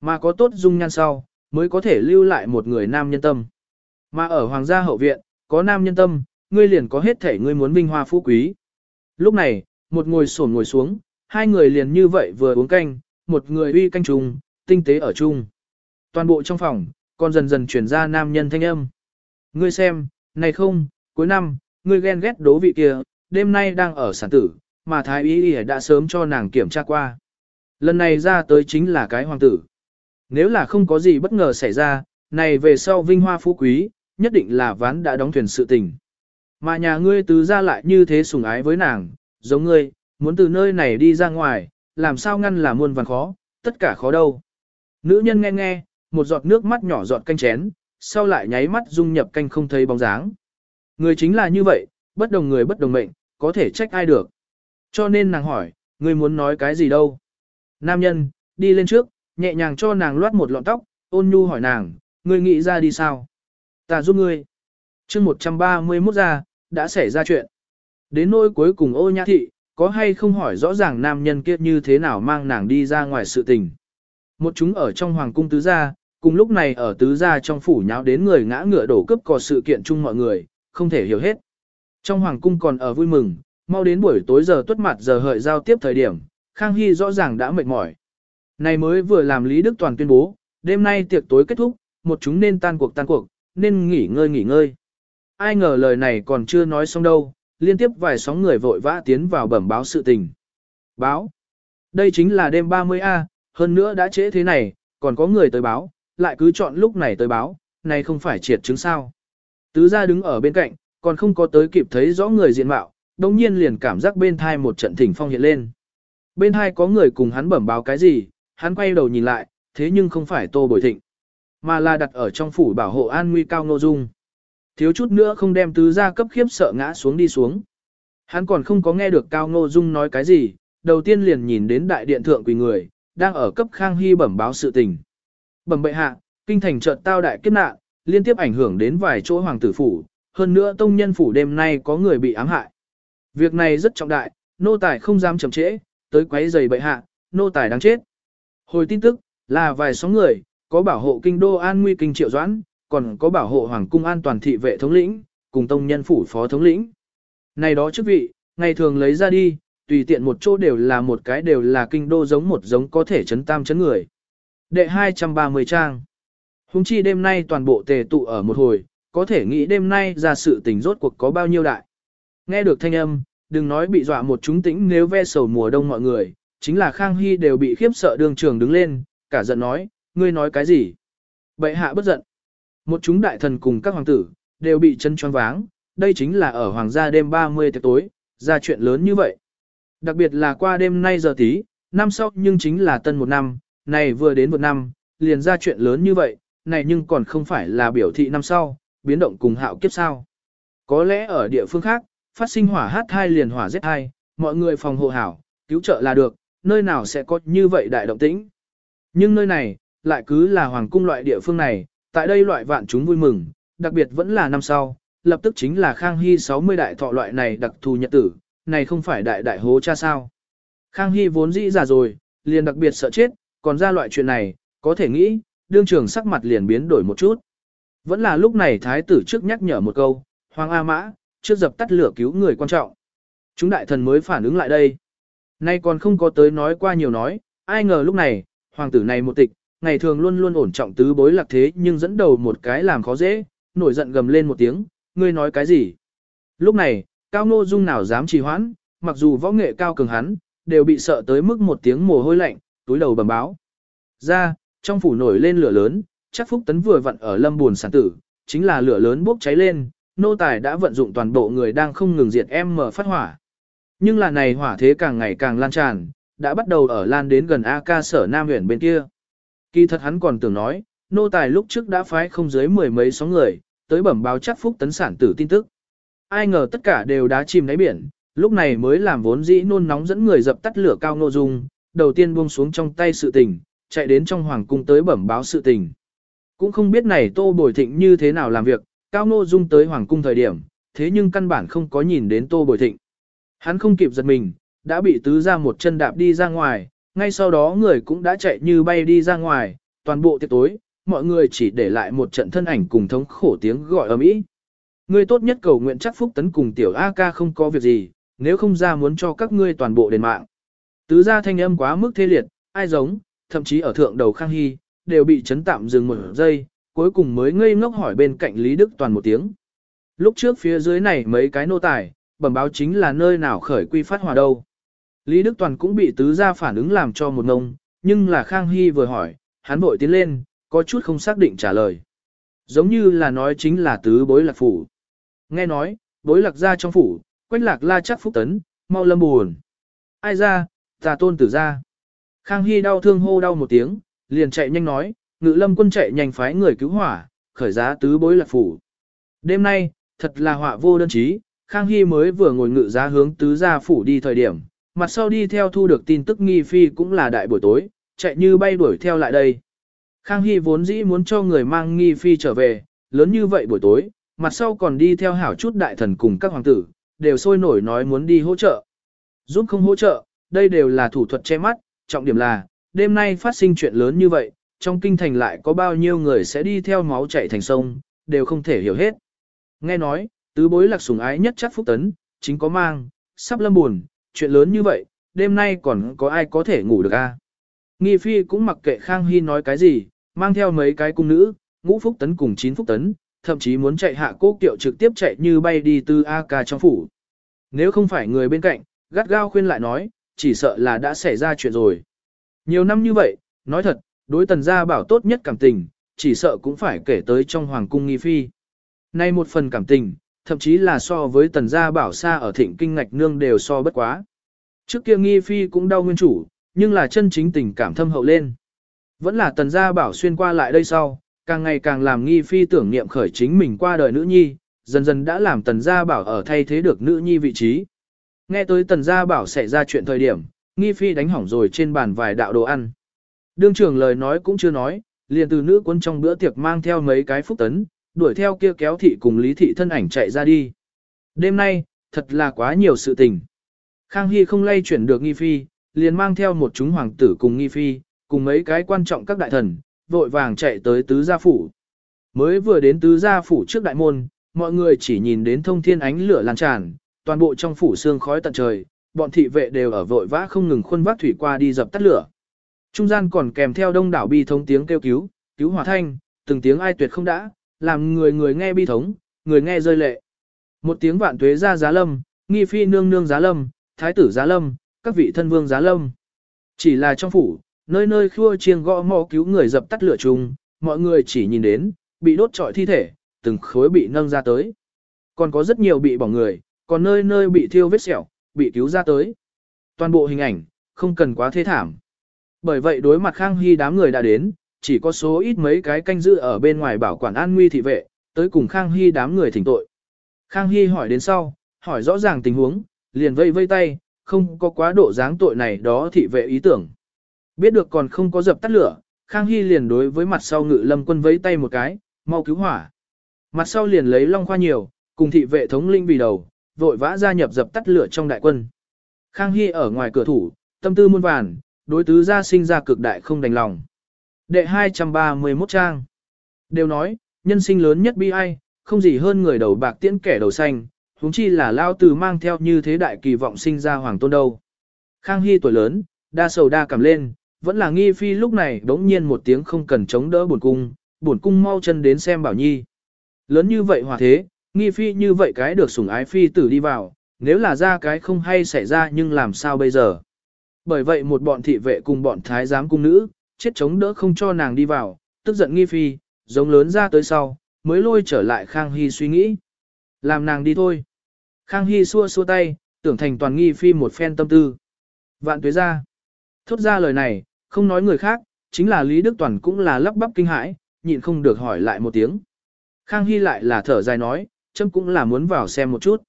Mà có tốt dung nhan sau, mới có thể lưu lại một người nam nhân tâm. Mà ở hoàng gia hậu viện, có nam nhân tâm, ngươi liền có hết thể ngươi muốn vinh hoa phú quý. Lúc này, một ngồi sổn ngồi xuống, hai người liền như vậy vừa uống canh, một người uy canh trùng, tinh tế ở chung. Toàn bộ trong phòng, còn dần dần chuyển ra nam nhân thanh âm. Ngươi xem, này không, cuối năm, ngươi ghen ghét đố vị kia, đêm nay đang ở sản tử, mà thái y đã sớm cho nàng kiểm tra qua. Lần này ra tới chính là cái hoàng tử. Nếu là không có gì bất ngờ xảy ra, này về sau vinh hoa phú quý, nhất định là ván đã đóng thuyền sự tình. Mà nhà ngươi tứ ra lại như thế sủng ái với nàng, giống ngươi, muốn từ nơi này đi ra ngoài, làm sao ngăn là muôn vàn khó, tất cả khó đâu. Nữ nhân nghe nghe, một giọt nước mắt nhỏ giọt canh chén, sau lại nháy mắt dung nhập canh không thấy bóng dáng. Người chính là như vậy, bất đồng người bất đồng mệnh, có thể trách ai được. Cho nên nàng hỏi, ngươi muốn nói cái gì đâu? Nam nhân, đi lên trước, nhẹ nhàng cho nàng loát một lọn tóc, ôn nhu hỏi nàng, ngươi nghĩ ra đi sao? Ta giúp ngươi. chương 131 ra, đã xảy ra chuyện. Đến nỗi cuối cùng ô nhã thị, có hay không hỏi rõ ràng nam nhân kia như thế nào mang nàng đi ra ngoài sự tình. Một chúng ở trong hoàng cung tứ gia, cùng lúc này ở tứ gia trong phủ nháo đến người ngã ngựa đổ cướp cò sự kiện chung mọi người, không thể hiểu hết. Trong hoàng cung còn ở vui mừng, mau đến buổi tối giờ tuất mặt giờ hợi giao tiếp thời điểm, Khang Hy rõ ràng đã mệt mỏi. Này mới vừa làm Lý Đức Toàn tuyên bố, đêm nay tiệc tối kết thúc, một chúng nên tan cuộc tan cuộc, nên nghỉ ngơi nghỉ ngơi. Ai ngờ lời này còn chưa nói xong đâu, liên tiếp vài sóng người vội vã tiến vào bẩm báo sự tình. Báo. Đây chính là đêm 30A, hơn nữa đã trễ thế này, còn có người tới báo, lại cứ chọn lúc này tới báo, này không phải triệt chứng sao. Tứ gia đứng ở bên cạnh, còn không có tới kịp thấy rõ người diện mạo, đồng nhiên liền cảm giác bên thai một trận thỉnh phong hiện lên. Bên thai có người cùng hắn bẩm báo cái gì, hắn quay đầu nhìn lại, thế nhưng không phải tô bồi thịnh, mà là đặt ở trong phủ bảo hộ an nguy cao nô dung. Thiếu chút nữa không đem tứ gia cấp khiếp sợ ngã xuống đi xuống. Hắn còn không có nghe được cao nô dung nói cái gì, đầu tiên liền nhìn đến đại điện thượng quỳ người, đang ở cấp khang hy bẩm báo sự tình. Bẩm bệ hạ, kinh thành chợt tao đại kiếp nạn, liên tiếp ảnh hưởng đến vài chỗ hoàng tử phủ, hơn nữa tông nhân phủ đêm nay có người bị ám hại. Việc này rất trọng đại, nô tài không dám chậm trễ, tới quấy giày bệ hạ, nô tài đáng chết. Hồi tin tức, là vài số người, có bảo hộ kinh đô an nguy kinh triệu doãn, còn có bảo hộ hoàng cung an toàn thị vệ thống lĩnh, cùng tông nhân phủ phó thống lĩnh. Này đó chức vị, ngày thường lấy ra đi, tùy tiện một chỗ đều là một cái đều là kinh đô giống một giống có thể chấn tam chấn người. Đệ 230 trang. Hùng chi đêm nay toàn bộ tề tụ ở một hồi, có thể nghĩ đêm nay ra sự tình rốt cuộc có bao nhiêu đại. Nghe được thanh âm, đừng nói bị dọa một chúng tĩnh nếu ve sầu mùa đông mọi người, chính là Khang Hy đều bị khiếp sợ đường trường đứng lên, cả giận nói, ngươi nói cái gì? Bệ hạ bất giận. Một chúng đại thần cùng các hoàng tử, đều bị chân choáng váng, đây chính là ở hoàng gia đêm 30 tiệc tối, ra chuyện lớn như vậy. Đặc biệt là qua đêm nay giờ tí, năm sau nhưng chính là tân một năm, này vừa đến một năm, liền ra chuyện lớn như vậy, này nhưng còn không phải là biểu thị năm sau, biến động cùng hạo kiếp sao. Có lẽ ở địa phương khác, phát sinh hỏa hát hai liền hỏa giết hai, mọi người phòng hộ hảo, cứu trợ là được, nơi nào sẽ có như vậy đại động tĩnh. Nhưng nơi này, lại cứ là hoàng cung loại địa phương này, tại đây loại vạn chúng vui mừng, đặc biệt vẫn là năm sau, lập tức chính là Khang Hy 60 đại thọ loại này đặc thù nhật tử, này không phải đại đại hố cha sao. Khang Hy vốn dĩ già rồi, liền đặc biệt sợ chết, còn ra loại chuyện này, có thể nghĩ, đương trường sắc mặt liền biến đổi một chút. Vẫn là lúc này thái tử trước nhắc nhở một câu, Hoàng A Mã, trước dập tắt lửa cứu người quan trọng. Chúng đại thần mới phản ứng lại đây. Nay còn không có tới nói qua nhiều nói, ai ngờ lúc này, hoàng tử này một tịch, ngày thường luôn luôn ổn trọng tứ bối lạc thế nhưng dẫn đầu một cái làm khó dễ, nổi giận gầm lên một tiếng, ngươi nói cái gì? Lúc này, Cao Nô Dung nào dám trì hoãn, mặc dù võ nghệ cao cường hắn, đều bị sợ tới mức một tiếng mồ hôi lạnh, túi đầu bầm báo. Ra, trong phủ nổi lên lửa lớn, chắc Phúc Tấn vừa vặn ở lâm buồn sản tử, chính là lửa lớn bốc cháy lên, nô tài đã vận dụng toàn bộ người đang không ngừng diệt em mở phát hỏa. Nhưng là này hỏa thế càng ngày càng lan tràn, đã bắt đầu ở lan đến gần AK sở Nam huyện bên kia. Kỳ thật hắn còn tưởng nói, nô tài lúc trước đã phái không dưới mười mấy sóng người, tới bẩm báo chắc phúc tấn sản tử tin tức. Ai ngờ tất cả đều đã chìm đáy biển, lúc này mới làm vốn dĩ nôn nóng dẫn người dập tắt lửa cao nô dung, đầu tiên buông xuống trong tay sự tình, chạy đến trong hoàng cung tới bẩm báo sự tình. Cũng không biết này tô bồi thịnh như thế nào làm việc, cao nô dung tới hoàng cung thời điểm, thế nhưng căn bản không có nhìn đến tô bồi thịnh. Hắn không kịp giật mình, đã bị tứ ra một chân đạp đi ra ngoài, ngay sau đó người cũng đã chạy như bay đi ra ngoài, toàn bộ tiệc tối, mọi người chỉ để lại một trận thân ảnh cùng thống khổ tiếng gọi ầm ĩ. Ngươi tốt nhất cầu nguyện chắc phúc tấn cùng tiểu A ca không có việc gì, nếu không ra muốn cho các ngươi toàn bộ đền mạng. Tứ gia thanh âm quá mức thê liệt, ai giống, thậm chí ở thượng đầu Khang Hy, đều bị chấn tạm dừng một giây, cuối cùng mới ngây ngốc hỏi bên cạnh Lý Đức Toàn một tiếng. Lúc trước phía dưới này mấy cái nô tài, bẩm báo chính là nơi nào khởi quy phát hỏa đâu. Lý Đức Toàn cũng bị tứ gia phản ứng làm cho một ngông, nhưng là Khang Hy vừa hỏi, hắn vội tiến lên, có chút không xác định trả lời. Giống như là nói chính là tứ bối lạc phủ. Nghe nói, bối lạc ra trong phủ, quách lạc la chắc phúc tấn, mau lâm buồn. Ai ra, tà tôn tử ra. Khang Hy đau thương hô đau một tiếng, liền chạy nhanh nói, ngự lâm quân chạy nhanh phái người cứu hỏa, khởi giá tứ bối lạc phủ. Đêm nay, thật là họa vô đơn chí, Khang Hy mới vừa ngồi ngự giá hướng tứ gia phủ đi thời điểm, mặt sau đi theo thu được tin tức nghi phi cũng là đại buổi tối, chạy như bay đuổi theo lại đây. Khang Hy vốn dĩ muốn cho người mang nghi phi trở về, lớn như vậy buổi tối, mặt sau còn đi theo hảo chút đại thần cùng các hoàng tử, đều sôi nổi nói muốn đi hỗ trợ. Giúp không hỗ trợ, đây đều là thủ thuật che mắt, trọng điểm là, đêm nay phát sinh chuyện lớn như vậy, trong kinh thành lại có bao nhiêu người sẽ đi theo máu chảy thành sông, đều không thể hiểu hết. Nghe nói, tứ bối lạc sủng ái nhất chắc phúc tấn, chính có mang, sắp lâm buồn, chuyện lớn như vậy, đêm nay còn có ai có thể ngủ được a? À? Nghi phi cũng mặc kệ Khang Hy nói cái gì, mang theo mấy cái cung nữ, ngũ phúc tấn cùng chín phúc tấn, thậm chí muốn chạy hạ cố kiệu trực tiếp chạy như bay đi từ A ca trong phủ. Nếu không phải người bên cạnh, gắt gao khuyên lại nói, chỉ sợ là đã xảy ra chuyện rồi. Nhiều năm như vậy, nói thật, đối tần gia bảo tốt nhất cảm tình, chỉ sợ cũng phải kể tới trong hoàng cung nghi phi. Nay một phần cảm tình, thậm chí là so với tần gia bảo xa ở thịnh kinh ngạch nương đều so bất quá. Trước kia nghi phi cũng đau nguyên chủ, nhưng là chân chính tình cảm thâm hậu lên. Vẫn là tần gia bảo xuyên qua lại đây sau, càng ngày càng làm nghi phi tưởng niệm khởi chính mình qua đời nữ nhi, dần dần đã làm tần gia bảo ở thay thế được nữ nhi vị trí. Nghe tới tần gia bảo xảy ra chuyện thời điểm, nghi phi đánh hỏng rồi trên bàn vài đạo đồ ăn. Đương trưởng lời nói cũng chưa nói, liền từ nữ quân trong bữa tiệc mang theo mấy cái phúc tấn, đuổi theo kia kéo thị cùng lý thị thân ảnh chạy ra đi. Đêm nay, thật là quá nhiều sự tình. Khang Hy không lay chuyển được nghi phi, liền mang theo một chúng hoàng tử cùng nghi phi, cùng mấy cái quan trọng các đại thần, vội vàng chạy tới tứ gia phủ. Mới vừa đến tứ gia phủ trước đại môn, mọi người chỉ nhìn đến thông thiên ánh lửa lan tràn, toàn bộ trong phủ xương khói tận trời, bọn thị vệ đều ở vội vã không ngừng khuôn vác thủy qua đi dập tắt lửa. Trung gian còn kèm theo đông đảo bi thống tiếng kêu cứu, cứu hỏa thanh, từng tiếng ai tuyệt không đã, làm người người nghe bi thống, người nghe rơi lệ. Một tiếng vạn tuế ra giá lâm, nghi phi nương nương giá lâm, thái tử giá lâm, các vị thân vương giá lâm. Chỉ là trong phủ, nơi nơi khua chiêng gõ mò cứu người dập tắt lửa chung, mọi người chỉ nhìn đến, bị đốt trọi thi thể, từng khối bị nâng ra tới. Còn có rất nhiều bị bỏng người, còn nơi nơi bị thiêu vết sẹo, bị cứu ra tới. Toàn bộ hình ảnh, không cần quá thế thảm. Bởi vậy đối mặt Khang Hy đám người đã đến, chỉ có số ít mấy cái canh giữ ở bên ngoài bảo quản an nguy thị vệ, tới cùng Khang Hy đám người thỉnh tội. Khang Hy hỏi đến sau, hỏi rõ ràng tình huống, liền vây vây tay, không có quá độ dáng tội này đó thị vệ ý tưởng. Biết được còn không có dập tắt lửa, Khang Hy liền đối với mặt sau ngự lâm quân vẫy tay một cái, mau cứu hỏa. Mặt sau liền lấy long khoa nhiều, cùng thị vệ thống linh vì đầu, vội vã gia nhập dập tắt lửa trong đại quân. Khang Hy ở ngoài cửa thủ, tâm tư muôn vàn, đối tứ gia sinh ra cực đại không đành lòng. Đệ 231 trang. Đều nói, nhân sinh lớn nhất bi ai, không gì hơn người đầu bạc tiễn kẻ đầu xanh, huống chi là lao từ mang theo như thế đại kỳ vọng sinh ra hoàng tôn đâu. Khang Hy tuổi lớn, đa sầu đa cảm lên, vẫn là nghi phi lúc này đống nhiên một tiếng không cần chống đỡ buồn cung, buồn cung mau chân đến xem bảo nhi. Lớn như vậy hòa thế, nghi phi như vậy cái được sủng ái phi tử đi vào, nếu là ra cái không hay xảy ra nhưng làm sao bây giờ. Bởi vậy một bọn thị vệ cùng bọn thái giám cung nữ, chết chống đỡ không cho nàng đi vào, tức giận nghi phi, giống lớn ra tới sau, mới lôi trở lại Khang Hy suy nghĩ. Làm nàng đi thôi. Khang Hy xua xua tay, tưởng thành toàn nghi phi một phen tâm tư. Vạn tuế ra. Thốt ra lời này, không nói người khác, chính là Lý Đức Toàn cũng là lắp bắp kinh hãi, nhịn không được hỏi lại một tiếng. Khang Hy lại là thở dài nói, châm cũng là muốn vào xem một chút.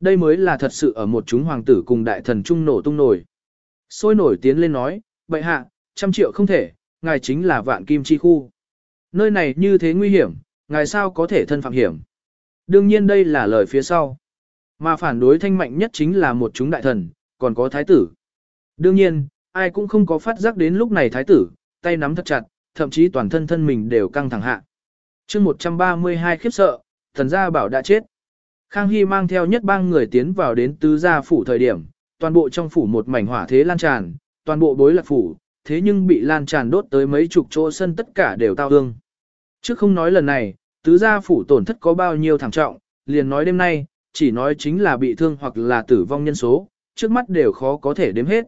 Đây mới là thật sự ở một chúng hoàng tử cùng đại thần trung nổ tung nổi. Sôi nổi tiến lên nói, bệ hạ, trăm triệu không thể, ngài chính là vạn kim chi khu. Nơi này như thế nguy hiểm, ngài sao có thể thân phạm hiểm. Đương nhiên đây là lời phía sau. Mà phản đối thanh mạnh nhất chính là một chúng đại thần, còn có thái tử. Đương nhiên, ai cũng không có phát giác đến lúc này thái tử, tay nắm thật chặt, thậm chí toàn thân thân mình đều căng thẳng hạ. chương 132 khiếp sợ, thần gia bảo đã chết. Khang Hy mang theo nhất bang người tiến vào đến tứ gia phủ thời điểm, toàn bộ trong phủ một mảnh hỏa thế lan tràn, toàn bộ bối lạc phủ, thế nhưng bị lan tràn đốt tới mấy chục chỗ sân tất cả đều tao ương. Chứ không nói lần này, tứ gia phủ tổn thất có bao nhiêu thảm trọng, liền nói đêm nay, chỉ nói chính là bị thương hoặc là tử vong nhân số, trước mắt đều khó có thể đếm hết.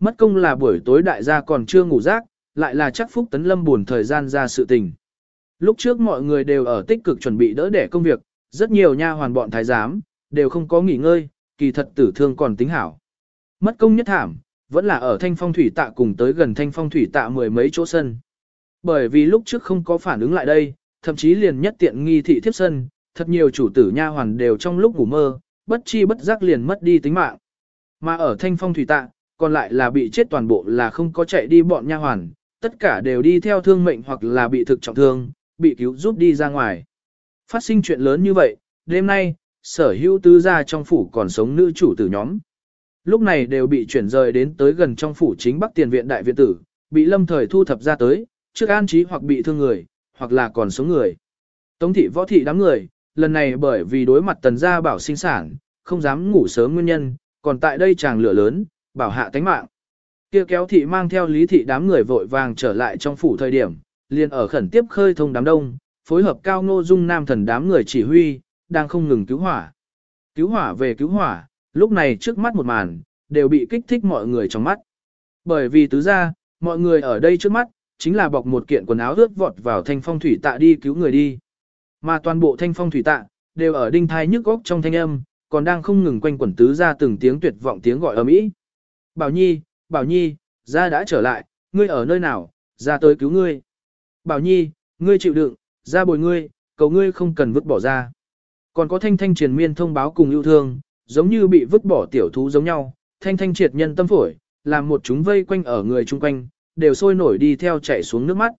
Mất công là buổi tối đại gia còn chưa ngủ rác, lại là chắc phúc tấn lâm buồn thời gian ra sự tình. Lúc trước mọi người đều ở tích cực chuẩn bị đỡ đẻ công việc, rất nhiều nha hoàn bọn thái giám, đều không có nghỉ ngơi, kỳ thật tử thương còn tính hảo. Mất công nhất thảm, vẫn là ở thanh phong thủy tạ cùng tới gần thanh phong thủy tạ mười mấy chỗ sân. Bởi vì lúc trước không có phản ứng lại đây, thậm chí liền nhất tiện nghi thị thiếp sân, thật nhiều chủ tử nha hoàn đều trong lúc ngủ mơ, bất chi bất giác liền mất đi tính mạng. Mà ở thanh phong thủy tạ, còn lại là bị chết toàn bộ là không có chạy đi bọn nha hoàn, tất cả đều đi theo thương mệnh hoặc là bị thực trọng thương, bị cứu giúp đi ra ngoài. Phát sinh chuyện lớn như vậy, đêm nay, sở hữu tứ gia trong phủ còn sống nữ chủ tử nhóm. Lúc này đều bị chuyển rời đến tới gần trong phủ chính bắc tiền viện đại viện tử, bị lâm thời thu thập ra tới, trước an trí hoặc bị thương người, hoặc là còn sống người. Tống thị võ thị đám người, lần này bởi vì đối mặt tần gia bảo sinh sản, không dám ngủ sớm nguyên nhân, còn tại đây chàng lửa lớn, bảo hạ tánh mạng. Kia kéo thị mang theo lý thị đám người vội vàng trở lại trong phủ thời điểm, liền ở khẩn tiếp khơi thông đám đông, phối hợp cao ngô dung nam thần đám người chỉ huy, đang không ngừng cứu hỏa. Cứu hỏa về cứu hỏa, lúc này trước mắt một màn, đều bị kích thích mọi người trong mắt. Bởi vì tứ ra, mọi người ở đây trước mắt, chính là bọc một kiện quần áo ướt vọt vào thanh phong thủy tạ đi cứu người đi. Mà toàn bộ thanh phong thủy tạ, đều ở đinh thai nhức góc trong thanh âm, còn đang không ngừng quanh quẩn tứ ra từng tiếng tuyệt vọng tiếng gọi ầm ĩ. Bảo Nhi, Bảo Nhi, ra đã trở lại, ngươi ở nơi nào, ra tới cứu ngươi. Bảo Nhi, ngươi chịu đựng, ra bồi ngươi, cầu ngươi không cần vứt bỏ ra. Còn có thanh thanh truyền miên thông báo cùng yêu thương, giống như bị vứt bỏ tiểu thú giống nhau, thanh thanh triệt nhân tâm phổi, làm một chúng vây quanh ở người chung quanh, đều sôi nổi đi theo chạy xuống nước mắt.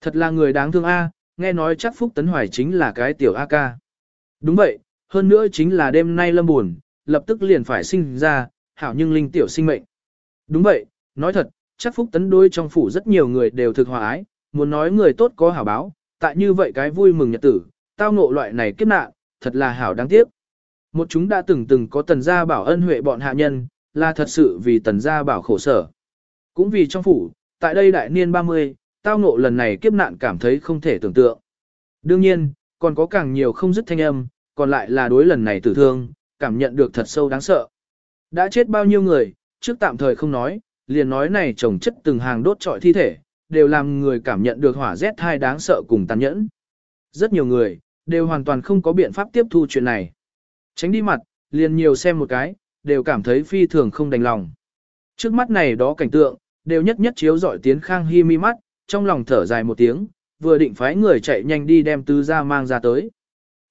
Thật là người đáng thương a, nghe nói chắc Phúc Tấn Hoài chính là cái tiểu A ca. Đúng vậy, hơn nữa chính là đêm nay lâm buồn, lập tức liền phải sinh ra, hảo nhưng linh tiểu sinh mệnh. Đúng vậy, nói thật, chắc Phúc Tấn đôi trong phủ rất nhiều người đều thực hòa ái, muốn nói người tốt có hảo báo, tại như vậy cái vui mừng nhật tử, tao ngộ loại này kiếp nạn, thật là hảo đáng tiếc. Một chúng đã từng từng có tần gia bảo ân huệ bọn hạ nhân, là thật sự vì tần gia bảo khổ sở. Cũng vì trong phủ, tại đây đại niên 30, tao ngộ lần này kiếp nạn cảm thấy không thể tưởng tượng. Đương nhiên, còn có càng nhiều không dứt thanh âm, còn lại là đối lần này tử thương, cảm nhận được thật sâu đáng sợ. Đã chết bao nhiêu người, trước tạm thời không nói, liền nói này chồng chất từng hàng đốt trọi thi thể, đều làm người cảm nhận được hỏa rét thai đáng sợ cùng tàn nhẫn. Rất nhiều người, đều hoàn toàn không có biện pháp tiếp thu chuyện này. Tránh đi mặt, liền nhiều xem một cái, đều cảm thấy phi thường không đành lòng. Trước mắt này đó cảnh tượng, đều nhất nhất chiếu dọi tiến Khang Hy mi mắt, trong lòng thở dài một tiếng, vừa định phái người chạy nhanh đi đem tứ ra mang ra tới.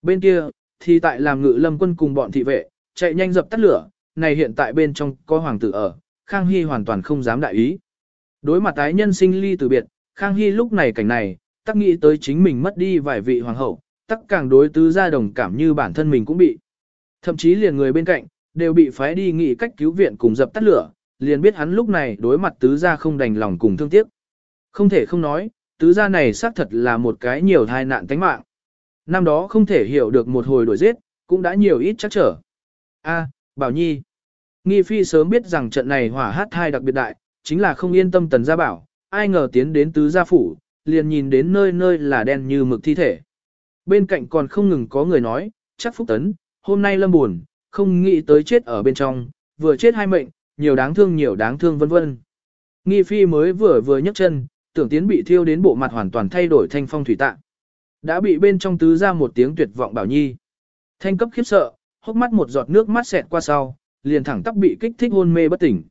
Bên kia, thì tại làm ngự lâm quân cùng bọn thị vệ, chạy nhanh dập tắt lửa, này hiện tại bên trong có hoàng tử ở, Khang Hy hoàn toàn không dám đại ý. Đối mặt tái nhân sinh ly từ biệt, Khang Hy lúc này cảnh này, tắc nghĩ tới chính mình mất đi vài vị hoàng hậu, tắc càng đối tứ gia đồng cảm như bản thân mình cũng bị. Thậm chí liền người bên cạnh, đều bị phái đi nghị cách cứu viện cùng dập tắt lửa, liền biết hắn lúc này đối mặt tứ gia không đành lòng cùng thương tiếc. Không thể không nói, tứ gia này xác thật là một cái nhiều thai nạn tánh mạng. Năm đó không thể hiểu được một hồi đuổi giết, cũng đã nhiều ít chắc trở. A, Bảo Nhi. Nghi Phi sớm biết rằng trận này hỏa hát thai đặc biệt đại, chính là không yên tâm tần gia bảo, ai ngờ tiến đến tứ gia phủ, liền nhìn đến nơi nơi là đen như mực thi thể. Bên cạnh còn không ngừng có người nói, chắc Phúc Tấn, hôm nay lâm buồn, không nghĩ tới chết ở bên trong, vừa chết hai mệnh, nhiều đáng thương nhiều đáng thương vân vân. Nghi phi mới vừa vừa nhấc chân, tưởng tiến bị thiêu đến bộ mặt hoàn toàn thay đổi thanh phong thủy tạng, Đã bị bên trong tứ ra một tiếng tuyệt vọng bảo nhi. Thanh cấp khiếp sợ, hốc mắt một giọt nước mắt xẹt qua sau, liền thẳng tắp bị kích thích hôn mê bất tỉnh.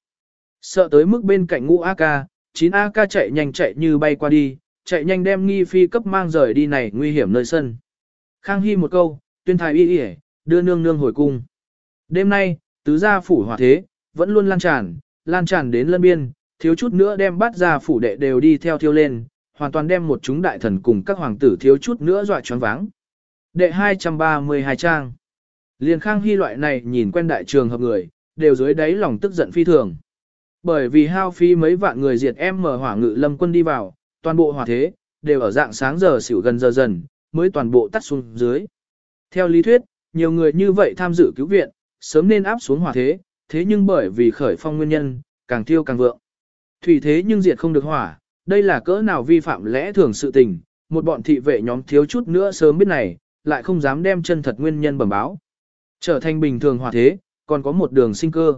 Sợ tới mức bên cạnh ngũ AK, 9 AK chạy nhanh chạy như bay qua đi, chạy nhanh đem nghi phi cấp mang rời đi này nguy hiểm nơi sân. Khang Hy một câu, tuyên thái y y đưa nương nương hồi cung. Đêm nay, tứ gia phủ hỏa thế, vẫn luôn lan tràn, lan tràn đến lân biên, thiếu chút nữa đem bắt gia phủ đệ đều đi theo thiêu lên, hoàn toàn đem một chúng đại thần cùng các hoàng tử thiếu chút nữa dọa choáng váng. Đệ 232 trang. Liên khang hy loại này nhìn quen đại trường hợp người, đều dưới đáy lòng tức giận phi thường. Bởi vì hao phí mấy vạn người diệt em mở hỏa ngự lâm quân đi vào, toàn bộ hỏa thế, đều ở dạng sáng giờ xỉu gần giờ dần, mới toàn bộ tắt xuống dưới. Theo lý thuyết, nhiều người như vậy tham dự cứu viện, sớm nên áp xuống hỏa thế, thế nhưng bởi vì khởi phong nguyên nhân, càng tiêu càng vượng. Thủy thế nhưng diệt không được hỏa, đây là cỡ nào vi phạm lẽ thường sự tình, một bọn thị vệ nhóm thiếu chút nữa sớm biết này, lại không dám đem chân thật nguyên nhân bẩm báo. Trở thành bình thường hỏa thế, còn có một đường sinh cơ.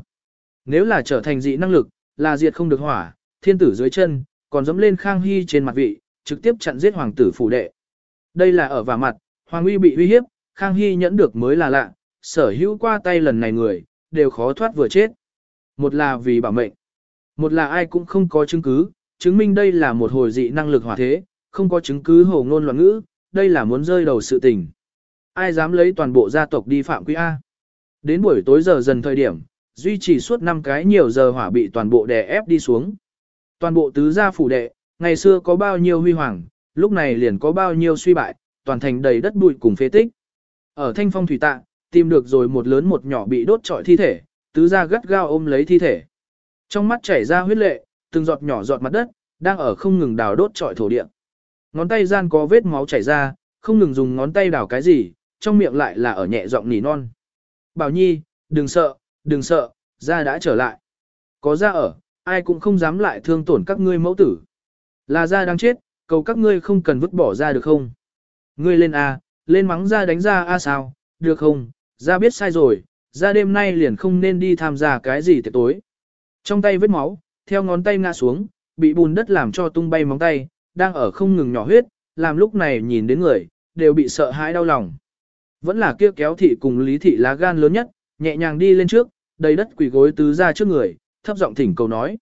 Nếu là trở thành dị năng lực, là diệt không được hỏa, thiên tử dưới chân, còn dẫm lên khang hy trên mặt vị, trực tiếp chặn giết hoàng tử phủ đệ. Đây là ở vả mặt, hoàng uy bị uy hiếp, khang hy nhẫn được mới là lạ, sở hữu qua tay lần này người, đều khó thoát vừa chết. Một là vì bảo mệnh, một là ai cũng không có chứng cứ, chứng minh đây là một hồi dị năng lực hỏa thế, không có chứng cứ hồ ngôn loạn ngữ, đây là muốn rơi đầu sự tình. Ai dám lấy toàn bộ gia tộc đi phạm quy A. Đến buổi tối giờ dần thời điểm, duy trì suốt 5 cái nhiều giờ hỏa bị toàn bộ đè ép đi xuống. Toàn bộ tứ gia phủ đệ, ngày xưa có bao nhiêu huy hoàng, lúc này liền có bao nhiêu suy bại, toàn thành đầy đất bụi cùng phế tích. Ở thanh phong thủy tạ, tìm được rồi một lớn một nhỏ bị đốt trọi thi thể, tứ gia gắt gao ôm lấy thi thể. Trong mắt chảy ra huyết lệ, từng giọt nhỏ giọt mặt đất, đang ở không ngừng đào đốt trọi thổ địa. Ngón tay gian có vết máu chảy ra, không ngừng dùng ngón tay đào cái gì, trong miệng lại là ở nhẹ giọng nỉ non. Bảo Nhi, đừng sợ, đừng sợ, ra đã trở lại. Có ra ở, ai cũng không dám lại thương tổn các ngươi mẫu tử. Là ra đang chết, cầu các ngươi không cần vứt bỏ ra được không? Ngươi lên A, lên mắng ra đánh ra A sao, được không? Ra biết sai rồi, ra đêm nay liền không nên đi tham gia cái gì tiệc tối. Trong tay vết máu, theo ngón tay ngã xuống, bị bùn đất làm cho tung bay móng tay, đang ở không ngừng nhỏ huyết, làm lúc này nhìn đến người, đều bị sợ hãi đau lòng. Vẫn là kia kéo thị cùng lý thị lá gan lớn nhất, nhẹ nhàng đi lên trước, đầy đất quỳ gối tứ ra trước người, thấp giọng thỉnh cầu nói.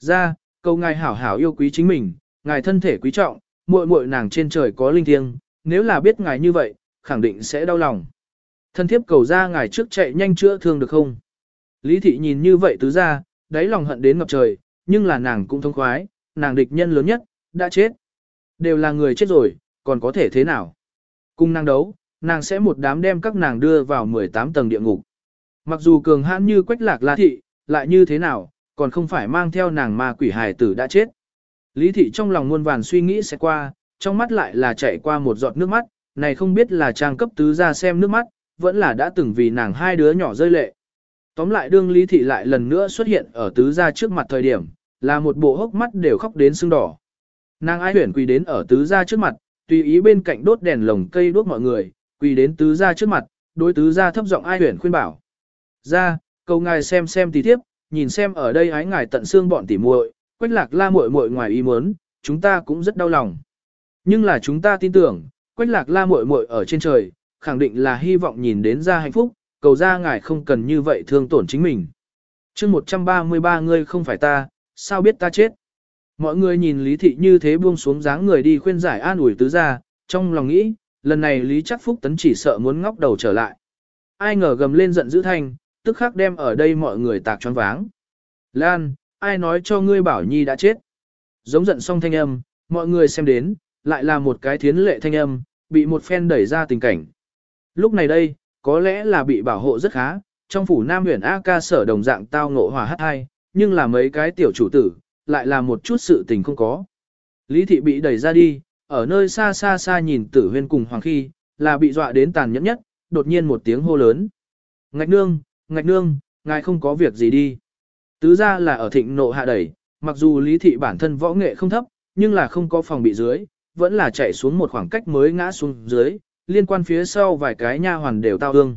Ra, cầu ngài hảo hảo yêu quý chính mình, ngài thân thể quý trọng, muội muội nàng trên trời có linh thiêng, nếu là biết ngài như vậy, khẳng định sẽ đau lòng. Thân thiếp cầu ra ngài trước chạy nhanh chữa thương được không? Lý thị nhìn như vậy tứ ra, đáy lòng hận đến ngập trời, nhưng là nàng cũng thông khoái, nàng địch nhân lớn nhất, đã chết. Đều là người chết rồi, còn có thể thế nào? Cùng nàng đấu, nàng sẽ một đám đem các nàng đưa vào 18 tầng địa ngục. Mặc dù cường hãn như quách lạc la thị, lại như thế nào, còn không phải mang theo nàng ma quỷ hài tử đã chết. Lý thị trong lòng muôn vàn suy nghĩ sẽ qua, trong mắt lại là chạy qua một giọt nước mắt, này không biết là trang cấp tứ ra xem nước mắt, vẫn là đã từng vì nàng hai đứa nhỏ rơi lệ. Tóm lại đương Lý thị lại lần nữa xuất hiện ở tứ ra trước mặt thời điểm, là một bộ hốc mắt đều khóc đến sưng đỏ. Nàng ai huyển quỳ đến ở tứ ra trước mặt, tùy ý bên cạnh đốt đèn lồng cây đốt mọi người, quỳ đến tứ ra trước mặt, đối tứ ra thấp giọng ai huyển khuyên bảo. Ra, cầu ngài xem xem tí tiếp, nhìn xem ở đây ái ngài tận xương bọn tỉ muội, quách lạc la muội muội ngoài ý muốn, chúng ta cũng rất đau lòng. Nhưng là chúng ta tin tưởng, quách lạc la muội muội ở trên trời, khẳng định là hy vọng nhìn đến ra hạnh phúc, cầu ra ngài không cần như vậy thương tổn chính mình. chương 133 ngươi không phải ta, sao biết ta chết? Mọi người nhìn Lý Thị như thế buông xuống dáng người đi khuyên giải an ủi tứ ra, trong lòng nghĩ, lần này Lý chắc Phúc Tấn chỉ sợ muốn ngóc đầu trở lại. Ai ngờ gầm lên giận dữ thanh, tức khắc đem ở đây mọi người tạc choáng váng. Lan, ai nói cho ngươi bảo nhi đã chết? Giống giận xong thanh âm, mọi người xem đến, lại là một cái thiến lệ thanh âm, bị một phen đẩy ra tình cảnh. Lúc này đây, có lẽ là bị bảo hộ rất khá, trong phủ Nam huyện A ca sở đồng dạng tao ngộ hòa hát hai, nhưng là mấy cái tiểu chủ tử, lại là một chút sự tình không có. Lý thị bị đẩy ra đi, ở nơi xa xa xa nhìn tử huyên cùng hoàng khi, là bị dọa đến tàn nhẫn nhất, đột nhiên một tiếng hô lớn. Ngạch nương, ngạch nương, ngài không có việc gì đi. Tứ ra là ở thịnh nộ hạ đẩy, mặc dù lý thị bản thân võ nghệ không thấp, nhưng là không có phòng bị dưới, vẫn là chạy xuống một khoảng cách mới ngã xuống dưới, liên quan phía sau vài cái nha hoàn đều tao ương.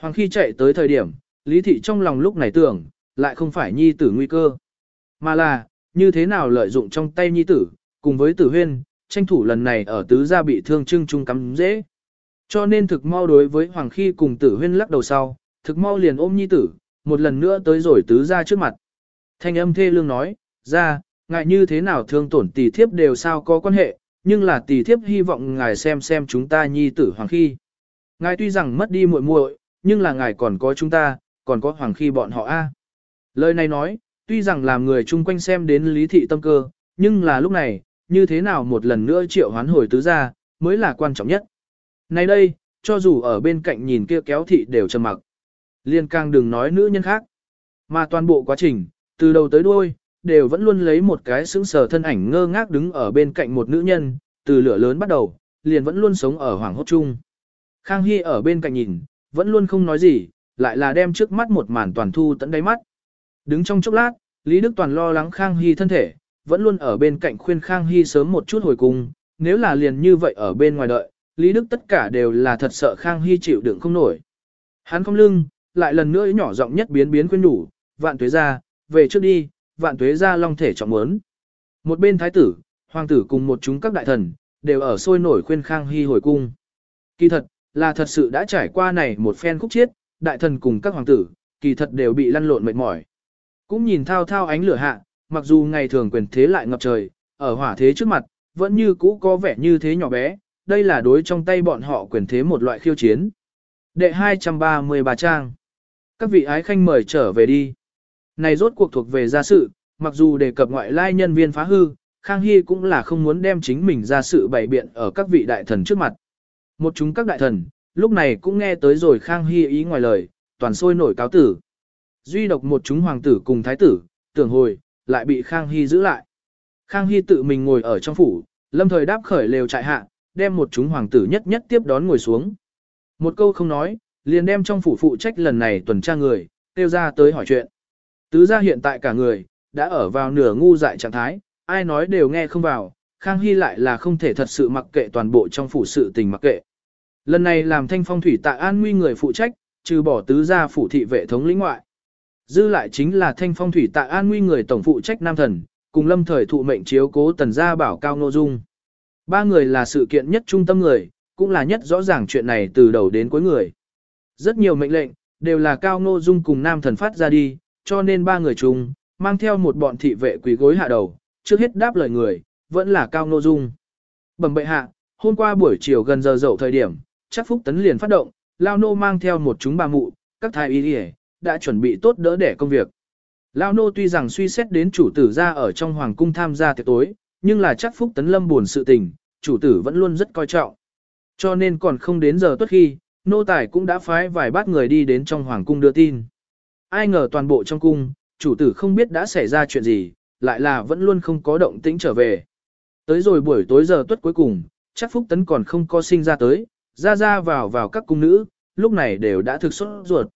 Hoàng khi chạy tới thời điểm, lý thị trong lòng lúc này tưởng, lại không phải nhi tử nguy cơ, mà là, như thế nào lợi dụng trong tay nhi tử, cùng với tử huyên, tranh thủ lần này ở tứ gia bị thương trưng trung cắm dễ. Cho nên thực mau đối với Hoàng Khi cùng tử huyên lắc đầu sau, thực mau liền ôm nhi tử, một lần nữa tới rồi tứ ra trước mặt. Thanh âm thê lương nói, ra, ngại như thế nào thương tổn tỷ thiếp đều sao có quan hệ, nhưng là tỷ thiếp hy vọng ngài xem xem chúng ta nhi tử hoàng khi. Ngài tuy rằng mất đi muội muội, nhưng là ngài còn có chúng ta, còn có hoàng khi bọn họ a. Lời này nói, tuy rằng làm người chung quanh xem đến lý thị tâm cơ, nhưng là lúc này, như thế nào một lần nữa triệu hoán hồi tứ ra, mới là quan trọng nhất. Nay đây, cho dù ở bên cạnh nhìn kia kéo thị đều trầm mặc liên càng đừng nói nữ nhân khác. Mà toàn bộ quá trình, từ đầu tới đuôi, đều vẫn luôn lấy một cái sững sờ thân ảnh ngơ ngác đứng ở bên cạnh một nữ nhân, từ lửa lớn bắt đầu, liền vẫn luôn sống ở hoàng hốt chung. Khang Hy ở bên cạnh nhìn, vẫn luôn không nói gì, lại là đem trước mắt một màn toàn thu tận đáy mắt. Đứng trong chốc lát, Lý Đức Toàn lo lắng Khang Hy thân thể, vẫn luôn ở bên cạnh khuyên Khang Hy sớm một chút hồi cung, nếu là liền như vậy ở bên ngoài đợi, Lý Đức tất cả đều là thật sợ Khang Hy chịu đựng không nổi. Hắn không lưng, lại lần nữa nhỏ giọng nhất biến biến khuyên nhủ, vạn tuế ra, về trước đi, vạn tuế ra long thể trọng muốn. Một bên thái tử, hoàng tử cùng một chúng các đại thần, đều ở sôi nổi khuyên Khang Hy hồi cung. Kỳ thật, là thật sự đã trải qua này một phen khúc chiết, đại thần cùng các hoàng tử, kỳ thật đều bị lăn lộn mệt mỏi. Cũng nhìn thao thao ánh lửa hạ, mặc dù ngày thường quyền thế lại ngập trời, ở hỏa thế trước mặt, vẫn như cũ có vẻ như thế nhỏ bé, đây là đối trong tay bọn họ quyền thế một loại khiêu chiến. Đệ 233 trang các vị ái khanh mời trở về đi. Này rốt cuộc thuộc về gia sự, mặc dù đề cập ngoại lai nhân viên phá hư, Khang Hy cũng là không muốn đem chính mình ra sự bày biện ở các vị đại thần trước mặt. Một chúng các đại thần, lúc này cũng nghe tới rồi Khang Hy ý ngoài lời, toàn sôi nổi cáo tử. Duy độc một chúng hoàng tử cùng thái tử, tưởng hồi, lại bị Khang Hy giữ lại. Khang Hy tự mình ngồi ở trong phủ, lâm thời đáp khởi lều trại hạ, đem một chúng hoàng tử nhất nhất tiếp đón ngồi xuống. Một câu không nói, liền đem trong phủ phụ trách lần này tuần tra người, tiêu ra tới hỏi chuyện. Tứ gia hiện tại cả người, đã ở vào nửa ngu dại trạng thái, ai nói đều nghe không vào, Khang Hy lại là không thể thật sự mặc kệ toàn bộ trong phủ sự tình mặc kệ. Lần này làm thanh phong thủy tạ an nguy người phụ trách, trừ bỏ tứ gia phủ thị vệ thống lĩnh ngoại. Dư lại chính là thanh phong thủy tạ an nguy người tổng phụ trách nam thần, cùng lâm thời thụ mệnh chiếu cố tần gia bảo cao nô dung. Ba người là sự kiện nhất trung tâm người, cũng là nhất rõ ràng chuyện này từ đầu đến cuối người. Rất nhiều mệnh lệnh, đều là cao nô dung cùng nam thần phát ra đi, cho nên ba người chung, mang theo một bọn thị vệ quỷ gối hạ đầu, trước hết đáp lời người, vẫn là cao nô dung. Bẩm bệ hạ, hôm qua buổi chiều gần giờ dậu thời điểm, chắc Phúc Tấn liền phát động, Lao Nô mang theo một chúng bà mụ, các thái y đi đã chuẩn bị tốt đỡ để công việc. Lao Nô tuy rằng suy xét đến chủ tử ra ở trong hoàng cung tham gia tiệc tối, nhưng là chắc Phúc Tấn Lâm buồn sự tình, chủ tử vẫn luôn rất coi trọng. Cho nên còn không đến giờ tuất khi, nô tài cũng đã phái vài bát người đi đến trong hoàng cung đưa tin. Ai ngờ toàn bộ trong cung, chủ tử không biết đã xảy ra chuyện gì, lại là vẫn luôn không có động tĩnh trở về. Tới rồi buổi tối giờ tuất cuối cùng, chắc Phúc Tấn còn không có sinh ra tới, ra ra vào vào các cung nữ, lúc này đều đã thực xuất ruột.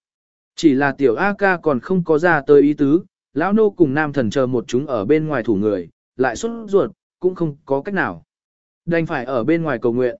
Chỉ là tiểu A ca còn không có ra tới ý tứ, lão nô cùng nam thần chờ một chúng ở bên ngoài thủ người, lại xuất ruột, cũng không có cách nào. Đành phải ở bên ngoài cầu nguyện.